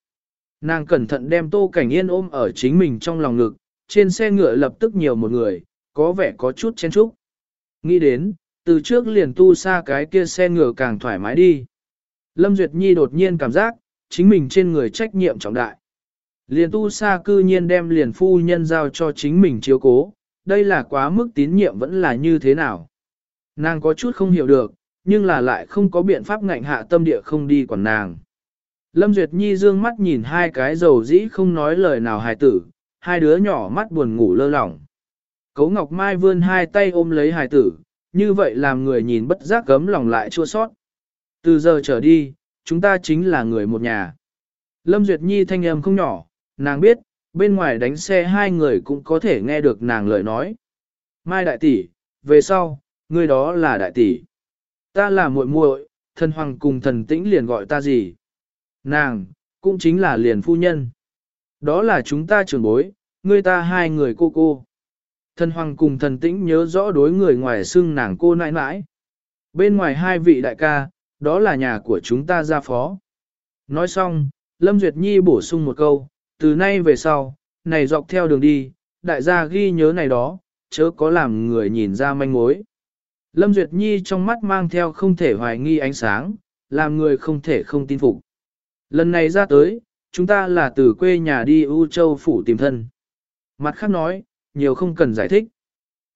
Nàng cẩn thận đem Tô Cảnh Yên ôm ở chính mình trong lòng ngực, trên xe ngựa lập tức nhiều một người, có vẻ có chút chen chúc. Nghĩ đến, từ trước liền tu xa cái kia xe ngựa càng thoải mái đi. Lâm Duyệt Nhi đột nhiên cảm giác, chính mình trên người trách nhiệm trọng đại. Liền tu xa cư nhiên đem liền phu nhân giao cho chính mình chiếu cố, đây là quá mức tín nhiệm vẫn là như thế nào. Nàng có chút không hiểu được, nhưng là lại không có biện pháp ngạnh hạ tâm địa không đi quản nàng. Lâm Duyệt Nhi dương mắt nhìn hai cái dầu dĩ không nói lời nào hài tử, hai đứa nhỏ mắt buồn ngủ lơ lỏng. Cấu Ngọc Mai vươn hai tay ôm lấy hài tử, như vậy làm người nhìn bất giác cấm lòng lại chua sót. Từ giờ trở đi, chúng ta chính là người một nhà. Lâm Duyệt Nhi thanh âm không nhỏ, nàng biết, bên ngoài đánh xe hai người cũng có thể nghe được nàng lời nói. Mai đại tỷ, về sau, người đó là đại tỷ. Ta là muội muội, thần hoàng cùng thần tĩnh liền gọi ta gì? Nàng, cũng chính là liền phu nhân. Đó là chúng ta trưởng bối, người ta hai người cô cô. Thần hoàng cùng thần tĩnh nhớ rõ đối người ngoài xưng nàng cô nãi nãi. Bên ngoài hai vị đại ca, đó là nhà của chúng ta gia phó. Nói xong, Lâm Duyệt Nhi bổ sung một câu, từ nay về sau, này dọc theo đường đi, đại gia ghi nhớ này đó, chớ có làm người nhìn ra manh mối. Lâm Duyệt Nhi trong mắt mang theo không thể hoài nghi ánh sáng, làm người không thể không tin phục. Lần này ra tới, chúng ta là từ quê nhà đi U Châu Phủ tìm thân. Mặt khác nói, nhiều không cần giải thích.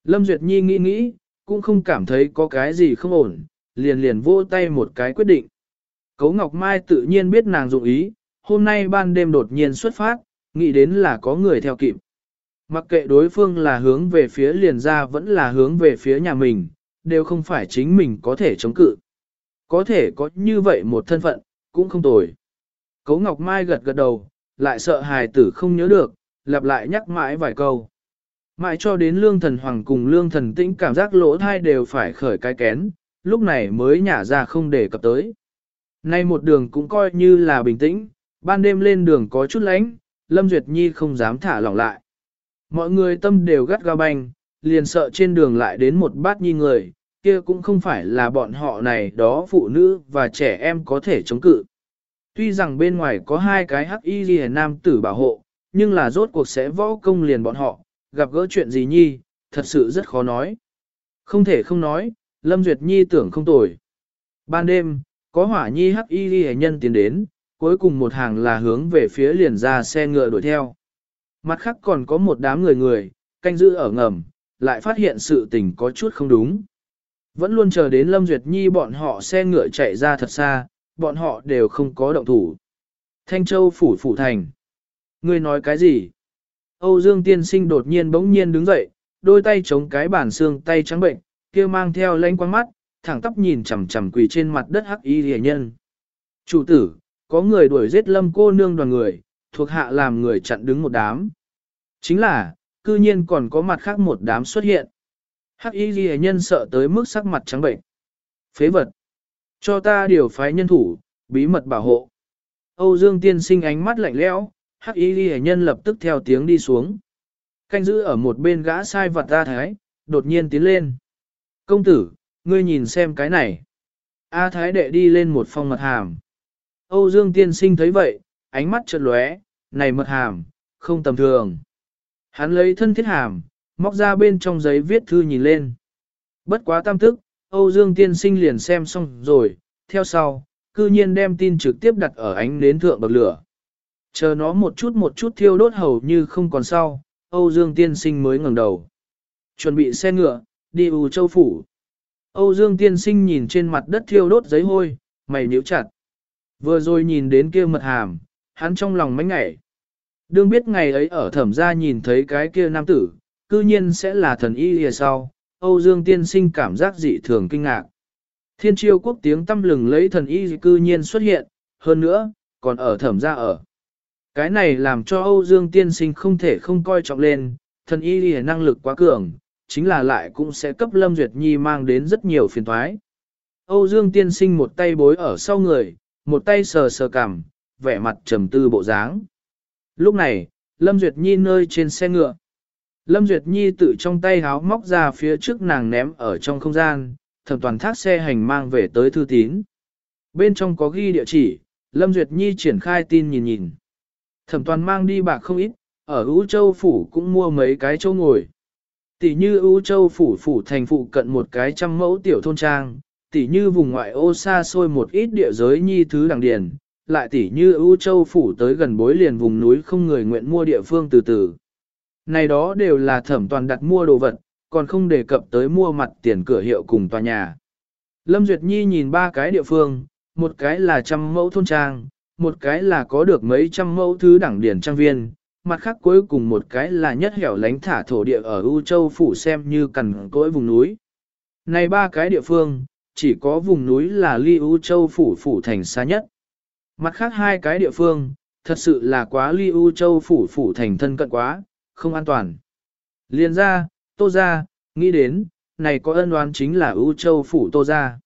Lâm Duyệt Nhi nghĩ nghĩ, cũng không cảm thấy có cái gì không ổn, liền liền vô tay một cái quyết định. Cấu Ngọc Mai tự nhiên biết nàng dụng ý, hôm nay ban đêm đột nhiên xuất phát, nghĩ đến là có người theo kịp. Mặc kệ đối phương là hướng về phía liền ra vẫn là hướng về phía nhà mình, đều không phải chính mình có thể chống cự. Có thể có như vậy một thân phận, cũng không tồi. Cấu Ngọc Mai gật gật đầu, lại sợ hài tử không nhớ được, lặp lại nhắc mãi vài câu. Mãi cho đến lương thần hoàng cùng lương thần tĩnh cảm giác lỗ thai đều phải khởi cái kén, lúc này mới nhả ra không để cập tới. Nay một đường cũng coi như là bình tĩnh, ban đêm lên đường có chút lánh, Lâm Duyệt Nhi không dám thả lỏng lại. Mọi người tâm đều gắt ga banh, liền sợ trên đường lại đến một bát nhi người, kia cũng không phải là bọn họ này đó phụ nữ và trẻ em có thể chống cự. Tuy rằng bên ngoài có hai cái hắc y ghi nam tử bảo hộ, nhưng là rốt cuộc sẽ võ công liền bọn họ, gặp gỡ chuyện gì nhi, thật sự rất khó nói. Không thể không nói, Lâm Duyệt Nhi tưởng không tồi. Ban đêm, có hỏa nhi hắc y ghi nhân tiến đến, cuối cùng một hàng là hướng về phía liền ra xe ngựa đuổi theo. Mặt khác còn có một đám người người, canh giữ ở ngầm, lại phát hiện sự tình có chút không đúng. Vẫn luôn chờ đến Lâm Duyệt Nhi bọn họ xe ngựa chạy ra thật xa, bọn họ đều không có động thủ. Thanh Châu phủ phủ thành. Ngươi nói cái gì? Âu Dương tiên sinh đột nhiên bỗng nhiên đứng dậy, đôi tay chống cái bàn xương tay trắng bệnh, kia mang theo lánh quang mắt, thẳng tóc nhìn chằm chằm quỳ trên mặt đất hắc y rìa nhân. Chủ tử, có người đuổi giết lâm cô nương đoàn người, thuộc hạ làm người chặn đứng một đám. Chính là, cư nhiên còn có mặt khác một đám xuất hiện. Hắc y ghi nhân sợ tới mức sắc mặt trắng bệnh. Phế vật. Cho ta điều phái nhân thủ, bí mật bảo hộ. Âu Dương tiên sinh ánh mắt lạnh lẽo, hắc y ghi nhân lập tức theo tiếng đi xuống. Canh giữ ở một bên gã sai vật ta thái, đột nhiên tiến lên. Công tử, ngươi nhìn xem cái này. A thái đệ đi lên một phong mật hàm. Âu Dương tiên sinh thấy vậy, ánh mắt chợt lóe, này mật hàm, không tầm thường. Hắn lấy thân thiết hàm, móc ra bên trong giấy viết thư nhìn lên. Bất quá tam tức, Âu Dương tiên sinh liền xem xong rồi, theo sau, cư nhiên đem tin trực tiếp đặt ở ánh nến thượng bậc lửa. Chờ nó một chút một chút thiêu đốt hầu như không còn sau, Âu Dương tiên sinh mới ngẩng đầu. Chuẩn bị xe ngựa, đi U Châu Phủ. Âu Dương tiên sinh nhìn trên mặt đất thiêu đốt giấy hôi, mày nhíu chặt. Vừa rồi nhìn đến kia mật hàm, hắn trong lòng mánh ngảy. Đương biết ngày ấy ở thẩm gia nhìn thấy cái kia nam tử, cư nhiên sẽ là thần y lìa sau, Âu Dương tiên sinh cảm giác dị thường kinh ngạc. Thiên triều quốc tiếng tâm lừng lấy thần y cư nhiên xuất hiện, hơn nữa, còn ở thẩm gia ở. Cái này làm cho Âu Dương tiên sinh không thể không coi trọng lên, thần y lìa năng lực quá cường, chính là lại cũng sẽ cấp Lâm Duyệt Nhi mang đến rất nhiều phiền thoái. Âu Dương tiên sinh một tay bối ở sau người, một tay sờ sờ cằm, vẻ mặt trầm tư bộ dáng. Lúc này, Lâm Duyệt Nhi nơi trên xe ngựa. Lâm Duyệt Nhi tự trong tay háo móc ra phía trước nàng ném ở trong không gian, thẩm toàn thác xe hành mang về tới thư tín. Bên trong có ghi địa chỉ, Lâm Duyệt Nhi triển khai tin nhìn nhìn. Thẩm toàn mang đi bạc không ít, ở Ú Châu Phủ cũng mua mấy cái chỗ ngồi. Tỷ như Ú Châu Phủ Phủ thành phụ cận một cái trăm mẫu tiểu thôn trang, tỉ như vùng ngoại ô xa xôi một ít địa giới nhi thứ đằng điền, lại tỉ như ưu Châu Phủ tới gần bối liền vùng núi không người nguyện mua địa phương từ từ. Này đó đều là thẩm toàn đặt mua đồ vật, còn không đề cập tới mua mặt tiền cửa hiệu cùng tòa nhà. Lâm Duyệt Nhi nhìn ba cái địa phương, một cái là trăm mẫu thôn trang, một cái là có được mấy trăm mẫu thứ đẳng điển trang viên, mặt khác cuối cùng một cái là nhất hẻo lánh thả thổ địa ở U Châu Phủ xem như cằn cỗi vùng núi. Này ba cái địa phương, chỉ có vùng núi là ly U Châu Phủ Phủ thành xa nhất. Mặt khác hai cái địa phương, thật sự là quá ly U Châu Phủ Phủ thành thân cận quá, không an toàn. Liên ra, tô ra, nghĩ đến, này có ân oán chính là U Châu Phủ tô ra.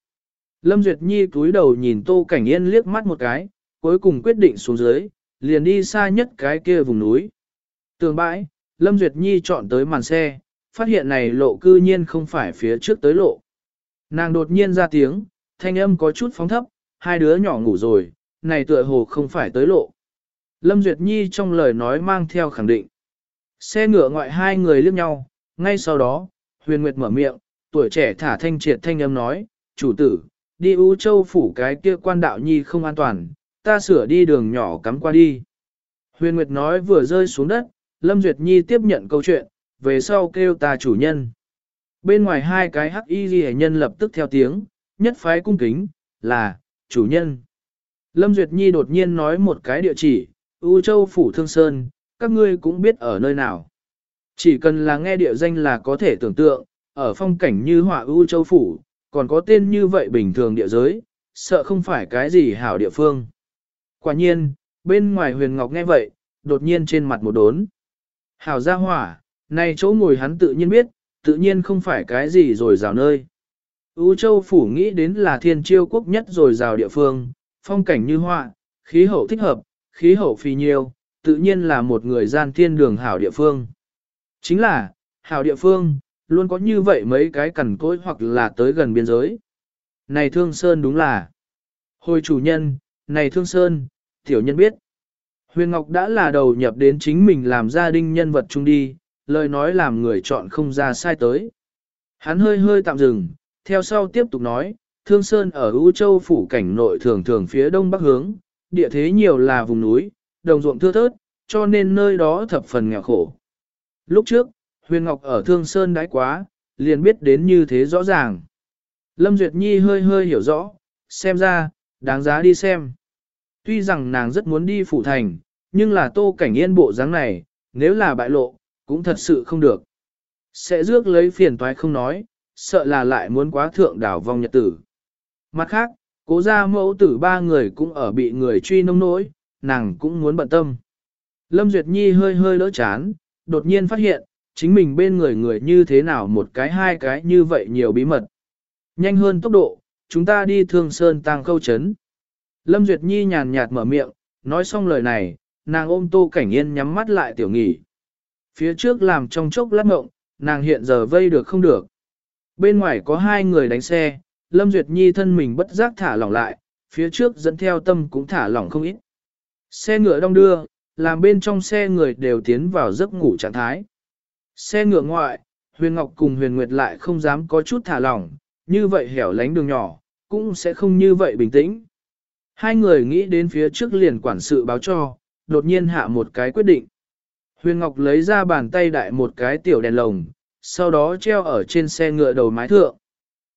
Lâm Duyệt Nhi cúi đầu nhìn Tô Cảnh Yên liếc mắt một cái, cuối cùng quyết định xuống dưới, liền đi xa nhất cái kia vùng núi. Tường bãi, Lâm Duyệt Nhi chọn tới màn xe, phát hiện này lộ cư nhiên không phải phía trước tới lộ. Nàng đột nhiên ra tiếng, thanh âm có chút phóng thấp, hai đứa nhỏ ngủ rồi, này tựa hồ không phải tới lộ. Lâm Duyệt Nhi trong lời nói mang theo khẳng định. Xe ngựa ngoại hai người liếc nhau, ngay sau đó, huyền nguyệt mở miệng, tuổi trẻ thả thanh triệt thanh âm nói, chủ tử, đi U Châu phủ cái kia quan đạo nhi không an toàn, ta sửa đi đường nhỏ cắm qua đi. Huyền Nguyệt nói vừa rơi xuống đất, Lâm Duyệt Nhi tiếp nhận câu chuyện, về sau kêu ta chủ nhân. Bên ngoài hai cái hắc y ghi nhân lập tức theo tiếng, nhất phái cung kính, là, chủ nhân. Lâm Duyệt Nhi đột nhiên nói một cái địa chỉ, U Châu Phủ Thương Sơn, các ngươi cũng biết ở nơi nào. Chỉ cần là nghe địa danh là có thể tưởng tượng, ở phong cảnh như họa U Châu Phủ, còn có tên như vậy bình thường địa giới, sợ không phải cái gì hảo địa phương. Quả nhiên, bên ngoài huyền ngọc nghe vậy, đột nhiên trên mặt một đốn. Hảo gia hỏa, này chỗ ngồi hắn tự nhiên biết, tự nhiên không phải cái gì rồi rào nơi. U châu phủ nghĩ đến là thiên chiêu quốc nhất rồi rào địa phương, phong cảnh như họa, khí hậu thích hợp, khí hậu phi nhiêu, tự nhiên là một người gian thiên đường hảo địa phương. Chính là, hảo địa phương, luôn có như vậy mấy cái cằn cối hoặc là tới gần biên giới. Này Thương Sơn đúng là. Hồi chủ nhân, này Thương Sơn, tiểu nhân biết. Huyền Ngọc đã là đầu nhập đến chính mình làm gia đình nhân vật chung đi, lời nói làm người chọn không ra sai tới. Hắn hơi hơi tạm dừng, theo sau tiếp tục nói, Thương Sơn ở U Châu phủ cảnh nội thường thường phía đông bắc hướng, địa thế nhiều là vùng núi, đồng ruộng thưa thớt, cho nên nơi đó thập phần nghèo khổ. Lúc trước, Huyền Ngọc ở Thương Sơn đãi quá, liền biết đến như thế rõ ràng. Lâm Duyệt Nhi hơi hơi hiểu rõ, xem ra, đáng giá đi xem. Tuy rằng nàng rất muốn đi phủ thành, nhưng là tô cảnh yên bộ dáng này, nếu là bại lộ, cũng thật sự không được. Sẽ rước lấy phiền toái không nói, sợ là lại muốn quá thượng đảo vong nhật tử. Mặt khác, cố gia mẫu tử ba người cũng ở bị người truy nông nỗi, nàng cũng muốn bận tâm. Lâm Duyệt Nhi hơi hơi đỡ chán, đột nhiên phát hiện, chính mình bên người người như thế nào một cái hai cái như vậy nhiều bí mật. Nhanh hơn tốc độ, chúng ta đi thương sơn tăng khâu chấn. Lâm Duyệt Nhi nhàn nhạt mở miệng, nói xong lời này, nàng ôm tô cảnh yên nhắm mắt lại tiểu nghỉ. Phía trước làm trong chốc lát ngộng, nàng hiện giờ vây được không được. Bên ngoài có hai người đánh xe, Lâm Duyệt Nhi thân mình bất giác thả lỏng lại, phía trước dẫn theo tâm cũng thả lỏng không ít. Xe ngựa đông đưa, làm bên trong xe người đều tiến vào giấc ngủ trạng thái. Xe ngựa ngoại, Huyền Ngọc cùng Huyền Nguyệt lại không dám có chút thả lỏng, như vậy hẻo lánh đường nhỏ, cũng sẽ không như vậy bình tĩnh. Hai người nghĩ đến phía trước liền quản sự báo cho, đột nhiên hạ một cái quyết định. Huyền Ngọc lấy ra bàn tay đại một cái tiểu đèn lồng, sau đó treo ở trên xe ngựa đầu mái thượng.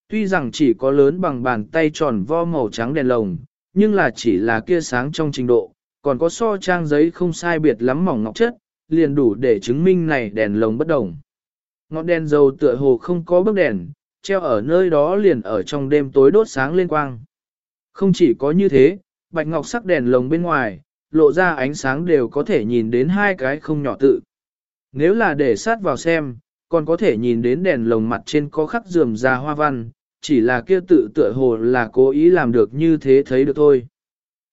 Tuy rằng chỉ có lớn bằng bàn tay tròn vo màu trắng đèn lồng, nhưng là chỉ là kia sáng trong trình độ, còn có so trang giấy không sai biệt lắm mỏng ngọc chất, liền đủ để chứng minh này đèn lồng bất đồng. Ngọn đèn dầu tựa hồ không có bức đèn, treo ở nơi đó liền ở trong đêm tối đốt sáng lên quang. Không chỉ có như thế, bạch ngọc sắc đèn lồng bên ngoài, lộ ra ánh sáng đều có thể nhìn đến hai cái không nhỏ tự. Nếu là để sát vào xem, còn có thể nhìn đến đèn lồng mặt trên có khắc rườm ra hoa văn, chỉ là kia tự tựa hồ là cố ý làm được như thế thấy được thôi.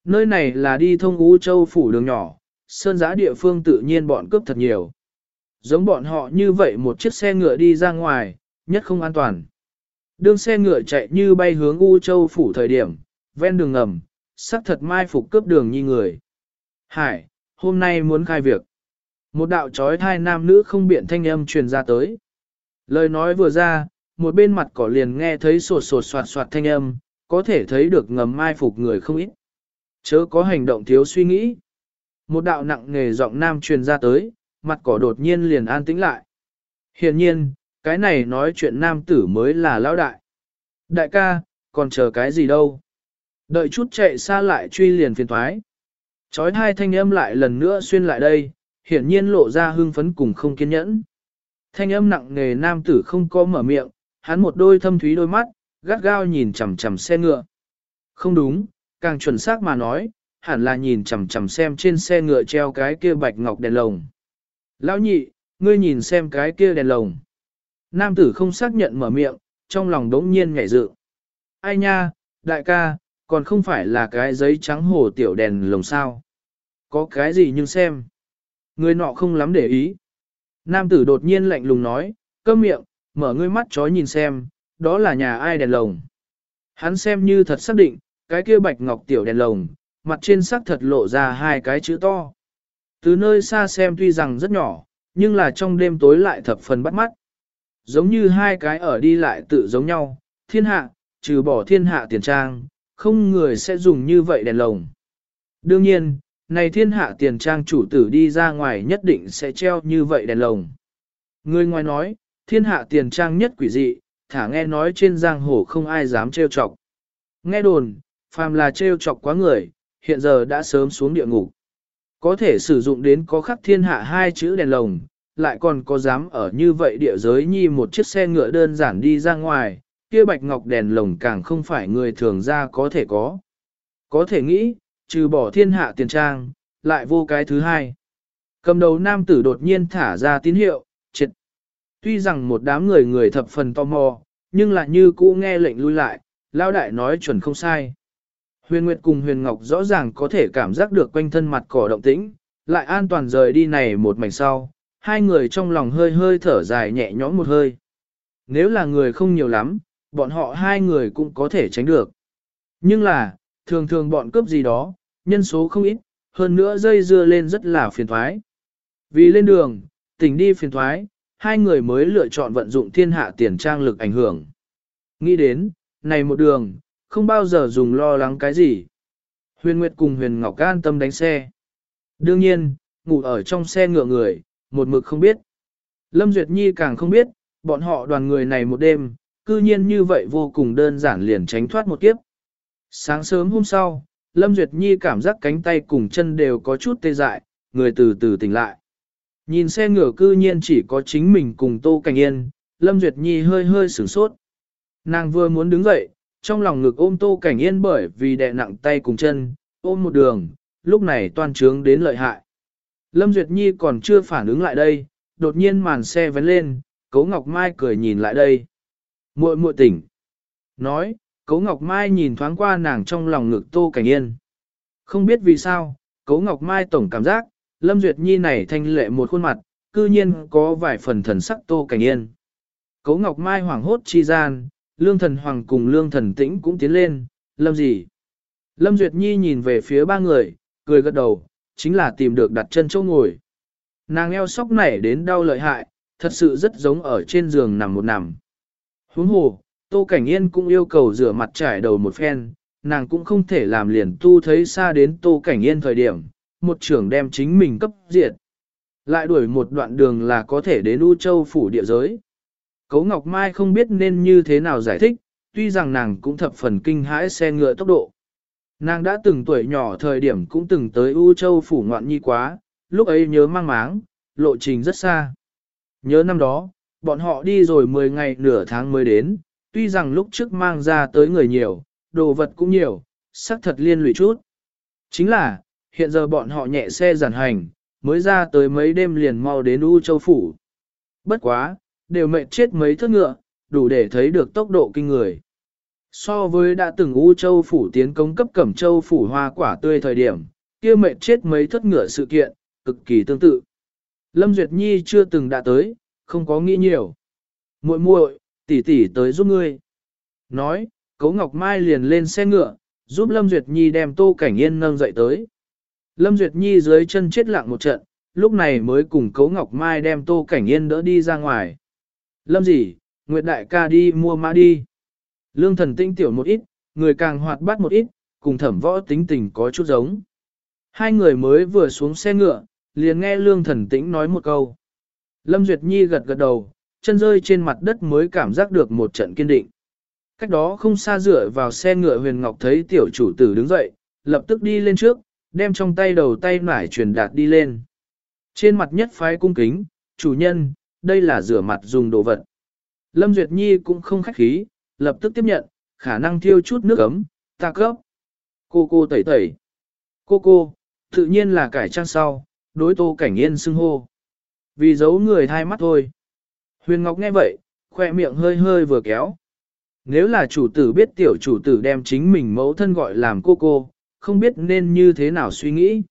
Nơi này là đi thông U Châu phủ đường nhỏ, sơn giã địa phương tự nhiên bọn cướp thật nhiều. giống bọn họ như vậy một chiếc xe ngựa đi ra ngoài, nhất không an toàn. Đương xe ngựa chạy như bay hướng U Châu phủ thời điểm, ven đường ngầm, sắc thật mai phục cướp đường như người. Hải, hôm nay muốn khai việc. Một đạo trói thai nam nữ không biện thanh âm truyền ra tới. Lời nói vừa ra, một bên mặt cỏ liền nghe thấy sột sột soạt soạt thanh âm, có thể thấy được ngầm mai phục người không ít. Chớ có hành động thiếu suy nghĩ. Một đạo nặng nghề giọng nam truyền ra tới, mặt cỏ đột nhiên liền an tĩnh lại. Hiện nhiên, cái này nói chuyện nam tử mới là lão đại. Đại ca, còn chờ cái gì đâu? Đợi chút chạy xa lại truy liền phiền thoái. Chói hai thanh âm lại lần nữa xuyên lại đây, hiển nhiên lộ ra hưng phấn cùng không kiên nhẫn. Thanh âm nặng nề nam tử không có mở miệng, hắn một đôi thâm thúy đôi mắt, gắt gao nhìn chằm chằm xe ngựa. Không đúng, càng chuẩn xác mà nói, hẳn là nhìn chằm chằm xem trên xe ngựa treo cái kia bạch ngọc đèn lồng. Lão nhị, ngươi nhìn xem cái kia đèn lồng. Nam tử không xác nhận mở miệng, trong lòng đống nhiên nhảy dự. Ai nha, đại ca, còn không phải là cái giấy trắng hồ tiểu đèn lồng sao. Có cái gì nhưng xem. Người nọ không lắm để ý. Nam tử đột nhiên lạnh lùng nói, câm miệng, mở ngươi mắt chó nhìn xem, đó là nhà ai đèn lồng. Hắn xem như thật xác định, cái kia bạch ngọc tiểu đèn lồng, mặt trên sắc thật lộ ra hai cái chữ to. Từ nơi xa xem tuy rằng rất nhỏ, nhưng là trong đêm tối lại thập phần bắt mắt. Giống như hai cái ở đi lại tự giống nhau, thiên hạ, trừ bỏ thiên hạ tiền trang, không người sẽ dùng như vậy đèn lồng. Đương nhiên, này thiên hạ tiền trang chủ tử đi ra ngoài nhất định sẽ treo như vậy đèn lồng. Người ngoài nói, thiên hạ tiền trang nhất quỷ dị, thả nghe nói trên giang hồ không ai dám treo chọc. Nghe đồn, phàm là treo chọc quá người, hiện giờ đã sớm xuống địa ngục. Có thể sử dụng đến có khắc thiên hạ hai chữ đèn lồng, lại còn có dám ở như vậy địa giới nhi một chiếc xe ngựa đơn giản đi ra ngoài, kia bạch ngọc đèn lồng càng không phải người thường ra có thể có. Có thể nghĩ, trừ bỏ thiên hạ tiền trang, lại vô cái thứ hai. Cầm đầu nam tử đột nhiên thả ra tín hiệu, triệt. Tuy rằng một đám người người thập phần tò mò, nhưng lại như cũ nghe lệnh lui lại, lao đại nói chuẩn không sai. Huyền Nguyệt cùng Huyền Ngọc rõ ràng có thể cảm giác được quanh thân mặt cỏ động tĩnh, lại an toàn rời đi này một mảnh sau, hai người trong lòng hơi hơi thở dài nhẹ nhõm một hơi. Nếu là người không nhiều lắm, bọn họ hai người cũng có thể tránh được. Nhưng là, thường thường bọn cướp gì đó, nhân số không ít, hơn nữa dây dưa lên rất là phiền thoái. Vì lên đường, tỉnh đi phiền thoái, hai người mới lựa chọn vận dụng thiên hạ tiền trang lực ảnh hưởng. Nghĩ đến, này một đường, không bao giờ dùng lo lắng cái gì. Huyền Nguyệt cùng Huyền Ngọc an tâm đánh xe. Đương nhiên, ngủ ở trong xe ngựa người, một mực không biết. Lâm Duyệt Nhi càng không biết, bọn họ đoàn người này một đêm, cư nhiên như vậy vô cùng đơn giản liền tránh thoát một kiếp. Sáng sớm hôm sau, Lâm Duyệt Nhi cảm giác cánh tay cùng chân đều có chút tê dại, người từ từ tỉnh lại. Nhìn xe ngựa cư nhiên chỉ có chính mình cùng Tô Cảnh Yên, Lâm Duyệt Nhi hơi hơi sửng sốt. Nàng vừa muốn đứng dậy, trong lòng ngực ôm Tô Cảnh Yên bởi vì đè nặng tay cùng chân, ôm một đường, lúc này toàn trướng đến lợi hại. Lâm Duyệt Nhi còn chưa phản ứng lại đây, đột nhiên màn xe vén lên, Cố Ngọc Mai cười nhìn lại đây. Muội muội tỉnh. Nói, Cố Ngọc Mai nhìn thoáng qua nàng trong lòng ngực Tô Cảnh Yên. Không biết vì sao, Cố Ngọc Mai tổng cảm giác, Lâm Duyệt Nhi này thanh lệ một khuôn mặt, cư nhiên có vài phần thần sắc Tô Cảnh Yên. Cố Ngọc Mai hoảng hốt chi gian, Lương Thần Hoàng cùng Lương Thần Tĩnh cũng tiến lên, Lâm gì? Lâm Duyệt Nhi nhìn về phía ba người, cười gật đầu, chính là tìm được đặt chân chỗ ngồi. Nàng eo sóc nảy đến đau lợi hại, thật sự rất giống ở trên giường nằm một nằm. Huống hồ, Tô Cảnh Yên cũng yêu cầu rửa mặt trải đầu một phen, nàng cũng không thể làm liền tu thấy xa đến Tô Cảnh Yên thời điểm, một trưởng đem chính mình cấp diệt. Lại đuổi một đoạn đường là có thể đến U Châu phủ địa giới. Cấu Ngọc Mai không biết nên như thế nào giải thích, tuy rằng nàng cũng thập phần kinh hãi xe ngựa tốc độ. Nàng đã từng tuổi nhỏ thời điểm cũng từng tới U Châu phủ ngoạn nhi quá, lúc ấy nhớ mang máng, lộ trình rất xa. Nhớ năm đó, bọn họ đi rồi 10 ngày nửa tháng mới đến, tuy rằng lúc trước mang ra tới người nhiều, đồ vật cũng nhiều, xác thật liên lụy chút. Chính là, hiện giờ bọn họ nhẹ xe giản hành, mới ra tới mấy đêm liền mau đến U Châu Phủ. Bất quá, đều mệt chết mấy thước ngựa, đủ để thấy được tốc độ kinh người. So với đã từng U Châu Phủ tiến công cấp Cẩm Châu Phủ hoa quả tươi thời điểm, kia mệt chết mấy thất ngựa sự kiện, cực kỳ tương tự. Lâm Duyệt Nhi chưa từng đã tới, không có nghĩ nhiều. muội muội, tỷ tỷ tới giúp ngươi. Nói, Cố Ngọc Mai liền lên xe ngựa, giúp Lâm Duyệt Nhi đem Tô Cảnh Yên nâng dậy tới. Lâm Duyệt Nhi dưới chân chết lặng một trận, lúc này mới cùng Cố Ngọc Mai đem Tô Cảnh Yên đỡ đi ra ngoài. Lâm gì, Nguyệt Đại ca đi mua mã đi. Lương thần tinh tiểu một ít, người càng hoạt bát một ít, cùng thẩm võ tính tình có chút giống. Hai người mới vừa xuống xe ngựa, liền nghe lương thần tĩnh nói một câu. Lâm Duyệt Nhi gật gật đầu, chân rơi trên mặt đất mới cảm giác được một trận kiên định. Cách đó không xa dựa vào xe ngựa huyền ngọc thấy tiểu chủ tử đứng dậy, lập tức đi lên trước, đem trong tay đầu tay nải truyền đạt đi lên. Trên mặt nhất phái cung kính, chủ nhân, đây là rửa mặt dùng đồ vật. Lâm Duyệt Nhi cũng không khách khí, lập tức tiếp nhận, khả năng thiêu chút nước ấm, ta cấp. Cô cô tẩy tẩy. Cô cô, tự nhiên là cải trang sau, đối tô cảnh yên xưng hô. Vì giấu người thay mắt thôi. Huyền Ngọc nghe vậy, khoe miệng hơi hơi vừa kéo. Nếu là chủ tử biết tiểu chủ tử đem chính mình mẫu thân gọi làm cô cô, không biết nên như thế nào suy nghĩ.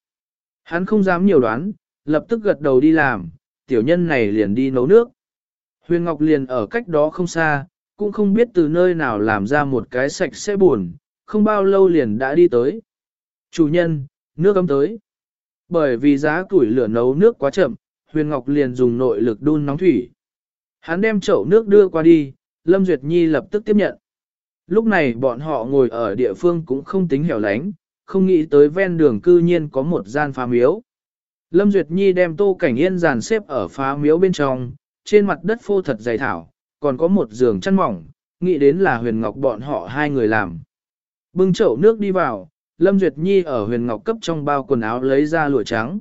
Hắn không dám nhiều đoán, lập tức gật đầu đi làm, tiểu nhân này liền đi nấu nước. Huyền Ngọc liền ở cách đó không xa, cũng không biết từ nơi nào làm ra một cái sạch sẽ buồn, không bao lâu liền đã đi tới. Chủ nhân, nước ấm tới. Bởi vì giá củi lửa nấu nước quá chậm, Huyền Ngọc liền dùng nội lực đun nóng thủy. Hắn đem chậu nước đưa qua đi, Lâm Duyệt Nhi lập tức tiếp nhận. Lúc này bọn họ ngồi ở địa phương cũng không tính hẻo lánh, không nghĩ tới ven đường cư nhiên có một gian phá miếu. Lâm Duyệt Nhi đem tô cảnh yên dàn xếp ở phá miếu bên trong, trên mặt đất phô thật dày thảo, còn có một giường chăn mỏng, nghĩ đến là huyền ngọc bọn họ hai người làm. Bưng chậu nước đi vào, Lâm Duyệt Nhi ở huyền ngọc cấp trong bao quần áo lấy ra lụa trắng.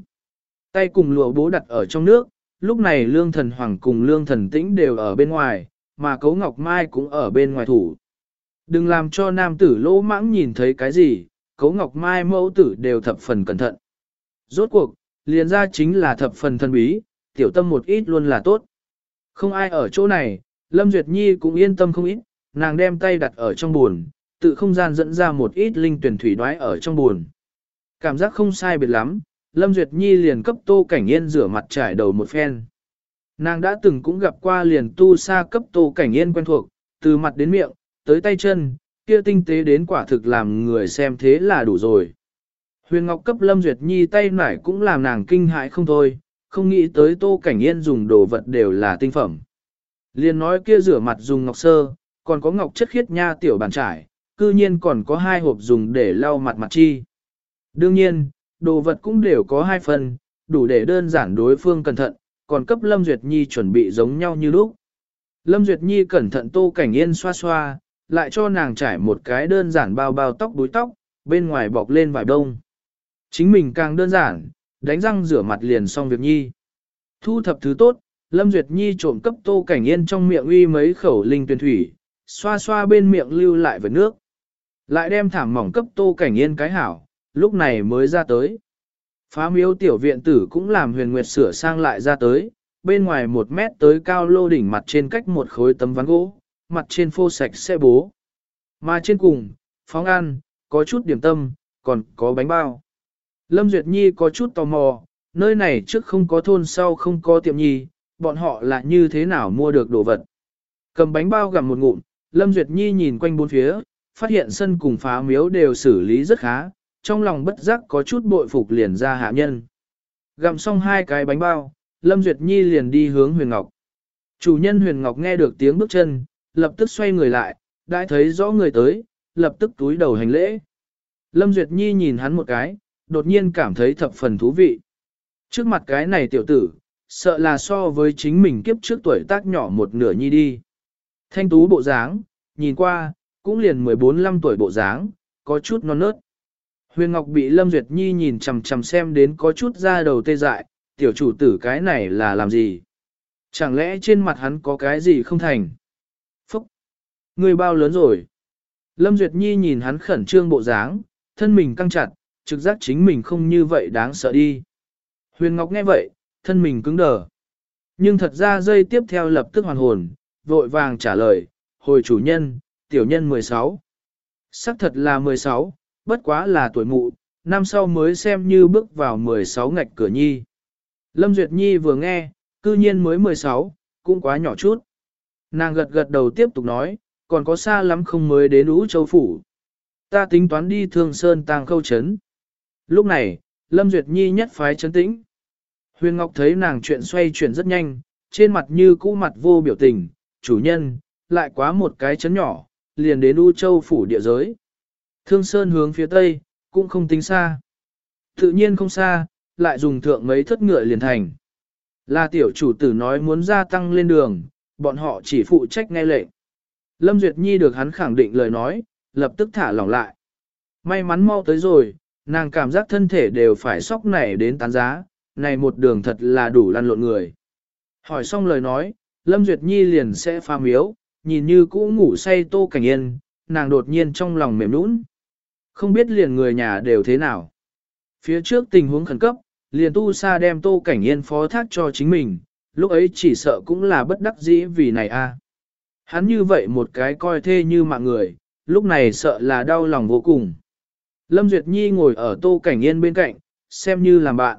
Tay cùng lụa bố đặt ở trong nước, lúc này lương thần hoàng cùng lương thần tĩnh đều ở bên ngoài, mà cấu ngọc mai cũng ở bên ngoài thủ. Đừng làm cho nam tử lỗ mãng nhìn thấy cái gì, cấu ngọc mai mẫu tử đều thập phần cẩn thận. Rốt cuộc, liền ra chính là thập phần thân bí, tiểu tâm một ít luôn là tốt. Không ai ở chỗ này, Lâm Duyệt Nhi cũng yên tâm không ít, nàng đem tay đặt ở trong buồn, tự không gian dẫn ra một ít linh tuyển thủy đoái ở trong buồn. Cảm giác không sai biệt lắm, Lâm Duyệt Nhi liền cấp tô cảnh yên rửa mặt trải đầu một phen. Nàng đã từng cũng gặp qua liền tu sa cấp tô cảnh yên quen thuộc, từ mặt đến miệng, tới tay chân, kia tinh tế đến quả thực làm người xem thế là đủ rồi. Huyền Ngọc cấp Lâm Duyệt Nhi tay nải cũng làm nàng kinh hãi không thôi, không nghĩ tới tô cảnh yên dùng đồ vật đều là tinh phẩm. Liên nói kia rửa mặt dùng ngọc sơ, còn có ngọc chất khiết nha tiểu bàn trải, cư nhiên còn có hai hộp dùng để lau mặt mặt chi. Đương nhiên, đồ vật cũng đều có hai phần, đủ để đơn giản đối phương cẩn thận, còn cấp Lâm Duyệt Nhi chuẩn bị giống nhau như lúc. Lâm Duyệt Nhi cẩn thận tô cảnh yên xoa xoa, lại cho nàng trải một cái đơn giản bao bao tóc đuối tóc, bên ngoài bọc lên vải đông. Chính mình càng đơn giản, đánh răng rửa mặt liền xong việc Nhi. Thu thập thứ tốt, Lâm Duyệt Nhi trộm cấp tô cảnh yên trong miệng uy mấy khẩu linh tuyển thủy, xoa xoa bên miệng lưu lại với nước. Lại đem thảm mỏng cấp tô cảnh yên cái hảo, lúc này mới ra tới. Phá miếu tiểu viện tử cũng làm huyền nguyệt sửa sang lại ra tới, bên ngoài một mét tới cao lô đỉnh mặt trên cách một khối tấm ván gỗ, mặt trên phô sạch xe bố. Mà trên cùng, phóng ăn, có chút điểm tâm, còn có bánh bao. Lâm Duyệt Nhi có chút tò mò, nơi này trước không có thôn sau không có tiệm nhi, bọn họ là như thế nào mua được đồ vật. Cầm bánh bao gặm một ngụm, Lâm Duyệt Nhi nhìn quanh bốn phía, phát hiện sân cùng phá miếu đều xử lý rất khá, trong lòng bất giác có chút bội phục liền ra hạ nhân. Gặm xong hai cái bánh bao, Lâm Duyệt Nhi liền đi hướng Huyền Ngọc. Chủ nhân Huyền Ngọc nghe được tiếng bước chân, lập tức xoay người lại, đã thấy rõ người tới, lập tức túi đầu hành lễ. Lâm Duyệt Nhi nhìn hắn một cái, đột nhiên cảm thấy thập phần thú vị. Trước mặt cái này tiểu tử, sợ là so với chính mình kiếp trước tuổi tác nhỏ một nửa nhi đi. Thanh tú bộ dáng, nhìn qua, cũng liền 14-15 tuổi bộ dáng, có chút non nớt. Huyền Ngọc bị Lâm Duyệt Nhi nhìn chằm chằm xem đến có chút ra đầu tê dại, tiểu chủ tử cái này là làm gì? Chẳng lẽ trên mặt hắn có cái gì không thành? Phúc! Người bao lớn rồi? Lâm Duyệt Nhi nhìn hắn khẩn trương bộ dáng, thân mình căng chặt, trực giác chính mình không như vậy đáng sợ đi. Huyền Ngọc nghe vậy, thân mình cứng đờ. Nhưng thật ra dây tiếp theo lập tức hoàn hồn, vội vàng trả lời, hồi chủ nhân, tiểu nhân 16. Sắc thật là 16, bất quá là tuổi mụ, năm sau mới xem như bước vào 16 ngạch cửa nhi. Lâm Duyệt Nhi vừa nghe, cư nhiên mới 16, cũng quá nhỏ chút. Nàng gật gật đầu tiếp tục nói, còn có xa lắm không mới đến Ú Châu Phủ. Ta tính toán đi Thương Sơn tàng khâu chấn. Lúc này, Lâm Duyệt Nhi nhất phái chấn tĩnh. Huyền Ngọc thấy nàng chuyện xoay chuyển rất nhanh, trên mặt như cũ mặt vô biểu tình, chủ nhân, lại quá một cái chấn nhỏ, liền đến U Châu Phủ địa giới. Thương Sơn hướng phía tây, cũng không tính xa. Tự nhiên không xa, lại dùng thượng mấy thất ngựa liền thành. Là tiểu chủ tử nói muốn gia tăng lên đường, bọn họ chỉ phụ trách nghe lệnh. Lâm Duyệt Nhi được hắn khẳng định lời nói, lập tức thả lỏng lại. May mắn mau tới rồi, nàng cảm giác thân thể đều phải sóc nảy đến tán giá, này một đường thật là đủ lăn lộn người. Hỏi xong lời nói, Lâm Duyệt Nhi liền sẽ pha miếu, nhìn như cũ ngủ say tô cảnh yên, nàng đột nhiên trong lòng mềm nũng. Không biết liền người nhà đều thế nào. Phía trước tình huống khẩn cấp, liền tu sa đem tô cảnh yên phó thác cho chính mình, lúc ấy chỉ sợ cũng là bất đắc dĩ vì này a. Hắn như vậy một cái coi thê như mạng người, lúc này sợ là đau lòng vô cùng. Lâm Duyệt Nhi ngồi ở tô cảnh yên bên cạnh, xem như làm bạn.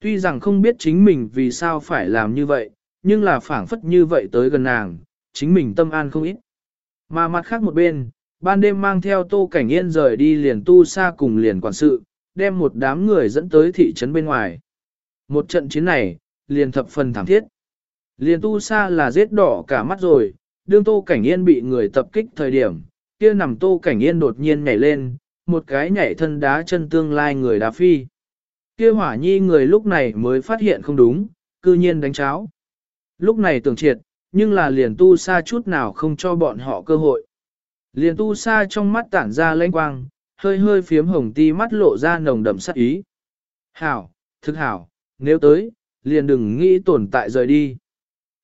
Tuy rằng không biết chính mình vì sao phải làm như vậy, nhưng là phảng phất như vậy tới gần nàng, chính mình tâm an không ít. Mà mặt khác một bên, ban đêm mang theo tô cảnh yên rời đi liền tu xa cùng liền quản sự, đem một đám người dẫn tới thị trấn bên ngoài. Một trận chiến này, liền thập phần thảm thiết. Liền tu xa là giết đỏ cả mắt rồi, đương tô cảnh yên bị người tập kích thời điểm, kia nằm tô cảnh yên đột nhiên nhảy lên, một cái nhảy thân đá chân tương lai người đá phi. Kia hỏa nhi người lúc này mới phát hiện không đúng, cư nhiên đánh cháo. Lúc này tưởng triệt, nhưng là liền tu xa chút nào không cho bọn họ cơ hội. Liền tu sa trong mắt tản ra lanh quang, hơi hơi phiếm hồng ti mắt lộ ra nồng đậm sắc ý. Hảo, thực hảo, nếu tới, liền đừng nghĩ tồn tại rời đi.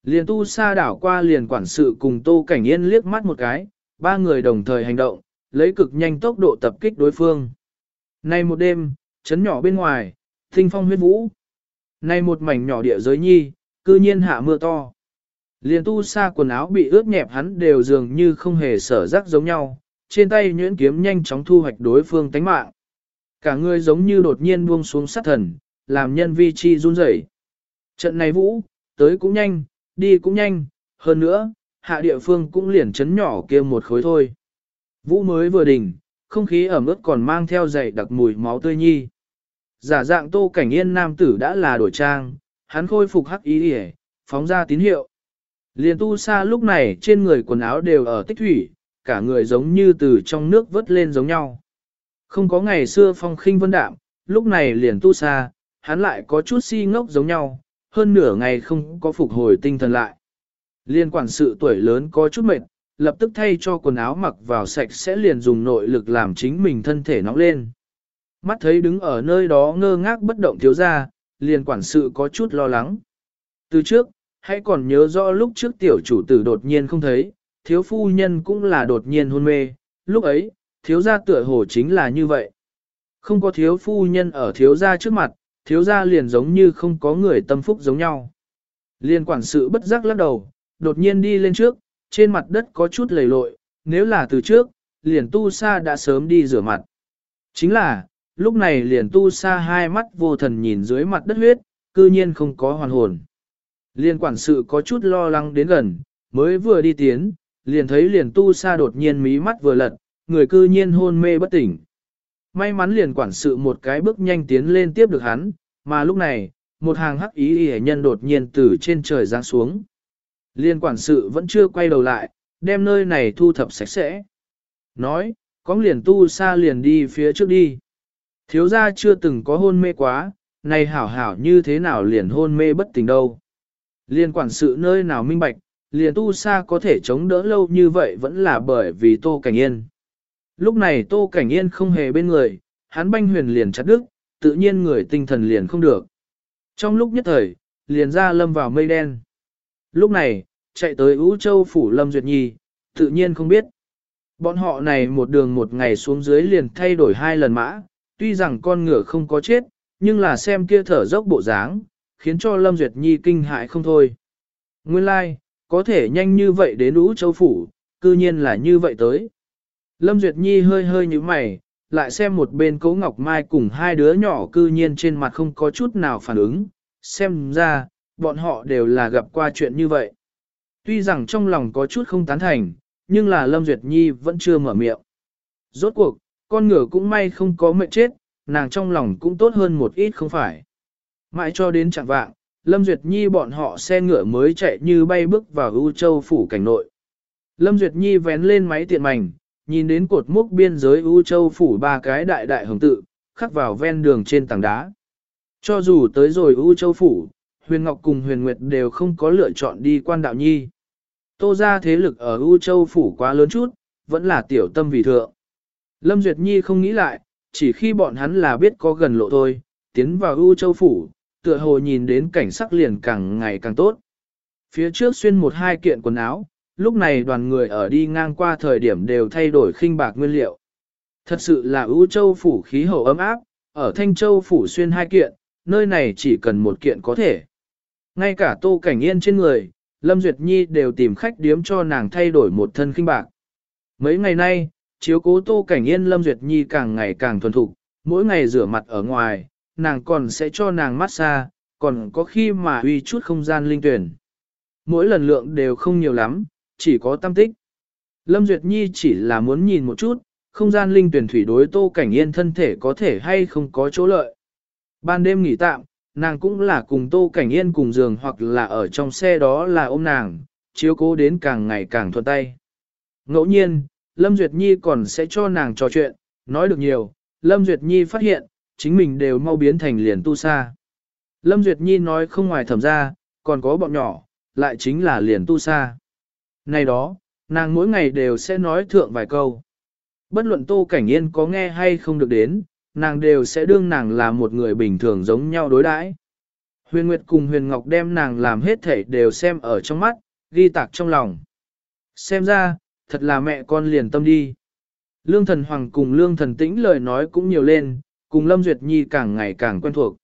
Liền tu sa đảo qua liền quản sự cùng tô cảnh yên liếc mắt một cái, ba người đồng thời hành động, lấy cực nhanh tốc độ tập kích đối phương. Nay một đêm, chấn nhỏ bên ngoài, thinh phong huyết vũ. Nay một mảnh nhỏ địa giới nhi, cư nhiên hạ mưa to. Liền tu sa quần áo bị ướt nhẹp hắn đều dường như không hề sở rắc giống nhau, trên tay nhuyễn kiếm nhanh chóng thu hoạch đối phương tánh mạng. Cả người giống như đột nhiên buông xuống sát thần, làm nhân vi chi run rẩy. Trận này vũ, tới cũng nhanh, đi cũng nhanh, hơn nữa, hạ địa phương cũng liền chấn nhỏ kia một khối thôi. Vũ mới vừa đỉnh, không khí ẩm ướt còn mang theo dày đặc mùi máu tươi nhi. Giả dạng tô cảnh yên nam tử đã là đổi trang, hắn khôi phục hắc ý để, phóng ra tín hiệu. Liền tu sa lúc này trên người quần áo đều ở tích thủy, cả người giống như từ trong nước vớt lên giống nhau. Không có ngày xưa phong khinh vân đạm, lúc này liền tu sa, hắn lại có chút si ngốc giống nhau, hơn nửa ngày không có phục hồi tinh thần lại. Liên quản sự tuổi lớn có chút mệt, lập tức thay cho quần áo mặc vào sạch sẽ liền dùng nội lực làm chính mình thân thể nóng lên. Mắt thấy đứng ở nơi đó ngơ ngác bất động thiếu ra, liền quản sự có chút lo lắng. Từ trước, hãy còn nhớ rõ lúc trước tiểu chủ tử đột nhiên không thấy, thiếu phu nhân cũng là đột nhiên hôn mê, lúc ấy, thiếu gia tựa hồ chính là như vậy. Không có thiếu phu nhân ở thiếu gia trước mặt, thiếu gia liền giống như không có người tâm phúc giống nhau. Liên quản sự bất giác lắc đầu, đột nhiên đi lên trước, trên mặt đất có chút lầy lội, nếu là từ trước, liền tu sa đã sớm đi rửa mặt. Chính là, lúc này liền tu sa hai mắt vô thần nhìn dưới mặt đất huyết, cư nhiên không có hoàn hồn. Liên quản sự có chút lo lắng đến gần, mới vừa đi tiến, liền thấy liền tu sa đột nhiên mí mắt vừa lật, người cư nhiên hôn mê bất tỉnh. May mắn liền quản sự một cái bước nhanh tiến lên tiếp được hắn, mà lúc này, một hàng hắc ý y nhân đột nhiên từ trên trời giáng xuống. Liên quản sự vẫn chưa quay đầu lại, đem nơi này thu thập sạch sẽ. Nói, có liền tu sa liền đi phía trước đi. Thiếu gia chưa từng có hôn mê quá, này hảo hảo như thế nào liền hôn mê bất tỉnh đâu. Liên quản sự nơi nào minh bạch, liền tu sa có thể chống đỡ lâu như vậy vẫn là bởi vì Tô Cảnh Yên. Lúc này Tô Cảnh Yên không hề bên người, hắn banh huyền liền chặt đứt, tự nhiên người tinh thần liền không được. Trong lúc nhất thời, liền ra lâm vào mây đen. Lúc này, chạy tới Ú Châu phủ Lâm Duyệt Nhi, tự nhiên không biết. Bọn họ này một đường một ngày xuống dưới liền thay đổi hai lần mã, tuy rằng con ngựa không có chết, nhưng là xem kia thở dốc bộ dáng, khiến cho Lâm Duyệt Nhi kinh hại không thôi. Nguyên lai, like, có thể nhanh như vậy đến Ú Châu phủ, cư nhiên là như vậy tới. Lâm Duyệt Nhi hơi hơi như mày, lại xem một bên Cố Ngọc Mai cùng hai đứa nhỏ cư nhiên trên mặt không có chút nào phản ứng, xem ra, bọn họ đều là gặp qua chuyện như vậy. Tuy rằng trong lòng có chút không tán thành, nhưng là Lâm Duyệt Nhi vẫn chưa mở miệng. Rốt cuộc, con ngựa cũng may không có mệnh chết, nàng trong lòng cũng tốt hơn một ít không phải. Mãi cho đến chẳng vạng, Lâm Duyệt Nhi bọn họ xe ngựa mới chạy như bay bước vào U Châu phủ cảnh nội. Lâm Duyệt Nhi vén lên máy tiện mảnh, nhìn đến cột mốc biên giới U Châu phủ ba cái đại đại hồng tự, khắc vào ven đường trên tảng đá. Cho dù tới rồi U Châu phủ, Huyền Ngọc cùng Huyền Nguyệt đều không có lựa chọn đi quan đạo nhi. Tô ra thế lực ở U Châu phủ quá lớn chút, vẫn là tiểu tâm vì thượng. Lâm Duyệt Nhi không nghĩ lại, chỉ khi bọn hắn là biết có gần lộ thôi, tiến vào U Châu phủ, tựa hồ nhìn đến cảnh sắc liền càng ngày càng tốt. Phía trước xuyên một hai kiện quần áo, lúc này đoàn người ở đi ngang qua thời điểm đều thay đổi khinh bạc nguyên liệu. Thật sự là ưu châu phủ khí hậu ấm áp, ở Thanh Châu phủ xuyên hai kiện, nơi này chỉ cần một kiện có thể. Ngay cả tô cảnh yên trên người, Lâm Duyệt Nhi đều tìm khách điếm cho nàng thay đổi một thân khinh bạc. Mấy ngày nay, chiếu cố tô cảnh yên Lâm Duyệt Nhi càng ngày càng thuần thục, mỗi ngày rửa mặt ở ngoài, nàng còn sẽ cho nàng massage, còn có khi mà uy chút không gian linh tuyển. Mỗi lần lượng đều không nhiều lắm, chỉ có tam tích. Lâm Duyệt Nhi chỉ là muốn nhìn một chút, không gian linh tuyển thủy đối tô cảnh yên thân thể có thể hay không có chỗ lợi. Ban đêm nghỉ tạm, nàng cũng là cùng tô cảnh yên cùng giường hoặc là ở trong xe đó là ôm nàng, chiếu cố đến càng ngày càng thuận tay. Ngẫu nhiên, Lâm Duyệt Nhi còn sẽ cho nàng trò chuyện, nói được nhiều, Lâm Duyệt Nhi phát hiện, chính mình đều mau biến thành liền tu sa. Lâm Duyệt Nhi nói không ngoài thẩm ra, còn có bọn nhỏ, lại chính là liền tu sa. Này đó, nàng mỗi ngày đều sẽ nói thượng vài câu. Bất luận Tô Cảnh Yên có nghe hay không được đến, nàng đều sẽ đương nàng là một người bình thường giống nhau đối đãi. Huyền Nguyệt cùng Huyền Ngọc đem nàng làm hết thể đều xem ở trong mắt, ghi tạc trong lòng. Xem ra, thật là mẹ con liền tâm đi. Lương thần hoàng cùng lương thần tĩnh lời nói cũng nhiều lên, cùng Lâm Duyệt Nhi càng ngày càng quen thuộc.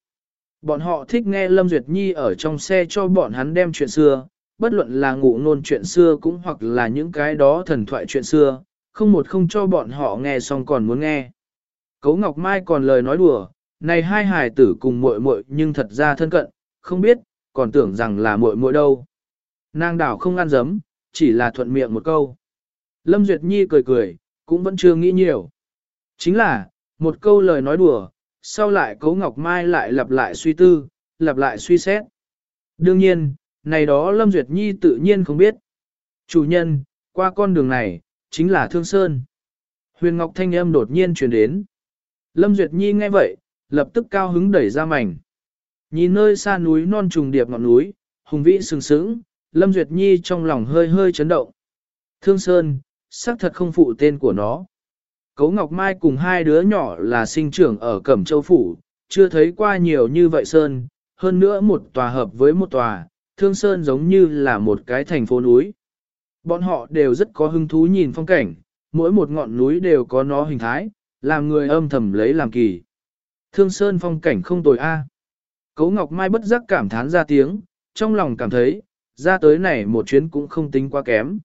Bọn họ thích nghe Lâm Duyệt Nhi ở trong xe cho bọn hắn đem chuyện xưa, bất luận là ngụ nôn chuyện xưa cũng hoặc là những cái đó thần thoại chuyện xưa, không một không cho bọn họ nghe xong còn muốn nghe. Cấu Ngọc Mai còn lời nói đùa, này hai hài tử cùng muội muội nhưng thật ra thân cận, không biết, còn tưởng rằng là muội muội đâu. Nàng đảo không ăn dấm, chỉ là thuận miệng một câu. Lâm Duyệt Nhi cười cười, cũng vẫn chưa nghĩ nhiều. Chính là, một câu lời nói đùa, sau lại Cấu Ngọc Mai lại lặp lại suy tư, lặp lại suy xét. Đương nhiên, này đó Lâm Duyệt Nhi tự nhiên không biết. Chủ nhân, qua con đường này, chính là Thương Sơn. Huyền Ngọc Thanh âm đột nhiên truyền đến. Lâm Duyệt Nhi nghe vậy, lập tức cao hứng đẩy ra mảnh. Nhìn nơi xa núi non trùng điệp ngọn núi, hùng vĩ sừng sững, Lâm Duyệt Nhi trong lòng hơi hơi chấn động. Thương Sơn, xác thật không phụ tên của nó. Cấu Ngọc Mai cùng hai đứa nhỏ là sinh trưởng ở Cẩm Châu Phủ, chưa thấy qua nhiều như vậy Sơn, hơn nữa một tòa hợp với một tòa, Thương Sơn giống như là một cái thành phố núi. Bọn họ đều rất có hứng thú nhìn phong cảnh, mỗi một ngọn núi đều có nó hình thái, làm người âm thầm lấy làm kỳ. Thương Sơn phong cảnh không tồi a. À. Cấu Ngọc Mai bất giác cảm thán ra tiếng, trong lòng cảm thấy, ra tới này một chuyến cũng không tính quá kém.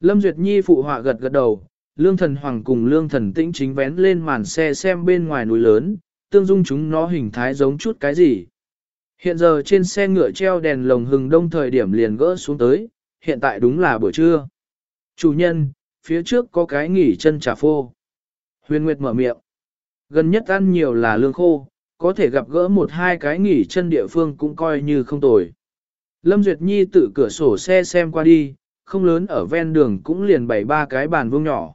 Lâm Duyệt Nhi phụ họa gật gật đầu, Lương Thần Hoàng cùng Lương Thần Tĩnh chính vén lên màn xe xem bên ngoài núi lớn, tương dung chúng nó hình thái giống chút cái gì. Hiện giờ trên xe ngựa treo đèn lồng hừng đông thời điểm liền gỡ xuống tới, hiện tại đúng là buổi trưa. Chủ nhân, phía trước có cái nghỉ chân trà phô. Huyền Nguyệt mở miệng. Gần nhất ăn nhiều là lương khô, có thể gặp gỡ một hai cái nghỉ chân địa phương cũng coi như không tồi. Lâm Duyệt Nhi tự cửa sổ xe xem qua đi, không lớn ở ven đường cũng liền bảy ba cái bàn vuông nhỏ.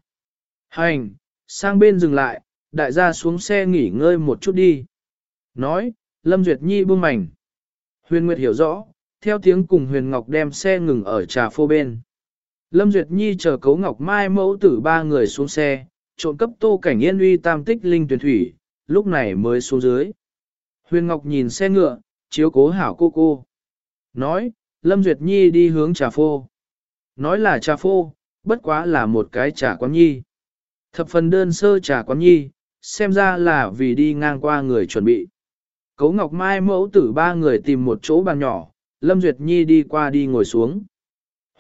Hành, sang bên dừng lại, đại gia xuống xe nghỉ ngơi một chút đi. Nói, Lâm Duyệt Nhi buông mảnh. Huyền Nguyệt hiểu rõ, theo tiếng cùng Huyền Ngọc đem xe ngừng ở trà phô bên. Lâm Duyệt Nhi chờ cấu Ngọc Mai mẫu tử ba người xuống xe, trộn cấp tô cảnh yên uy tam tích linh tuyển thủy, lúc này mới xuống dưới. Huyền Ngọc nhìn xe ngựa, chiếu cố hảo cô cô. Nói, Lâm Duyệt Nhi đi hướng trà phô. Nói là trà phô, bất quá là một cái trà quán nhi. Thập phần đơn sơ trà quán nhi, xem ra là vì đi ngang qua người chuẩn bị. Cấu Ngọc Mai mẫu tử ba người tìm một chỗ bàn nhỏ, Lâm Duyệt Nhi đi qua đi ngồi xuống.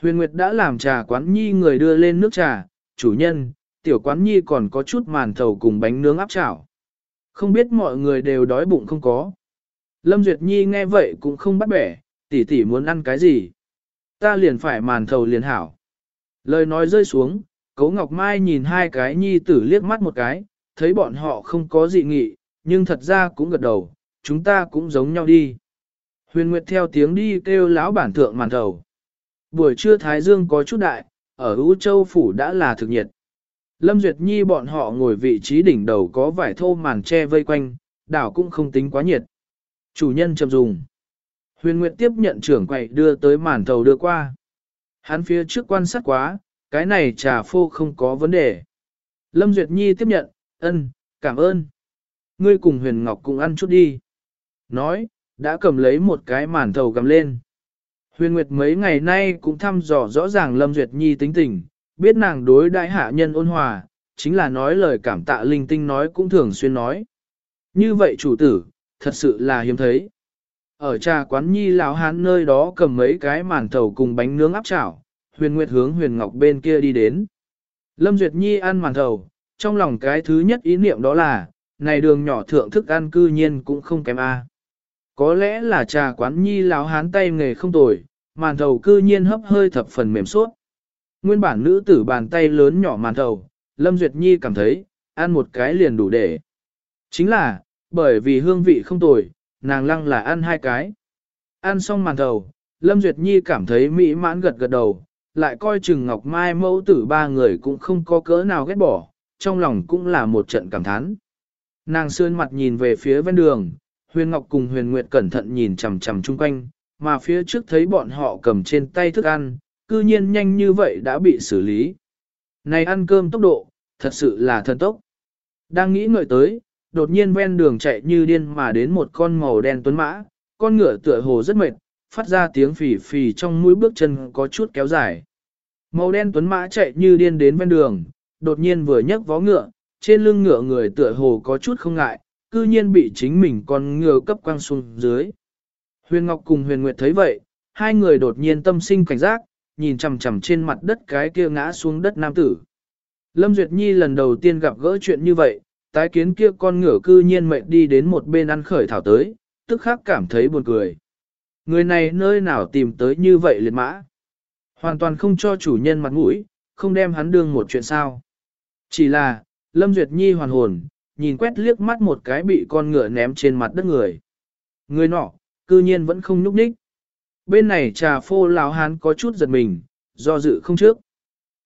Huyền Nguyệt đã làm trà quán nhi người đưa lên nước trà, chủ nhân, tiểu quán nhi còn có chút màn thầu cùng bánh nướng áp chảo. Không biết mọi người đều đói bụng không có. Lâm Duyệt Nhi nghe vậy cũng không bắt bẻ, tỷ tỷ muốn ăn cái gì. Ta liền phải màn thầu liền hảo. Lời nói rơi xuống, Cố Ngọc Mai nhìn hai cái nhi tử liếc mắt một cái, thấy bọn họ không có dị nghị, nhưng thật ra cũng gật đầu, chúng ta cũng giống nhau đi. Huyền Nguyệt theo tiếng đi kêu lão bản thượng màn thầu. Buổi trưa Thái Dương có chút đại, ở U Châu Phủ đã là thực nhiệt. Lâm Duyệt Nhi bọn họ ngồi vị trí đỉnh đầu có vải thô màn che vây quanh, đảo cũng không tính quá nhiệt. Chủ nhân chậm dùng. Huyền Nguyệt tiếp nhận trưởng quầy đưa tới màn thầu đưa qua. Hắn phía trước quan sát quá, cái này trà phô không có vấn đề. Lâm Duyệt Nhi tiếp nhận, ân, cảm ơn. Ngươi cùng Huyền Ngọc cùng ăn chút đi. Nói, đã cầm lấy một cái màn thầu cầm lên. Huyền Nguyệt mấy ngày nay cũng thăm dò rõ ràng Lâm Duyệt Nhi tính tình, biết nàng đối đại hạ nhân ôn hòa, chính là nói lời cảm tạ linh tinh nói cũng thường xuyên nói. Như vậy chủ tử, thật sự là hiếm thấy. Ở trà quán nhi lão hán nơi đó cầm mấy cái màn thầu cùng bánh nướng áp chảo, huyền nguyệt hướng huyền ngọc bên kia đi đến. Lâm Duyệt Nhi ăn màn thầu, trong lòng cái thứ nhất ý niệm đó là, này đường nhỏ thượng thức ăn cư nhiên cũng không kém a. Có lẽ là trà quán nhi láo hán tay nghề không tồi, màn thầu cư nhiên hấp hơi thập phần mềm suốt. Nguyên bản nữ tử bàn tay lớn nhỏ màn thầu, Lâm Duyệt Nhi cảm thấy, ăn một cái liền đủ để. Chính là, bởi vì hương vị không tồi, nàng lăng là ăn hai cái. Ăn xong màn thầu, Lâm Duyệt Nhi cảm thấy mỹ mãn gật gật đầu, lại coi chừng Ngọc Mai mẫu tử ba người cũng không có cỡ nào ghét bỏ, trong lòng cũng là một trận cảm thán. Nàng sơn mặt nhìn về phía ven đường, Huyền Ngọc cùng Huyền Nguyệt cẩn thận nhìn chằm chằm chung quanh, mà phía trước thấy bọn họ cầm trên tay thức ăn, cư nhiên nhanh như vậy đã bị xử lý. Này ăn cơm tốc độ, thật sự là thần tốc. Đang nghĩ ngợi tới, đột nhiên ven đường chạy như điên mà đến một con màu đen tuấn mã, con ngựa tựa hồ rất mệt, phát ra tiếng phì phì trong mũi bước chân có chút kéo dài. Màu đen tuấn mã chạy như điên đến ven đường, đột nhiên vừa nhấc vó ngựa, trên lưng ngựa người tựa hồ có chút không ngại, cư nhiên bị chính mình con ngựa cấp quăng xuống dưới. Huyền Ngọc cùng Huyền Nguyệt thấy vậy, hai người đột nhiên tâm sinh cảnh giác, nhìn chằm chằm trên mặt đất cái kia ngã xuống đất nam tử. Lâm Duyệt Nhi lần đầu tiên gặp gỡ chuyện như vậy, tái kiến kia con ngựa cư nhiên mệt đi đến một bên ăn khởi thảo tới, tức khắc cảm thấy buồn cười. Người này nơi nào tìm tới như vậy liệt mã? Hoàn toàn không cho chủ nhân mặt mũi, không đem hắn đương một chuyện sao. Chỉ là, Lâm Duyệt Nhi hoàn hồn, nhìn quét liếc mắt một cái bị con ngựa ném trên mặt đất người. Người nọ, cư nhiên vẫn không nhúc nhích. Bên này trà phô lão hán có chút giật mình, do dự không trước.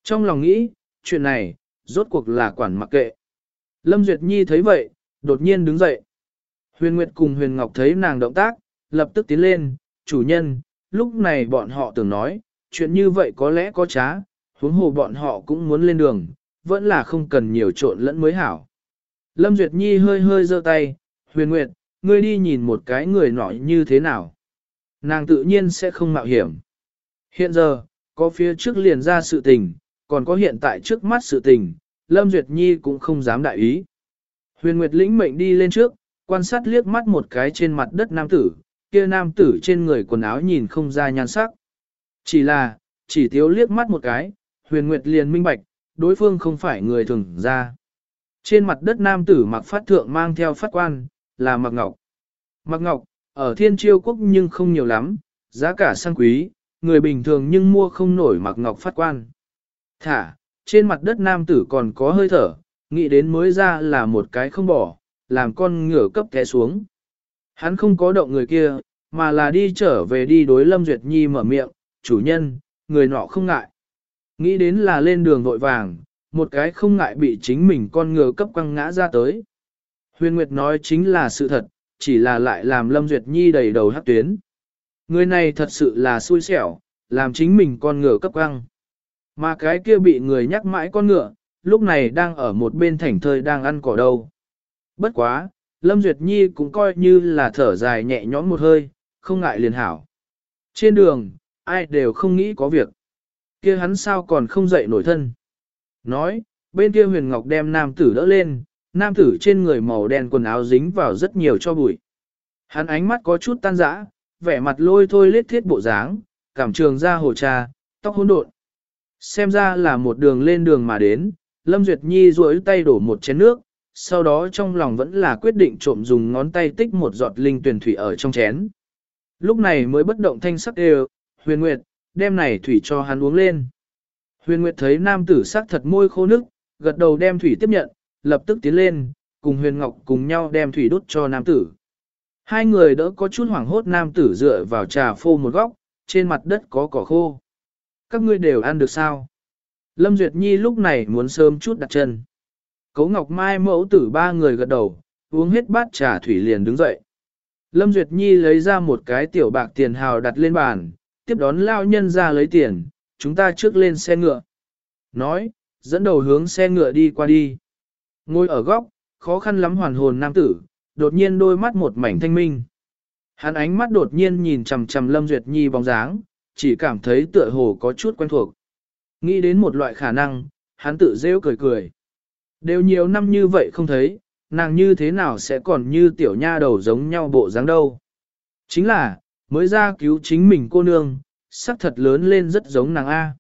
Trong lòng nghĩ, chuyện này, rốt cuộc là quản mặc kệ. Lâm Duyệt Nhi thấy vậy, đột nhiên đứng dậy. Huyền Nguyệt cùng Huyền Ngọc thấy nàng động tác, lập tức tiến lên, chủ nhân, lúc này bọn họ tưởng nói, chuyện như vậy có lẽ có trá, huống hồ bọn họ cũng muốn lên đường, vẫn là không cần nhiều trộn lẫn mới hảo. Lâm Duyệt Nhi hơi hơi giơ tay, Huyền Nguyệt, ngươi đi nhìn một cái người nọ như thế nào. Nàng tự nhiên sẽ không mạo hiểm. Hiện giờ, có phía trước liền ra sự tình, còn có hiện tại trước mắt sự tình, Lâm Duyệt Nhi cũng không dám đại ý. Huyền Nguyệt lĩnh mệnh đi lên trước, quan sát liếc mắt một cái trên mặt đất nam tử, kia nam tử trên người quần áo nhìn không ra nhan sắc. Chỉ là, chỉ thiếu liếc mắt một cái, Huyền Nguyệt liền minh bạch, đối phương không phải người thường ra. Trên mặt đất nam tử mặc phát thượng mang theo phát quan, là mặc ngọc. Mặc ngọc, ở thiên chiêu quốc nhưng không nhiều lắm, giá cả sang quý, người bình thường nhưng mua không nổi mặc ngọc phát quan. Thả, trên mặt đất nam tử còn có hơi thở, nghĩ đến mới ra là một cái không bỏ, làm con ngựa cấp té xuống. Hắn không có động người kia, mà là đi trở về đi đối Lâm Duyệt Nhi mở miệng, chủ nhân, người nọ không ngại. Nghĩ đến là lên đường vội vàng, một cái không ngại bị chính mình con ngựa cấp quăng ngã ra tới. Huyền Nguyệt nói chính là sự thật, chỉ là lại làm Lâm Duyệt Nhi đầy đầu hát tuyến. Người này thật sự là xui xẻo, làm chính mình con ngựa cấp quăng. Mà cái kia bị người nhắc mãi con ngựa, lúc này đang ở một bên thảnh thơi đang ăn cỏ đâu. Bất quá, Lâm Duyệt Nhi cũng coi như là thở dài nhẹ nhõm một hơi, không ngại liền hảo. Trên đường, ai đều không nghĩ có việc. kia hắn sao còn không dậy nổi thân. Nói, bên kia huyền ngọc đem nam tử đỡ lên, nam tử trên người màu đen quần áo dính vào rất nhiều cho bụi. Hắn ánh mắt có chút tan rã, vẻ mặt lôi thôi lết thiết bộ dáng, cảm trường ra hồ trà, tóc hỗn độn. Xem ra là một đường lên đường mà đến, Lâm Duyệt Nhi duỗi tay đổ một chén nước, sau đó trong lòng vẫn là quyết định trộm dùng ngón tay tích một giọt linh tuyển thủy ở trong chén. Lúc này mới bất động thanh sắc đều, huyền nguyệt, đem này thủy cho hắn uống lên. Huyền nguyệt thấy nam tử sắc thật môi khô nước, gật đầu đem thủy tiếp nhận, lập tức tiến lên, cùng huyền ngọc cùng nhau đem thủy đút cho nam tử. Hai người đỡ có chút hoảng hốt nam tử dựa vào trà phô một góc, trên mặt đất có cỏ khô. Các ngươi đều ăn được sao? Lâm Duyệt Nhi lúc này muốn sớm chút đặt chân. Cấu Ngọc Mai mẫu tử ba người gật đầu, uống hết bát trà thủy liền đứng dậy. Lâm Duyệt Nhi lấy ra một cái tiểu bạc tiền hào đặt lên bàn, tiếp đón lao nhân ra lấy tiền, chúng ta trước lên xe ngựa. Nói, dẫn đầu hướng xe ngựa đi qua đi. Ngồi ở góc, khó khăn lắm hoàn hồn nam tử, đột nhiên đôi mắt một mảnh thanh minh. Hắn ánh mắt đột nhiên nhìn chằm chằm Lâm Duyệt Nhi bóng dáng, chỉ cảm thấy tựa hồ có chút quen thuộc. Nghĩ đến một loại khả năng, hắn tự rêu cười cười. Đều nhiều năm như vậy không thấy, nàng như thế nào sẽ còn như tiểu nha đầu giống nhau bộ dáng đâu. Chính là, mới ra cứu chính mình cô nương, sắc thật lớn lên rất giống nàng A.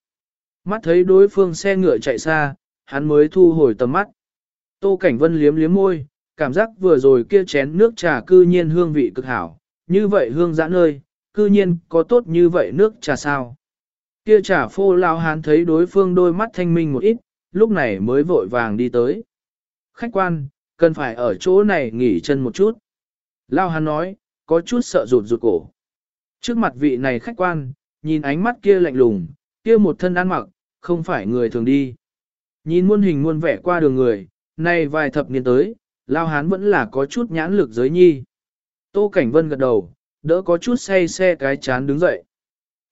Mắt thấy đối phương xe ngựa chạy xa, hắn mới thu hồi tầm mắt. Tô Cảnh Vân liếm liếm môi, cảm giác vừa rồi kia chén nước trà cư nhiên hương vị cực hảo, như vậy hương dã nơi, cư nhiên có tốt như vậy nước trà sao. Kia trà phô lao hán thấy đối phương đôi mắt thanh minh một ít, lúc này mới vội vàng đi tới. Khách quan, cần phải ở chỗ này nghỉ chân một chút. Lao hán nói, có chút sợ rụt rụt cổ. Trước mặt vị này khách quan, nhìn ánh mắt kia lạnh lùng, kia một thân ăn mặc, không phải người thường đi. Nhìn muôn hình muôn vẻ qua đường người, nay vài thập niên tới, Lao hán vẫn là có chút nhãn lực giới nhi. Tô Cảnh Vân gật đầu, đỡ có chút say xe cái chán đứng dậy.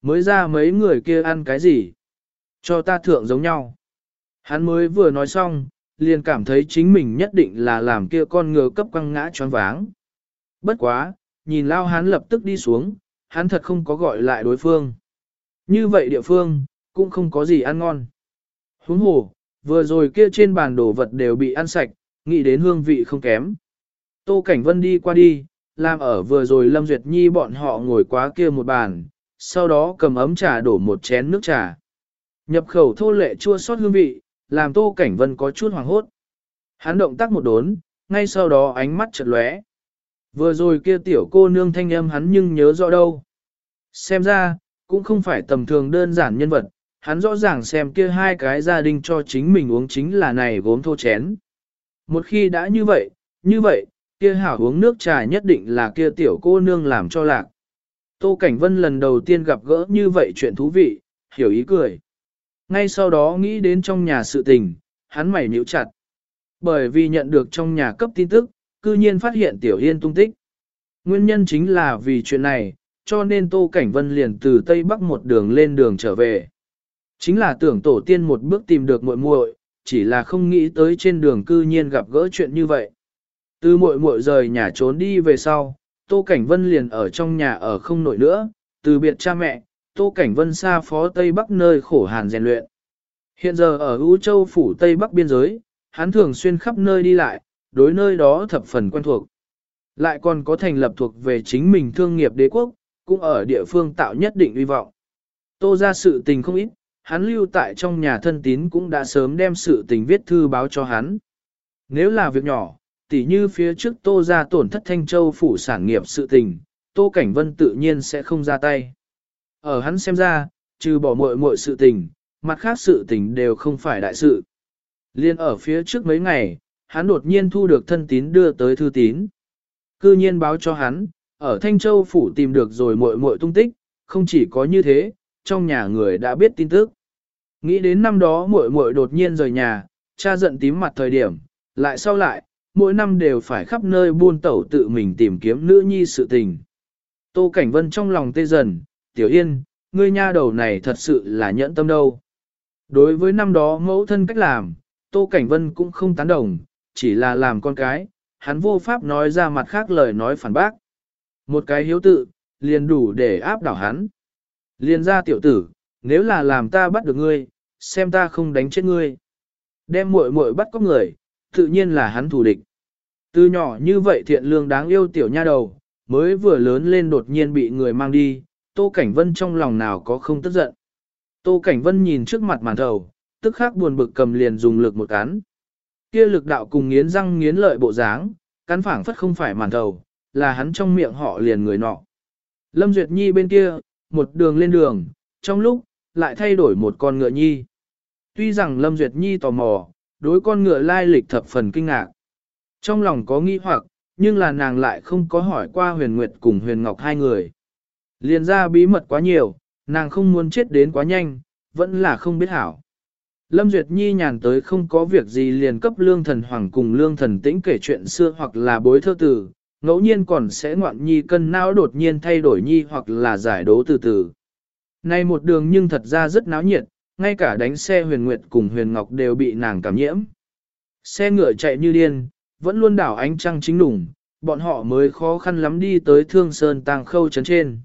Mới ra mấy người kia ăn cái gì? Cho ta thượng giống nhau. Hắn mới vừa nói xong, liền cảm thấy chính mình nhất định là làm kia con ngựa cấp quăng ngã choáng váng. Bất quá, nhìn lao hắn lập tức đi xuống, hắn thật không có gọi lại đối phương. Như vậy địa phương, cũng không có gì ăn ngon. Huống hồ, vừa rồi kia trên bàn đồ vật đều bị ăn sạch, nghĩ đến hương vị không kém. Tô Cảnh Vân đi qua đi, làm ở vừa rồi Lâm Duyệt Nhi bọn họ ngồi quá kia một bàn, sau đó cầm ấm trà đổ một chén nước trà. Nhập khẩu thô lệ chua xót hương vị, làm Tô Cảnh Vân có chút hoàng hốt. Hắn động tác một đốn, ngay sau đó ánh mắt chợt lóe. Vừa rồi kia tiểu cô nương thanh âm hắn nhưng nhớ rõ đâu. Xem ra, cũng không phải tầm thường đơn giản nhân vật, hắn rõ ràng xem kia hai cái gia đình cho chính mình uống chính là này gốm thô chén. Một khi đã như vậy, như vậy, kia hảo uống nước trà nhất định là kia tiểu cô nương làm cho lạc. Tô Cảnh Vân lần đầu tiên gặp gỡ như vậy chuyện thú vị, hiểu ý cười. Ngay sau đó nghĩ đến trong nhà sự tình, hắn mày nhíu chặt. Bởi vì nhận được trong nhà cấp tin tức, cư nhiên phát hiện Tiểu Yên tung tích. Nguyên nhân chính là vì chuyện này, cho nên Tô Cảnh Vân liền từ Tây Bắc một đường lên đường trở về. Chính là tưởng tổ tiên một bước tìm được muội muội, chỉ là không nghĩ tới trên đường cư nhiên gặp gỡ chuyện như vậy. Từ muội muội rời nhà trốn đi về sau, Tô Cảnh Vân liền ở trong nhà ở không nổi nữa, từ biệt cha mẹ, Tô Cảnh Vân xa phó Tây Bắc nơi khổ hàn rèn luyện. Hiện giờ ở U Châu phủ Tây Bắc biên giới, hắn thường xuyên khắp nơi đi lại, đối nơi đó thập phần quen thuộc. Lại còn có thành lập thuộc về chính mình thương nghiệp đế quốc, cũng ở địa phương tạo nhất định uy vọng. Tô ra sự tình không ít, hắn lưu tại trong nhà thân tín cũng đã sớm đem sự tình viết thư báo cho hắn. Nếu là việc nhỏ, tỉ như phía trước Tô ra tổn thất Thanh Châu phủ sản nghiệp sự tình, Tô Cảnh Vân tự nhiên sẽ không ra tay. Ở hắn xem ra, trừ bỏ muội muội sự tình, mặt khác sự tình đều không phải đại sự. Liên ở phía trước mấy ngày, hắn đột nhiên thu được thân tín đưa tới thư tín. Cư nhiên báo cho hắn, ở Thanh Châu phủ tìm được rồi muội muội tung tích, không chỉ có như thế, trong nhà người đã biết tin tức. Nghĩ đến năm đó muội muội đột nhiên rời nhà, cha giận tím mặt thời điểm, lại sau lại, mỗi năm đều phải khắp nơi buôn tẩu tự mình tìm kiếm nữ nhi sự tình. Tô Cảnh Vân trong lòng tê dần, Tiểu Yên, ngươi nha đầu này thật sự là nhẫn tâm đâu. Đối với năm đó mẫu thân cách làm, Tô Cảnh Vân cũng không tán đồng, chỉ là làm con cái, hắn vô pháp nói ra mặt khác lời nói phản bác. Một cái hiếu tự, liền đủ để áp đảo hắn. Liền ra tiểu tử, nếu là làm ta bắt được ngươi, xem ta không đánh chết ngươi. Đem muội muội bắt có người, tự nhiên là hắn thù địch. Từ nhỏ như vậy thiện lương đáng yêu tiểu nha đầu, mới vừa lớn lên đột nhiên bị người mang đi, Tô Cảnh Vân trong lòng nào có không tức giận. Tô Cảnh Vân nhìn trước mặt màn thầu, tức khắc buồn bực cầm liền dùng lực một cán. Kia lực đạo cùng nghiến răng nghiến lợi bộ dáng, cắn phảng phất không phải màn thầu, là hắn trong miệng họ liền người nọ. Lâm Duyệt Nhi bên kia, một đường lên đường, trong lúc, lại thay đổi một con ngựa nhi. Tuy rằng Lâm Duyệt Nhi tò mò, đối con ngựa lai lịch thập phần kinh ngạc. Trong lòng có nghi hoặc, nhưng là nàng lại không có hỏi qua huyền nguyệt cùng huyền ngọc hai người. Liền ra bí mật quá nhiều, nàng không muốn chết đến quá nhanh, vẫn là không biết hảo. Lâm Duyệt Nhi nhàn tới không có việc gì liền cấp lương thần hoàng cùng lương thần tĩnh kể chuyện xưa hoặc là bối thơ tử, ngẫu nhiên còn sẽ ngoạn nhi cân não đột nhiên thay đổi nhi hoặc là giải đố từ từ. Nay một đường nhưng thật ra rất náo nhiệt, ngay cả đánh xe huyền nguyệt cùng huyền ngọc đều bị nàng cảm nhiễm. Xe ngựa chạy như điên, vẫn luôn đảo ánh trăng chính đủng, bọn họ mới khó khăn lắm đi tới Thương Sơn Tàng Khâu Trấn trên.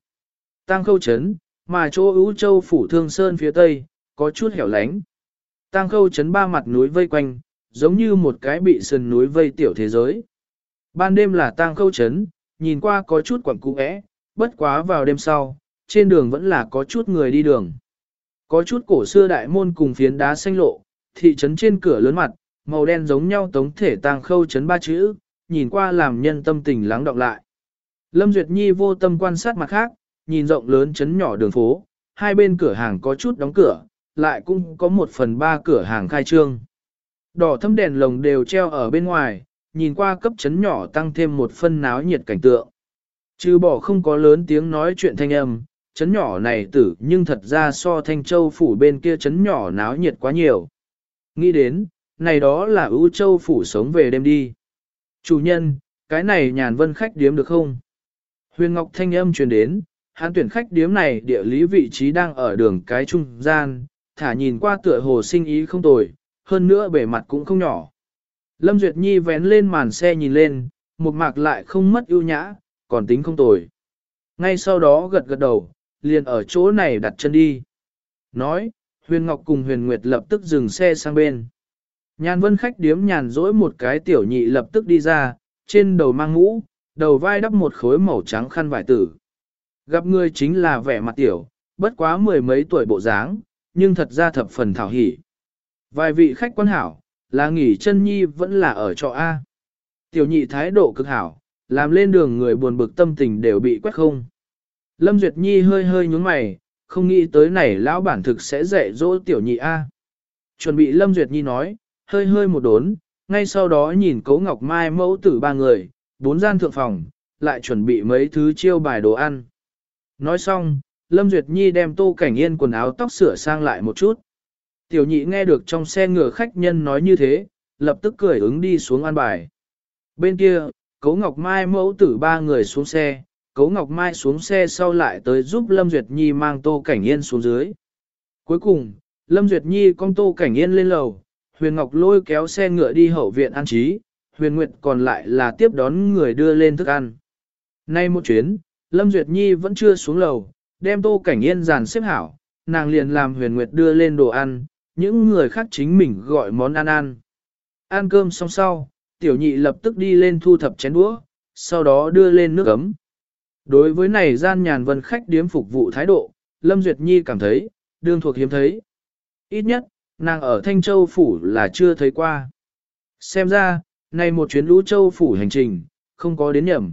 Tăng Khâu Trấn, mà chỗ ưu châu phủ Thương Sơn phía tây, có chút hẻo lánh. Tăng Khâu Trấn ba mặt núi vây quanh, giống như một cái bị sườn núi vây tiểu thế giới. Ban đêm là Tăng Khâu Trấn, nhìn qua có chút quẩn cũ ẽ, bất quá vào đêm sau, trên đường vẫn là có chút người đi đường. Có chút cổ xưa đại môn cùng phiến đá xanh lộ, thị trấn trên cửa lớn mặt, màu đen giống nhau tống thể tang khâu chấn ba chữ, nhìn qua làm nhân tâm tình lắng động lại. Lâm Duyệt Nhi vô tâm quan sát mặt khác, nhìn rộng lớn chấn nhỏ đường phố, hai bên cửa hàng có chút đóng cửa, lại cũng có một phần ba cửa hàng khai trương. Đỏ thâm đèn lồng đều treo ở bên ngoài, nhìn qua cấp chấn nhỏ tăng thêm một phân náo nhiệt cảnh tượng. Chứ bỏ không có lớn tiếng nói chuyện thanh âm, chấn nhỏ này tử nhưng thật ra so thanh châu phủ bên kia chấn nhỏ náo nhiệt quá nhiều. Nghĩ đến, này đó là ưu châu phủ sống về đêm đi. Chủ nhân, cái này nhàn vân khách điếm được không? Huyền Ngọc thanh âm truyền đến, hắn tuyển khách điếm này địa lý vị trí đang ở đường cái trung gian, thả nhìn qua tựa hồ sinh ý không tồi, hơn nữa bề mặt cũng không nhỏ. Lâm Duyệt Nhi vén lên màn xe nhìn lên, một mạc lại không mất ưu nhã, còn tính không tồi. Ngay sau đó gật gật đầu, liền ở chỗ này đặt chân đi. Nói, Huyền Ngọc cùng Huyền Nguyệt lập tức dừng xe sang bên. Nhàn vân khách điếm nhàn rỗi một cái tiểu nhị lập tức đi ra, trên đầu mang mũ, đầu vai đắp một khối màu trắng khăn vải tử. Gặp người chính là vẻ mặt tiểu, bất quá mười mấy tuổi bộ dáng, nhưng thật ra thập phần thảo hỉ. Vài vị khách quan hảo, là nghỉ chân nhi vẫn là ở trọ A. Tiểu nhị thái độ cực hảo, làm lên đường người buồn bực tâm tình đều bị quét không. Lâm Duyệt Nhi hơi hơi nhúng mày, không nghĩ tới này lão bản thực sẽ dạy dỗ tiểu nhị A. Chuẩn bị Lâm Duyệt Nhi nói, hơi hơi một đốn, ngay sau đó nhìn Cố Ngọc Mai mẫu tử ba người, bốn gian thượng phòng, lại chuẩn bị mấy thứ chiêu bài đồ ăn. Nói xong, Lâm Duyệt Nhi đem tô cảnh yên quần áo tóc sửa sang lại một chút. Tiểu nhị nghe được trong xe ngựa khách nhân nói như thế, lập tức cười ứng đi xuống an bài. Bên kia, Cố Ngọc Mai mẫu tử ba người xuống xe, Cố Ngọc Mai xuống xe sau lại tới giúp Lâm Duyệt Nhi mang Tô Cảnh Yên xuống dưới. Cuối cùng, Lâm Duyệt Nhi con Tô Cảnh Yên lên lầu, Huyền Ngọc lôi kéo xe ngựa đi hậu viện an trí, Huyền Nguyệt còn lại là tiếp đón người đưa lên thức ăn. Nay một chuyến, Lâm Duyệt Nhi vẫn chưa xuống lầu, đem Tô Cảnh Yên dàn xếp hảo, nàng liền làm Huyền Nguyệt đưa lên đồ ăn, những người khác chính mình gọi món ăn ăn. Ăn cơm xong sau, tiểu nhị lập tức đi lên thu thập chén đũa, sau đó đưa lên nước ấm. Đối với này gian nhàn vân khách điếm phục vụ thái độ, Lâm Duyệt Nhi cảm thấy, đương thuộc hiếm thấy. Ít nhất, nàng ở Thanh Châu Phủ là chưa thấy qua. Xem ra, này một chuyến lũ Châu Phủ hành trình, không có đến nhầm.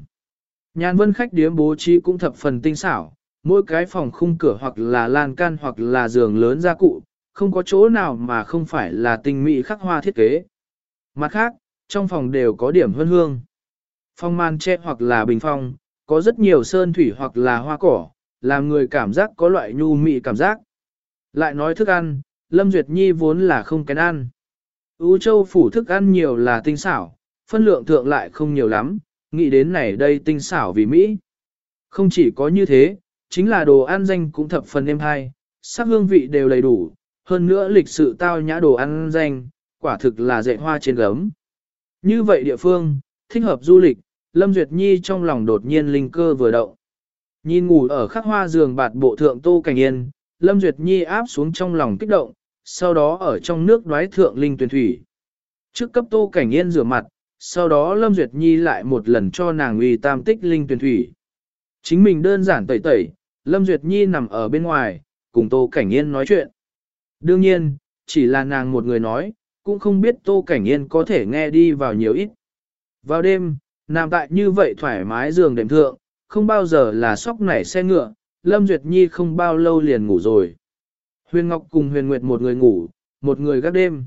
Nhàn vân khách điếm bố trí cũng thập phần tinh xảo, mỗi cái phòng khung cửa hoặc là lan can hoặc là giường lớn gia cụ, không có chỗ nào mà không phải là tinh mỹ khắc hoa thiết kế. Mặt khác, trong phòng đều có điểm hương hương. Phong man che hoặc là bình phong, có rất nhiều sơn thủy hoặc là hoa cỏ, làm người cảm giác có loại nhu mị cảm giác. Lại nói thức ăn, Lâm Duyệt Nhi vốn là không kén ăn. Ú châu phủ thức ăn nhiều là tinh xảo, phân lượng thượng lại không nhiều lắm, nghĩ đến này đây tinh xảo vì Mỹ. Không chỉ có như thế, chính là đồ ăn danh cũng thập phần êm hay, sắc hương vị đều đầy đủ, hơn nữa lịch sự tao nhã đồ ăn danh, quả thực là dạy hoa trên gấm. Như vậy địa phương, thích hợp du lịch, Lâm Duyệt Nhi trong lòng đột nhiên linh cơ vừa động. Nhìn ngủ ở khắc hoa giường bạt bộ thượng Tô Cảnh Yên, Lâm Duyệt Nhi áp xuống trong lòng kích động, sau đó ở trong nước đoái thượng linh tuyển thủy. Trước cấp Tô Cảnh Yên rửa mặt, sau đó Lâm Duyệt Nhi lại một lần cho nàng uy tam tích linh tuyển thủy. Chính mình đơn giản tẩy tẩy, Lâm Duyệt Nhi nằm ở bên ngoài, cùng Tô Cảnh Yên nói chuyện. Đương nhiên, chỉ là nàng một người nói, cũng không biết Tô Cảnh Yên có thể nghe đi vào nhiều ít. Vào đêm, nằm tại như vậy thoải mái giường đệm thượng, không bao giờ là sóc nảy xe ngựa, Lâm Duyệt Nhi không bao lâu liền ngủ rồi. Huyền Ngọc cùng Huyền Nguyệt một người ngủ, một người gác đêm.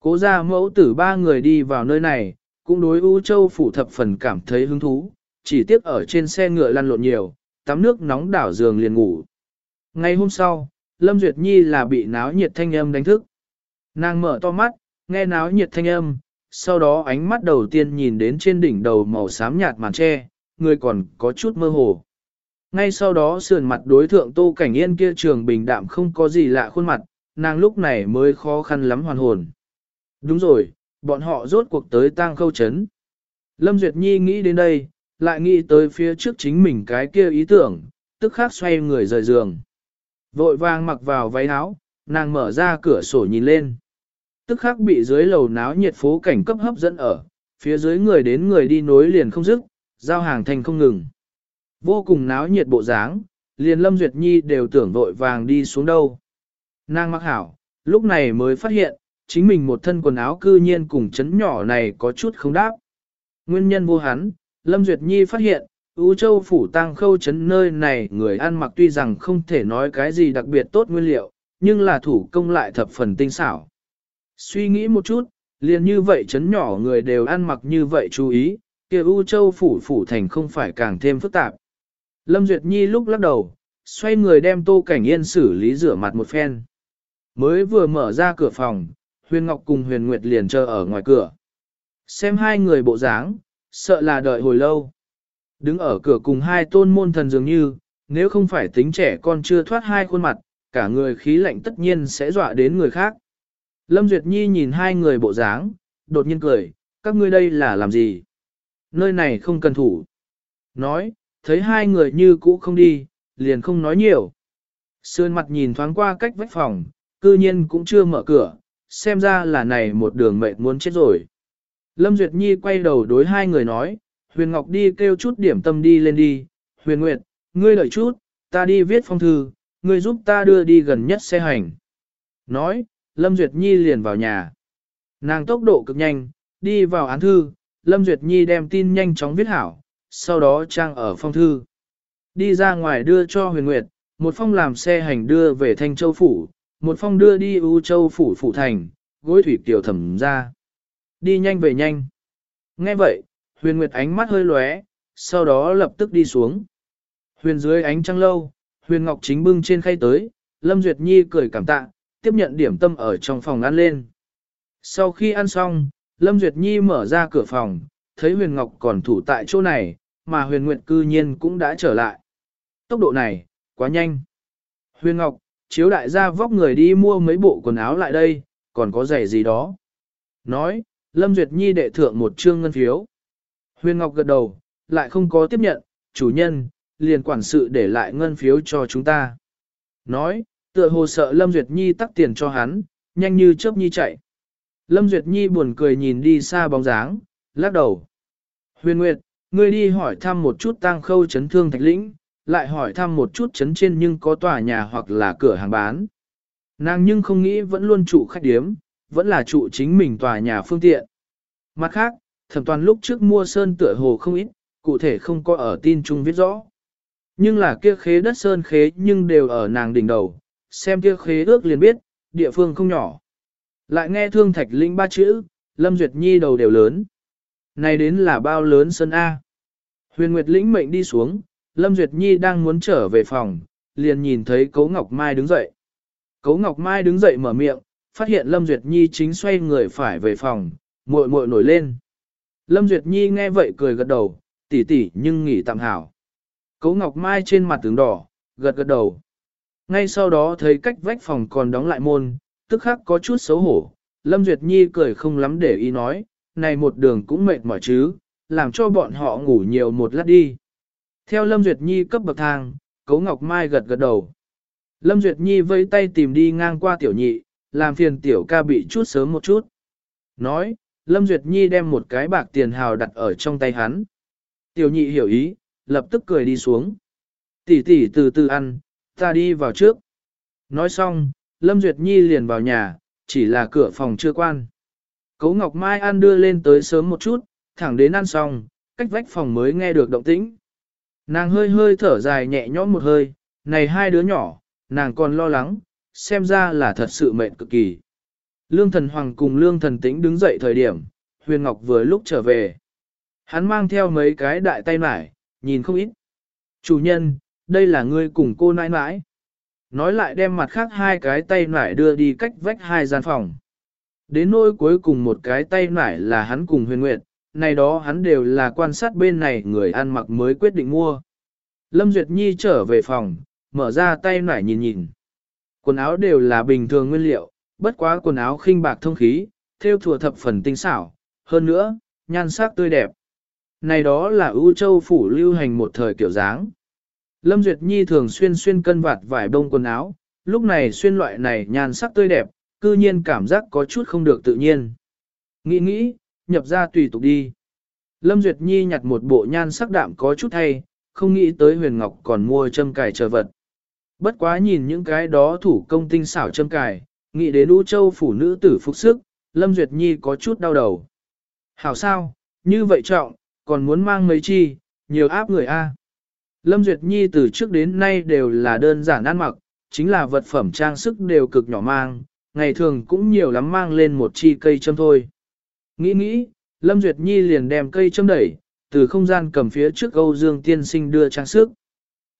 Cố ra mẫu tử ba người đi vào nơi này, cũng đối U Châu phủ thập phần cảm thấy hứng thú, chỉ tiếc ở trên xe ngựa lăn lộn nhiều, tắm nước nóng đảo giường liền ngủ. Ngày hôm sau, Lâm Duyệt Nhi là bị náo nhiệt thanh âm đánh thức. Nàng mở to mắt, nghe náo nhiệt thanh âm, sau đó ánh mắt đầu tiên nhìn đến trên đỉnh đầu màu xám nhạt màn tre, người còn có chút mơ hồ. Ngay sau đó sườn mặt đối thượng Tô Cảnh Yên kia trường bình đạm không có gì lạ khuôn mặt, nàng lúc này mới khó khăn lắm hoàn hồn. Đúng rồi, bọn họ rốt cuộc tới tang khâu chấn. Lâm Duyệt Nhi nghĩ đến đây, lại nghĩ tới phía trước chính mình cái kia ý tưởng, tức khắc xoay người rời giường. Vội vàng mặc vào váy áo, nàng mở ra cửa sổ nhìn lên. Tức khắc bị dưới lầu náo nhiệt phố cảnh cấp hấp dẫn ở, phía dưới người đến người đi nối liền không dứt, giao hàng thành không ngừng. Vô cùng náo nhiệt bộ dáng, liền Lâm Duyệt Nhi đều tưởng vội vàng đi xuống đâu. Nàng mặc hảo, lúc này mới phát hiện, chính mình một thân quần áo cư nhiên cùng chấn nhỏ này có chút không đáp. Nguyên nhân vô hắn, Lâm Duyệt Nhi phát hiện, Ú Châu phủ tăng khâu chấn nơi này người ăn mặc tuy rằng không thể nói cái gì đặc biệt tốt nguyên liệu, nhưng là thủ công lại thập phần tinh xảo. Suy nghĩ một chút, liền như vậy chấn nhỏ người đều ăn mặc như vậy chú ý, kia U Châu phủ phủ thành không phải càng thêm phức tạp. Lâm Duyệt Nhi lúc lắc đầu, xoay người đem Tô Cảnh Yên xử lý rửa mặt một phen. Mới vừa mở ra cửa phòng, Huyền Ngọc cùng Huyền Nguyệt liền chờ ở ngoài cửa. Xem hai người bộ dáng, sợ là đợi hồi lâu. Đứng ở cửa cùng hai tôn môn thần dường như, nếu không phải tính trẻ con chưa thoát hai khuôn mặt, cả người khí lạnh tất nhiên sẽ dọa đến người khác. Lâm Duyệt Nhi nhìn hai người bộ dáng, đột nhiên cười, các ngươi đây là làm gì? Nơi này không cần thủ. Nói, thấy hai người như cũ không đi, liền không nói nhiều. Sơn mặt nhìn thoáng qua cách vách phòng, cư nhiên cũng chưa mở cửa, xem ra là này một đường mệt muốn chết rồi. Lâm Duyệt Nhi quay đầu đối hai người nói, Huyền Ngọc đi kêu chút điểm tâm đi lên đi, Huyền Nguyệt, ngươi đợi chút, ta đi viết phong thư, ngươi giúp ta đưa đi gần nhất xe hành. Nói, Lâm Duyệt Nhi liền vào nhà. Nàng tốc độ cực nhanh, đi vào án thư, Lâm Duyệt Nhi đem tin nhanh chóng viết hảo, sau đó trang ở phong thư. Đi ra ngoài đưa cho huyền nguyệt, một phong làm xe hành đưa về Thanh Châu Phủ, một phong đưa đi U Châu Phủ Phủ Thành, gối thủy tiểu thẩm ra. Đi nhanh về nhanh. Nghe vậy, huyền nguyệt ánh mắt hơi lóe, sau đó lập tức đi xuống. Huyền dưới ánh trăng lâu, huyền ngọc chính bưng trên khay tới, Lâm Duyệt Nhi cười cảm tạ, tiếp nhận điểm tâm ở trong phòng ăn lên. Sau khi ăn xong, Lâm Duyệt Nhi mở ra cửa phòng, thấy huyền ngọc còn thủ tại chỗ này, mà huyền Nguyệt cư nhiên cũng đã trở lại. Tốc độ này, quá nhanh. Huyền Ngọc, chiếu đại gia vóc người đi mua mấy bộ quần áo lại đây, còn có giày gì đó. Nói, Lâm Duyệt Nhi đệ thượng một trương ngân phiếu. Huyền Ngọc gật đầu, lại không có tiếp nhận, chủ nhân, liền quản sự để lại ngân phiếu cho chúng ta. Nói, tựa hồ sợ Lâm Duyệt Nhi tắc tiền cho hắn, nhanh như chớp nhi chạy. Lâm Duyệt Nhi buồn cười nhìn đi xa bóng dáng, lắc đầu. Huyền Nguyệt, Ngươi đi hỏi thăm một chút tang khâu chấn thương thạch lĩnh, lại hỏi thăm một chút chấn trên nhưng có tòa nhà hoặc là cửa hàng bán. Nàng nhưng không nghĩ vẫn luôn trụ khách điếm, vẫn là trụ chính mình tòa nhà phương tiện. Mặt khác, thẩm toàn lúc trước mua sơn tựa hồ không ít, cụ thể không có ở tin chung viết rõ. Nhưng là kia khế đất sơn khế nhưng đều ở nàng đỉnh đầu, xem kia khế ước liền biết, địa phương không nhỏ. Lại nghe thương thạch linh ba chữ, Lâm Duyệt Nhi đầu đều lớn. Này đến là bao lớn sân A. Huyền Nguyệt lĩnh mệnh đi xuống, Lâm Duyệt Nhi đang muốn trở về phòng, liền nhìn thấy Cố Ngọc Mai đứng dậy. Cố Ngọc Mai đứng dậy mở miệng, phát hiện Lâm Duyệt Nhi chính xoay người phải về phòng, muội muội nổi lên. Lâm Duyệt Nhi nghe vậy cười gật đầu, tỉ tỉ nhưng nghỉ tạm hảo. Cố Ngọc Mai trên mặt tướng đỏ, gật gật đầu. Ngay sau đó thấy cách vách phòng còn đóng lại môn, tức khắc có chút xấu hổ. Lâm Duyệt Nhi cười không lắm để ý nói, này một đường cũng mệt mỏi chứ, làm cho bọn họ ngủ nhiều một lát đi. Theo Lâm Duyệt Nhi cấp bậc thang, Cấu Ngọc Mai gật gật đầu. Lâm Duyệt Nhi vây tay tìm đi ngang qua tiểu nhị, làm phiền tiểu ca bị chút sớm một chút. Nói, Lâm Duyệt Nhi đem một cái bạc tiền hào đặt ở trong tay hắn. Tiểu nhị hiểu ý, lập tức cười đi xuống. Tỷ tỷ từ từ ăn, ta đi vào trước. Nói xong, Lâm Duyệt Nhi liền vào nhà, chỉ là cửa phòng chưa quan. Cấu Ngọc Mai ăn đưa lên tới sớm một chút, thẳng đến ăn xong, cách vách phòng mới nghe được động tĩnh. Nàng hơi hơi thở dài nhẹ nhõm một hơi, này hai đứa nhỏ, nàng còn lo lắng, xem ra là thật sự mệt cực kỳ. Lương thần hoàng cùng lương thần tĩnh đứng dậy thời điểm, huyền ngọc vừa lúc trở về. Hắn mang theo mấy cái đại tay mải, nhìn không ít. Chủ nhân, đây là ngươi cùng cô nãi nãi. Nói lại đem mặt khác hai cái tay nải đưa đi cách vách hai gian phòng. Đến nỗi cuối cùng một cái tay nải là hắn cùng huyền nguyệt, này đó hắn đều là quan sát bên này người ăn mặc mới quyết định mua. Lâm Duyệt Nhi trở về phòng, mở ra tay nải nhìn nhìn. Quần áo đều là bình thường nguyên liệu, bất quá quần áo khinh bạc thông khí, theo thùa thập phần tinh xảo, hơn nữa, nhan sắc tươi đẹp. Này đó là ưu châu phủ lưu hành một thời kiểu dáng. Lâm Duyệt Nhi thường xuyên xuyên cân vạt vải bông quần áo, lúc này xuyên loại này nhan sắc tươi đẹp, cư nhiên cảm giác có chút không được tự nhiên. Nghĩ nghĩ, nhập ra tùy tục đi. Lâm Duyệt Nhi nhặt một bộ nhan sắc đạm có chút hay, không nghĩ tới huyền ngọc còn mua châm cài chờ vật. Bất quá nhìn những cái đó thủ công tinh xảo châm cài, nghĩ đến U Châu phủ nữ tử phục sức, Lâm Duyệt Nhi có chút đau đầu. Hảo sao, như vậy trọng, còn muốn mang mấy chi, nhiều áp người A. Lâm Duyệt Nhi từ trước đến nay đều là đơn giản ăn mặc, chính là vật phẩm trang sức đều cực nhỏ mang, ngày thường cũng nhiều lắm mang lên một chi cây châm thôi. Nghĩ nghĩ, Lâm Duyệt Nhi liền đem cây châm đẩy, từ không gian cầm phía trước Âu Dương tiên sinh đưa trang sức.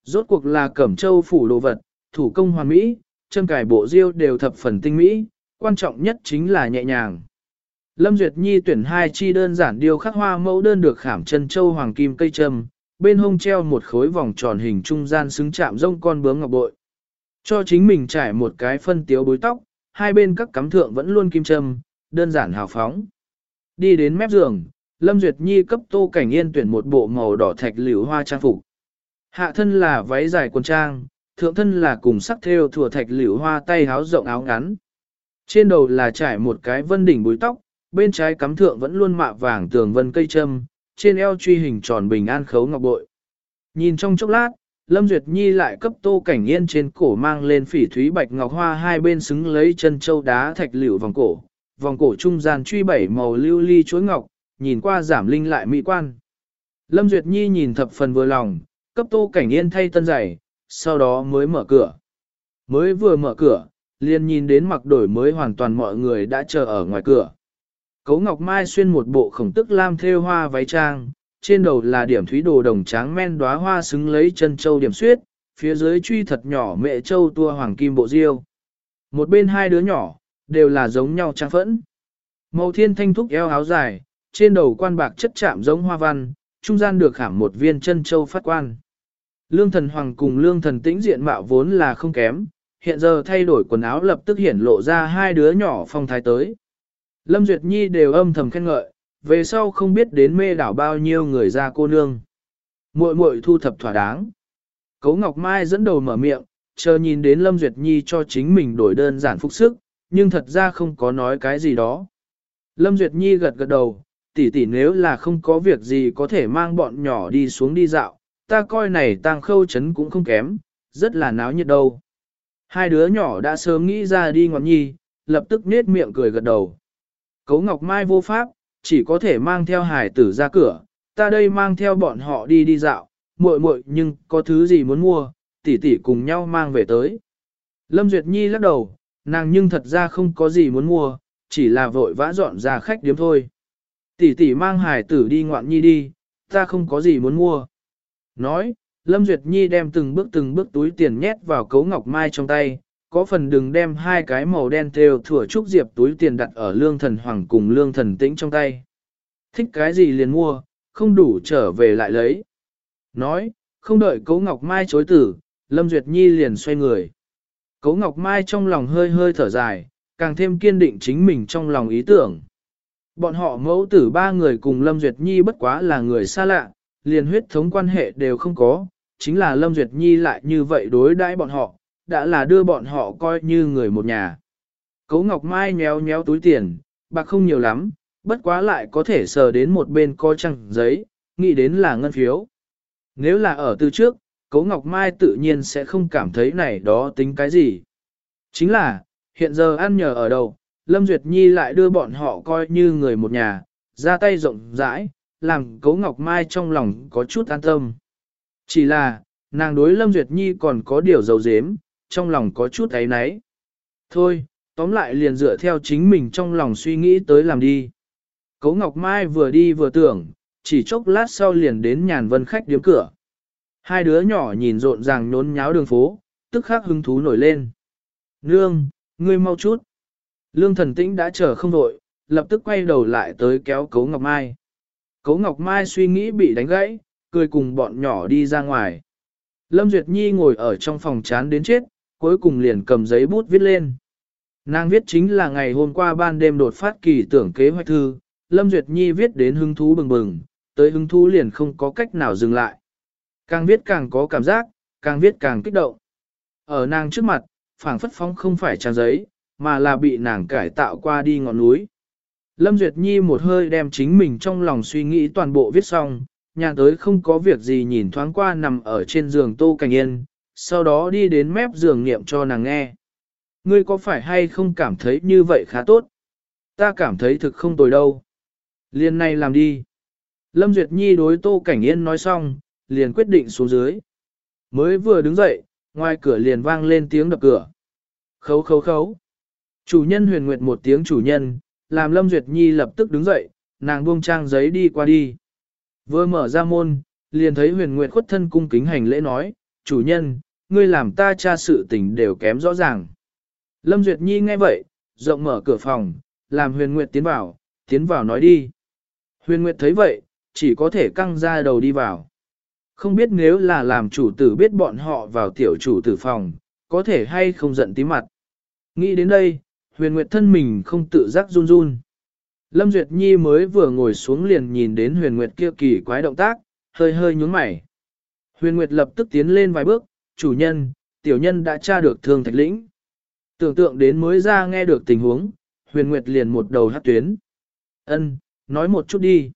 Rốt cuộc là cẩm châu phủ đồ vật, thủ công hoàn mỹ, châm cải bộ diêu đều thập phần tinh mỹ, quan trọng nhất chính là nhẹ nhàng. Lâm Duyệt Nhi tuyển hai chi đơn giản điêu khắc hoa mẫu đơn được khảm chân châu hoàng kim cây châm, bên hông treo một khối vòng tròn hình trung gian xứng chạm rông con bướm ngọc bội. Cho chính mình trải một cái phân tiếu bối tóc, hai bên các cắm thượng vẫn luôn kim châm, đơn giản hào phóng. Đi đến mép giường, Lâm Duyệt Nhi cấp Tô Cảnh Yên tuyển một bộ màu đỏ thạch liễu hoa trang phục. Hạ thân là váy dài quần trang, thượng thân là cùng sắc thêu thùa thạch liễu hoa tay háo rộng áo ngắn. Trên đầu là trải một cái vân đỉnh búi tóc, bên trái cắm thượng vẫn luôn mạ vàng tường vân cây châm, trên eo truy hình tròn bình an khấu ngọc bội. Nhìn trong chốc lát, Lâm Duyệt Nhi lại cấp tô cảnh yên trên cổ mang lên phỉ thúy bạch ngọc hoa hai bên xứng lấy chân châu đá thạch liễu vòng cổ, vòng cổ trung gian truy bảy màu lưu ly chuối ngọc, nhìn qua giảm linh lại mỹ quan. Lâm Duyệt Nhi nhìn thập phần vừa lòng, cấp tô cảnh yên thay tân giày, sau đó mới mở cửa. Mới vừa mở cửa, liền nhìn đến mặc đổi mới hoàn toàn mọi người đã chờ ở ngoài cửa. Cấu Ngọc Mai xuyên một bộ khổng tức lam thêu hoa váy trang, trên đầu là điểm thúy đồ đồng tráng men đóa hoa xứng lấy chân châu điểm suyết, phía dưới truy thật nhỏ mẹ châu tua hoàng kim bộ diêu. Một bên hai đứa nhỏ, đều là giống nhau trang phẫn. Màu thiên thanh thúc eo áo dài, trên đầu quan bạc chất chạm giống hoa văn, trung gian được khảm một viên chân châu phát quan. Lương thần hoàng cùng lương thần tĩnh diện mạo vốn là không kém, hiện giờ thay đổi quần áo lập tức hiển lộ ra hai đứa nhỏ phong thái tới. Lâm Duyệt Nhi đều âm thầm khen ngợi, về sau không biết đến mê đảo bao nhiêu người ra cô nương. Muội muội thu thập thỏa đáng. Cấu Ngọc Mai dẫn đầu mở miệng, chờ nhìn đến Lâm Duyệt Nhi cho chính mình đổi đơn giản phục sức, nhưng thật ra không có nói cái gì đó. Lâm Duyệt Nhi gật gật đầu, tỷ tỷ nếu là không có việc gì có thể mang bọn nhỏ đi xuống đi dạo, ta coi này tang khâu chấn cũng không kém, rất là náo nhiệt đâu. Hai đứa nhỏ đã sớm nghĩ ra đi ngọn nhi, lập tức nết miệng cười gật đầu. Cấu Ngọc Mai vô pháp, chỉ có thể mang theo hải tử ra cửa, ta đây mang theo bọn họ đi đi dạo, muội muội nhưng có thứ gì muốn mua, tỷ tỷ cùng nhau mang về tới. Lâm Duyệt Nhi lắc đầu, nàng nhưng thật ra không có gì muốn mua, chỉ là vội vã dọn ra khách điếm thôi. Tỷ tỷ mang hải tử đi ngoạn nhi đi, ta không có gì muốn mua. Nói, Lâm Duyệt Nhi đem từng bước từng bước túi tiền nhét vào cấu ngọc mai trong tay, có phần đừng đem hai cái màu đen theo thủa trúc diệp túi tiền đặt ở lương thần hoàng cùng lương thần tĩnh trong tay. Thích cái gì liền mua, không đủ trở về lại lấy. Nói, không đợi cấu ngọc mai chối tử, Lâm Duyệt Nhi liền xoay người. Cố ngọc mai trong lòng hơi hơi thở dài, càng thêm kiên định chính mình trong lòng ý tưởng. Bọn họ mẫu tử ba người cùng Lâm Duyệt Nhi bất quá là người xa lạ, liền huyết thống quan hệ đều không có, chính là Lâm Duyệt Nhi lại như vậy đối đãi bọn họ, đã là đưa bọn họ coi như người một nhà. Cố Ngọc Mai nhéo nhéo túi tiền, bạc không nhiều lắm, bất quá lại có thể sờ đến một bên coi trăng giấy, nghĩ đến là ngân phiếu. Nếu là ở từ trước, Cố Ngọc Mai tự nhiên sẽ không cảm thấy này đó tính cái gì. Chính là, hiện giờ ăn nhờ ở đâu, Lâm Duyệt Nhi lại đưa bọn họ coi như người một nhà, ra tay rộng rãi, làm Cố Ngọc Mai trong lòng có chút an tâm. Chỉ là, nàng đối Lâm Duyệt Nhi còn có điều dầu dếm, trong lòng có chút ấy náy. Thôi, tóm lại liền dựa theo chính mình trong lòng suy nghĩ tới làm đi. Cố Ngọc Mai vừa đi vừa tưởng, chỉ chốc lát sau liền đến nhàn vân khách điếm cửa. Hai đứa nhỏ nhìn rộn ràng nhốn nháo đường phố, tức khắc hứng thú nổi lên. Nương, ngươi mau chút. Lương thần tĩnh đã chờ không đội, lập tức quay đầu lại tới kéo Cấu Ngọc Mai. Cấu Ngọc Mai suy nghĩ bị đánh gãy, cười cùng bọn nhỏ đi ra ngoài. Lâm Duyệt Nhi ngồi ở trong phòng chán đến chết, cuối cùng liền cầm giấy bút viết lên. Nàng viết chính là ngày hôm qua ban đêm đột phát kỳ tưởng kế hoạch thư, Lâm Duyệt Nhi viết đến hứng thú bừng bừng, tới hứng thú liền không có cách nào dừng lại. Càng viết càng có cảm giác, càng viết càng kích động. Ở nàng trước mặt, phảng phất phóng không phải trang giấy, mà là bị nàng cải tạo qua đi ngọn núi. Lâm Duyệt Nhi một hơi đem chính mình trong lòng suy nghĩ toàn bộ viết xong, nhà tới không có việc gì nhìn thoáng qua nằm ở trên giường Tô Cảnh Yên, sau đó đi đến mép giường niệm cho nàng nghe. Ngươi có phải hay không cảm thấy như vậy khá tốt? Ta cảm thấy thực không tồi đâu. Liên này làm đi. Lâm Duyệt Nhi đối Tô Cảnh Yên nói xong, liền quyết định xuống dưới. Mới vừa đứng dậy, ngoài cửa liền vang lên tiếng đập cửa. Khấu khấu khấu. Chủ nhân huyền nguyệt một tiếng chủ nhân, làm Lâm Duyệt Nhi lập tức đứng dậy, nàng buông trang giấy đi qua đi. Vừa mở ra môn, liền thấy huyền nguyệt khuất thân cung kính hành lễ nói, chủ nhân, ngươi làm ta tra sự tình đều kém rõ ràng. Lâm Duyệt Nhi nghe vậy, rộng mở cửa phòng, làm huyền nguyệt tiến vào, tiến vào nói đi. Huyền nguyệt thấy vậy, chỉ có thể căng ra đầu đi vào. Không biết nếu là làm chủ tử biết bọn họ vào tiểu chủ tử phòng, có thể hay không giận tí mặt. Nghĩ đến đây, huyền nguyệt thân mình không tự giác run run. Lâm Duyệt Nhi mới vừa ngồi xuống liền nhìn đến huyền nguyệt kia kỳ quái động tác, hơi hơi nhúng mày. Huyền nguyệt lập tức tiến lên vài bước, chủ nhân, tiểu nhân đã tra được thương thạch lĩnh. Tưởng tượng đến mới ra nghe được tình huống, huyền nguyệt liền một đầu hát tuyến. Ân, nói một chút đi.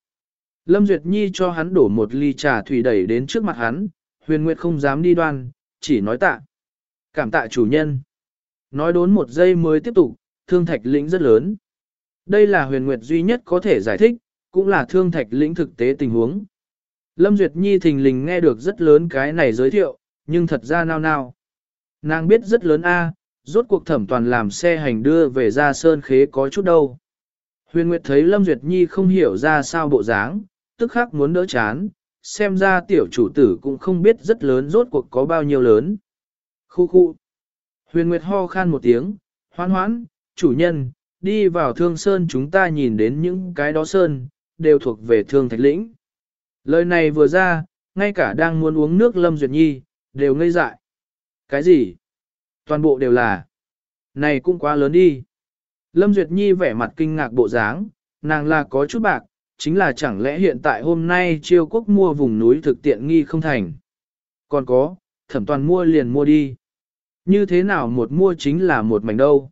Lâm Duyệt Nhi cho hắn đổ một ly trà thủy đẩy đến trước mặt hắn, huyền nguyệt không dám đi đoan, chỉ nói tạ. Cảm tạ chủ nhân. Nói đốn một giây mới tiếp tục, thương thạch lĩnh rất lớn. Đây là huyền nguyệt duy nhất có thể giải thích, cũng là thương thạch lĩnh thực tế tình huống. Lâm Duyệt Nhi thình lình nghe được rất lớn cái này giới thiệu, nhưng thật ra nao nao. Nàng biết rất lớn A, rốt cuộc thẩm toàn làm xe hành đưa về ra sơn khế có chút đâu. Huyền Nguyệt thấy Lâm Duyệt Nhi không hiểu ra sao bộ dáng, tức khắc muốn đỡ chán, xem ra tiểu chủ tử cũng không biết rất lớn rốt cuộc có bao nhiêu lớn. Khu khu. Huyền Nguyệt ho khan một tiếng, hoan hoãn, chủ nhân, đi vào thương sơn chúng ta nhìn đến những cái đó sơn, đều thuộc về thương thạch lĩnh. Lời này vừa ra, ngay cả đang muốn uống nước Lâm Duyệt Nhi, đều ngây dại. Cái gì? Toàn bộ đều là. Này cũng quá lớn đi. Lâm Duyệt Nhi vẻ mặt kinh ngạc bộ dáng, nàng là có chút bạc, chính là chẳng lẽ hiện tại hôm nay chiêu quốc mua vùng núi thực tiện nghi không thành. Còn có, thẩm toàn mua liền mua đi. Như thế nào một mua chính là một mảnh đâu.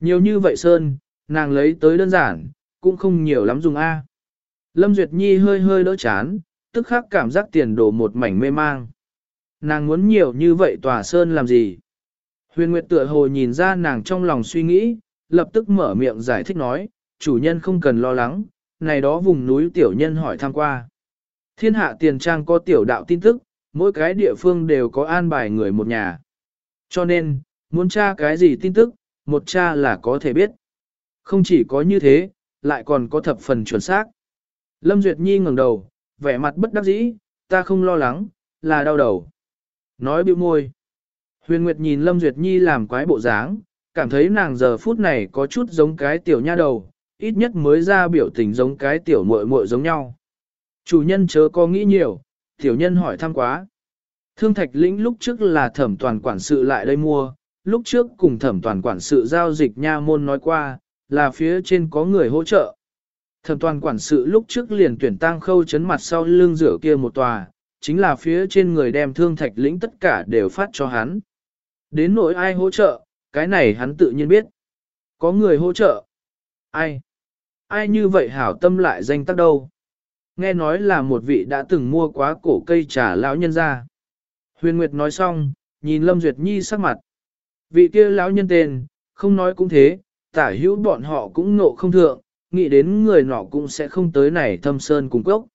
Nhiều như vậy Sơn, nàng lấy tới đơn giản, cũng không nhiều lắm dùng A. Lâm Duyệt Nhi hơi hơi đỡ chán, tức khắc cảm giác tiền đổ một mảnh mê mang. Nàng muốn nhiều như vậy tòa Sơn làm gì? Huyền Nguyệt tựa hồ nhìn ra nàng trong lòng suy nghĩ, lập tức mở miệng giải thích nói, chủ nhân không cần lo lắng, này đó vùng núi tiểu nhân hỏi tham qua. Thiên hạ tiền trang có tiểu đạo tin tức, mỗi cái địa phương đều có an bài người một nhà. Cho nên, muốn tra cái gì tin tức, một cha là có thể biết. Không chỉ có như thế, lại còn có thập phần chuẩn xác. Lâm Duyệt Nhi ngẩng đầu, vẻ mặt bất đắc dĩ, ta không lo lắng, là đau đầu. Nói bĩu môi. Huyền Nguyệt nhìn Lâm Duyệt Nhi làm quái bộ dáng, cảm thấy nàng giờ phút này có chút giống cái tiểu nha đầu, ít nhất mới ra biểu tình giống cái tiểu muội muội giống nhau. Chủ nhân chớ có nghĩ nhiều, tiểu nhân hỏi thăm quá. Thương Thạch Lĩnh lúc trước là thẩm toàn quản sự lại đây mua, lúc trước cùng thẩm toàn quản sự giao dịch nha môn nói qua, là phía trên có người hỗ trợ. Thẩm toàn quản sự lúc trước liền tuyển tang khâu chấn mặt sau lưng rửa kia một tòa, chính là phía trên người đem thương thạch lĩnh tất cả đều phát cho hắn. Đến nỗi ai hỗ trợ, cái này hắn tự nhiên biết. Có người hỗ trợ. Ai? Ai như vậy hảo tâm lại danh tác đâu? Nghe nói là một vị đã từng mua quá cổ cây trà lão nhân ra. Huyền Nguyệt nói xong, nhìn Lâm Duyệt Nhi sắc mặt. Vị kia lão nhân tên, không nói cũng thế, tả hữu bọn họ cũng ngộ không thượng, nghĩ đến người nọ cũng sẽ không tới này thâm sơn cùng cốc.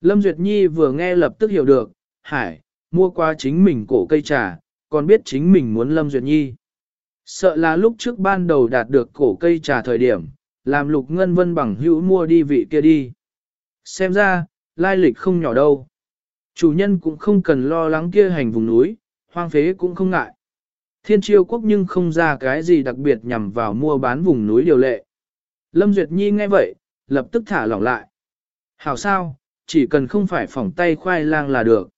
Lâm Duyệt Nhi vừa nghe lập tức hiểu được, hải, mua qua chính mình cổ cây trà, còn biết chính mình muốn Lâm Duyệt Nhi. Sợ là lúc trước ban đầu đạt được cổ cây trà thời điểm, làm lục ngân vân bằng hữu mua đi vị kia đi. Xem ra, lai lịch không nhỏ đâu. Chủ nhân cũng không cần lo lắng kia hành vùng núi, hoang phế cũng không ngại. Thiên triều quốc nhưng không ra cái gì đặc biệt nhằm vào mua bán vùng núi điều lệ. Lâm Duyệt Nhi nghe vậy, lập tức thả lỏng lại. Hảo sao, chỉ cần không phải phỏng tay khoai lang là được.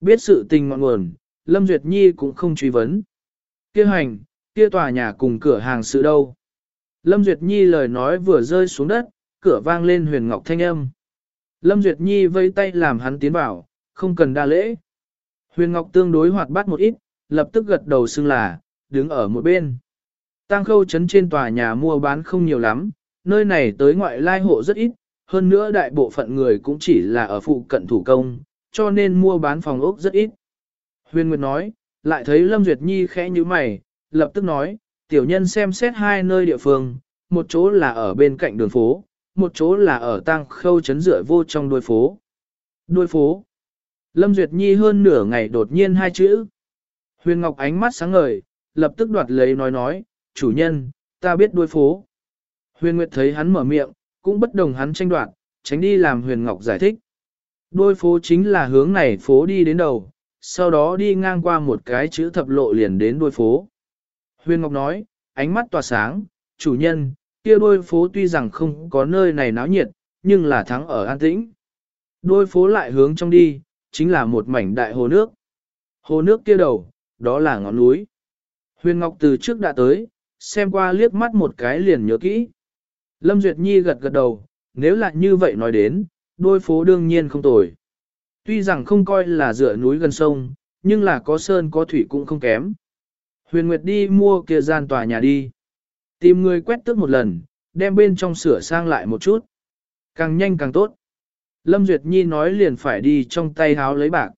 Biết sự tình ngọn nguồn, Lâm Duyệt Nhi cũng không truy vấn. Kia hành, kia tòa nhà cùng cửa hàng sự đâu. Lâm Duyệt Nhi lời nói vừa rơi xuống đất, cửa vang lên huyền ngọc thanh âm. Lâm Duyệt Nhi vây tay làm hắn tiến vào, không cần đa lễ. Huyền Ngọc tương đối hoạt bát một ít, lập tức gật đầu xưng là, đứng ở một bên. Tăng khâu chấn trên tòa nhà mua bán không nhiều lắm, nơi này tới ngoại lai hộ rất ít, hơn nữa đại bộ phận người cũng chỉ là ở phụ cận thủ công, cho nên mua bán phòng ốc rất ít. Huyền Nguyệt nói, lại thấy Lâm Duyệt Nhi khẽ như mày, lập tức nói, tiểu nhân xem xét hai nơi địa phương, một chỗ là ở bên cạnh đường phố, một chỗ là ở tăng khâu chấn rửa vô trong đuôi phố. Đuôi phố. Lâm Duyệt Nhi hơn nửa ngày đột nhiên hai chữ. Huyền Ngọc ánh mắt sáng ngời, lập tức đoạt lấy nói nói, chủ nhân, ta biết đuôi phố. Huyền Nguyệt thấy hắn mở miệng, cũng bất đồng hắn tranh đoạt, tránh đi làm Huyền Ngọc giải thích. Đôi phố chính là hướng này phố đi đến đầu, sau đó đi ngang qua một cái chữ thập lộ liền đến đôi phố. Huyền Ngọc nói, ánh mắt tỏa sáng, chủ nhân, kia đôi phố tuy rằng không có nơi này náo nhiệt, nhưng là thắng ở an tĩnh. Đôi phố lại hướng trong đi, chính là một mảnh đại hồ nước. Hồ nước kia đầu, đó là ngọn núi. Huyền Ngọc từ trước đã tới, xem qua liếc mắt một cái liền nhớ kỹ. Lâm Duyệt Nhi gật gật đầu, nếu là như vậy nói đến, đôi phố đương nhiên không tồi. Tuy rằng không coi là dựa núi gần sông, nhưng là có sơn có thủy cũng không kém. Huyền Nguyệt đi mua kia gian tòa nhà đi. Tìm người quét tước một lần, đem bên trong sửa sang lại một chút. Càng nhanh càng tốt. Lâm Duyệt Nhi nói liền phải đi trong tay háo lấy bạc.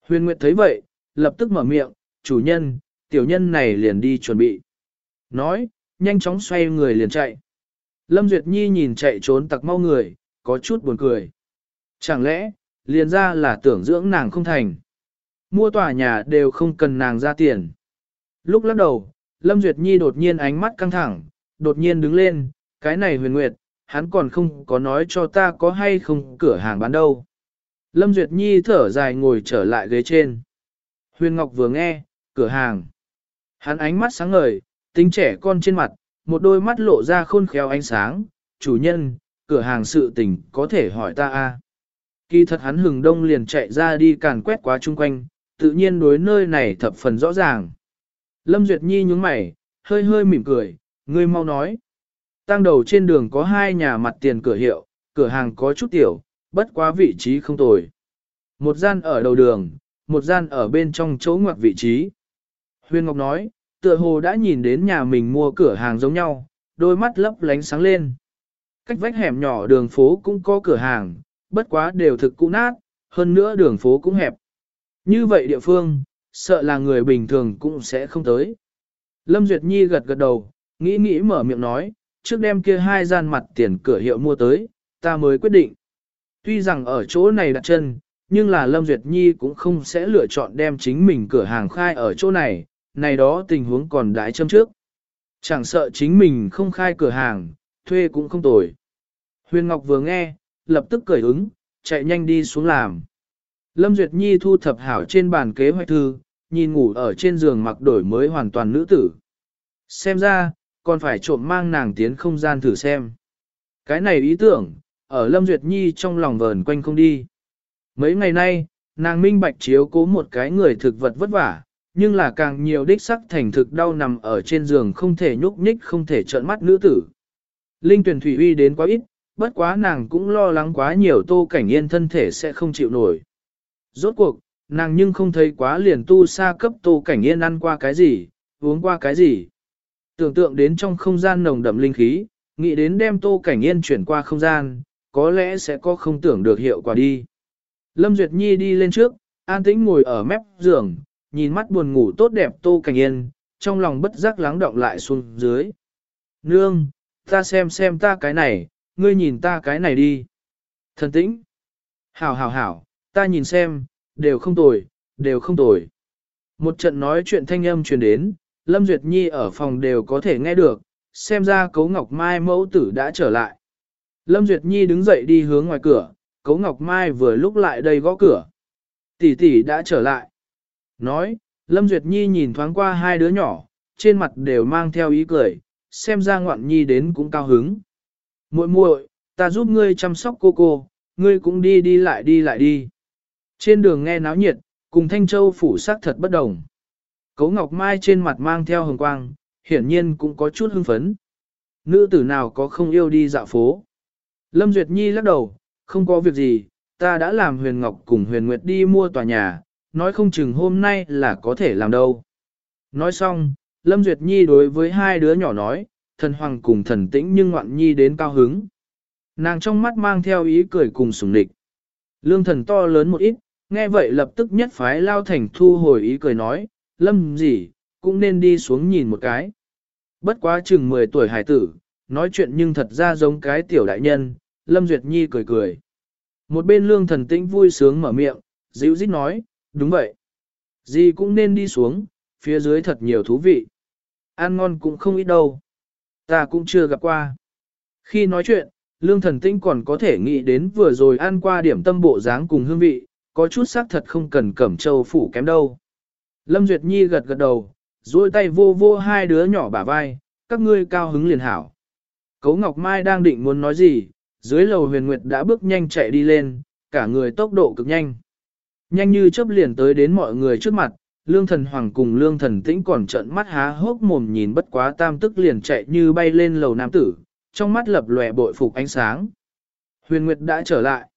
Huyền Nguyệt thấy vậy, lập tức mở miệng, chủ nhân, tiểu nhân này liền đi chuẩn bị. Nói, nhanh chóng xoay người liền chạy. Lâm Duyệt Nhi nhìn chạy trốn tặc mau người, có chút buồn cười. Chẳng lẽ, liền ra là tưởng dưỡng nàng không thành. Mua tòa nhà đều không cần nàng ra tiền. Lúc lắc đầu, Lâm Duyệt Nhi đột nhiên ánh mắt căng thẳng, đột nhiên đứng lên, cái này huyền nguyệt, hắn còn không có nói cho ta có hay không cửa hàng bán đâu. Lâm Duyệt Nhi thở dài ngồi trở lại ghế trên. Huyền Ngọc vừa nghe, cửa hàng. Hắn ánh mắt sáng ngời, tính trẻ con trên mặt, một đôi mắt lộ ra khôn khéo ánh sáng, chủ nhân, cửa hàng sự tình có thể hỏi ta a. À. Kỳ thật hắn hừng đông liền chạy ra đi càn quét quá chung quanh, tự nhiên đối nơi này thập phần rõ ràng. Lâm Duyệt Nhi nhúng mày, hơi hơi mỉm cười, ngươi mau nói. Tăng đầu trên đường có hai nhà mặt tiền cửa hiệu, cửa hàng có chút tiểu, bất quá vị trí không tồi. Một gian ở đầu đường, một gian ở bên trong chỗ ngoặc vị trí. Huyền Ngọc nói, tựa hồ đã nhìn đến nhà mình mua cửa hàng giống nhau, đôi mắt lấp lánh sáng lên. Cách vách hẻm nhỏ đường phố cũng có cửa hàng, bất quá đều thực cũ nát, hơn nữa đường phố cũng hẹp. Như vậy địa phương, sợ là người bình thường cũng sẽ không tới. Lâm Duyệt Nhi gật gật đầu, nghĩ nghĩ mở miệng nói, trước đem kia hai gian mặt tiền cửa hiệu mua tới, ta mới quyết định. Tuy rằng ở chỗ này đặt chân, nhưng là Lâm Duyệt Nhi cũng không sẽ lựa chọn đem chính mình cửa hàng khai ở chỗ này, này đó tình huống còn đãi châm trước. Chẳng sợ chính mình không khai cửa hàng, thuê cũng không tồi. Huyền Ngọc vừa nghe, lập tức cởi ứng, chạy nhanh đi xuống làm. Lâm Duyệt Nhi thu thập hảo trên bàn kế hoạch thư, nhìn ngủ ở trên giường mặc đổi mới hoàn toàn nữ tử. Xem ra, còn phải trộm mang nàng tiến không gian thử xem. Cái này ý tưởng, ở Lâm Duyệt Nhi trong lòng vờn quanh không đi. Mấy ngày nay, nàng minh bạch chiếu cố một cái người thực vật vất vả, nhưng là càng nhiều đích sắc thành thực đau nằm ở trên giường không thể nhúc nhích không thể trợn mắt nữ tử. Linh tuyển thủy uy đến quá ít, bất quá nàng cũng lo lắng quá nhiều tô cảnh yên thân thể sẽ không chịu nổi. Rốt cuộc, nàng nhưng không thấy quá liền tu xa cấp tô cảnh yên ăn qua cái gì, uống qua cái gì. Tưởng tượng đến trong không gian nồng đậm linh khí, nghĩ đến đem tô cảnh yên chuyển qua không gian, có lẽ sẽ có không tưởng được hiệu quả đi. Lâm Duyệt Nhi đi lên trước, an tĩnh ngồi ở mép giường, nhìn mắt buồn ngủ tốt đẹp tô cảnh yên, trong lòng bất giác lắng động lại xuống dưới. Nương, ta xem xem ta cái này, ngươi nhìn ta cái này đi. Thần tĩnh. Hảo hảo hảo, ta nhìn xem, đều không tồi, đều không tồi. Một trận nói chuyện thanh âm truyền đến, Lâm Duyệt Nhi ở phòng đều có thể nghe được, xem ra Cấu Ngọc Mai mẫu tử đã trở lại. Lâm Duyệt Nhi đứng dậy đi hướng ngoài cửa, Cấu Ngọc Mai vừa lúc lại đây gõ cửa. Tỷ tỷ đã trở lại. Nói, Lâm Duyệt Nhi nhìn thoáng qua hai đứa nhỏ, trên mặt đều mang theo ý cười, xem ra ngoạn nhi đến cũng cao hứng. muội muội, ta giúp ngươi chăm sóc cô cô, ngươi cũng đi đi lại đi lại đi. Trên đường nghe náo nhiệt, cùng Thanh Châu phủ sắc thật bất đồng. Cấu Ngọc Mai trên mặt mang theo hồng quang, hiển nhiên cũng có chút hưng phấn. Nữ tử nào có không yêu đi dạo phố. Lâm Duyệt Nhi lắc đầu, không có việc gì, ta đã làm Huyền Ngọc cùng Huyền Nguyệt đi mua tòa nhà, nói không chừng hôm nay là có thể làm đâu. Nói xong, Lâm Duyệt Nhi đối với hai đứa nhỏ nói, thần hoàng cùng thần tĩnh nhưng ngoạn nhi đến cao hứng. Nàng trong mắt mang theo ý cười cùng sùng địch. Lương thần to lớn một ít, nghe vậy lập tức nhất phái lao thành thu hồi ý cười nói, lâm gì, cũng nên đi xuống nhìn một cái. Bất quá chừng 10 tuổi hải tử, nói chuyện nhưng thật ra giống cái tiểu đại nhân, lâm duyệt nhi cười cười. Một bên lương thần tĩnh vui sướng mở miệng, dịu dít nói, đúng vậy. Gì cũng nên đi xuống, phía dưới thật nhiều thú vị. Ăn ngon cũng không ít đâu. Ta cũng chưa gặp qua. Khi nói chuyện, lương thần tinh còn có thể nghĩ đến vừa rồi ăn qua điểm tâm bộ dáng cùng hương vị, có chút xác thật không cần cẩm châu phủ kém đâu. Lâm Duyệt Nhi gật gật đầu, duỗi tay vô vô hai đứa nhỏ bả vai, các ngươi cao hứng liền hảo. Cấu Ngọc Mai đang định muốn nói gì, dưới lầu huyền nguyệt đã bước nhanh chạy đi lên, cả người tốc độ cực nhanh. Nhanh như chớp liền tới đến mọi người trước mặt, lương thần hoàng cùng lương thần tĩnh còn trợn mắt há hốc mồm nhìn bất quá tam tức liền chạy như bay lên lầu nam tử, trong mắt lập lòe bội phục ánh sáng. Huyền Nguyệt đã trở lại.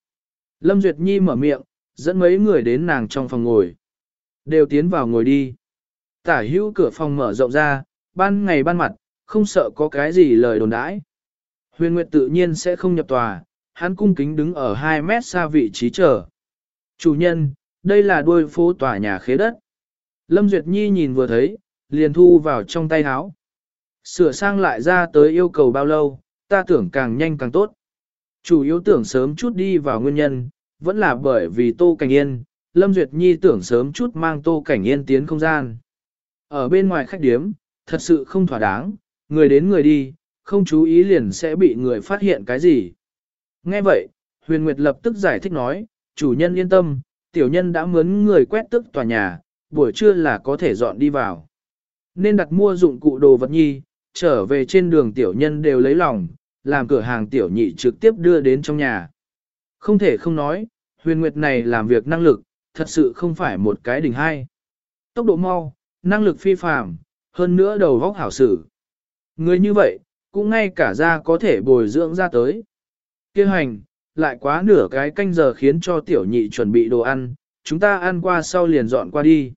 Lâm Duyệt Nhi mở miệng, dẫn mấy người đến nàng trong phòng ngồi. Đều tiến vào ngồi đi. Tả hữu cửa phòng mở rộng ra, ban ngày ban mặt, không sợ có cái gì lời đồn đãi. Huyền Nguyệt tự nhiên sẽ không nhập tòa, hắn cung kính đứng ở 2 mét xa vị trí chờ. Chủ nhân, đây là đuôi phố tòa nhà khế đất. Lâm Duyệt Nhi nhìn vừa thấy, liền thu vào trong tay áo. Sửa sang lại ra tới yêu cầu bao lâu, ta tưởng càng nhanh càng tốt. Chủ yếu tưởng sớm chút đi vào nguyên nhân, vẫn là bởi vì Tô Cảnh Yên, Lâm Duyệt Nhi tưởng sớm chút mang Tô Cảnh Yên tiến không gian. Ở bên ngoài khách điếm, thật sự không thỏa đáng, người đến người đi, không chú ý liền sẽ bị người phát hiện cái gì. Nghe vậy, Huyền Nguyệt lập tức giải thích nói, chủ nhân yên tâm, tiểu nhân đã mướn người quét tức tòa nhà, buổi trưa là có thể dọn đi vào. Nên đặt mua dụng cụ đồ vật nhi, trở về trên đường tiểu nhân đều lấy lòng, làm cửa hàng tiểu nhị trực tiếp đưa đến trong nhà. Không thể không nói, huyền nguyệt này làm việc năng lực, thật sự không phải một cái đỉnh hai Tốc độ mau, năng lực phi phàm, hơn nữa đầu vóc hảo sử. Người như vậy, cũng ngay cả ra có thể bồi dưỡng ra tới. Kêu hành, lại quá nửa cái canh giờ khiến cho tiểu nhị chuẩn bị đồ ăn, chúng ta ăn qua sau liền dọn qua đi.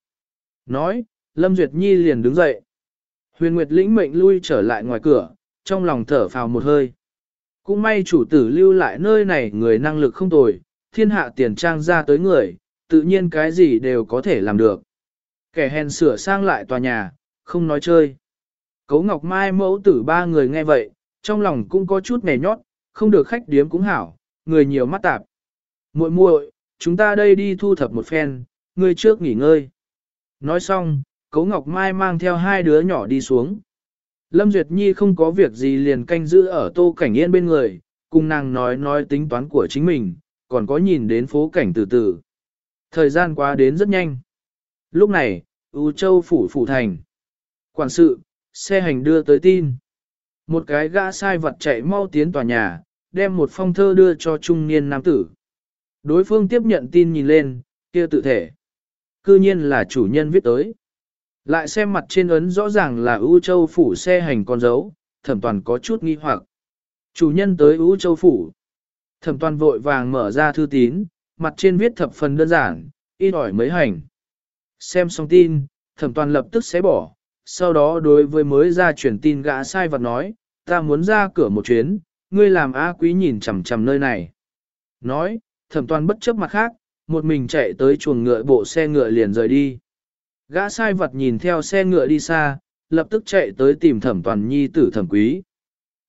Nói, Lâm Duyệt Nhi liền đứng dậy. Huyền Nguyệt lĩnh mệnh lui trở lại ngoài cửa, trong lòng thở phào một hơi. Cũng may chủ tử lưu lại nơi này người năng lực không tồi, thiên hạ tiền trang ra tới người, tự nhiên cái gì đều có thể làm được. Kẻ hèn sửa sang lại tòa nhà, không nói chơi. Cấu Ngọc Mai mẫu tử ba người nghe vậy, trong lòng cũng có chút nghề nhót, không được khách điếm cũng hảo, người nhiều mắt tạp. muội muội, chúng ta đây đi thu thập một phen, ngươi trước nghỉ ngơi. Nói xong, Cấu Ngọc Mai mang theo hai đứa nhỏ đi xuống. Lâm Duyệt Nhi không có việc gì liền canh giữ ở tô cảnh yên bên người, cùng nàng nói nói tính toán của chính mình, còn có nhìn đến phố cảnh từ từ. Thời gian qua đến rất nhanh. Lúc này, U Châu phủ phủ thành. Quản sự, xe hành đưa tới tin. Một cái gã sai vật chạy mau tiến tòa nhà, đem một phong thơ đưa cho trung niên nam tử. Đối phương tiếp nhận tin nhìn lên, kia tự thể. Cư nhiên là chủ nhân viết tới. Lại xem mặt trên ấn rõ ràng là ưu châu phủ xe hành con dấu, thẩm toàn có chút nghi hoặc. Chủ nhân tới ưu châu phủ. Thẩm toàn vội vàng mở ra thư tín, mặt trên viết thập phần đơn giản, ít ỏi mấy hành. Xem xong tin, thẩm toàn lập tức xé bỏ, sau đó đối với mới ra chuyển tin gã sai vật nói, ta muốn ra cửa một chuyến, ngươi làm á quý nhìn chằm chằm nơi này. Nói, thẩm toàn bất chấp mặt khác, một mình chạy tới chuồng ngựa bộ xe ngựa liền rời đi. Gã sai vật nhìn theo xe ngựa đi xa, lập tức chạy tới tìm thẩm toàn nhi tử thẩm quý.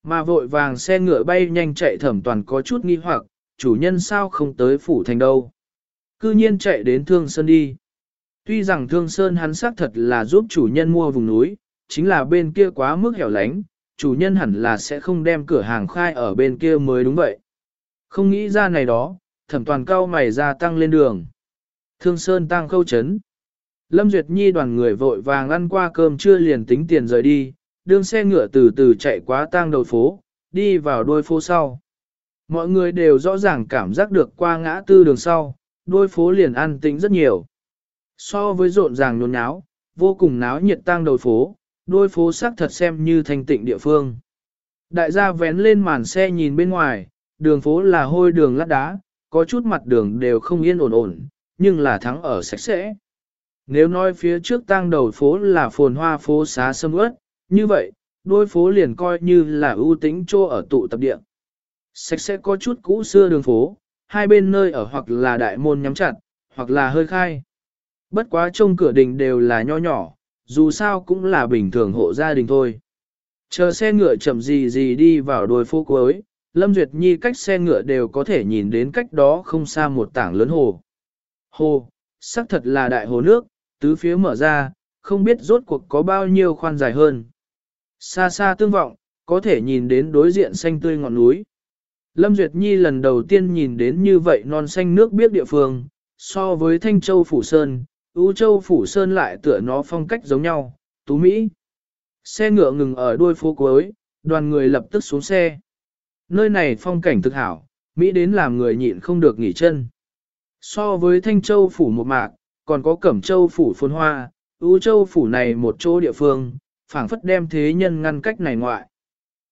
Mà vội vàng xe ngựa bay nhanh chạy thẩm toàn có chút nghi hoặc, chủ nhân sao không tới phủ thành đâu. Cư nhiên chạy đến Thương Sơn đi. Tuy rằng Thương Sơn hắn xác thật là giúp chủ nhân mua vùng núi, chính là bên kia quá mức hẻo lánh, chủ nhân hẳn là sẽ không đem cửa hàng khai ở bên kia mới đúng vậy. Không nghĩ ra này đó, thẩm toàn cao mày ra tăng lên đường. Thương Sơn tăng khâu chấn. Lâm Duyệt Nhi đoàn người vội vàng ăn qua cơm trưa liền tính tiền rời đi, đường xe ngựa từ từ chạy qua tang đầu phố, đi vào đôi phố sau. Mọi người đều rõ ràng cảm giác được qua ngã tư đường sau, đôi phố liền an tĩnh rất nhiều. So với rộn ràng nhốn nháo, vô cùng náo nhiệt tang đầu phố, đôi phố sắc thật xem như thanh tịnh địa phương. Đại gia vén lên màn xe nhìn bên ngoài, đường phố là hôi đường lát đá, có chút mặt đường đều không yên ổn ổn, nhưng là thắng ở sạch sẽ. Nếu nói phía trước tang đầu phố là phồn hoa phố xá sâm ướt, như vậy, đôi phố liền coi như là ưu tính chỗ ở tụ tập địa. Sạch sẽ có chút cũ xưa đường phố, hai bên nơi ở hoặc là đại môn nhắm chặt, hoặc là hơi khai. Bất quá trông cửa đình đều là nho nhỏ, dù sao cũng là bình thường hộ gia đình thôi. Chờ xe ngựa chậm gì gì đi vào đôi phố cuối, Lâm Duyệt Nhi cách xe ngựa đều có thể nhìn đến cách đó không xa một tảng lớn hồ. Hồ, sắc thật là đại hồ nước, tứ phía mở ra, không biết rốt cuộc có bao nhiêu khoan dài hơn. Xa xa tương vọng, có thể nhìn đến đối diện xanh tươi ngọn núi. Lâm Duyệt Nhi lần đầu tiên nhìn đến như vậy non xanh nước biết địa phương, so với Thanh Châu Phủ Sơn, U Châu Phủ Sơn lại tựa nó phong cách giống nhau, tú Mỹ. Xe ngựa ngừng ở đuôi phố cuối, đoàn người lập tức xuống xe. Nơi này phong cảnh thực hảo, Mỹ đến làm người nhịn không được nghỉ chân. So với Thanh Châu Phủ một mạc, còn có Cẩm Châu Phủ phồn hoa, U Châu Phủ này một chỗ địa phương, phảng phất đem thế nhân ngăn cách này ngoại.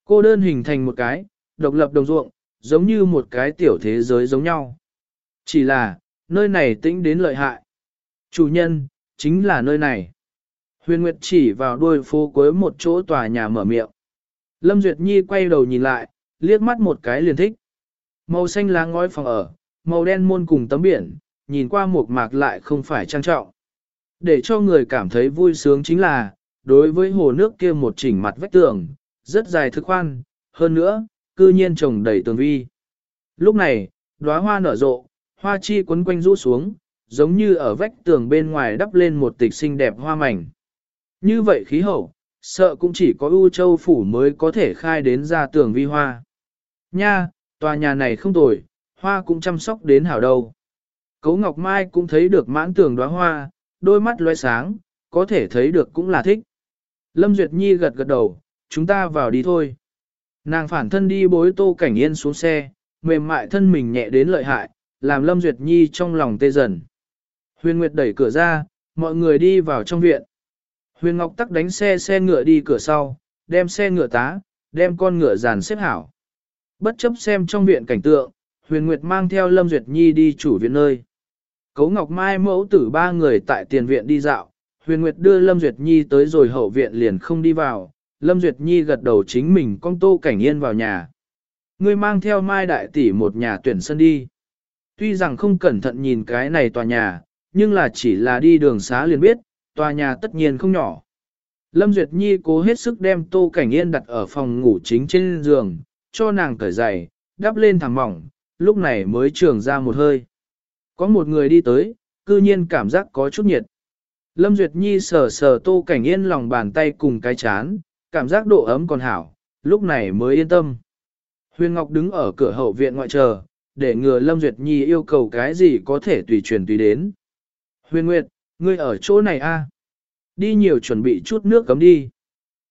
Cô đơn hình thành một cái, độc lập đồng ruộng, giống như một cái tiểu thế giới giống nhau. Chỉ là, nơi này tĩnh đến lợi hại. Chủ nhân, chính là nơi này. Huyền Nguyệt chỉ vào đuôi phố cuối một chỗ tòa nhà mở miệng. Lâm Duyệt Nhi quay đầu nhìn lại, liếc mắt một cái liền thích. Màu xanh lá ngói phòng ở, màu đen môn cùng tấm biển, nhìn qua một mạc lại không phải trang trọng. Để cho người cảm thấy vui sướng chính là, đối với hồ nước kia một chỉnh mặt vách tường, rất dài thực khoan, hơn nữa, cư nhiên trồng đầy tường vi. Lúc này, đóa hoa nở rộ, hoa chi quấn quanh rũ xuống, giống như ở vách tường bên ngoài đắp lên một tịch xinh đẹp hoa mảnh. Như vậy khí hậu, sợ cũng chỉ có ưu châu phủ mới có thể khai đến ra tường vi hoa. Nha, tòa nhà này không tồi, hoa cũng chăm sóc đến hảo đâu. Cấu Ngọc Mai cũng thấy được mãn tường đóa hoa, đôi mắt loe sáng, có thể thấy được cũng là thích. Lâm Duyệt Nhi gật gật đầu, chúng ta vào đi thôi. Nàng phản thân đi bối tô cảnh yên xuống xe, mềm mại thân mình nhẹ đến lợi hại, làm Lâm Duyệt Nhi trong lòng tê dần. Huyền Nguyệt đẩy cửa ra, mọi người đi vào trong viện. Huyền Ngọc tắc đánh xe xe ngựa đi cửa sau, đem xe ngựa tá, đem con ngựa dàn xếp hảo. Bất chấp xem trong viện cảnh tượng, Huyền Nguyệt mang theo Lâm Duyệt Nhi đi chủ viện nơi. Cố Ngọc Mai mẫu tử ba người tại tiền viện đi dạo, Huyền Nguyệt đưa Lâm Duyệt Nhi tới rồi hậu viện liền không đi vào, Lâm Duyệt Nhi gật đầu chính mình con tô cảnh yên vào nhà. Ngươi mang theo Mai Đại Tỷ một nhà tuyển sân đi. Tuy rằng không cẩn thận nhìn cái này tòa nhà, nhưng là chỉ là đi đường xá liền biết, tòa nhà tất nhiên không nhỏ. Lâm Duyệt Nhi cố hết sức đem tô cảnh yên đặt ở phòng ngủ chính trên giường, cho nàng cởi giày, đắp lên thẳng mỏng, lúc này mới trường ra một hơi. Có một người đi tới, cư nhiên cảm giác có chút nhiệt. Lâm Duyệt Nhi sờ sờ tô cảnh yên lòng bàn tay cùng cái chán, cảm giác độ ấm còn hảo, lúc này mới yên tâm. Huyền Ngọc đứng ở cửa hậu viện ngoại chờ, để ngừa Lâm Duyệt Nhi yêu cầu cái gì có thể tùy truyền tùy đến. Huyền Nguyệt, ngươi ở chỗ này a? Đi nhiều chuẩn bị chút nước cấm đi.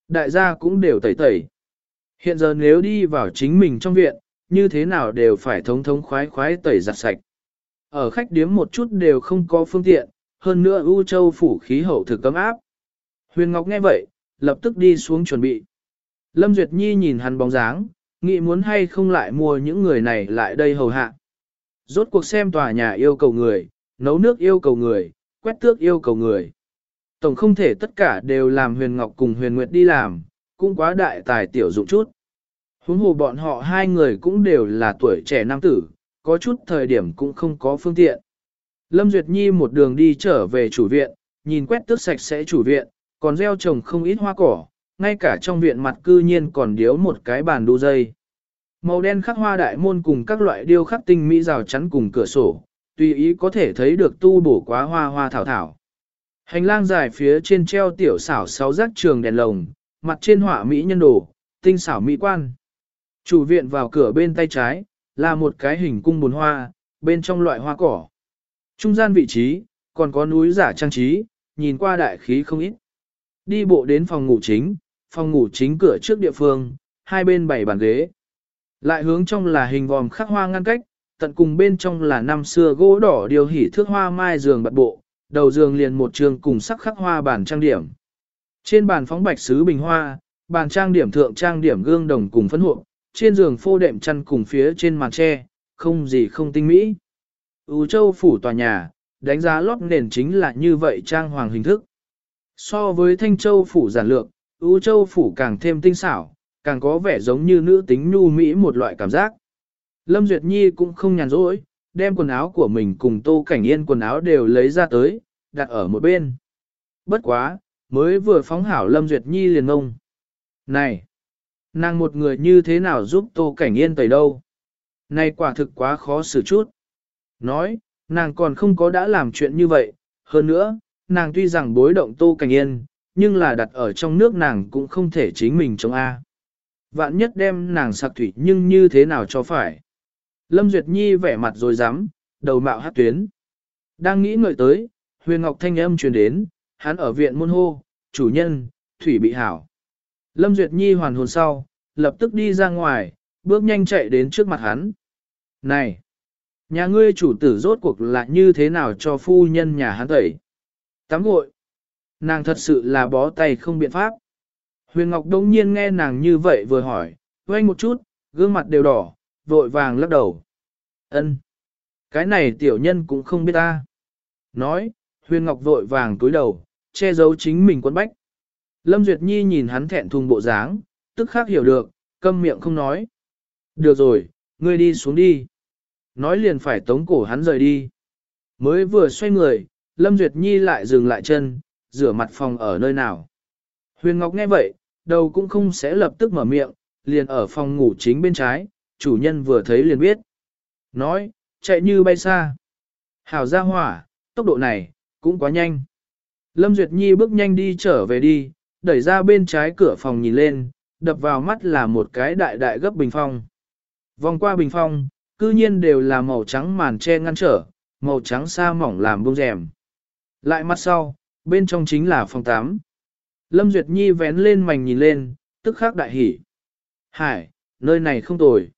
Đại gia cũng đều tẩy tẩy. Hiện giờ nếu đi vào chính mình trong viện, như thế nào đều phải thống thống khoái khoái tẩy giặt sạch. Ở khách điếm một chút đều không có phương tiện, hơn nữa U Châu phủ khí hậu thực cấm áp. Huyền Ngọc nghe vậy, lập tức đi xuống chuẩn bị. Lâm Duyệt Nhi nhìn hắn bóng dáng, nghĩ muốn hay không lại mua những người này lại đây hầu hạ. Rốt cuộc xem tòa nhà yêu cầu người, nấu nước yêu cầu người, quét tước yêu cầu người. Tổng không thể tất cả đều làm Huyền Ngọc cùng Huyền Nguyệt đi làm, cũng quá đại tài tiểu dụng chút. Huống hồ bọn họ hai người cũng đều là tuổi trẻ nam tử, có chút thời điểm cũng không có phương tiện. Lâm Duyệt Nhi một đường đi trở về chủ viện, nhìn quét tước sạch sẽ chủ viện, còn gieo trồng không ít hoa cỏ, ngay cả trong viện mặt cư nhiên còn điếu một cái bàn đu dây. Màu đen khắc hoa đại môn cùng các loại điêu khắc tinh mỹ rào chắn cùng cửa sổ, tùy ý có thể thấy được tu bổ quá hoa hoa thảo thảo. Hành lang dài phía trên treo tiểu xảo sáu rác trường đèn lồng, mặt trên họa mỹ nhân đồ, tinh xảo mỹ quan. Chủ viện vào cửa bên tay trái, là một cái hình cung bồn hoa, bên trong loại hoa cỏ. Trung gian vị trí, còn có núi giả trang trí, nhìn qua đại khí không ít. Đi bộ đến phòng ngủ chính, phòng ngủ chính cửa trước địa phương, hai bên bảy bàn ghế. Lại hướng trong là hình vòm khắc hoa ngăn cách, tận cùng bên trong là năm xưa gỗ đỏ điều hỉ thước hoa mai giường bật bộ, đầu giường liền một trường cùng sắc khắc hoa bàn trang điểm. Trên bàn phóng bạch sứ bình hoa, bàn trang điểm thượng trang điểm gương đồng cùng phấn hộ, trên giường phô đệm chăn cùng phía trên màn tre, không gì không tinh mỹ. Ú châu phủ tòa nhà, đánh giá lót nền chính là như vậy trang hoàng hình thức. So với thanh châu phủ giản lược, Ú châu phủ càng thêm tinh xảo, càng có vẻ giống như nữ tính nhu mỹ một loại cảm giác. Lâm Duyệt Nhi cũng không nhàn rỗi, đem quần áo của mình cùng Tô Cảnh Yên quần áo đều lấy ra tới, đặt ở một bên. Bất quá, mới vừa phóng hảo Lâm Duyệt Nhi liền ngông. Này, nàng một người như thế nào giúp Tô Cảnh Yên tẩy đâu? Này quả thực quá khó xử chút. Nói, nàng còn không có đã làm chuyện như vậy, hơn nữa, nàng tuy rằng bối động Tô Cảnh Yên, nhưng là đặt ở trong nước nàng cũng không thể chính mình chống A. Vạn nhất đem nàng sạc thủy nhưng như thế nào cho phải. Lâm Duyệt Nhi vẻ mặt rồi dám, đầu mạo hát tuyến. Đang nghĩ ngợi tới, huyền ngọc thanh âm truyền đến, hắn ở viện môn hô, chủ nhân, thủy bị hảo. Lâm Duyệt Nhi hoàn hồn sau, lập tức đi ra ngoài, bước nhanh chạy đến trước mặt hắn. Này! Nhà ngươi chủ tử rốt cuộc là như thế nào cho phu nhân nhà hắn tẩy? Tắm gội! Nàng thật sự là bó tay không biện pháp. Huyền Ngọc đông nhiên nghe nàng như vậy vừa hỏi, quanh một chút, gương mặt đều đỏ, vội vàng lắc đầu. Ân, Cái này tiểu nhân cũng không biết ta. Nói, Huyền Ngọc vội vàng túi đầu, che giấu chính mình quân bách. Lâm Duyệt Nhi nhìn hắn thẹn thùng bộ dáng, tức khắc hiểu được, câm miệng không nói. Được rồi, ngươi đi xuống đi. Nói liền phải tống cổ hắn rời đi. Mới vừa xoay người, Lâm Duyệt Nhi lại dừng lại chân, rửa mặt phòng ở nơi nào. Huyền Ngọc nghe vậy, đầu cũng không sẽ lập tức mở miệng, liền ở phòng ngủ chính bên trái, chủ nhân vừa thấy liền biết. Nói, chạy như bay xa. Hảo ra hỏa, tốc độ này, cũng quá nhanh. Lâm Duyệt Nhi bước nhanh đi trở về đi, đẩy ra bên trái cửa phòng nhìn lên, đập vào mắt là một cái đại đại gấp bình phong. Vòng qua bình phong, cư nhiên đều là màu trắng màn che ngăn trở, màu trắng sa mỏng làm bông rèm. Lại mắt sau, bên trong chính là phòng 8. Lâm Duyệt Nhi vén lên mảnh nhìn lên, tức khắc đại hỉ. Hải, nơi này không tồi.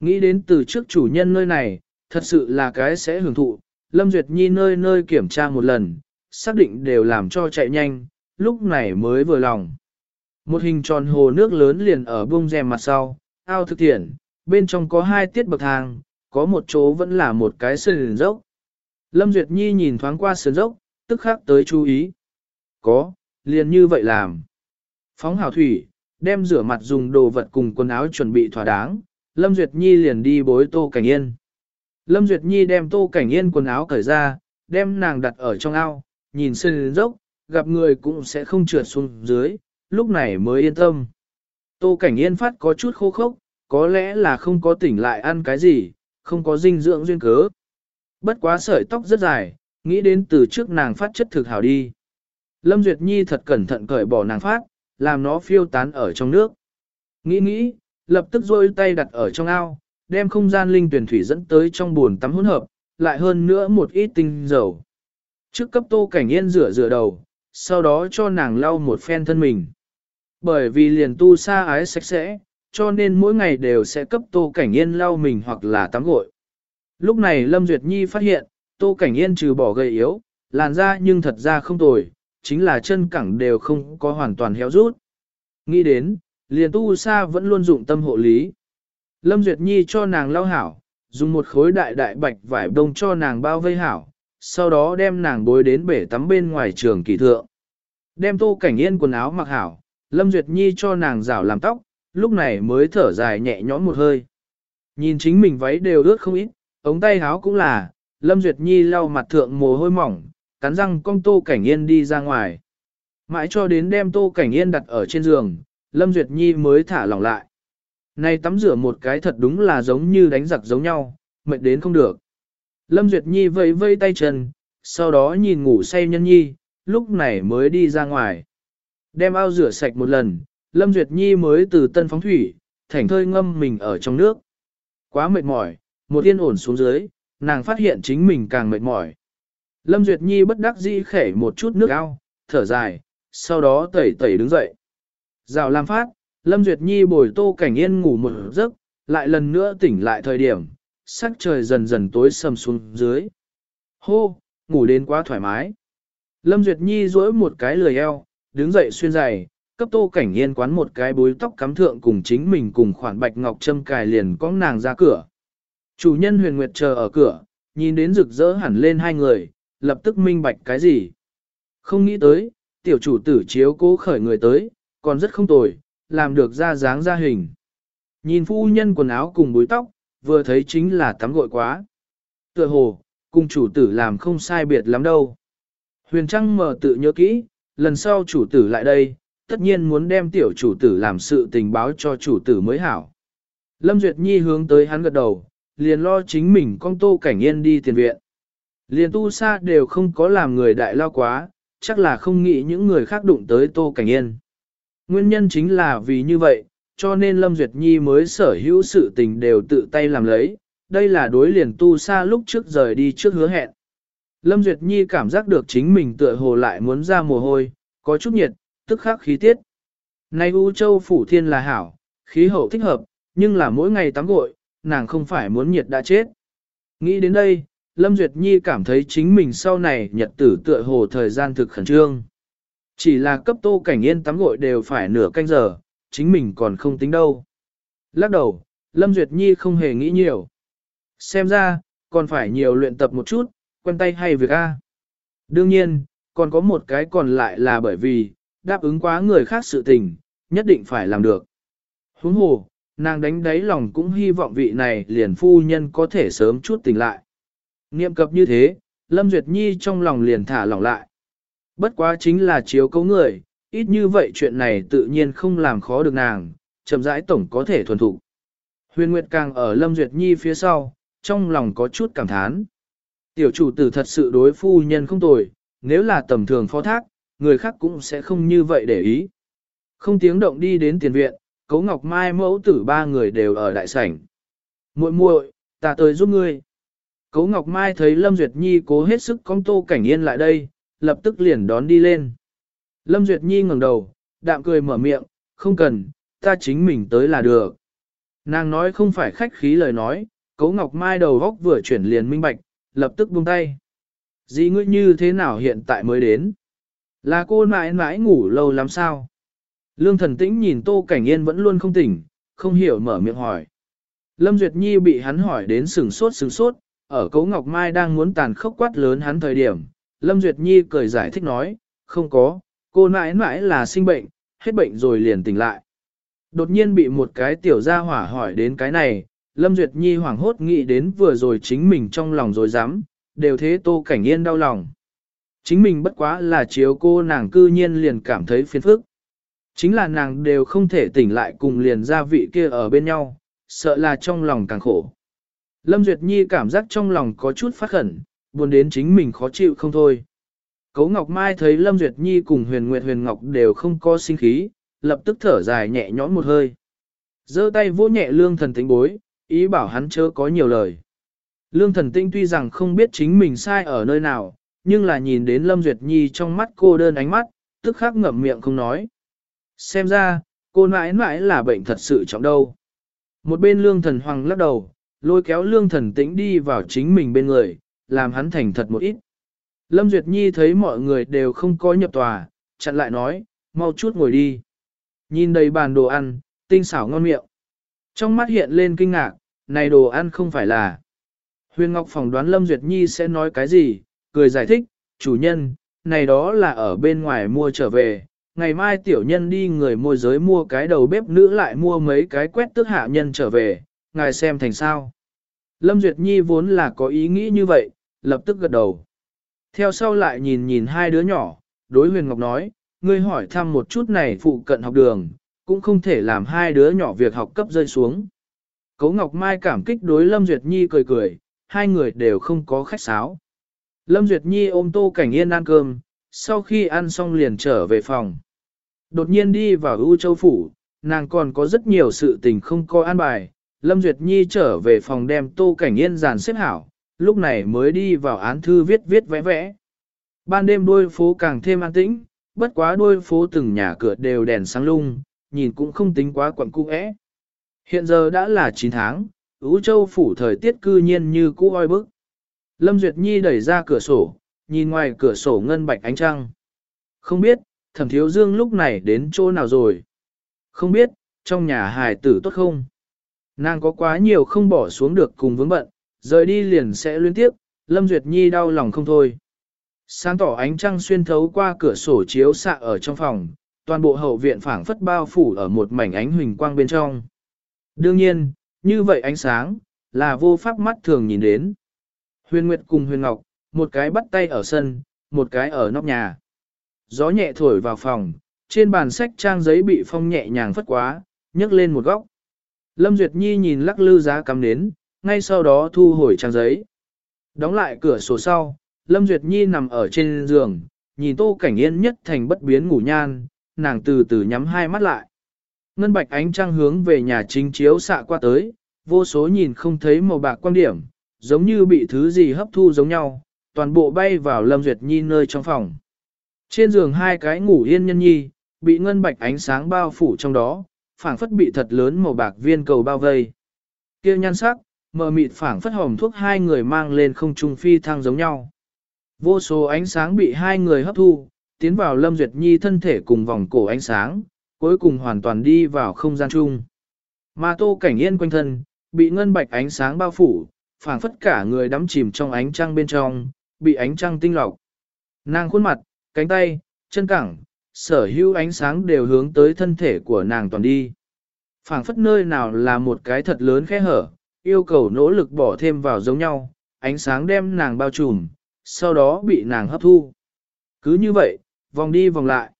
Nghĩ đến từ trước chủ nhân nơi này, thật sự là cái sẽ hưởng thụ. Lâm Duyệt Nhi nơi nơi kiểm tra một lần, xác định đều làm cho chạy nhanh, lúc này mới vừa lòng. Một hình tròn hồ nước lớn liền ở bông rèm mặt sau, ao thực thiện, bên trong có hai tiết bậc thang, có một chỗ vẫn là một cái sườn dốc. Lâm Duyệt Nhi nhìn thoáng qua sườn dốc, tức khắc tới chú ý. Có, liền như vậy làm. Phóng hào thủy, đem rửa mặt dùng đồ vật cùng quần áo chuẩn bị thỏa đáng, Lâm Duyệt Nhi liền đi bối Tô Cảnh Yên. Lâm Duyệt Nhi đem Tô Cảnh Yên quần áo cởi ra, đem nàng đặt ở trong ao, nhìn sườn dốc, gặp người cũng sẽ không trượt xuống dưới, lúc này mới yên tâm. Tô Cảnh Yên phát có chút khô khốc, có lẽ là không có tỉnh lại ăn cái gì, không có dinh dưỡng duyên cớ. Bất quá sợi tóc rất dài, nghĩ đến từ trước nàng phát chất thực hảo đi. Lâm Duyệt Nhi thật cẩn thận cởi bỏ nàng phát, làm nó phiêu tán ở trong nước. Nghĩ nghĩ, lập tức rôi tay đặt ở trong ao, đem không gian linh tuyển thủy dẫn tới trong buồn tắm hỗn hợp, lại hơn nữa một ít tinh dầu. Trước cấp tô cảnh yên rửa rửa đầu, sau đó cho nàng lau một phen thân mình. Bởi vì liền tu Sa ái sạch sẽ, cho nên mỗi ngày đều sẽ cấp tô cảnh yên lau mình hoặc là tắm gội. Lúc này Lâm Duyệt Nhi phát hiện, tô cảnh yên trừ bỏ gầy yếu, làn da nhưng thật ra không tồi, chính là chân cẳng đều không có hoàn toàn héo rút. Nghĩ đến, liền tu sa vẫn luôn dụng tâm hộ lý. Lâm Duyệt Nhi cho nàng lau hảo, dùng một khối đại đại bạch vải đông cho nàng bao vây hảo, sau đó đem nàng bối đến bể tắm bên ngoài trường kỳ thượng. Đem tô cảnh yên quần áo mặc hảo, Lâm Duyệt Nhi cho nàng rảo làm tóc, lúc này mới thở dài nhẹ nhõm một hơi. Nhìn chính mình váy đều ướt không ít, ống tay áo cũng là, Lâm Duyệt Nhi lau mặt thượng mồ hôi mỏng, cắn răng cong tô cảnh yên đi ra ngoài. Mãi cho đến đem Tô Cảnh Yên đặt ở trên giường, Lâm Duyệt Nhi mới thả lỏng lại. Này tắm rửa một cái thật đúng là giống như đánh giặc giống nhau, mệt đến không được. Lâm Duyệt Nhi vẫy vây tay chân, sau đó nhìn ngủ say nhân nhi, lúc này mới đi ra ngoài. Đem ao rửa sạch một lần, Lâm Duyệt Nhi mới từ tân phóng thủy, thảnh thơi ngâm mình ở trong nước. Quá mệt mỏi, một yên ổn xuống dưới, nàng phát hiện chính mình càng mệt mỏi. Lâm Duyệt Nhi bất đắc dĩ khể một chút nước ao, thở dài, sau đó tẩy tẩy đứng dậy. Rào làm phát, Lâm Duyệt Nhi bồi tô cảnh yên ngủ một giấc, lại lần nữa tỉnh lại thời điểm, sắc trời dần dần tối sầm xuống dưới. Hô, ngủ đến quá thoải mái. Lâm Duyệt Nhi duỗi một cái lười eo, đứng dậy xuyên giày, cấp tô cảnh yên quán một cái bối tóc cắm thượng cùng chính mình cùng khoản bạch ngọc châm cài liền có nàng ra cửa. Chủ nhân huyền nguyệt chờ ở cửa, nhìn đến rực rỡ hẳn lên hai người, lập tức minh bạch cái gì. Không nghĩ tới, tiểu chủ tử chiếu cố khởi người tới, còn rất không tồi, làm được ra dáng ra hình. Nhìn phu nhân quần áo cùng búi tóc, vừa thấy chính là tắm gội quá. Tựa hồ, cùng chủ tử làm không sai biệt lắm đâu. Huyền Trăng mở tự nhớ kỹ, lần sau chủ tử lại đây, tất nhiên muốn đem tiểu chủ tử làm sự tình báo cho chủ tử mới hảo. Lâm Duyệt Nhi hướng tới hắn gật đầu, liền lo chính mình con tô cảnh yên đi tiền viện. Liền tu sa đều không có làm người đại lao quá, chắc là không nghĩ những người khác đụng tới tô cảnh yên. Nguyên nhân chính là vì như vậy, cho nên Lâm Duyệt Nhi mới sở hữu sự tình đều tự tay làm lấy, đây là đối liền tu sa lúc trước rời đi trước hứa hẹn. Lâm Duyệt Nhi cảm giác được chính mình tựa hồ lại muốn ra mồ hôi, có chút nhiệt, tức khắc khí tiết. Nay U Châu Phủ Thiên là hảo, khí hậu thích hợp, nhưng là mỗi ngày tắm gội, nàng không phải muốn nhiệt đã chết. Nghĩ đến đây, Lâm Duyệt Nhi cảm thấy chính mình sau này nhật tử tựa hồ thời gian thực khẩn trương. Chỉ là cấp tô cảnh yên tắm gội đều phải nửa canh giờ, chính mình còn không tính đâu. Lắc đầu, Lâm Duyệt Nhi không hề nghĩ nhiều. Xem ra, còn phải nhiều luyện tập một chút, quen tay hay việc A. Đương nhiên, còn có một cái còn lại là bởi vì, đáp ứng quá người khác sự tình, nhất định phải làm được. Huống hồ, nàng đánh đáy lòng cũng hy vọng vị này liền phu nhân có thể sớm chút tỉnh lại. Niệm cập như thế, Lâm Duyệt Nhi trong lòng liền thả lỏng lại. Bất quá chính là chiếu cấu người, ít như vậy chuyện này tự nhiên không làm khó được nàng, chậm rãi tổng có thể thuần thụ. Huyền Nguyệt càng ở Lâm Duyệt Nhi phía sau, trong lòng có chút cảm thán. Tiểu chủ tử thật sự đối phu nhân không tồi, nếu là tầm thường phó thác, người khác cũng sẽ không như vậy để ý. Không tiếng động đi đến tiền viện, Cấu Ngọc Mai mẫu tử ba người đều ở đại sảnh. muội muội, ta tới giúp ngươi. Cấu Ngọc Mai thấy Lâm Duyệt Nhi cố hết sức con tô cảnh yên lại đây, lập tức liền đón đi lên. Lâm Duyệt Nhi ngẩng đầu, đạm cười mở miệng, không cần, ta chính mình tới là được. Nàng nói không phải khách khí lời nói, Cấu Ngọc Mai đầu góc vừa chuyển liền minh bạch, lập tức buông tay. Dì ngươi như thế nào hiện tại mới đến? Là cô mãi mãi ngủ lâu lắm sao? Lương thần tĩnh nhìn Tô Cảnh Yên vẫn luôn không tỉnh, không hiểu mở miệng hỏi. Lâm Duyệt Nhi bị hắn hỏi đến sừng sốt sừng sốt, ở Cấu Ngọc Mai đang muốn tàn khốc quát lớn hắn thời điểm. Lâm Duyệt Nhi cười giải thích nói, không có, cô mãi mãi là sinh bệnh, hết bệnh rồi liền tỉnh lại. Đột nhiên bị một cái tiểu gia hỏa hỏi đến cái này, Lâm Duyệt Nhi hoảng hốt nghĩ đến vừa rồi chính mình trong lòng rồi dám, đều thế Tô Cảnh Yên đau lòng. Chính mình bất quá là chiếu cô nàng cư nhiên liền cảm thấy phiền phức. Chính là nàng đều không thể tỉnh lại cùng liền gia vị kia ở bên nhau, sợ là trong lòng càng khổ. Lâm Duyệt Nhi cảm giác trong lòng có chút phát khẩn, buồn đến chính mình khó chịu không thôi. Cố Ngọc Mai thấy Lâm Duyệt Nhi cùng Huyền Nguyệt Huyền Ngọc đều không có sinh khí, lập tức thở dài nhẹ nhõm một hơi. giơ tay vỗ nhẹ lương thần Tĩnh bối, ý bảo hắn chớ có nhiều lời. Lương thần tinh tuy rằng không biết chính mình sai ở nơi nào, nhưng là nhìn đến Lâm Duyệt Nhi trong mắt cô đơn ánh mắt, tức khắc ngậm miệng không nói. Xem ra, cô mãi mãi là bệnh thật sự trọng đâu. Một bên lương thần hoàng lắc đầu, lôi kéo lương thần tĩnh đi vào chính mình bên người, làm hắn thành thật một ít. Lâm Duyệt Nhi thấy mọi người đều không có nhập tòa, chặn lại nói, mau chút ngồi đi. Nhìn đầy bàn đồ ăn, tinh xảo ngon miệng. Trong mắt hiện lên kinh ngạc, này đồ ăn không phải là. Huyền Ngọc phỏng đoán Lâm Duyệt Nhi sẽ nói cái gì, cười giải thích, chủ nhân, này đó là ở bên ngoài mua trở về, ngày mai tiểu nhân đi người môi giới mua cái đầu bếp nữ lại mua mấy cái quét tước hạ nhân trở về, ngài xem thành sao. Lâm Duyệt Nhi vốn là có ý nghĩ như vậy, lập tức gật đầu. Theo sau lại nhìn nhìn hai đứa nhỏ, đối huyền ngọc nói, ngươi hỏi thăm một chút này phụ cận học đường, cũng không thể làm hai đứa nhỏ việc học cấp rơi xuống. Cấu Ngọc Mai cảm kích đối Lâm Duyệt Nhi cười cười, hai người đều không có khách sáo. Lâm Duyệt Nhi ôm Tô Cảnh Yên ăn cơm, sau khi ăn xong liền trở về phòng. Đột nhiên đi vào U Châu Phủ, nàng còn có rất nhiều sự tình không coi an bài. Lâm Duyệt Nhi trở về phòng đem Tô Cảnh Yên dàn xếp hảo, lúc này mới đi vào án thư viết viết vẽ vẽ. Ban đêm đôi phố càng thêm an tĩnh, bất quá đôi phố từng nhà cửa đều đèn sáng lung, nhìn cũng không tính quá quẩn cung ẽ. Hiện giờ đã là 9 tháng, Ú Châu phủ thời tiết cư nhiên như cũ oi bức. Lâm Duyệt Nhi đẩy ra cửa sổ, nhìn ngoài cửa sổ ngân bạch ánh trăng. Không biết, thẩm thiếu dương lúc này đến chỗ nào rồi? Không biết, trong nhà hài tử tốt không? Nàng có quá nhiều không bỏ xuống được cùng vướng bận, rời đi liền sẽ liên tiếp, Lâm Duyệt Nhi đau lòng không thôi. Sáng tỏ ánh trăng xuyên thấu qua cửa sổ chiếu xạ ở trong phòng, toàn bộ hậu viện phảng phất bao phủ ở một mảnh ánh huỳnh quang bên trong. Đương nhiên, như vậy ánh sáng, là vô pháp mắt thường nhìn đến. Huyền Nguyệt cùng Huyền Ngọc, một cái bắt tay ở sân, một cái ở nóc nhà. Gió nhẹ thổi vào phòng, trên bàn sách trang giấy bị phong nhẹ nhàng phất quá, nhấc lên một góc. Lâm Duyệt Nhi nhìn lắc lư giá cắm đến, ngay sau đó thu hồi trang giấy. Đóng lại cửa sổ sau, Lâm Duyệt Nhi nằm ở trên giường, nhìn Tô Cảnh Yên nhất thành bất biến ngủ nhan, nàng từ từ nhắm hai mắt lại. Ngân bạch ánh trăng hướng về nhà chính chiếu xạ qua tới, vô số nhìn không thấy màu bạc quan điểm, giống như bị thứ gì hấp thu giống nhau, toàn bộ bay vào Lâm Duyệt Nhi nơi trong phòng. Trên giường hai cái ngủ yên nhân nhi, bị ngân bạch ánh sáng bao phủ trong đó, phảng phất bị thật lớn màu bạc viên cầu bao vây. Kia nhan sắc, mờ mịt phảng phất hồng thuốc hai người mang lên không trung phi thăng giống nhau. Vô số ánh sáng bị hai người hấp thu, tiến vào Lâm Duyệt Nhi thân thể cùng vòng cổ ánh sáng, cuối cùng hoàn toàn đi vào không gian chung. Mà tô cảnh yên quanh thân, bị ngân bạch ánh sáng bao phủ, phảng phất cả người đắm chìm trong ánh trăng bên trong, bị ánh trăng tinh lọc. Nàng khuôn mặt, cánh tay, chân cẳng, sở hữu ánh sáng đều hướng tới thân thể của nàng toàn đi. phảng phất nơi nào là một cái thật lớn khe hở, yêu cầu nỗ lực bỏ thêm vào giống nhau, ánh sáng đem nàng bao trùm, sau đó bị nàng hấp thu. Cứ như vậy, vòng đi vòng lại.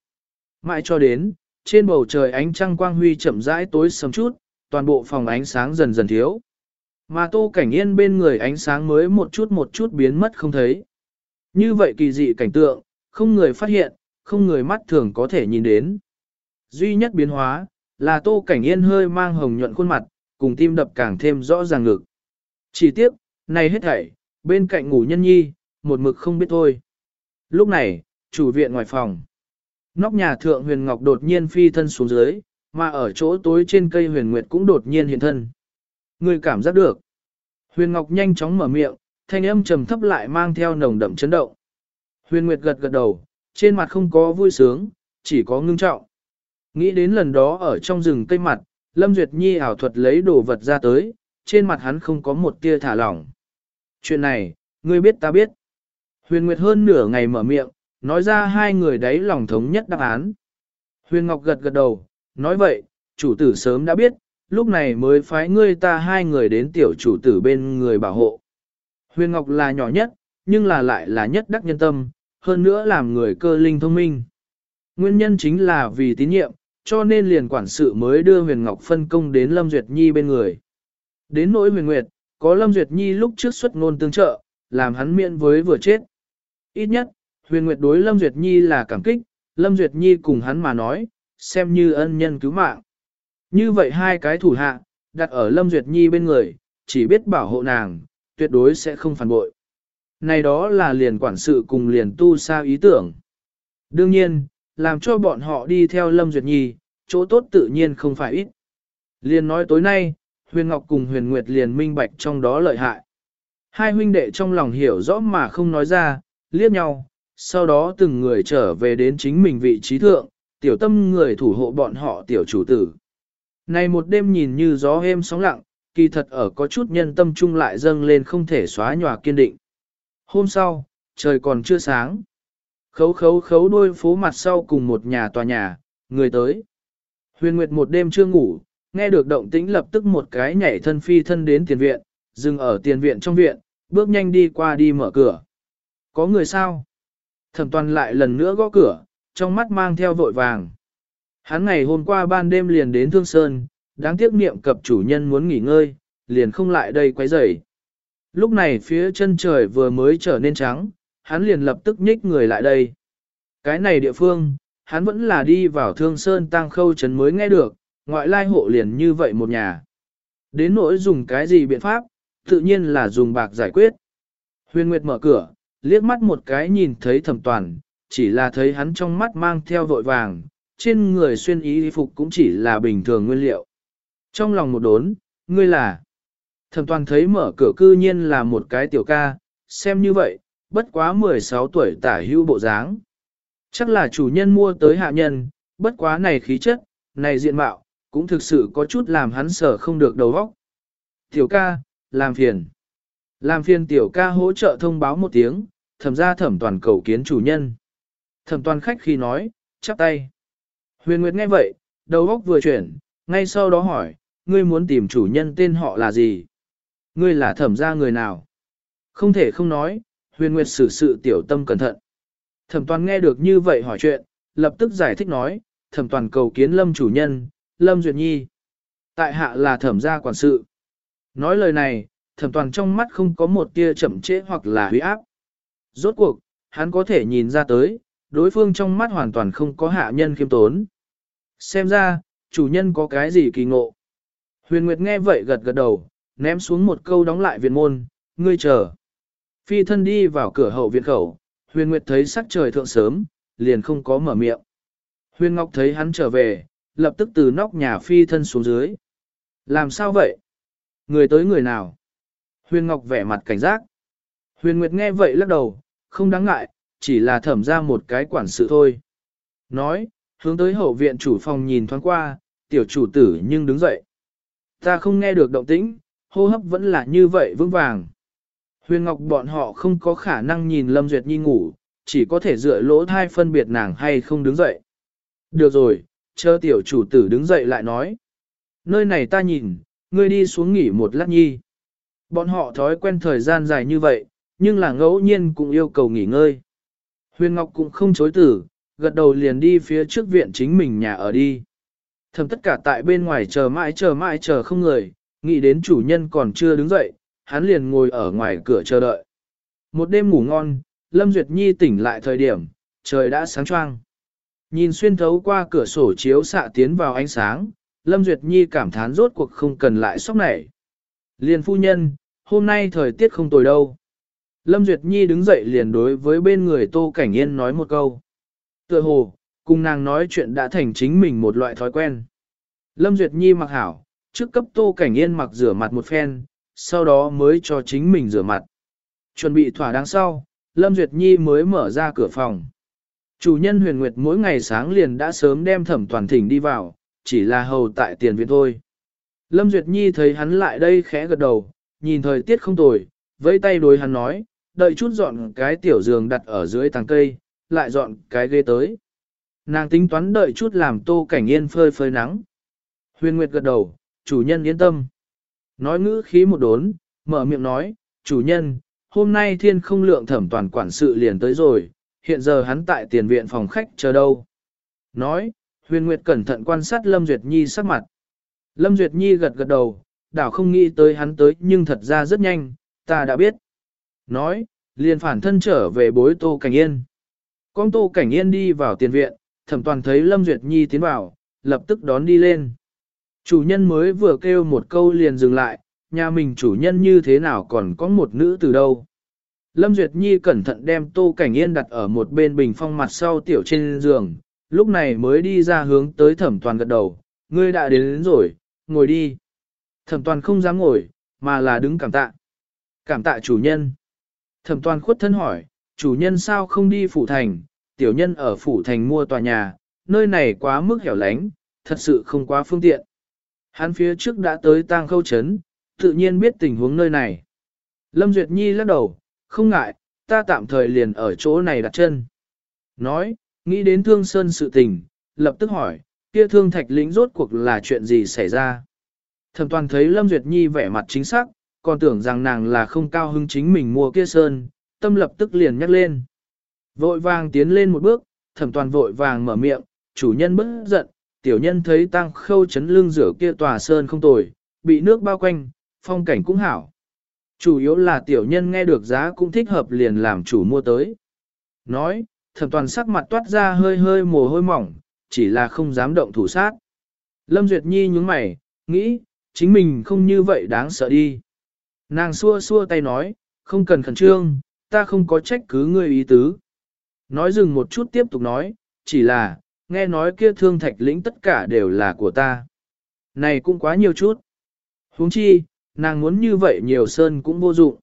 Mãi cho đến, trên bầu trời ánh trăng quang huy chậm rãi tối sầm chút, toàn bộ phòng ánh sáng dần dần thiếu. Mà tô cảnh yên bên người ánh sáng mới một chút một chút biến mất không thấy. Như vậy kỳ dị cảnh tượng, không người phát hiện, không người mắt thường có thể nhìn đến. Duy nhất biến hóa, là tô cảnh yên hơi mang hồng nhuận khuôn mặt, cùng tim đập càng thêm rõ ràng ngực. Chỉ tiếc, này hết thảy, bên cạnh ngủ nhân nhi, một mực không biết thôi. Lúc này, chủ viện ngoài phòng. Nóc nhà thượng huyền ngọc đột nhiên phi thân xuống dưới, mà ở chỗ tối trên cây huyền nguyệt cũng đột nhiên hiện thân. Người cảm giác được. Huyền ngọc nhanh chóng mở miệng, thanh âm trầm thấp lại mang theo nồng đậm chấn động. Huyền nguyệt gật gật đầu, trên mặt không có vui sướng, chỉ có ngưng trọng. Nghĩ đến lần đó ở trong rừng cây mặt, Lâm Duyệt Nhi ảo thuật lấy đồ vật ra tới, trên mặt hắn không có một tia thả lỏng. Chuyện này, ngươi biết ta biết. Huyền Nguyệt hơn nửa ngày mở miệng, nói ra hai người đấy lòng thống nhất đáp án. Huyền Ngọc gật gật đầu, nói vậy, chủ tử sớm đã biết, lúc này mới phái ngươi ta hai người đến tiểu chủ tử bên người bảo hộ. Huyền Ngọc là nhỏ nhất, nhưng là lại là nhất đắc nhân tâm, hơn nữa làm người cơ linh thông minh. Nguyên nhân chính là vì tín nhiệm, cho nên liền quản sự mới đưa Huyền Ngọc phân công đến Lâm Duyệt Nhi bên người. Đến nỗi Huyền Nguyệt, có Lâm Duyệt Nhi lúc trước xuất ngôn tương trợ, làm hắn miễn với vừa chết. Ít nhất, Huyền Nguyệt đối Lâm Duyệt Nhi là cảm kích, Lâm Duyệt Nhi cùng hắn mà nói, xem như ân nhân cứu mạng. Như vậy hai cái thủ hạ, đặt ở Lâm Duyệt Nhi bên người, chỉ biết bảo hộ nàng, tuyệt đối sẽ không phản bội. Này đó là liền quản sự cùng liền tu sao ý tưởng. Đương nhiên, làm cho bọn họ đi theo Lâm Duyệt Nhi, chỗ tốt tự nhiên không phải ít. Liền nói tối nay, Huyền Ngọc cùng Huyền Nguyệt liền minh bạch trong đó lợi hại. Hai huynh đệ trong lòng hiểu rõ mà không nói ra, liếc nhau, sau đó từng người trở về đến chính mình vị trí thượng, tiểu tâm người thủ hộ bọn họ tiểu chủ tử. Này một đêm nhìn như gió êm sóng lặng, kỳ thật ở có chút nhân tâm trung lại dâng lên không thể xóa nhòa kiên định. Hôm sau, trời còn chưa sáng. Khấu khấu khấu đuôi phố mặt sau cùng một nhà tòa nhà, người tới. Huyền Nguyệt một đêm chưa ngủ, nghe được động tĩnh lập tức một cái nhảy thân phi thân đến tiền viện, dừng ở tiền viện trong viện, bước nhanh đi qua đi mở cửa. Có người sao? Thẩm toàn lại lần nữa gõ cửa, trong mắt mang theo vội vàng. Hắn ngày hôm qua ban đêm liền đến Thương Sơn, đáng tiếc niệm cập chủ nhân muốn nghỉ ngơi, liền không lại đây quấy rầy. Lúc này phía chân trời vừa mới trở nên trắng, hắn liền lập tức nhích người lại đây. Cái này địa phương, hắn vẫn là đi vào Thương Sơn tăng khâu trấn mới nghe được, ngoại lai hộ liền như vậy một nhà. Đến nỗi dùng cái gì biện pháp, tự nhiên là dùng bạc giải quyết. Huyền Nguyệt mở cửa, liếc mắt một cái nhìn thấy thẩm toàn, chỉ là thấy hắn trong mắt mang theo vội vàng, trên người xuyên y phục cũng chỉ là bình thường nguyên liệu. Trong lòng một đốn, ngươi là, thẩm toàn thấy mở cửa cư nhiên là một cái tiểu ca, xem như vậy, bất quá 16 tuổi tả hữu bộ dáng. Chắc là chủ nhân mua tới hạ nhân, bất quá này khí chất, này diện mạo, cũng thực sự có chút làm hắn sở không được đầu óc. Tiểu ca, làm phiền. Làm phiền tiểu ca hỗ trợ thông báo một tiếng, thẩm ra thẩm toàn cầu kiến chủ nhân. Thẩm toàn khách khi nói, chắp tay. Huyền Nguyệt nghe vậy, đầu óc vừa chuyển, ngay sau đó hỏi, ngươi muốn tìm chủ nhân tên họ là gì? Ngươi là thẩm ra người nào? Không thể không nói, huyền Nguyệt xử sự tiểu tâm cẩn thận. Thẩm toàn nghe được như vậy hỏi chuyện, lập tức giải thích nói, thẩm toàn cầu kiến lâm chủ nhân, lâm duyệt nhi. Tại hạ là thẩm gia quản sự. Nói lời này, thẩm toàn trong mắt không có một tia chậm trễ hoặc là huy áp. Rốt cuộc, hắn có thể nhìn ra tới, đối phương trong mắt hoàn toàn không có hạ nhân khiêm tốn. Xem ra, chủ nhân có cái gì kỳ ngộ. Huyền Nguyệt nghe vậy gật gật đầu, ném xuống một câu đóng lại viện môn, ngươi chờ. Phi thân đi vào cửa hậu viện khẩu, Huyền Nguyệt thấy sắc trời thượng sớm, liền không có mở miệng. Huyền Ngọc thấy hắn trở về, lập tức từ nóc nhà phi thân xuống dưới. Làm sao vậy? Người tới người nào? Huyền Ngọc vẻ mặt cảnh giác. Huyền Nguyệt nghe vậy lắc đầu, không đáng ngại, chỉ là thẩm ra một cái quản sự thôi. Nói, hướng tới hậu viện chủ phòng nhìn thoáng qua, tiểu chủ tử nhưng đứng dậy. Ta không nghe được động tĩnh, hô hấp vẫn là như vậy vững vàng. Huyền Ngọc bọn họ không có khả năng nhìn Lâm Duyệt Nhi ngủ, chỉ có thể dựa lỗ thai phân biệt nàng hay không đứng dậy. Được rồi, chờ tiểu chủ tử đứng dậy lại nói. Nơi này ta nhìn, ngươi đi xuống nghỉ một lát nhi. Bọn họ thói quen thời gian dài như vậy, nhưng là ngẫu nhiên cũng yêu cầu nghỉ ngơi. Huyền Ngọc cũng không chối tử, gật đầu liền đi phía trước viện chính mình nhà ở đi. Thầm tất cả tại bên ngoài chờ mãi chờ mãi chờ không người, nghĩ đến chủ nhân còn chưa đứng dậy, hắn liền ngồi ở ngoài cửa chờ đợi. Một đêm ngủ ngon, Lâm Duyệt Nhi tỉnh lại thời điểm, trời đã sáng choang. Nhìn xuyên thấu qua cửa sổ chiếu xạ tiến vào ánh sáng, Lâm Duyệt Nhi cảm thán rốt cuộc không cần lại sốc nảy. Liền phu nhân, hôm nay thời tiết không tồi đâu. Lâm Duyệt Nhi đứng dậy liền đối với bên người Tô Cảnh Yên nói một câu. Tựa hồ, cùng nàng nói chuyện đã thành chính mình một loại thói quen. Lâm Duyệt Nhi mặc hảo, trước cấp Tô Cảnh Yên mặc rửa mặt một phen, sau đó mới cho chính mình rửa mặt. Chuẩn bị thỏa đáng sau, Lâm Duyệt Nhi mới mở ra cửa phòng. Chủ nhân huyền nguyệt mỗi ngày sáng liền đã sớm đem thẩm toàn thỉnh đi vào, chỉ là hầu tại tiền viện thôi. Lâm Duyệt Nhi thấy hắn lại đây khẽ gật đầu, nhìn thời tiết không tồi, vẫy tay đối hắn nói, đợi chút dọn cái tiểu giường đặt ở dưới tàng cây, lại dọn cái ghế tới. Nàng tính toán đợi chút làm tô cảnh yên phơi phơi nắng. Huyền Nguyệt gật đầu, chủ nhân yên tâm. Nói ngữ khí một đốn, mở miệng nói, chủ nhân, hôm nay thiên không lượng thẩm toàn quản sự liền tới rồi, hiện giờ hắn tại tiền viện phòng khách chờ đâu. Nói, huyền nguyệt cẩn thận quan sát Lâm Duyệt Nhi sắc mặt. Lâm Duyệt Nhi gật gật đầu, đảo không nghĩ tới hắn tới nhưng thật ra rất nhanh, ta đã biết. Nói, liền phản thân trở về bối Tô Cảnh Yên. Con Tô Cảnh Yên đi vào tiền viện, thẩm toàn thấy Lâm Duyệt Nhi tiến vào, lập tức đón đi lên. Chủ nhân mới vừa kêu một câu liền dừng lại, nhà mình chủ nhân như thế nào còn có một nữ từ đâu. Lâm Duyệt Nhi cẩn thận đem Tô Cảnh Yên đặt ở một bên bình phong mặt sau tiểu trên giường, lúc này mới đi ra hướng tới thẩm toàn gật đầu, ngươi đã đến, đến rồi, ngồi đi. Thẩm toàn không dám ngồi, mà là đứng cảm tạ. Cảm tạ chủ nhân. Thẩm toàn khuất thân hỏi, chủ nhân sao không đi phủ thành, tiểu nhân ở phủ thành mua tòa nhà, nơi này quá mức hẻo lánh, thật sự không quá phương tiện. Hắn phía trước đã tới tang khâu chấn, tự nhiên biết tình huống nơi này. Lâm Duyệt Nhi lắc đầu, không ngại, ta tạm thời liền ở chỗ này đặt chân. Nói, nghĩ đến thương sơn sự tình, lập tức hỏi, kia thương thạch lĩnh rốt cuộc là chuyện gì xảy ra. Thẩm toàn thấy Lâm Duyệt Nhi vẻ mặt chính xác, còn tưởng rằng nàng là không cao hứng chính mình mua kia sơn, tâm lập tức liền nhắc lên. Vội vàng tiến lên một bước, thẩm toàn vội vàng mở miệng, chủ nhân bức giận, tiểu nhân thấy tăng khâu chấn lưng rửa kia tòa sơn không tồi, bị nước bao quanh, phong cảnh cũng hảo. Chủ yếu là tiểu nhân nghe được giá cũng thích hợp liền làm chủ mua tới. Nói, thẩm toàn sắc mặt toát ra hơi hơi mồ hôi mỏng, chỉ là không dám động thủ sát. Lâm Duyệt Nhi nhướng mày, nghĩ, chính mình không như vậy đáng sợ đi. Nàng xua xua tay nói, không cần khẩn trương, ta không có trách cứ ngươi ý tứ. Nói dừng một chút tiếp tục nói, chỉ là, nghe nói kia thương thạch lĩnh tất cả đều là của ta. Này cũng quá nhiều chút. huống chi, nàng muốn như vậy nhiều sơn cũng vô dụng.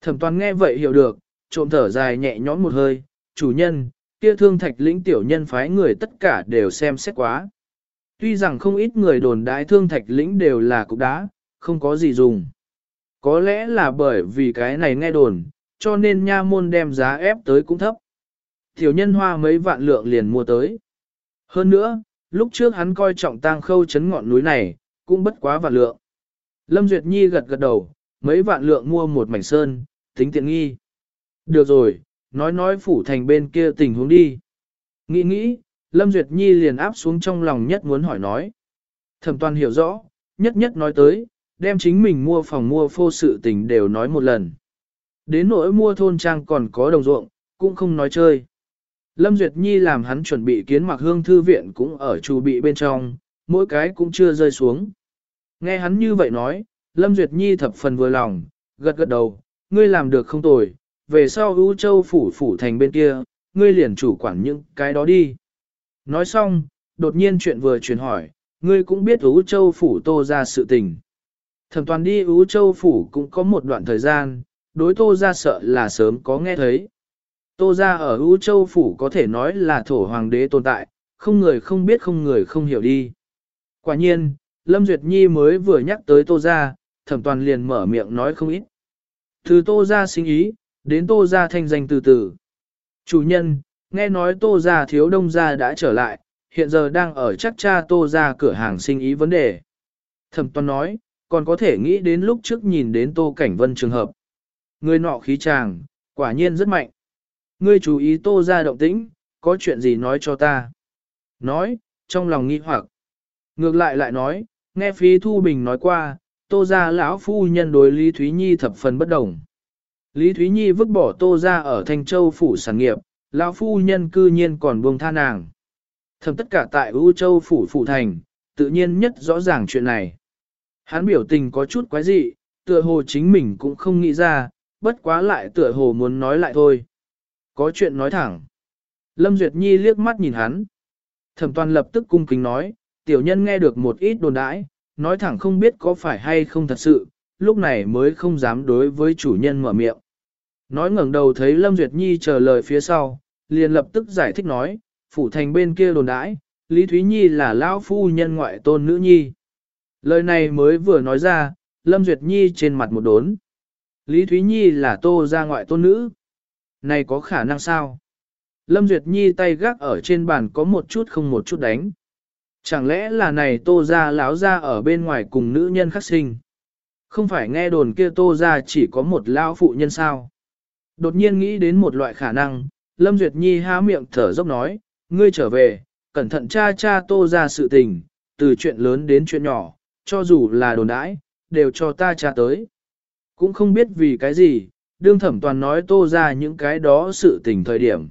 Thẩm toàn nghe vậy hiểu được, trộm thở dài nhẹ nhõm một hơi, chủ nhân, kia thương thạch lĩnh tiểu nhân phái người tất cả đều xem xét quá. Tuy rằng không ít người đồn đái thương thạch lĩnh đều là cục đá, không có gì dùng. Có lẽ là bởi vì cái này nghe đồn, cho nên nha môn đem giá ép tới cũng thấp. Tiểu nhân hoa mấy vạn lượng liền mua tới. Hơn nữa, lúc trước hắn coi trọng tang khâu chấn ngọn núi này, cũng bất quá vạn lượng. Lâm Duyệt Nhi gật gật đầu, mấy vạn lượng mua một mảnh sơn, tính tiện nghi. Được rồi, nói nói phủ thành bên kia tình huống đi. Nghĩ nghĩ, Lâm Duyệt Nhi liền áp xuống trong lòng nhất muốn hỏi nói. Thẩm toàn hiểu rõ, nhất nhất nói tới, đem chính mình mua phòng mua phô sự tình đều nói một lần. Đến nỗi mua thôn trang còn có đồng ruộng, cũng không nói chơi. Lâm Duyệt Nhi làm hắn chuẩn bị kiến mặc hương thư viện cũng ở chu bị bên trong, mỗi cái cũng chưa rơi xuống. Nghe hắn như vậy nói, Lâm Duyệt Nhi thập phần vừa lòng, gật gật đầu, ngươi làm được không tồi, về sau ưu châu phủ phủ thành bên kia, ngươi liền chủ quản những cái đó đi. Nói xong, đột nhiên chuyện vừa truyền hỏi, ngươi cũng biết ưu châu phủ tô ra sự tình. Thẩm toàn đi ưu châu phủ cũng có một đoạn thời gian, đối tô ra sợ là sớm có nghe thấy. Tô ra ở U châu phủ có thể nói là thổ hoàng đế tồn tại, không người không biết không người không hiểu đi. Quả nhiên, Lâm Duyệt Nhi mới vừa nhắc tới tô ra, thẩm toàn liền mở miệng nói không ít. Từ tô ra sinh ý, đến tô ra thanh danh từ từ. Chủ nhân, nghe nói tô ra thiếu đông ra đã trở lại, hiện giờ đang ở chắc cha tô ra cửa hàng sinh ý vấn đề. Thẩm toàn nói, còn có thể nghĩ đến lúc trước nhìn đến tô cảnh vân trường hợp. Người nọ khí tràng, quả nhiên rất mạnh. Ngươi chú ý tô ra động tĩnh, có chuyện gì nói cho ta. Nói, trong lòng nghi hoặc. Ngược lại lại nói, nghe phí thu bình nói qua, tô ra lão phu nhân đối Lý Thúy Nhi thập phần bất đồng. Lý Thúy Nhi vứt bỏ tô ra ở Thanh Châu phủ sản nghiệp, lão phu nhân cư nhiên còn buông tha nàng. Thầm tất cả tại U Châu phủ phủ thành, tự nhiên nhất rõ ràng chuyện này. Hắn biểu tình có chút quái dị, tựa hồ chính mình cũng không nghĩ ra, bất quá lại tựa hồ muốn nói lại thôi. Có chuyện nói thẳng. Lâm Duyệt Nhi liếc mắt nhìn hắn. Thẩm toàn lập tức cung kính nói, tiểu nhân nghe được một ít đồn đãi, nói thẳng không biết có phải hay không thật sự, lúc này mới không dám đối với chủ nhân mở miệng. Nói ngẩng đầu thấy Lâm Duyệt Nhi chờ lời phía sau, liền lập tức giải thích nói, phủ thành bên kia đồn đãi, Lý Thúy Nhi là lão phu nhân ngoại tôn nữ nhi. Lời này mới vừa nói ra, Lâm Duyệt Nhi trên mặt một đốn. Lý Thúy Nhi là tô ra ngoại tôn nữ. Này có khả năng sao? Lâm Duyệt Nhi tay gác ở trên bàn có một chút không một chút đánh. Chẳng lẽ là này tô ra láo ra ở bên ngoài cùng nữ nhân khắc sinh? Không phải nghe đồn kia tô ra chỉ có một lão phụ nhân sao? Đột nhiên nghĩ đến một loại khả năng, Lâm Duyệt Nhi há miệng thở dốc nói, ngươi trở về, cẩn thận cha cha tô ra sự tình, từ chuyện lớn đến chuyện nhỏ, cho dù là đồn đãi, đều cho ta cha tới. Cũng không biết vì cái gì, đương thẩm toàn nói tô ra những cái đó sự tình thời điểm.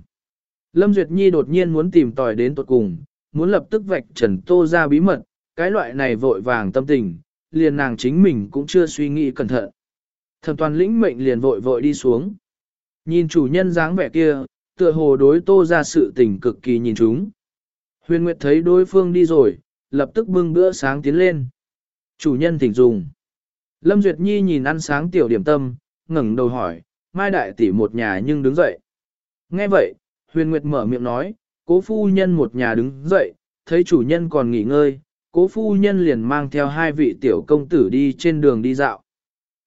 Lâm Duyệt Nhi đột nhiên muốn tìm tòi đến tuột cùng, muốn lập tức vạch trần tô ra bí mật, cái loại này vội vàng tâm tình, liền nàng chính mình cũng chưa suy nghĩ cẩn thận. Thẩm toàn lĩnh mệnh liền vội vội đi xuống. Nhìn chủ nhân dáng vẻ kia, tựa hồ đối tô ra sự tình cực kỳ nhìn chúng. Huyền Nguyệt thấy đối phương đi rồi, lập tức bưng bữa sáng tiến lên. Chủ nhân thỉnh dùng. Lâm Duyệt Nhi nhìn ăn sáng tiểu điểm tâm, ngẩng đầu hỏi, Mai Đại tỷ một nhà nhưng đứng dậy. Nghe vậy, Huyền Nguyệt mở miệng nói, cố phu nhân một nhà đứng dậy, thấy chủ nhân còn nghỉ ngơi, cố phu nhân liền mang theo hai vị tiểu công tử đi trên đường đi dạo.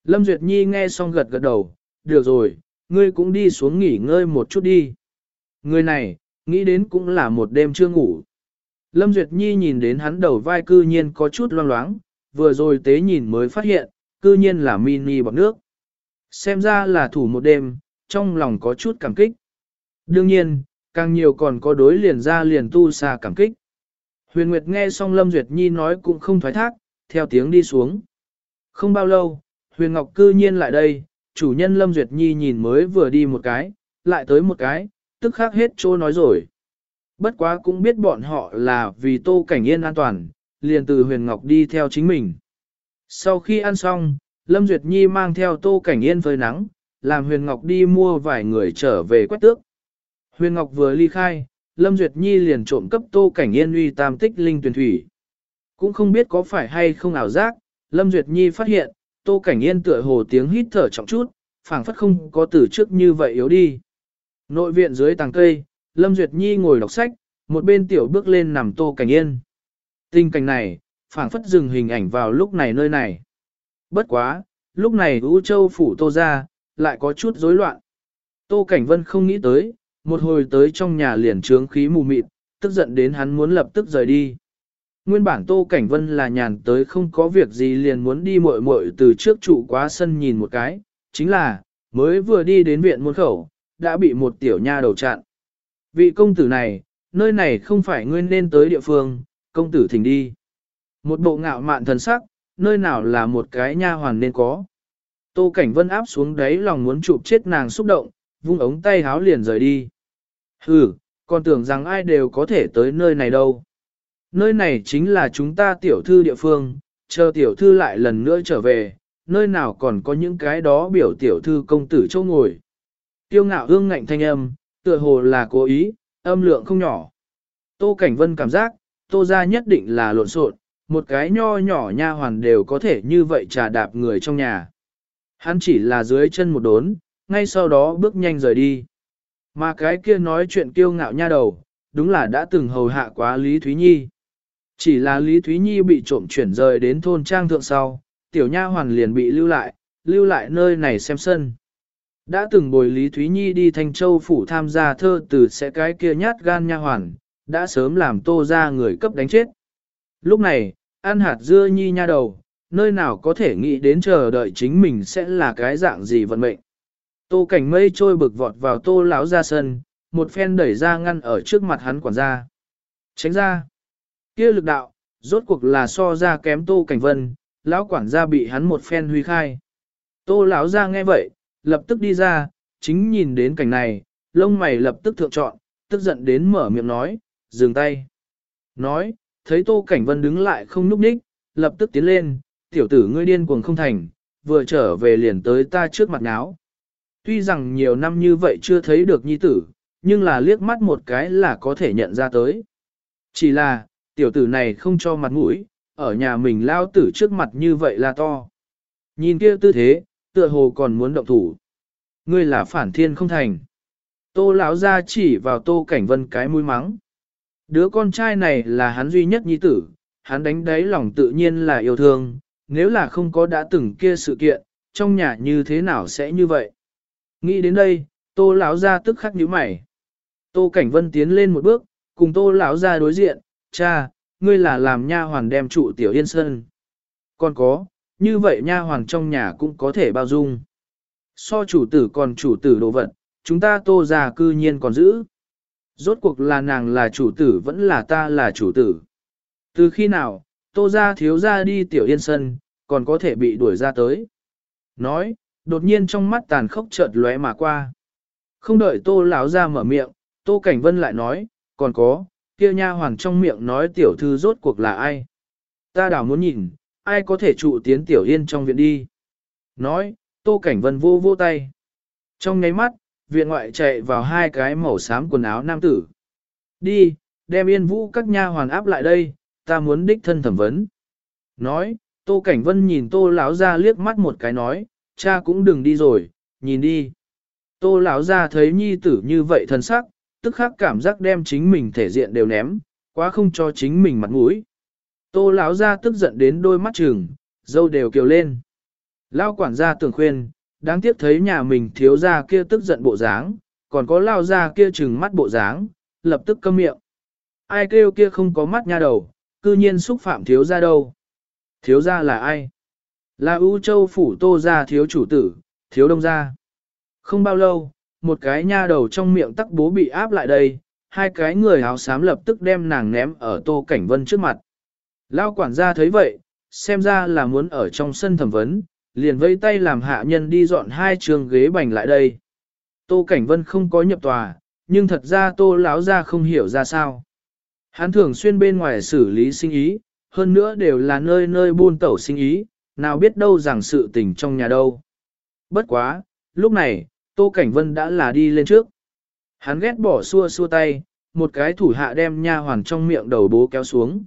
Lâm Duyệt Nhi nghe xong gật gật đầu, được rồi, ngươi cũng đi xuống nghỉ ngơi một chút đi. Người này, nghĩ đến cũng là một đêm chưa ngủ. Lâm Duyệt Nhi nhìn đến hắn đầu vai cư nhiên có chút loang loáng, vừa rồi tế nhìn mới phát hiện, cư nhiên là mini bọc nước. Xem ra là thủ một đêm, trong lòng có chút cảm kích. Đương nhiên, càng nhiều còn có đối liền ra liền tu xa cảm kích. Huyền Nguyệt nghe xong Lâm Duyệt Nhi nói cũng không thoái thác, theo tiếng đi xuống. Không bao lâu, Huyền Ngọc cư nhiên lại đây, chủ nhân Lâm Duyệt Nhi nhìn mới vừa đi một cái, lại tới một cái, tức khắc hết trô nói rồi. Bất quá cũng biết bọn họ là vì tô cảnh yên an toàn, liền từ Huyền Ngọc đi theo chính mình. Sau khi ăn xong, Lâm Duyệt Nhi mang theo tô cảnh yên phơi nắng, làm Huyền Ngọc đi mua vài người trở về quét tước. Huyền Ngọc vừa ly khai, Lâm Duyệt Nhi liền trộm cấp tô cảnh yên uy tam tích linh tuyển thủy. Cũng không biết có phải hay không ảo giác, Lâm Duyệt Nhi phát hiện, tô cảnh yên tựa hồ tiếng hít thở trọng chút, phảng phất không có từ trước như vậy yếu đi. Nội viện dưới tàng cây, Lâm Duyệt Nhi ngồi đọc sách, một bên tiểu bước lên nằm tô cảnh yên. Tình cảnh này, phảng phất dừng hình ảnh vào lúc này nơi này. Bất quá, lúc này U Châu phủ tô ra, lại có chút rối loạn. Tô Cảnh Vân không nghĩ tới, một hồi tới trong nhà liền trướng khí mù mịt, tức giận đến hắn muốn lập tức rời đi. Nguyên bản Tô Cảnh Vân là nhàn tới không có việc gì liền muốn đi muội muội từ trước trụ quá sân nhìn một cái, chính là, mới vừa đi đến viện môn khẩu, đã bị một tiểu nha đầu chặn. Vị công tử này, nơi này không phải ngươi nên tới địa phương, công tử thỉnh đi. Một bộ ngạo mạn thần sắc, nơi nào là một cái nha hoàn nên có. Tô Cảnh Vân áp xuống đáy lòng muốn chụp chết nàng xúc động, vung ống tay háo liền rời đi. Hừ, còn tưởng rằng ai đều có thể tới nơi này đâu. Nơi này chính là chúng ta tiểu thư địa phương, chờ tiểu thư lại lần nữa trở về, nơi nào còn có những cái đó biểu tiểu thư công tử châu ngồi. Tiêu ngạo hương ngạnh thanh âm, tựa hồ là cố ý, âm lượng không nhỏ. Tô Cảnh Vân cảm giác, tô ra nhất định là lộn xộn, một cái nho nhỏ nha hoàn đều có thể như vậy trà đạp người trong nhà. Hắn chỉ là dưới chân một đốn, ngay sau đó bước nhanh rời đi. Mà cái kia nói chuyện kiêu ngạo nha đầu, đúng là đã từng hầu hạ quá Lý Thúy Nhi. Chỉ là Lý Thúy Nhi bị trộm chuyển rời đến thôn trang thượng sau, tiểu nha hoàn liền bị lưu lại, lưu lại nơi này xem sân. Đã từng bồi Lý Thúy Nhi đi Thanh Châu phủ tham gia thơ từ sẽ cái kia nhát gan nha hoàn, đã sớm làm tô ra người cấp đánh chết. Lúc này, ăn hạt dưa nhi nha đầu, nơi nào có thể nghĩ đến chờ đợi chính mình sẽ là cái dạng gì vận mệnh. Tô cảnh mây trôi bực vọt vào tô lão ra sân, một phen đẩy ra ngăn ở trước mặt hắn quản gia. Tránh ra. kia lực đạo, rốt cuộc là so ra kém tô cảnh vân, lão quản gia bị hắn một phen huy khai. Tô lão ra nghe vậy, lập tức đi ra, chính nhìn đến cảnh này, lông mày lập tức thượng trọn, tức giận đến mở miệng nói, dừng tay. Nói, thấy tô cảnh vân đứng lại không núp ních, lập tức tiến lên, tiểu tử ngươi điên cuồng không thành, vừa trở về liền tới ta trước mặt náo. Tuy rằng nhiều năm như vậy chưa thấy được nhi tử, nhưng là liếc mắt một cái là có thể nhận ra tới. Chỉ là, tiểu tử này không cho mặt mũi, ở nhà mình lao tử trước mặt như vậy là to. Nhìn kia tư thế, tựa hồ còn muốn động thủ. Ngươi là phản thiên không thành. Tô lão ra chỉ vào tô cảnh vân cái mũi mắng. Đứa con trai này là hắn duy nhất nhi tử, hắn đánh đáy lòng tự nhiên là yêu thương, nếu là không có đã từng kia sự kiện, trong nhà như thế nào sẽ như vậy? Nghĩ đến đây, tô lão ra tức khắc nhíu mày. Tô Cảnh Vân tiến lên một bước, cùng tô lão ra đối diện, cha, ngươi là làm nha hoàn đem trụ tiểu yên sơn. Còn có, như vậy nha hoàn trong nhà cũng có thể bao dung. So chủ tử còn chủ tử đồ vật, chúng ta tô già cư nhiên còn giữ. Rốt cuộc là nàng là chủ tử vẫn là ta là chủ tử. Từ khi nào, tô ra thiếu ra đi tiểu yên sân, còn có thể bị đuổi ra tới. Nói, đột nhiên trong mắt tàn khốc chợt lóe mà qua. Không đợi tô lão ra mở miệng, tô cảnh vân lại nói, còn có, kia nha hoàng trong miệng nói tiểu thư rốt cuộc là ai. Ta đảo muốn nhìn, ai có thể trụ tiến tiểu yên trong viện đi. Nói, tô cảnh vân vô vô tay. Trong ngáy mắt, viện ngoại chạy vào hai cái màu xám quần áo nam tử. Đi, đem yên vũ các nha hoàn áp lại đây, ta muốn đích thân thẩm vấn. Nói, Tô Cảnh Vân nhìn Tô lão ra liếc mắt một cái nói, cha cũng đừng đi rồi, nhìn đi. Tô lão ra thấy nhi tử như vậy thân sắc, tức khắc cảm giác đem chính mình thể diện đều ném, quá không cho chính mình mặt mũi. Tô lão ra tức giận đến đôi mắt trừng, dâu đều kiều lên. Lao quản gia tưởng khuyên, đáng tiếc thấy nhà mình thiếu gia kia tức giận bộ dáng, còn có lao gia kia trừng mắt bộ dáng, lập tức câm miệng. Ai kêu kia không có mắt nha đầu, cư nhiên xúc phạm thiếu gia đâu. Thiếu gia là ai? Là ưu châu phủ tô gia thiếu chủ tử, thiếu đông gia. Không bao lâu, một cái nha đầu trong miệng tắc bố bị áp lại đây, hai cái người áo xám lập tức đem nàng ném ở Tô Cảnh Vân trước mặt. Lao quản gia thấy vậy, xem ra là muốn ở trong sân thẩm vấn, liền vẫy tay làm hạ nhân đi dọn hai trường ghế bành lại đây. Tô Cảnh Vân không có nhập tòa, nhưng thật ra Tô lão gia không hiểu ra sao. Hắn thường xuyên bên ngoài xử lý sinh ý, hơn nữa đều là nơi nơi buôn tẩu sinh ý, nào biết đâu rằng sự tình trong nhà đâu. Bất quá, lúc này, Tô Cảnh Vân đã là đi lên trước. Hắn ghét bỏ xua xua tay, một cái thủ hạ đem nha hoàn trong miệng đầu bố kéo xuống.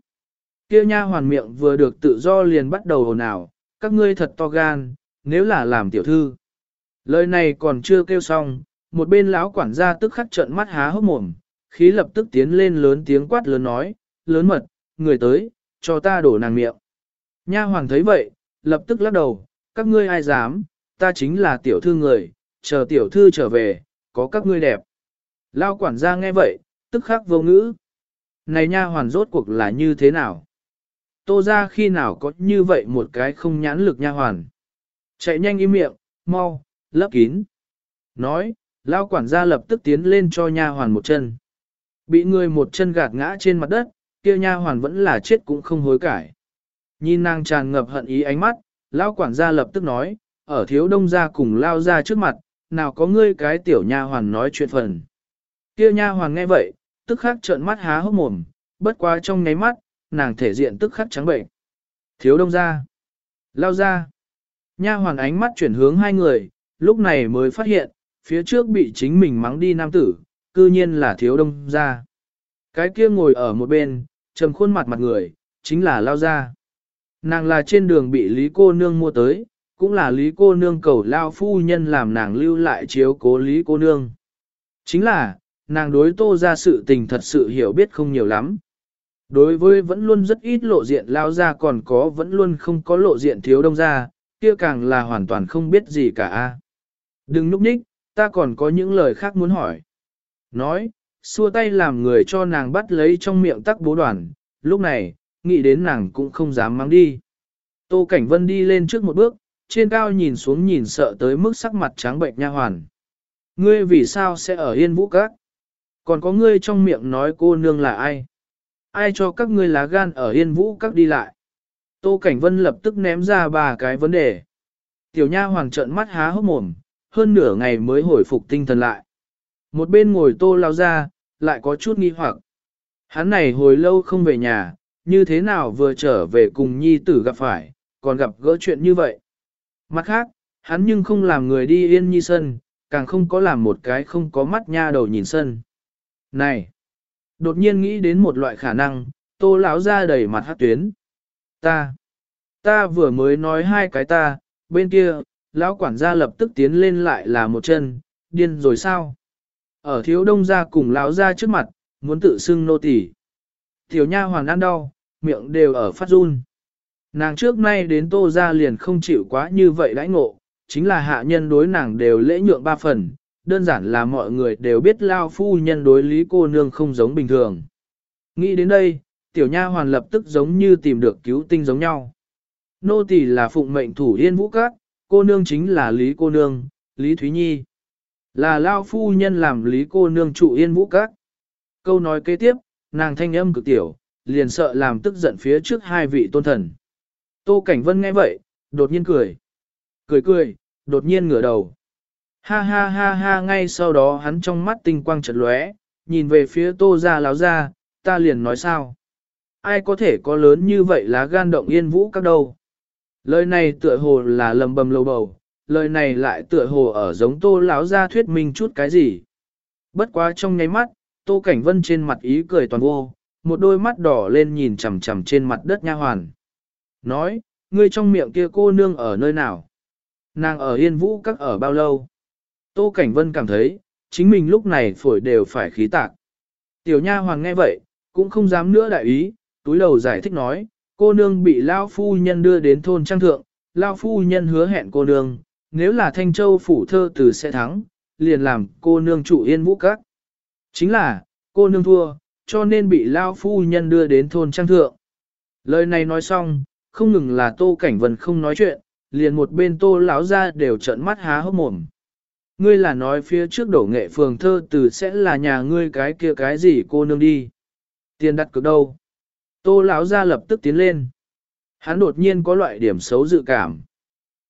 Kia nha hoàn miệng vừa được tự do liền bắt đầu hồn ào, các ngươi thật to gan, nếu là làm tiểu thư. Lời này còn chưa kêu xong, một bên lão quản gia tức khắc trợn mắt há hốc mồm, khí lập tức tiến lên lớn tiếng quát lớn nói, lớn mật, người tới, cho ta đổ nàng miệng. Nha hoàng thấy vậy, lập tức lắc đầu, các ngươi ai dám, ta chính là tiểu thư người, chờ tiểu thư trở về, có các ngươi đẹp. Lao quản gia nghe vậy, tức khắc vô ngữ. Này nha hoàn rốt cuộc là như thế nào? Tô ra khi nào có như vậy một cái không nhãn lực nha hoàn? Chạy nhanh im miệng, mau, lấp kín. Nói, lao quản gia lập tức tiến lên cho nha hoàn một chân. Bị người một chân gạt ngã trên mặt đất, kia nha hoàn vẫn là chết cũng không hối cải. Nhìn nàng tràn ngập hận ý ánh mắt, lao quản gia lập tức nói, ở thiếu đông gia cùng lao ra trước mặt, nào có ngươi cái tiểu nha hoàn nói chuyện phần. Kia nha hoàn nghe vậy, tức khắc trợn mắt há hốc mồm, bất quá trong nháy mắt, nàng thể diện tức khắc trắng bệnh. Thiếu đông gia, lao ra. Nha hoàn ánh mắt chuyển hướng hai người, lúc này mới phát hiện, phía trước bị chính mình mắng đi nam tử, cư nhiên là thiếu đông gia. Cái kia ngồi ở một bên, trầm khuôn mặt mặt người, chính là lao gia. Nàng là trên đường bị Lý cô nương mua tới, cũng là Lý cô nương cầu lao phu nhân làm nàng lưu lại chiếu cố Lý cô nương. Chính là, nàng đối tô ra sự tình thật sự hiểu biết không nhiều lắm. Đối với vẫn luôn rất ít lộ diện lao ra còn có vẫn luôn không có lộ diện thiếu đông ra, kia càng là hoàn toàn không biết gì cả. Đừng núp ních, ta còn có những lời khác muốn hỏi. Nói, xua tay làm người cho nàng bắt lấy trong miệng tắc bố đoàn, lúc này, nghĩ đến nàng cũng không dám mang đi. Tô Cảnh Vân đi lên trước một bước, trên cao nhìn xuống nhìn sợ tới mức sắc mặt trắng bệnh nha hoàn. Ngươi vì sao sẽ ở yên vũ các? Còn có ngươi trong miệng nói cô nương là ai? Ai cho các ngươi lá gan ở yên vũ các đi lại? Tô Cảnh Vân lập tức ném ra ba cái vấn đề. Tiểu nha hoàng trợn mắt há hốc mồm, hơn nửa ngày mới hồi phục tinh thần lại. Một bên ngồi tô lao ra, lại có chút nghi hoặc. Hắn này hồi lâu không về nhà, như thế nào vừa trở về cùng nhi tử gặp phải, còn gặp gỡ chuyện như vậy. Mặt khác, hắn nhưng không làm người đi yên nhi sân, càng không có làm một cái không có mắt nha đầu nhìn sân. Này! Đột nhiên nghĩ đến một loại khả năng, tô lão ra đầy mặt hát tuyến. Ta! Ta vừa mới nói hai cái ta, bên kia, lão quản gia lập tức tiến lên lại là một chân, điên rồi sao? Ở thiếu đông gia cùng lão gia trước mặt, muốn tự xưng nô tỳ. Tiểu nha hoàn ăn đau, miệng đều ở phát run. Nàng trước nay đến tô gia liền không chịu quá như vậy đãi ngộ, chính là hạ nhân đối nàng đều lễ nhượng ba phần, đơn giản là mọi người đều biết lao phu nhân đối lý cô nương không giống bình thường. Nghĩ đến đây, tiểu nha hoàn lập tức giống như tìm được cứu tinh giống nhau. Nô tỳ là phụng mệnh thủ yên vũ các, cô nương chính là lý cô nương, lý thúy nhi. Là lao phu nhân làm lý cô nương trụ yên vũ các. Câu nói kế tiếp, nàng thanh âm cực tiểu, liền sợ làm tức giận phía trước hai vị tôn thần. Tô Cảnh Vân nghe vậy, đột nhiên cười. Cười cười, đột nhiên ngửa đầu. Ha ha ha ha ngay sau đó hắn trong mắt tinh quang chợt lóe, nhìn về phía tô ra láo ra, ta liền nói sao. Ai có thể có lớn như vậy lá gan động yên vũ các đâu. Lời này tựa hồ là lầm bầm lâu bầu, lời này lại tựa hồ ở giống tô láo ra thuyết minh chút cái gì. Bất quá trong nháy mắt, tô cảnh vân trên mặt ý cười toàn vô, một đôi mắt đỏ lên nhìn chằm chằm trên mặt đất nha hoàn. Nói, ngươi trong miệng kia cô nương ở nơi nào? Nàng ở yên vũ các ở bao lâu? Tô Cảnh Vân cảm thấy, chính mình lúc này phổi đều phải khí tạc. Tiểu nha hoàng nghe vậy, cũng không dám nữa đại ý, túi đầu giải thích nói, cô nương bị Lao Phu Nhân đưa đến thôn trang thượng, Lao Phu Nhân hứa hẹn cô nương, nếu là Thanh Châu phủ thơ từ sẽ thắng, liền làm cô nương chủ yên vũ các. Chính là, cô nương thua, cho nên bị Lao Phu Nhân đưa đến thôn trang thượng. Lời này nói xong, không ngừng là Tô Cảnh Vân không nói chuyện, liền một bên Tô lão ra đều trợn mắt há hốc mồm. Ngươi là nói phía trước đổ nghệ phường thơ từ sẽ là nhà ngươi cái kia cái gì cô nương đi. Tiền đặt cực đâu? Tô lão ra lập tức tiến lên. Hắn đột nhiên có loại điểm xấu dự cảm.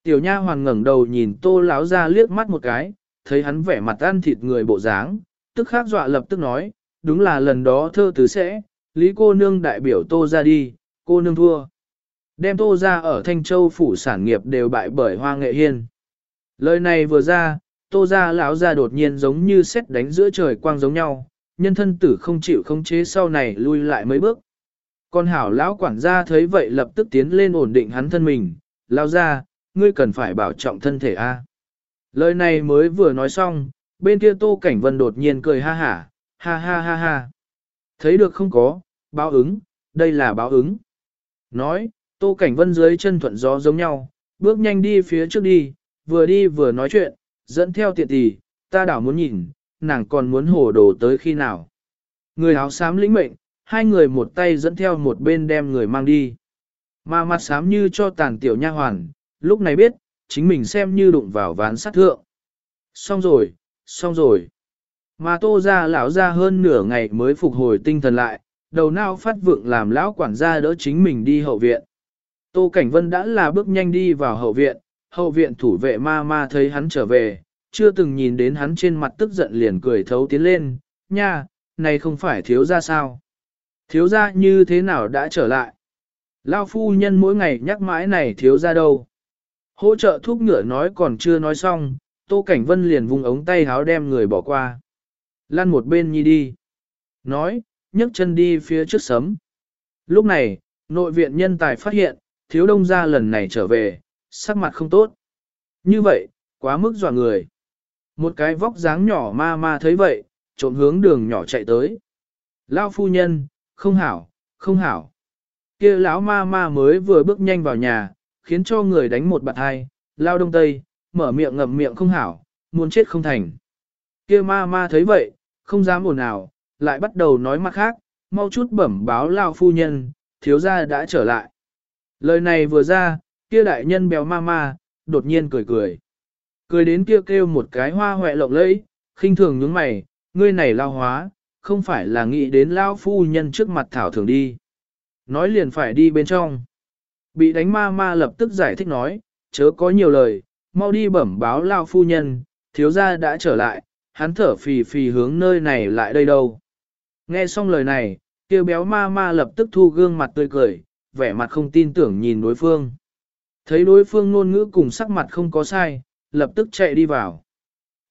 Tiểu nha hoàn ngẩng đầu nhìn tô lão ra liếc mắt một cái, thấy hắn vẻ mặt ăn thịt người bộ dáng, tức khắc dọa lập tức nói, đúng là lần đó thơ từ sẽ, lý cô nương đại biểu tô ra đi, cô nương thua. Đem tô ra ở Thanh Châu phủ sản nghiệp đều bại bởi hoa nghệ hiên. Lời này vừa ra, tô ra lão ra đột nhiên giống như xét đánh giữa trời quang giống nhau, nhân thân tử không chịu khống chế sau này lui lại mấy bước. Con hảo lão quản gia thấy vậy lập tức tiến lên ổn định hắn thân mình, lao ra, ngươi cần phải bảo trọng thân thể a. Lời này mới vừa nói xong, bên kia Tô Cảnh Vân đột nhiên cười ha hả, ha ha ha ha. Thấy được không có, báo ứng, đây là báo ứng. Nói, Tô Cảnh Vân dưới chân thuận gió giống nhau, bước nhanh đi phía trước đi, vừa đi vừa nói chuyện, dẫn theo tiện tỷ, ta đảo muốn nhìn, nàng còn muốn hồ đồ tới khi nào. Người áo xám lĩnh mệnh, hai người một tay dẫn theo một bên đem người mang đi. Mà mặt xám như cho tàn tiểu nha hoàn, lúc này biết, chính mình xem như đụng vào ván sát thượng. Xong rồi, xong rồi. Mà tô ra lão ra hơn nửa ngày mới phục hồi tinh thần lại, đầu não phát vượng làm lão quản gia đỡ chính mình đi hậu viện. Tô Cảnh Vân đã là bước nhanh đi vào hậu viện, hậu viện thủ vệ ma ma thấy hắn trở về, chưa từng nhìn đến hắn trên mặt tức giận liền cười thấu tiến lên, nha, này không phải thiếu ra sao? Thiếu ra như thế nào đã trở lại? Lao phu nhân mỗi ngày nhắc mãi này thiếu ra đâu? Hỗ trợ thuốc ngựa nói còn chưa nói xong, Tô Cảnh Vân liền vùng ống tay háo đem người bỏ qua. Lăn một bên nhi đi. Nói, nhấc chân đi phía trước sấm. Lúc này, nội viện nhân tài phát hiện, thiếu đông gia lần này trở về, sắc mặt không tốt. Như vậy, quá mức dọa người. Một cái vóc dáng nhỏ ma ma thấy vậy, trộn hướng đường nhỏ chạy tới. Lao phu nhân, không hảo, không hảo. kia lão ma ma mới vừa bước nhanh vào nhà, khiến cho người đánh một bạn hai, lao đông tây, mở miệng ngậm miệng không hảo, muốn chết không thành. kia ma ma thấy vậy, không dám ồn nào, lại bắt đầu nói mặt khác, mau chút bẩm báo lao phu nhân, thiếu gia đã trở lại. Lời này vừa ra, kia đại nhân béo ma ma, đột nhiên cười cười. Cười đến kia kêu một cái hoa hoẹ lộng lẫy, khinh thường nhướng mày, ngươi này lao hóa, không phải là nghĩ đến lao phu nhân trước mặt thảo thường đi. Nói liền phải đi bên trong. Bị đánh ma ma lập tức giải thích nói, chớ có nhiều lời, mau đi bẩm báo lao phu nhân, thiếu gia đã trở lại, hắn thở phì phì hướng nơi này lại đây đâu. Nghe xong lời này, kia béo ma ma lập tức thu gương mặt tươi cười, vẻ mặt không tin tưởng nhìn đối phương. Thấy đối phương ngôn ngữ cùng sắc mặt không có sai, lập tức chạy đi vào.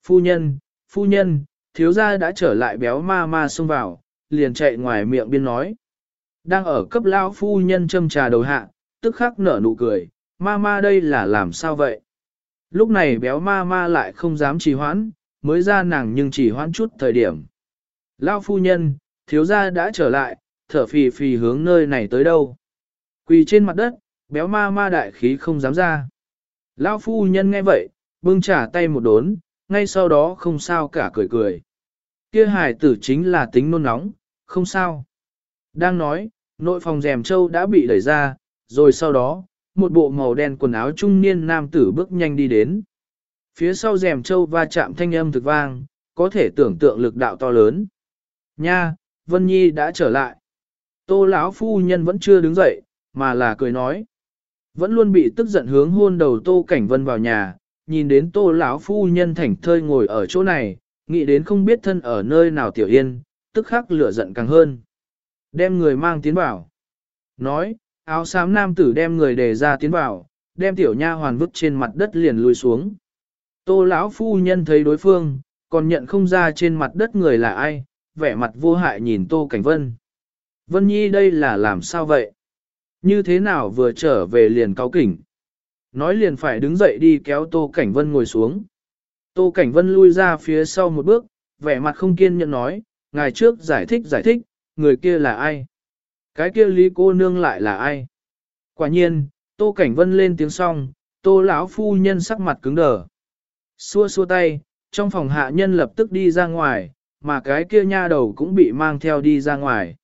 Phu nhân, phu nhân, thiếu gia đã trở lại béo ma ma xông vào, liền chạy ngoài miệng biên nói. Đang ở cấp lao phu nhân châm trà đầu hạ, tức khắc nở nụ cười, ma ma đây là làm sao vậy? Lúc này béo ma ma lại không dám trì hoãn, mới ra nàng nhưng chỉ hoãn chút thời điểm. Lao phu nhân, thiếu gia đã trở lại, thở phì phì hướng nơi này tới đâu. Quỳ trên mặt đất, béo ma ma đại khí không dám ra. Lao phu nhân nghe vậy, bưng trả tay một đốn, ngay sau đó không sao cả cười cười. Kia hài tử chính là tính nôn nóng, không sao. Đang nói, nội phòng rèm châu đã bị đẩy ra, rồi sau đó, một bộ màu đen quần áo trung niên nam tử bước nhanh đi đến. Phía sau rèm châu va chạm thanh âm thực vang, có thể tưởng tượng lực đạo to lớn. Nha, Vân Nhi đã trở lại. Tô lão phu nhân vẫn chưa đứng dậy, mà là cười nói. Vẫn luôn bị tức giận hướng hôn đầu Tô Cảnh Vân vào nhà, nhìn đến Tô lão phu nhân thảnh thơi ngồi ở chỗ này, nghĩ đến không biết thân ở nơi nào tiểu yên, tức khắc lửa giận càng hơn. Đem người mang tiến vào. Nói, áo xám nam tử đem người đề ra tiến vào, đem tiểu nha hoàn vứt trên mặt đất liền lùi xuống. Tô lão phu nhân thấy đối phương, còn nhận không ra trên mặt đất người là ai, vẻ mặt vô hại nhìn Tô Cảnh Vân. Vân Nhi đây là làm sao vậy? Như thế nào vừa trở về liền cáo kỉnh? Nói liền phải đứng dậy đi kéo Tô Cảnh Vân ngồi xuống. Tô Cảnh Vân lui ra phía sau một bước, vẻ mặt không kiên nhẫn nói, ngày trước giải thích giải thích, người kia là ai? Cái kia lý cô nương lại là ai? Quả nhiên, Tô Cảnh Vân lên tiếng xong, Tô lão phu nhân sắc mặt cứng đờ. Xua xua tay, trong phòng hạ nhân lập tức đi ra ngoài, mà cái kia nha đầu cũng bị mang theo đi ra ngoài.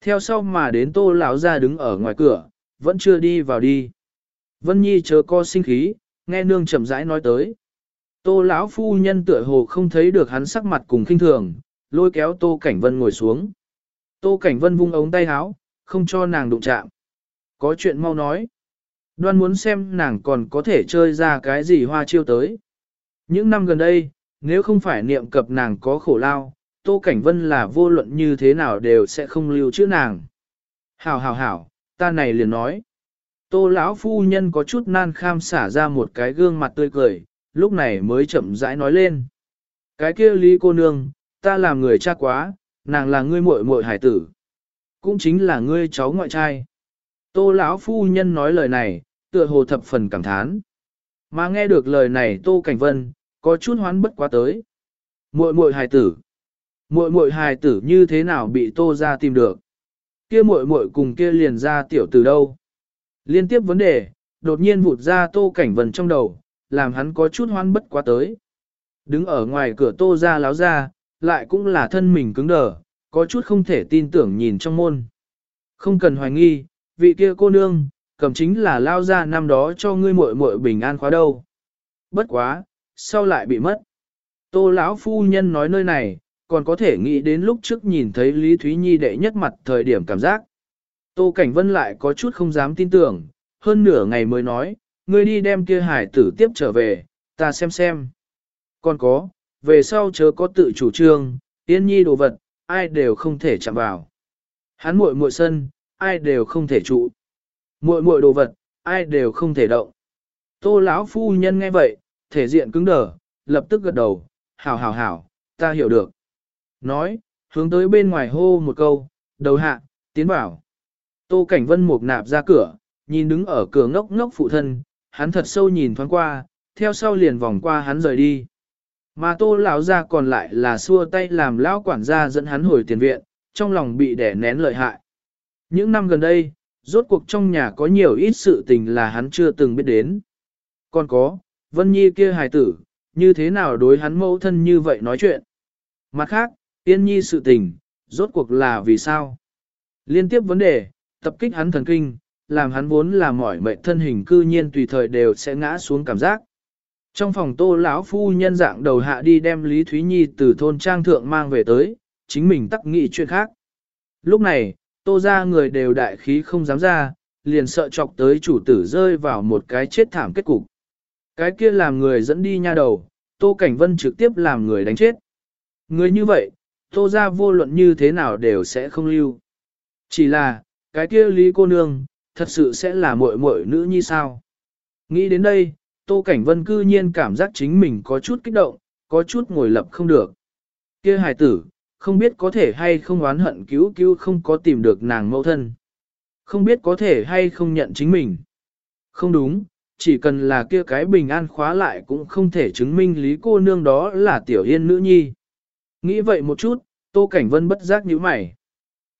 Theo sau mà đến Tô lão ra đứng ở ngoài cửa, vẫn chưa đi vào đi. Vân Nhi chớ co sinh khí, nghe nương chậm rãi nói tới. Tô lão phu nhân tựa hồ không thấy được hắn sắc mặt cùng khinh thường, lôi kéo Tô Cảnh Vân ngồi xuống. Tô Cảnh Vân vung ống tay áo, không cho nàng đụng chạm. Có chuyện mau nói. Đoan muốn xem nàng còn có thể chơi ra cái gì hoa chiêu tới. Những năm gần đây, nếu không phải niệm cập nàng có khổ lao, Tô Cảnh Vân là vô luận như thế nào đều sẽ không lưu chữ nàng. Hảo hảo hảo, ta này liền nói. Tô lão phu nhân có chút nan kham xả ra một cái gương mặt tươi cười, lúc này mới chậm rãi nói lên. Cái kia lý cô nương, ta làm người cha quá, nàng là ngươi muội muội hải tử. Cũng chính là ngươi cháu ngoại trai. Tô lão phu nhân nói lời này, tựa hồ thập phần cảm thán. Mà nghe được lời này Tô Cảnh Vân, có chút hoán bất quá tới. Muội muội hải tử. Muội muội hài tử như thế nào bị Tô ra tìm được? Kia muội muội cùng kia liền ra tiểu từ đâu? Liên tiếp vấn đề, đột nhiên vụt ra Tô Cảnh vần trong đầu, làm hắn có chút hoan bất quá tới. Đứng ở ngoài cửa Tô ra láo ra, lại cũng là thân mình cứng đờ, có chút không thể tin tưởng nhìn trong môn. Không cần hoài nghi, vị kia cô nương, cầm chính là lao ra năm đó cho ngươi muội muội bình an khóa đâu. Bất quá, sau lại bị mất. Tô lão phu nhân nói nơi này, còn có thể nghĩ đến lúc trước nhìn thấy Lý Thúy Nhi đệ nhất mặt thời điểm cảm giác. Tô Cảnh Vân lại có chút không dám tin tưởng, hơn nửa ngày mới nói, ngươi đi đem kia hải tử tiếp trở về, ta xem xem. Còn có, về sau chớ có tự chủ trương, yên nhi đồ vật, ai đều không thể chạm vào. Hắn muội muội sân, ai đều không thể trụ. Muội muội đồ vật, ai đều không thể động. Tô lão phu nhân nghe vậy, thể diện cứng đờ, lập tức gật đầu, hảo hảo hảo, ta hiểu được. Nói, hướng tới bên ngoài hô một câu, đầu hạ, tiến vào. Tô Cảnh Vân mục nạp ra cửa, nhìn đứng ở cửa ngốc ngốc phụ thân, hắn thật sâu nhìn thoáng qua, theo sau liền vòng qua hắn rời đi. Mà tô lão ra còn lại là xua tay làm lão quản gia dẫn hắn hồi tiền viện, trong lòng bị đẻ nén lợi hại. Những năm gần đây, rốt cuộc trong nhà có nhiều ít sự tình là hắn chưa từng biết đến. Còn có, Vân Nhi kia hài tử, như thế nào đối hắn mẫu thân như vậy nói chuyện. Mặt khác, Tiên Nhi sự tình, rốt cuộc là vì sao? Liên tiếp vấn đề, tập kích hắn thần kinh, làm hắn vốn là mỏi mệt thân hình cư nhiên tùy thời đều sẽ ngã xuống cảm giác. Trong phòng tô lão phu nhân dạng đầu hạ đi đem Lý Thúy Nhi từ thôn trang thượng mang về tới, chính mình tắc nghị chuyện khác. Lúc này, tô ra người đều đại khí không dám ra, liền sợ chọc tới chủ tử rơi vào một cái chết thảm kết cục. Cái kia làm người dẫn đi nha đầu, tô cảnh vân trực tiếp làm người đánh chết. Người như vậy, tô ra vô luận như thế nào đều sẽ không lưu. Chỉ là, cái kia lý cô nương, thật sự sẽ là muội muội nữ như sao. Nghĩ đến đây, Tô Cảnh Vân cư nhiên cảm giác chính mình có chút kích động, có chút ngồi lập không được. kia hài tử, không biết có thể hay không oán hận cứu cứu không có tìm được nàng mẫu thân. Không biết có thể hay không nhận chính mình. Không đúng, chỉ cần là kia cái bình an khóa lại cũng không thể chứng minh lý cô nương đó là tiểu yên nữ nhi. Nghĩ vậy một chút, Tô Cảnh Vân bất giác nhíu mày.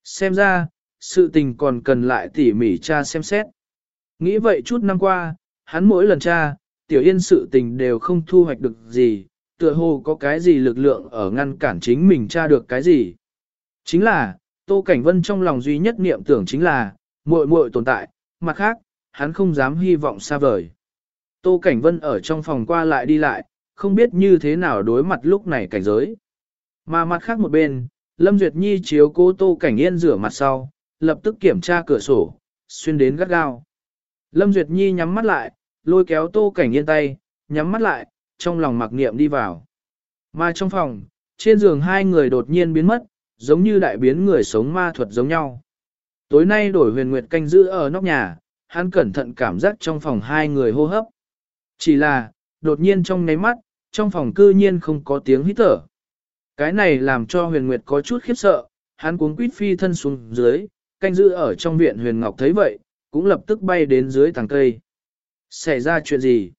Xem ra, sự tình còn cần lại tỉ mỉ cha xem xét. Nghĩ vậy chút năm qua, hắn mỗi lần cha, tiểu yên sự tình đều không thu hoạch được gì, tựa hồ có cái gì lực lượng ở ngăn cản chính mình tra được cái gì. Chính là, Tô Cảnh Vân trong lòng duy nhất niệm tưởng chính là, muội muội tồn tại, mặt khác, hắn không dám hy vọng xa vời. Tô Cảnh Vân ở trong phòng qua lại đi lại, không biết như thế nào đối mặt lúc này cảnh giới. Mà mặt khác một bên, Lâm Duyệt Nhi chiếu cố Tô Cảnh Yên rửa mặt sau, lập tức kiểm tra cửa sổ, xuyên đến gắt gao. Lâm Duyệt Nhi nhắm mắt lại, lôi kéo tô cảnh yên tay, nhắm mắt lại, trong lòng mặc niệm đi vào. Mà trong phòng, trên giường hai người đột nhiên biến mất, giống như đại biến người sống ma thuật giống nhau. Tối nay đổi huyền nguyệt canh giữ ở nóc nhà, hắn cẩn thận cảm giác trong phòng hai người hô hấp. Chỉ là, đột nhiên trong ngáy mắt, trong phòng cư nhiên không có tiếng hít thở. Cái này làm cho huyền nguyệt có chút khiếp sợ, hắn cuống quýt phi thân xuống dưới, canh giữ ở trong viện huyền ngọc thấy vậy, cũng lập tức bay đến dưới tàng cây. Xảy ra chuyện gì?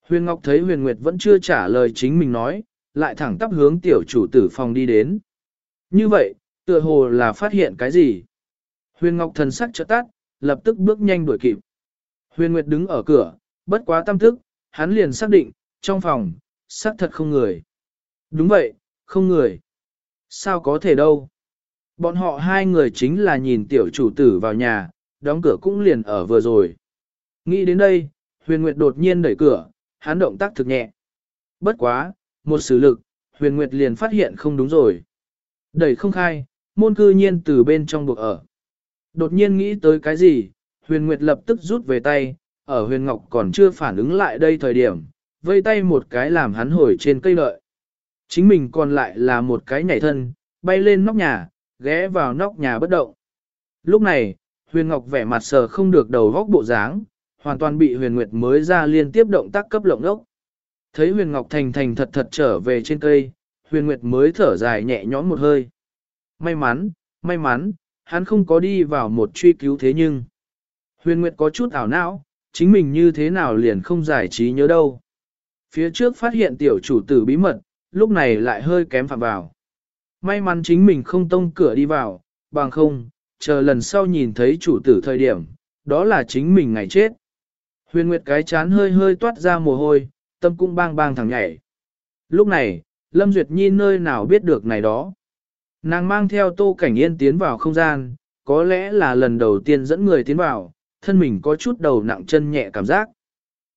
Huyền Ngọc thấy Huyền Nguyệt vẫn chưa trả lời chính mình nói, lại thẳng tắp hướng tiểu chủ tử phòng đi đến. Như vậy, tựa hồ là phát hiện cái gì? Huyền Ngọc thần sắc trợ tắt, lập tức bước nhanh đuổi kịp. Huyền Nguyệt đứng ở cửa, bất quá tâm thức, hắn liền xác định, trong phòng, xác thật không người. Đúng vậy, không người. Sao có thể đâu? Bọn họ hai người chính là nhìn tiểu chủ tử vào nhà, đóng cửa cũng liền ở vừa rồi. Nghĩ đến đây, Huyền Nguyệt đột nhiên đẩy cửa, hắn động tác thực nhẹ. Bất quá, một sử lực, huyền nguyệt liền phát hiện không đúng rồi. Đẩy không khai, môn cư nhiên từ bên trong buộc ở. Đột nhiên nghĩ tới cái gì, huyền nguyệt lập tức rút về tay, ở huyền ngọc còn chưa phản ứng lại đây thời điểm, vây tay một cái làm hắn hồi trên cây lợi. Chính mình còn lại là một cái nhảy thân, bay lên nóc nhà, ghé vào nóc nhà bất động. Lúc này, huyền ngọc vẻ mặt sờ không được đầu góc bộ dáng, hoàn toàn bị huyền nguyệt mới ra liên tiếp động tác cấp lộng ốc. Thấy huyền ngọc thành thành thật thật trở về trên cây, huyền nguyệt mới thở dài nhẹ nhõm một hơi. May mắn, may mắn, hắn không có đi vào một truy cứu thế nhưng. Huyền nguyệt có chút ảo não, chính mình như thế nào liền không giải trí nhớ đâu. Phía trước phát hiện tiểu chủ tử bí mật, lúc này lại hơi kém phạm vào. May mắn chính mình không tông cửa đi vào, bằng không, chờ lần sau nhìn thấy chủ tử thời điểm, đó là chính mình ngày chết. Huyền Nguyệt cái chán hơi hơi toát ra mồ hôi, tâm cũng bang bang thẳng nhảy. Lúc này, Lâm Duyệt Nhi nơi nào biết được này đó. Nàng mang theo tô cảnh yên tiến vào không gian, có lẽ là lần đầu tiên dẫn người tiến vào, thân mình có chút đầu nặng chân nhẹ cảm giác.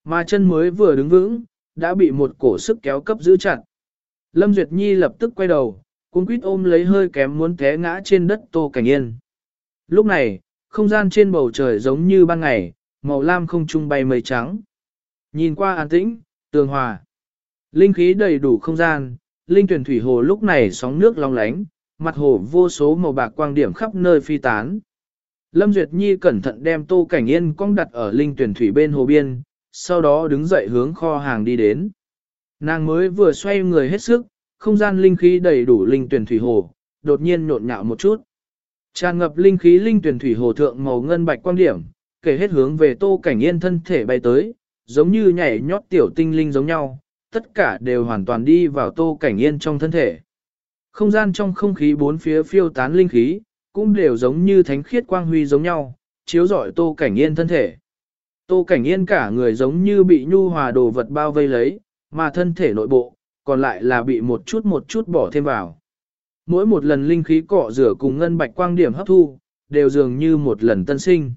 Mà chân mới vừa đứng vững, đã bị một cổ sức kéo cấp giữ chặt. Lâm Duyệt Nhi lập tức quay đầu, cuốn quýt ôm lấy hơi kém muốn té ngã trên đất tô cảnh yên. Lúc này, không gian trên bầu trời giống như ban ngày, màu lam không trung bay mây trắng. Nhìn qua an tĩnh, tường hòa. Linh khí đầy đủ không gian, linh tuyển thủy hồ lúc này sóng nước long lánh, mặt hồ vô số màu bạc quang điểm khắp nơi phi tán. Lâm Duyệt Nhi cẩn thận đem tô cảnh yên cong đặt ở linh tuyển thủy bên hồ biên, sau đó đứng dậy hướng kho hàng đi đến. Nàng mới vừa xoay người hết sức, không gian linh khí đầy đủ linh tuyển thủy hồ, đột nhiên nhộn nhạo một chút. Tràn ngập linh khí linh tuyển thủy hồ thượng màu ngân bạch quang điểm, kể hết hướng về tô cảnh yên thân thể bay tới, giống như nhảy nhót tiểu tinh linh giống nhau, tất cả đều hoàn toàn đi vào tô cảnh yên trong thân thể. Không gian trong không khí bốn phía phiêu tán linh khí, cũng đều giống như thánh khiết quang huy giống nhau, chiếu rọi tô cảnh yên thân thể. Tô cảnh yên cả người giống như bị nhu hòa đồ vật bao vây lấy, mà thân thể nội bộ, còn lại là bị một chút một chút bỏ thêm vào. Mỗi một lần linh khí cọ rửa cùng ngân bạch quang điểm hấp thu, đều dường như một lần tân sinh.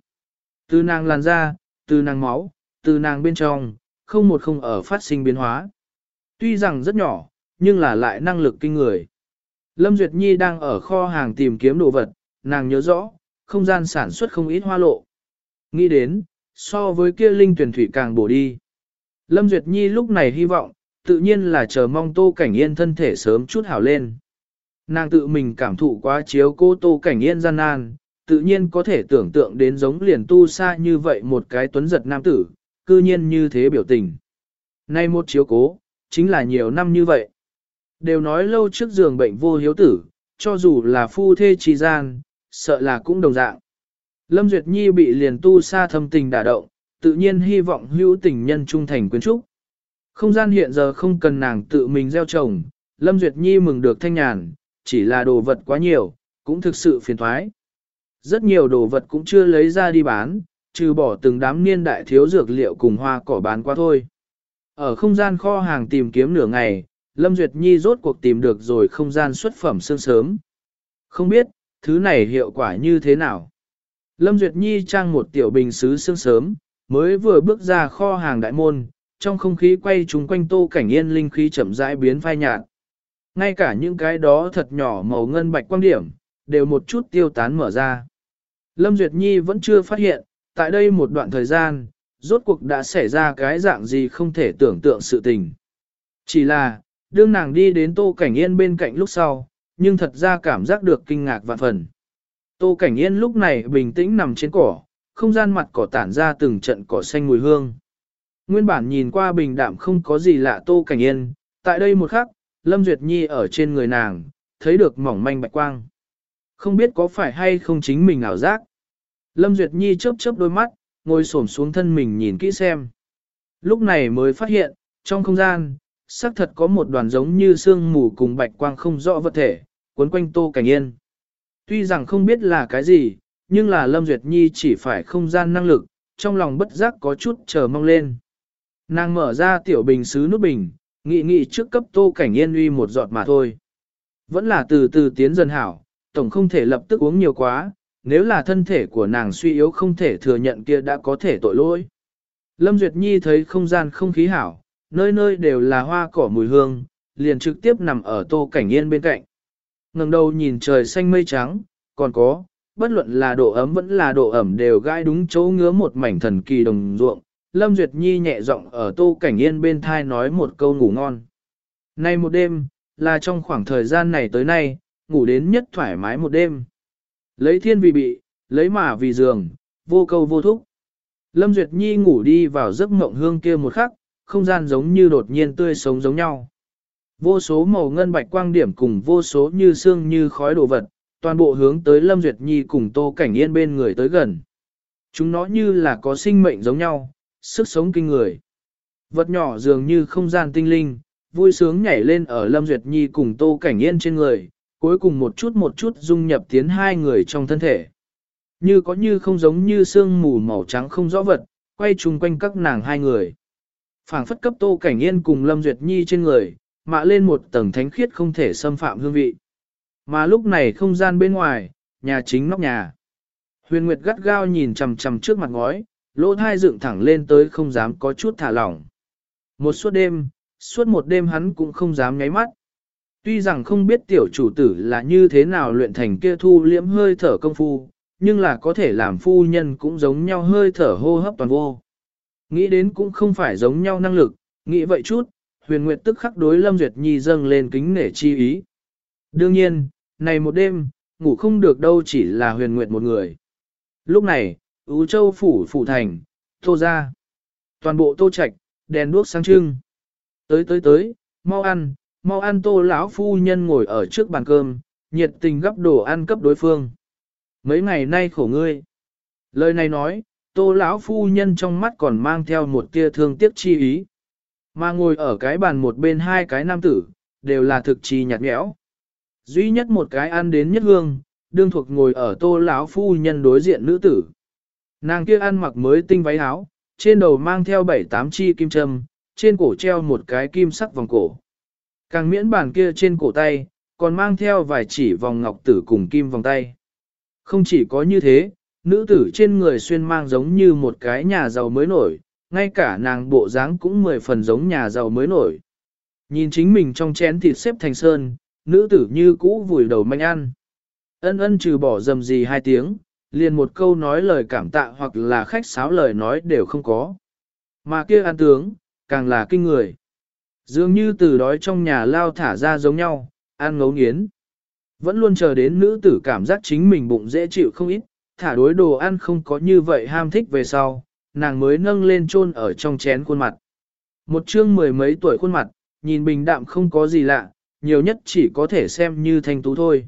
Từ nàng làn da, từ nàng máu, từ nàng bên trong, không một không ở phát sinh biến hóa. Tuy rằng rất nhỏ, nhưng là lại năng lực kinh người. Lâm Duyệt Nhi đang ở kho hàng tìm kiếm đồ vật, nàng nhớ rõ, không gian sản xuất không ít hoa lộ. Nghĩ đến, so với kia linh tuyển thủy càng bổ đi. Lâm Duyệt Nhi lúc này hy vọng, tự nhiên là chờ mong Tô Cảnh Yên thân thể sớm chút hảo lên. Nàng tự mình cảm thụ quá chiếu cô Tô Cảnh Yên gian nan, tự nhiên có thể tưởng tượng đến giống liền tu xa như vậy một cái tuấn giật nam tử, cư nhiên như thế biểu tình. Nay một chiếu cố, chính là nhiều năm như vậy. Đều nói lâu trước giường bệnh vô hiếu tử, cho dù là phu thê trì gian, sợ là cũng đồng dạng. Lâm Duyệt Nhi bị liền tu xa thâm tình đả động, tự nhiên hy vọng hữu tình nhân trung thành quyến trúc. Không gian hiện giờ không cần nàng tự mình gieo trồng, Lâm Duyệt Nhi mừng được thanh nhàn, chỉ là đồ vật quá nhiều, cũng thực sự phiền thoái. Rất nhiều đồ vật cũng chưa lấy ra đi bán, trừ bỏ từng đám niên đại thiếu dược liệu cùng hoa cỏ bán qua thôi. Ở không gian kho hàng tìm kiếm nửa ngày, Lâm Duyệt Nhi rốt cuộc tìm được rồi không gian xuất phẩm sương sớm. Không biết, thứ này hiệu quả như thế nào? Lâm Duyệt Nhi trang một tiểu bình sứ sương sớm, mới vừa bước ra kho hàng đại môn, trong không khí quay chúng quanh tô cảnh yên linh khí chậm rãi biến phai nhạt. Ngay cả những cái đó thật nhỏ màu ngân bạch quang điểm, đều một chút tiêu tán mở ra. Lâm Duyệt Nhi vẫn chưa phát hiện, tại đây một đoạn thời gian, rốt cuộc đã xảy ra cái dạng gì không thể tưởng tượng sự tình. Chỉ là, đương nàng đi đến Tô Cảnh Yên bên cạnh lúc sau, nhưng thật ra cảm giác được kinh ngạc vạn phần. Tô Cảnh Yên lúc này bình tĩnh nằm trên cỏ, không gian mặt cỏ tản ra từng trận cỏ xanh mùi hương. Nguyên bản nhìn qua bình đạm không có gì lạ Tô Cảnh Yên, tại đây một khắc, Lâm Duyệt Nhi ở trên người nàng, thấy được mỏng manh bạch quang. Không biết có phải hay không chính mình ảo giác. Lâm Duyệt Nhi chớp chớp đôi mắt, ngồi xổm xuống thân mình nhìn kỹ xem. Lúc này mới phát hiện, trong không gian, xác thật có một đoàn giống như sương mù cùng bạch quang không rõ vật thể, cuốn quanh Tô Cảnh Yên. Tuy rằng không biết là cái gì, nhưng là Lâm Duyệt Nhi chỉ phải không gian năng lực, trong lòng bất giác có chút chờ mong lên. Nàng mở ra tiểu bình xứ nút bình, nghị nghị trước cấp Tô Cảnh Yên uy một giọt mà thôi. Vẫn là từ từ tiến dần hảo, tổng không thể lập tức uống nhiều quá, nếu là thân thể của nàng suy yếu không thể thừa nhận kia đã có thể tội lỗi. Lâm Duyệt Nhi thấy không gian không khí hảo, nơi nơi đều là hoa cỏ mùi hương, liền trực tiếp nằm ở tô cảnh yên bên cạnh. ngẩng đầu nhìn trời xanh mây trắng, còn có, bất luận là độ ấm vẫn là độ ẩm đều gai đúng chỗ ngứa một mảnh thần kỳ đồng ruộng. Lâm Duyệt Nhi nhẹ giọng ở tô cảnh yên bên thai nói một câu ngủ ngon. Nay một đêm, là trong khoảng thời gian này tới nay, ngủ đến nhất thoải mái một đêm. Lấy thiên vì bị, lấy mà vì giường, vô câu vô thúc. Lâm Duyệt Nhi ngủ đi vào giấc mộng hương kia một khắc, không gian giống như đột nhiên tươi sống giống nhau. Vô số màu ngân bạch quang điểm cùng vô số như xương như khói đồ vật, toàn bộ hướng tới Lâm Duyệt Nhi cùng Tô Cảnh Yên bên người tới gần. Chúng nó như là có sinh mệnh giống nhau, sức sống kinh người. Vật nhỏ dường như không gian tinh linh, vui sướng nhảy lên ở Lâm Duyệt Nhi cùng Tô Cảnh Yên trên người, cuối cùng một chút một chút dung nhập tiến hai người trong thân thể. Như có như không giống như sương mù màu trắng không rõ vật, quay chung quanh các nàng hai người. phảng phất cấp Tô Cảnh Yên cùng Lâm Duyệt Nhi trên người, mạ lên một tầng thánh khiết không thể xâm phạm hương vị. Mà lúc này không gian bên ngoài, nhà chính nóc nhà. Huyền Nguyệt gắt gao nhìn chằm chằm trước mặt ngói, lỗ thai dựng thẳng lên tới không dám có chút thả lỏng. Một suốt đêm, suốt một đêm hắn cũng không dám nháy mắt. Tuy rằng không biết tiểu chủ tử là như thế nào luyện thành kia thu liễm hơi thở công phu, nhưng là có thể làm phu nhân cũng giống nhau hơi thở hô hấp toàn vô. Nghĩ đến cũng không phải giống nhau năng lực, nghĩ vậy chút, huyền nguyệt tức khắc đối Lâm Duyệt Nhi dâng lên kính nể chi ý. Đương nhiên, này một đêm, ngủ không được đâu chỉ là huyền nguyệt một người. Lúc này, Ú Châu phủ phủ thành, tô ra. Toàn bộ tô trạch, đèn đuốc sáng trưng. Tới tới tới, mau ăn, mau ăn tô lão phu nhân ngồi ở trước bàn cơm, nhiệt tình gấp đồ ăn cấp đối phương. Mấy ngày nay khổ ngươi. Lời này nói, tô lão phu nhân trong mắt còn mang theo một tia thương tiếc chi ý. Mà ngồi ở cái bàn một bên hai cái nam tử, đều là thực chi nhạt nhẽo. Duy nhất một cái ăn đến nhất hương, đương thuộc ngồi ở tô lão phu nhân đối diện nữ tử. Nàng kia ăn mặc mới tinh váy áo, trên đầu mang theo bảy tám chi kim châm, trên cổ treo một cái kim sắc vòng cổ. Càng miễn bản kia trên cổ tay, còn mang theo vài chỉ vòng ngọc tử cùng kim vòng tay. Không chỉ có như thế, nữ tử trên người xuyên mang giống như một cái nhà giàu mới nổi, ngay cả nàng bộ dáng cũng mười phần giống nhà giàu mới nổi. Nhìn chính mình trong chén thịt xếp thành sơn, nữ tử như cũ vùi đầu manh ăn. Ân ân trừ bỏ dầm gì hai tiếng, liền một câu nói lời cảm tạ hoặc là khách sáo lời nói đều không có. Mà kia ăn tướng, càng là kinh người. Dường như từ đói trong nhà lao thả ra giống nhau, ăn ngấu nghiến. Vẫn luôn chờ đến nữ tử cảm giác chính mình bụng dễ chịu không ít, thả đối đồ ăn không có như vậy ham thích về sau, nàng mới nâng lên chôn ở trong chén khuôn mặt. Một chương mười mấy tuổi khuôn mặt, nhìn bình đạm không có gì lạ, nhiều nhất chỉ có thể xem như thanh tú thôi.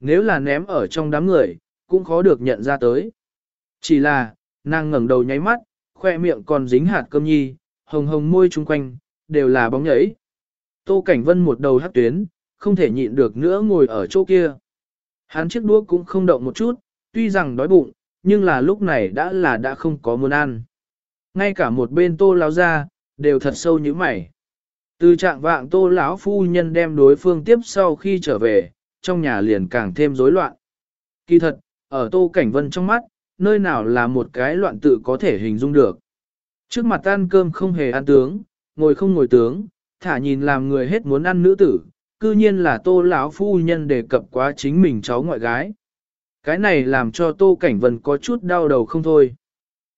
Nếu là ném ở trong đám người, cũng khó được nhận ra tới. Chỉ là, nàng ngẩng đầu nháy mắt, khoe miệng còn dính hạt cơm nhi, hồng hồng môi chung quanh, đều là bóng nhảy. Tô Cảnh Vân một đầu hát tuyến, không thể nhịn được nữa ngồi ở chỗ kia. Hắn chiếc đũa cũng không động một chút, tuy rằng đói bụng, nhưng là lúc này đã là đã không có muốn ăn. Ngay cả một bên tô lão ra, đều thật sâu như mày. Từ trạng vạng tô lão phu nhân đem đối phương tiếp sau khi trở về, trong nhà liền càng thêm rối loạn. Kỳ thật, ở tô cảnh vân trong mắt, nơi nào là một cái loạn tự có thể hình dung được. Trước mặt ăn cơm không hề ăn tướng, ngồi không ngồi tướng, thả nhìn làm người hết muốn ăn nữ tử, cư nhiên là tô lão phu nhân đề cập quá chính mình cháu ngoại gái. Cái này làm cho tô cảnh vân có chút đau đầu không thôi.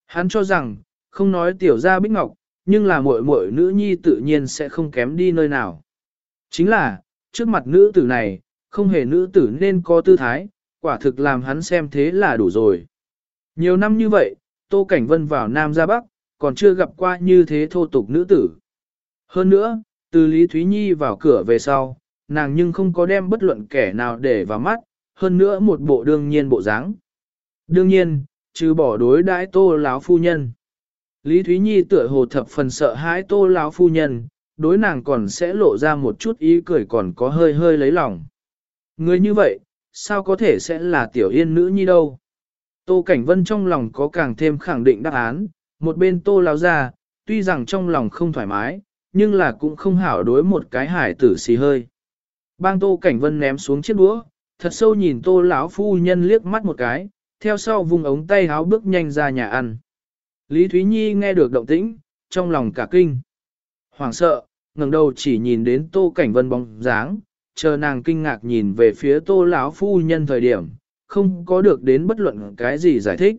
Hắn cho rằng, không nói tiểu gia bích ngọc, nhưng là muội muội nữ nhi tự nhiên sẽ không kém đi nơi nào. Chính là, trước mặt nữ tử này, không hề nữ tử nên có tư thái, quả thực làm hắn xem thế là đủ rồi. Nhiều năm như vậy, Tô Cảnh Vân vào Nam ra Bắc, còn chưa gặp qua như thế thô tục nữ tử. Hơn nữa, từ Lý Thúy Nhi vào cửa về sau, nàng nhưng không có đem bất luận kẻ nào để vào mắt, hơn nữa một bộ đương nhiên bộ dáng. Đương nhiên, trừ bỏ đối đãi tô lão phu nhân. Lý Thúy Nhi tựa hồ thập phần sợ hãi tô lão phu nhân, đối nàng còn sẽ lộ ra một chút ý cười còn có hơi hơi lấy lòng. Người như vậy, sao có thể sẽ là tiểu yên nữ nhi đâu? Tô Cảnh Vân trong lòng có càng thêm khẳng định đáp án, một bên tô lão ra, tuy rằng trong lòng không thoải mái, nhưng là cũng không hảo đối một cái hải tử xì hơi. Bang Tô Cảnh Vân ném xuống chiếc đũa, thật sâu nhìn Tô lão phu nhân liếc mắt một cái, theo sau vùng ống tay háo bước nhanh ra nhà ăn. Lý Thúy Nhi nghe được động tĩnh, trong lòng cả kinh. hoảng sợ, ngẩng đầu chỉ nhìn đến Tô Cảnh Vân bóng dáng, chờ nàng kinh ngạc nhìn về phía Tô lão phu nhân thời điểm, không có được đến bất luận cái gì giải thích.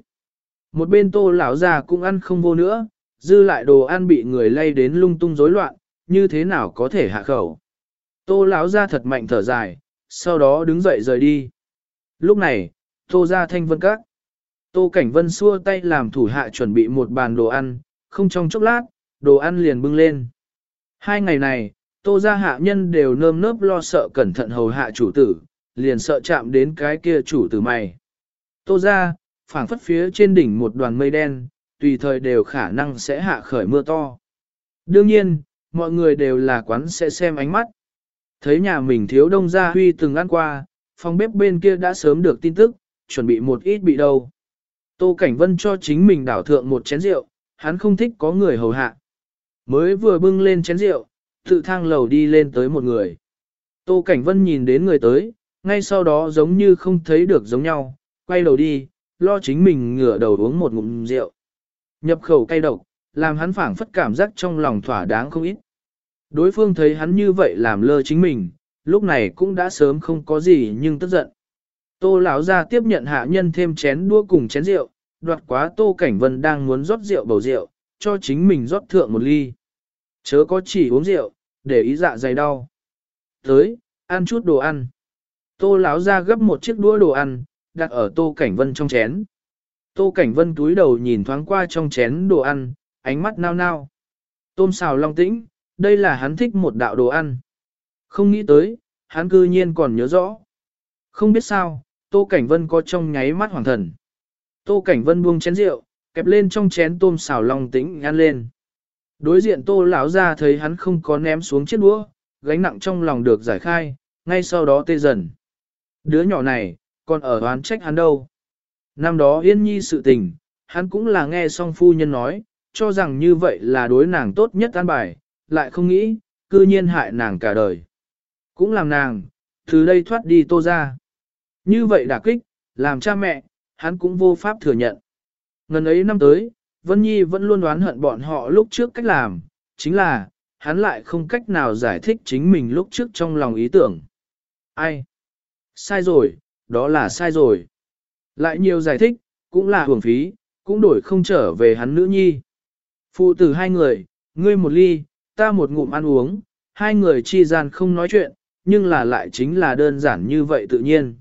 Một bên Tô lão già cũng ăn không vô nữa, dư lại đồ ăn bị người lay đến lung tung rối loạn, như thế nào có thể hạ khẩu. Tô lão ra thật mạnh thở dài, sau đó đứng dậy rời đi. Lúc này, Tô ra thanh vân các. Tô Cảnh Vân xua tay làm thủ hạ chuẩn bị một bàn đồ ăn, không trong chốc lát, đồ ăn liền bưng lên. Hai ngày này, Tô Gia hạ nhân đều nơm nớp lo sợ cẩn thận hầu hạ chủ tử, liền sợ chạm đến cái kia chủ tử mày. Tô Gia, phảng phất phía trên đỉnh một đoàn mây đen, tùy thời đều khả năng sẽ hạ khởi mưa to. Đương nhiên, mọi người đều là quán sẽ xem ánh mắt. Thấy nhà mình thiếu đông gia huy từng ăn qua, phòng bếp bên kia đã sớm được tin tức, chuẩn bị một ít bị đâu. Tô Cảnh Vân cho chính mình đảo thượng một chén rượu, hắn không thích có người hầu hạ. Mới vừa bưng lên chén rượu, tự thang lầu đi lên tới một người. Tô Cảnh Vân nhìn đến người tới, ngay sau đó giống như không thấy được giống nhau, quay đầu đi, lo chính mình ngửa đầu uống một ngụm rượu. Nhập khẩu cay độc, làm hắn phảng phất cảm giác trong lòng thỏa đáng không ít. Đối phương thấy hắn như vậy làm lơ chính mình, lúc này cũng đã sớm không có gì nhưng tức giận. Tô lão ra tiếp nhận hạ nhân thêm chén đua cùng chén rượu, đoạt quá Tô Cảnh Vân đang muốn rót rượu bầu rượu, cho chính mình rót thượng một ly. Chớ có chỉ uống rượu, để ý dạ dày đau. Tới, ăn chút đồ ăn. Tô lão ra gấp một chiếc đũa đồ ăn, đặt ở Tô Cảnh Vân trong chén. Tô Cảnh Vân túi đầu nhìn thoáng qua trong chén đồ ăn, ánh mắt nao nao. Tôm xào long tĩnh, đây là hắn thích một đạo đồ ăn. Không nghĩ tới, hắn cư nhiên còn nhớ rõ. Không biết sao, Tô Cảnh Vân có trong nháy mắt hoàng thần. Tô Cảnh Vân buông chén rượu, kẹp lên trong chén tôm xào lòng tĩnh ăn lên. Đối diện Tô lão ra thấy hắn không có ném xuống chiếc đũa, gánh nặng trong lòng được giải khai, ngay sau đó tê dần. Đứa nhỏ này, còn ở oán trách hắn đâu. Năm đó yên nhi sự tình, hắn cũng là nghe song phu nhân nói, cho rằng như vậy là đối nàng tốt nhất an bài, lại không nghĩ, cư nhiên hại nàng cả đời. Cũng làm nàng, từ đây thoát đi tô ra. Như vậy đả kích, làm cha mẹ, hắn cũng vô pháp thừa nhận. Ngần ấy năm tới, Vân Nhi vẫn luôn đoán hận bọn họ lúc trước cách làm, chính là, hắn lại không cách nào giải thích chính mình lúc trước trong lòng ý tưởng. Ai? Sai rồi, đó là sai rồi. Lại nhiều giải thích, cũng là hưởng phí, cũng đổi không trở về hắn nữ nhi. Phụ tử hai người, ngươi một ly, ta một ngụm ăn uống, hai người chi gian không nói chuyện, nhưng là lại chính là đơn giản như vậy tự nhiên.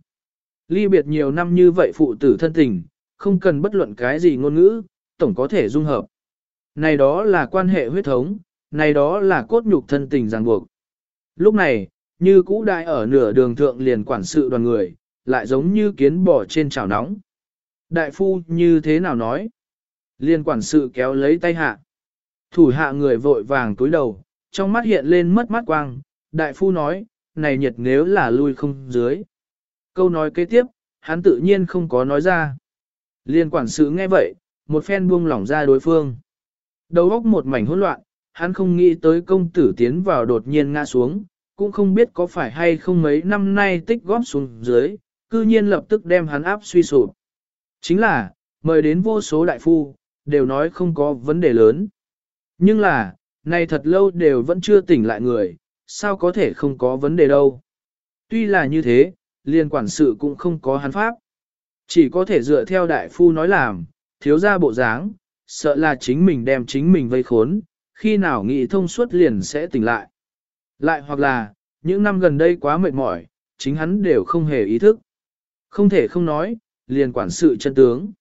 Ly biệt nhiều năm như vậy phụ tử thân tình, không cần bất luận cái gì ngôn ngữ, tổng có thể dung hợp. Này đó là quan hệ huyết thống, này đó là cốt nhục thân tình ràng buộc. Lúc này, như cũ đại ở nửa đường thượng liền quản sự đoàn người, lại giống như kiến bò trên chảo nóng. Đại phu như thế nào nói? Liên quản sự kéo lấy tay hạ. Thủ hạ người vội vàng túi đầu, trong mắt hiện lên mất mắt quang. Đại phu nói, này nhiệt nếu là lui không dưới. Câu nói kế tiếp, hắn tự nhiên không có nói ra. Liên quản sự nghe vậy, một phen buông lỏng ra đối phương. Đầu óc một mảnh hỗn loạn, hắn không nghĩ tới công tử tiến vào đột nhiên ngã xuống, cũng không biết có phải hay không mấy năm nay tích góp xuống dưới, cư nhiên lập tức đem hắn áp suy sụp. Chính là, mời đến vô số đại phu, đều nói không có vấn đề lớn. Nhưng là, này thật lâu đều vẫn chưa tỉnh lại người, sao có thể không có vấn đề đâu. Tuy là như thế, liên quản sự cũng không có hắn pháp. Chỉ có thể dựa theo đại phu nói làm, thiếu ra bộ dáng, sợ là chính mình đem chính mình vây khốn, khi nào nghĩ thông suốt liền sẽ tỉnh lại. Lại hoặc là, những năm gần đây quá mệt mỏi, chính hắn đều không hề ý thức. Không thể không nói, liền quản sự chân tướng.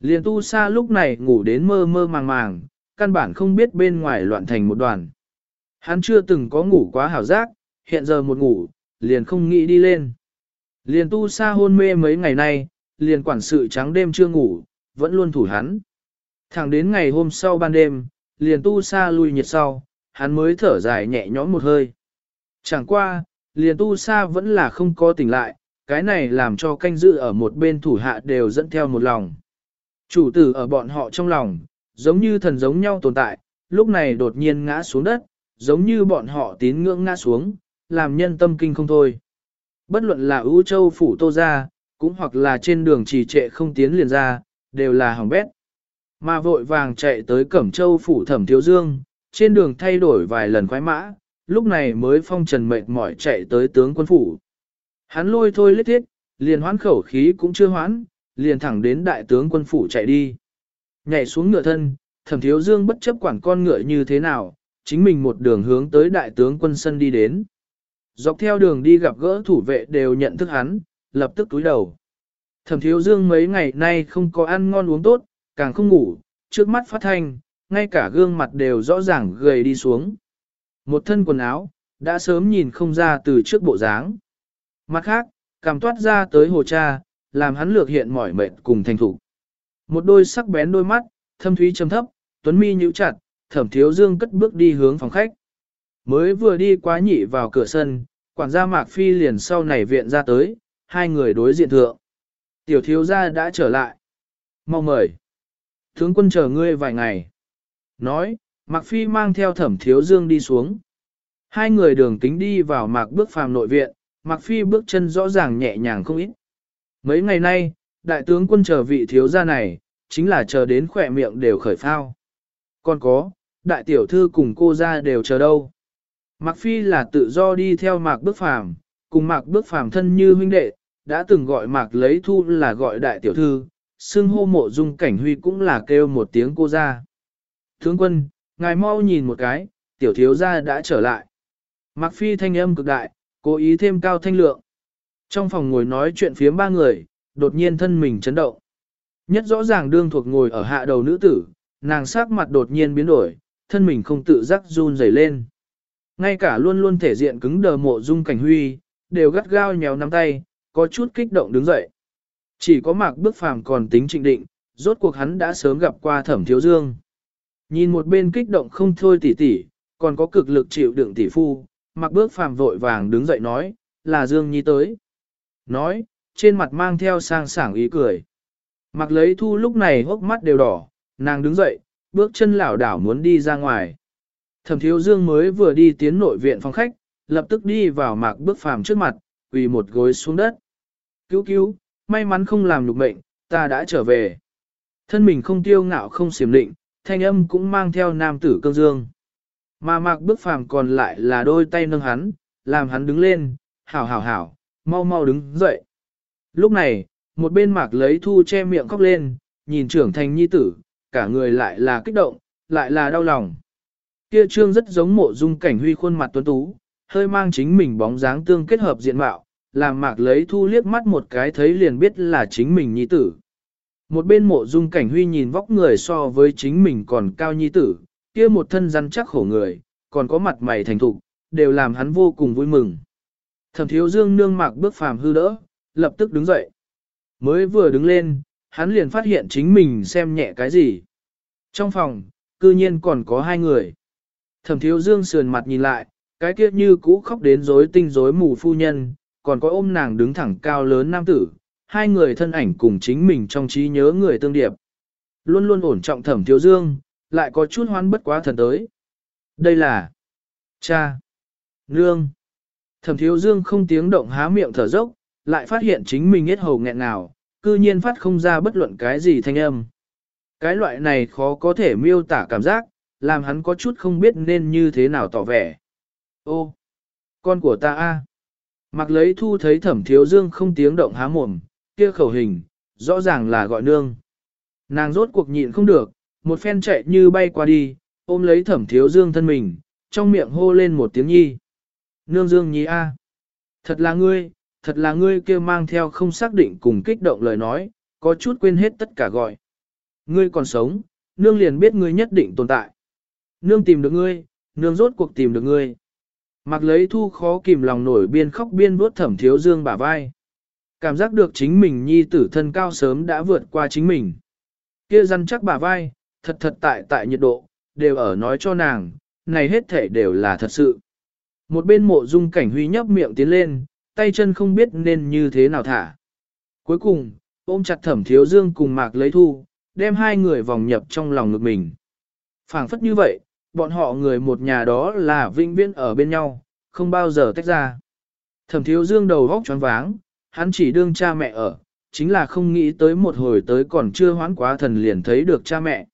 Liền tu sa lúc này ngủ đến mơ mơ màng màng, căn bản không biết bên ngoài loạn thành một đoàn. Hắn chưa từng có ngủ quá hảo giác, hiện giờ một ngủ, liền không nghĩ đi lên. Liền tu sa hôn mê mấy ngày nay, liền quản sự trắng đêm chưa ngủ, vẫn luôn thủ hắn. Thẳng đến ngày hôm sau ban đêm, liền tu sa lui nhiệt sau, hắn mới thở dài nhẹ nhõm một hơi. Chẳng qua, liền tu sa vẫn là không có tỉnh lại, cái này làm cho canh dự ở một bên thủ hạ đều dẫn theo một lòng. Chủ tử ở bọn họ trong lòng, giống như thần giống nhau tồn tại, lúc này đột nhiên ngã xuống đất, giống như bọn họ tín ngưỡng ngã xuống, làm nhân tâm kinh không thôi. Bất luận là ưu châu phủ tô ra, cũng hoặc là trên đường trì trệ không tiến liền ra, đều là hỏng bét. Mà vội vàng chạy tới Cẩm Châu phủ thẩm thiếu dương, trên đường thay đổi vài lần khoái mã, lúc này mới phong trần mệt mỏi chạy tới tướng quân phủ. Hắn lôi thôi lết thiết, liền hoán khẩu khí cũng chưa hoán, liền thẳng đến đại tướng quân phủ chạy đi. Nhảy xuống ngựa thân, thẩm thiếu dương bất chấp quản con ngựa như thế nào, chính mình một đường hướng tới đại tướng quân sân đi đến. Dọc theo đường đi gặp gỡ thủ vệ đều nhận thức hắn, lập tức túi đầu. Thẩm thiếu dương mấy ngày nay không có ăn ngon uống tốt, càng không ngủ, trước mắt phát thanh, ngay cả gương mặt đều rõ ràng gầy đi xuống. Một thân quần áo, đã sớm nhìn không ra từ trước bộ dáng. Mặt khác, cảm toát ra tới hồ cha, làm hắn lược hiện mỏi mệt cùng thành thủ. Một đôi sắc bén đôi mắt, thâm thúy trầm thấp, tuấn mi nhíu chặt, thẩm thiếu dương cất bước đi hướng phòng khách. Mới vừa đi quá nhị vào cửa sân, quản gia Mạc Phi liền sau này viện ra tới, hai người đối diện thượng. Tiểu thiếu gia đã trở lại. Mau mời. Tướng quân chờ ngươi vài ngày. Nói, Mạc Phi mang theo thẩm thiếu dương đi xuống. Hai người đường tính đi vào Mạc bước phàm nội viện, Mạc Phi bước chân rõ ràng nhẹ nhàng không ít. Mấy ngày nay, đại tướng quân chờ vị thiếu gia này, chính là chờ đến khỏe miệng đều khởi phao. Còn có, đại tiểu thư cùng cô ra đều chờ đâu. Mạc Phi là tự do đi theo Mạc Bước Phàm, cùng Mạc Bước Phàm thân như huynh đệ, đã từng gọi Mạc lấy thu là gọi đại tiểu thư, xưng hô mộ dung cảnh huy cũng là kêu một tiếng cô ra. Thướng quân, ngài mau nhìn một cái, tiểu thiếu gia đã trở lại. Mạc Phi thanh âm cực đại, cố ý thêm cao thanh lượng. Trong phòng ngồi nói chuyện phiếm ba người, đột nhiên thân mình chấn động. Nhất rõ ràng đương thuộc ngồi ở hạ đầu nữ tử, nàng sắc mặt đột nhiên biến đổi, thân mình không tự giác run rẩy lên. Ngay cả luôn luôn thể diện cứng đờ mộ dung cảnh huy, đều gắt gao nhéo nắm tay, có chút kích động đứng dậy. Chỉ có mạc bước phàm còn tính trịnh định, rốt cuộc hắn đã sớm gặp qua thẩm thiếu dương. Nhìn một bên kích động không thôi tỉ tỉ, còn có cực lực chịu đựng tỷ phu, mạc bước phàm vội vàng đứng dậy nói, là Dương Nhi tới. Nói, trên mặt mang theo sang sảng ý cười. Mạc lấy thu lúc này hốc mắt đều đỏ, nàng đứng dậy, bước chân lảo đảo muốn đi ra ngoài. Thẩm thiếu dương mới vừa đi tiến nội viện phòng khách, lập tức đi vào mạc bước phàm trước mặt, quỳ một gối xuống đất. Cứu cứu, may mắn không làm lục mệnh, ta đã trở về. Thân mình không tiêu ngạo không xiểm định, thanh âm cũng mang theo nam tử cương dương. Mà mạc bước phàm còn lại là đôi tay nâng hắn, làm hắn đứng lên, hảo hảo hảo, mau mau đứng dậy. Lúc này, một bên mạc lấy thu che miệng khóc lên, nhìn trưởng thành nhi tử, cả người lại là kích động, lại là đau lòng. Kia trương rất giống mộ dung cảnh huy khuôn mặt tuấn tú, hơi mang chính mình bóng dáng tương kết hợp diện mạo, làm mạc lấy thu liếc mắt một cái thấy liền biết là chính mình nhi tử. Một bên mộ dung cảnh huy nhìn vóc người so với chính mình còn cao nhi tử, kia một thân rắn chắc khổ người, còn có mặt mày thành thục, đều làm hắn vô cùng vui mừng. Thẩm thiếu dương nương mạc bước phàm hư đỡ, lập tức đứng dậy. Mới vừa đứng lên, hắn liền phát hiện chính mình xem nhẹ cái gì. Trong phòng, cư nhiên còn có hai người. Thẩm thiếu dương sườn mặt nhìn lại, cái kia như cũ khóc đến rối tinh rối mù phu nhân, còn có ôm nàng đứng thẳng cao lớn nam tử, hai người thân ảnh cùng chính mình trong trí nhớ người tương điệp. Luôn luôn ổn trọng thẩm thiếu dương, lại có chút hoan bất quá thần tới. Đây là cha, nương. Thẩm thiếu dương không tiếng động há miệng thở dốc, lại phát hiện chính mình hết hầu nghẹn nào, cư nhiên phát không ra bất luận cái gì thanh âm. Cái loại này khó có thể miêu tả cảm giác, làm hắn có chút không biết nên như thế nào tỏ vẻ. Ô, con của ta a. Mặc lấy thu thấy thẩm thiếu dương không tiếng động há mồm, kia khẩu hình, rõ ràng là gọi nương. Nàng rốt cuộc nhịn không được, một phen chạy như bay qua đi, ôm lấy thẩm thiếu dương thân mình, trong miệng hô lên một tiếng nhi. Nương dương nhi a, Thật là ngươi, thật là ngươi kia mang theo không xác định cùng kích động lời nói, có chút quên hết tất cả gọi. Ngươi còn sống, nương liền biết ngươi nhất định tồn tại. Nương tìm được ngươi, nương rốt cuộc tìm được ngươi. Mặc lấy thu khó kìm lòng nổi biên khóc biên vuốt thẩm thiếu dương bả vai. Cảm giác được chính mình nhi tử thân cao sớm đã vượt qua chính mình. Kia răn chắc bả vai, thật thật tại tại nhiệt độ, đều ở nói cho nàng, này hết thể đều là thật sự. Một bên mộ dung cảnh huy nhấp miệng tiến lên, tay chân không biết nên như thế nào thả. Cuối cùng, ôm chặt thẩm thiếu dương cùng mạc lấy thu, đem hai người vòng nhập trong lòng ngực mình. phảng phất như vậy, bọn họ người một nhà đó là vinh viễn ở bên nhau, không bao giờ tách ra. Thẩm thiếu dương đầu góc choáng váng, hắn chỉ đương cha mẹ ở, chính là không nghĩ tới một hồi tới còn chưa hoán quá thần liền thấy được cha mẹ.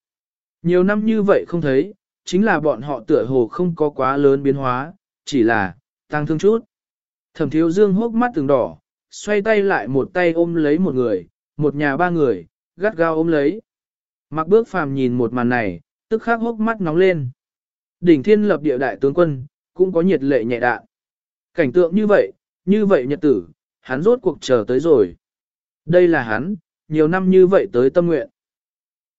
Nhiều năm như vậy không thấy, chính là bọn họ tựa hồ không có quá lớn biến hóa, chỉ là, tăng thương chút. Thẩm thiếu dương hốc mắt từng đỏ, xoay tay lại một tay ôm lấy một người, một nhà ba người, gắt gao ôm lấy. Mặc bước phàm nhìn một màn này, tức khắc hốc mắt nóng lên. Đỉnh thiên lập địa đại tướng quân, cũng có nhiệt lệ nhẹ đạn. Cảnh tượng như vậy, như vậy nhật tử, hắn rốt cuộc chờ tới rồi. Đây là hắn, nhiều năm như vậy tới tâm nguyện.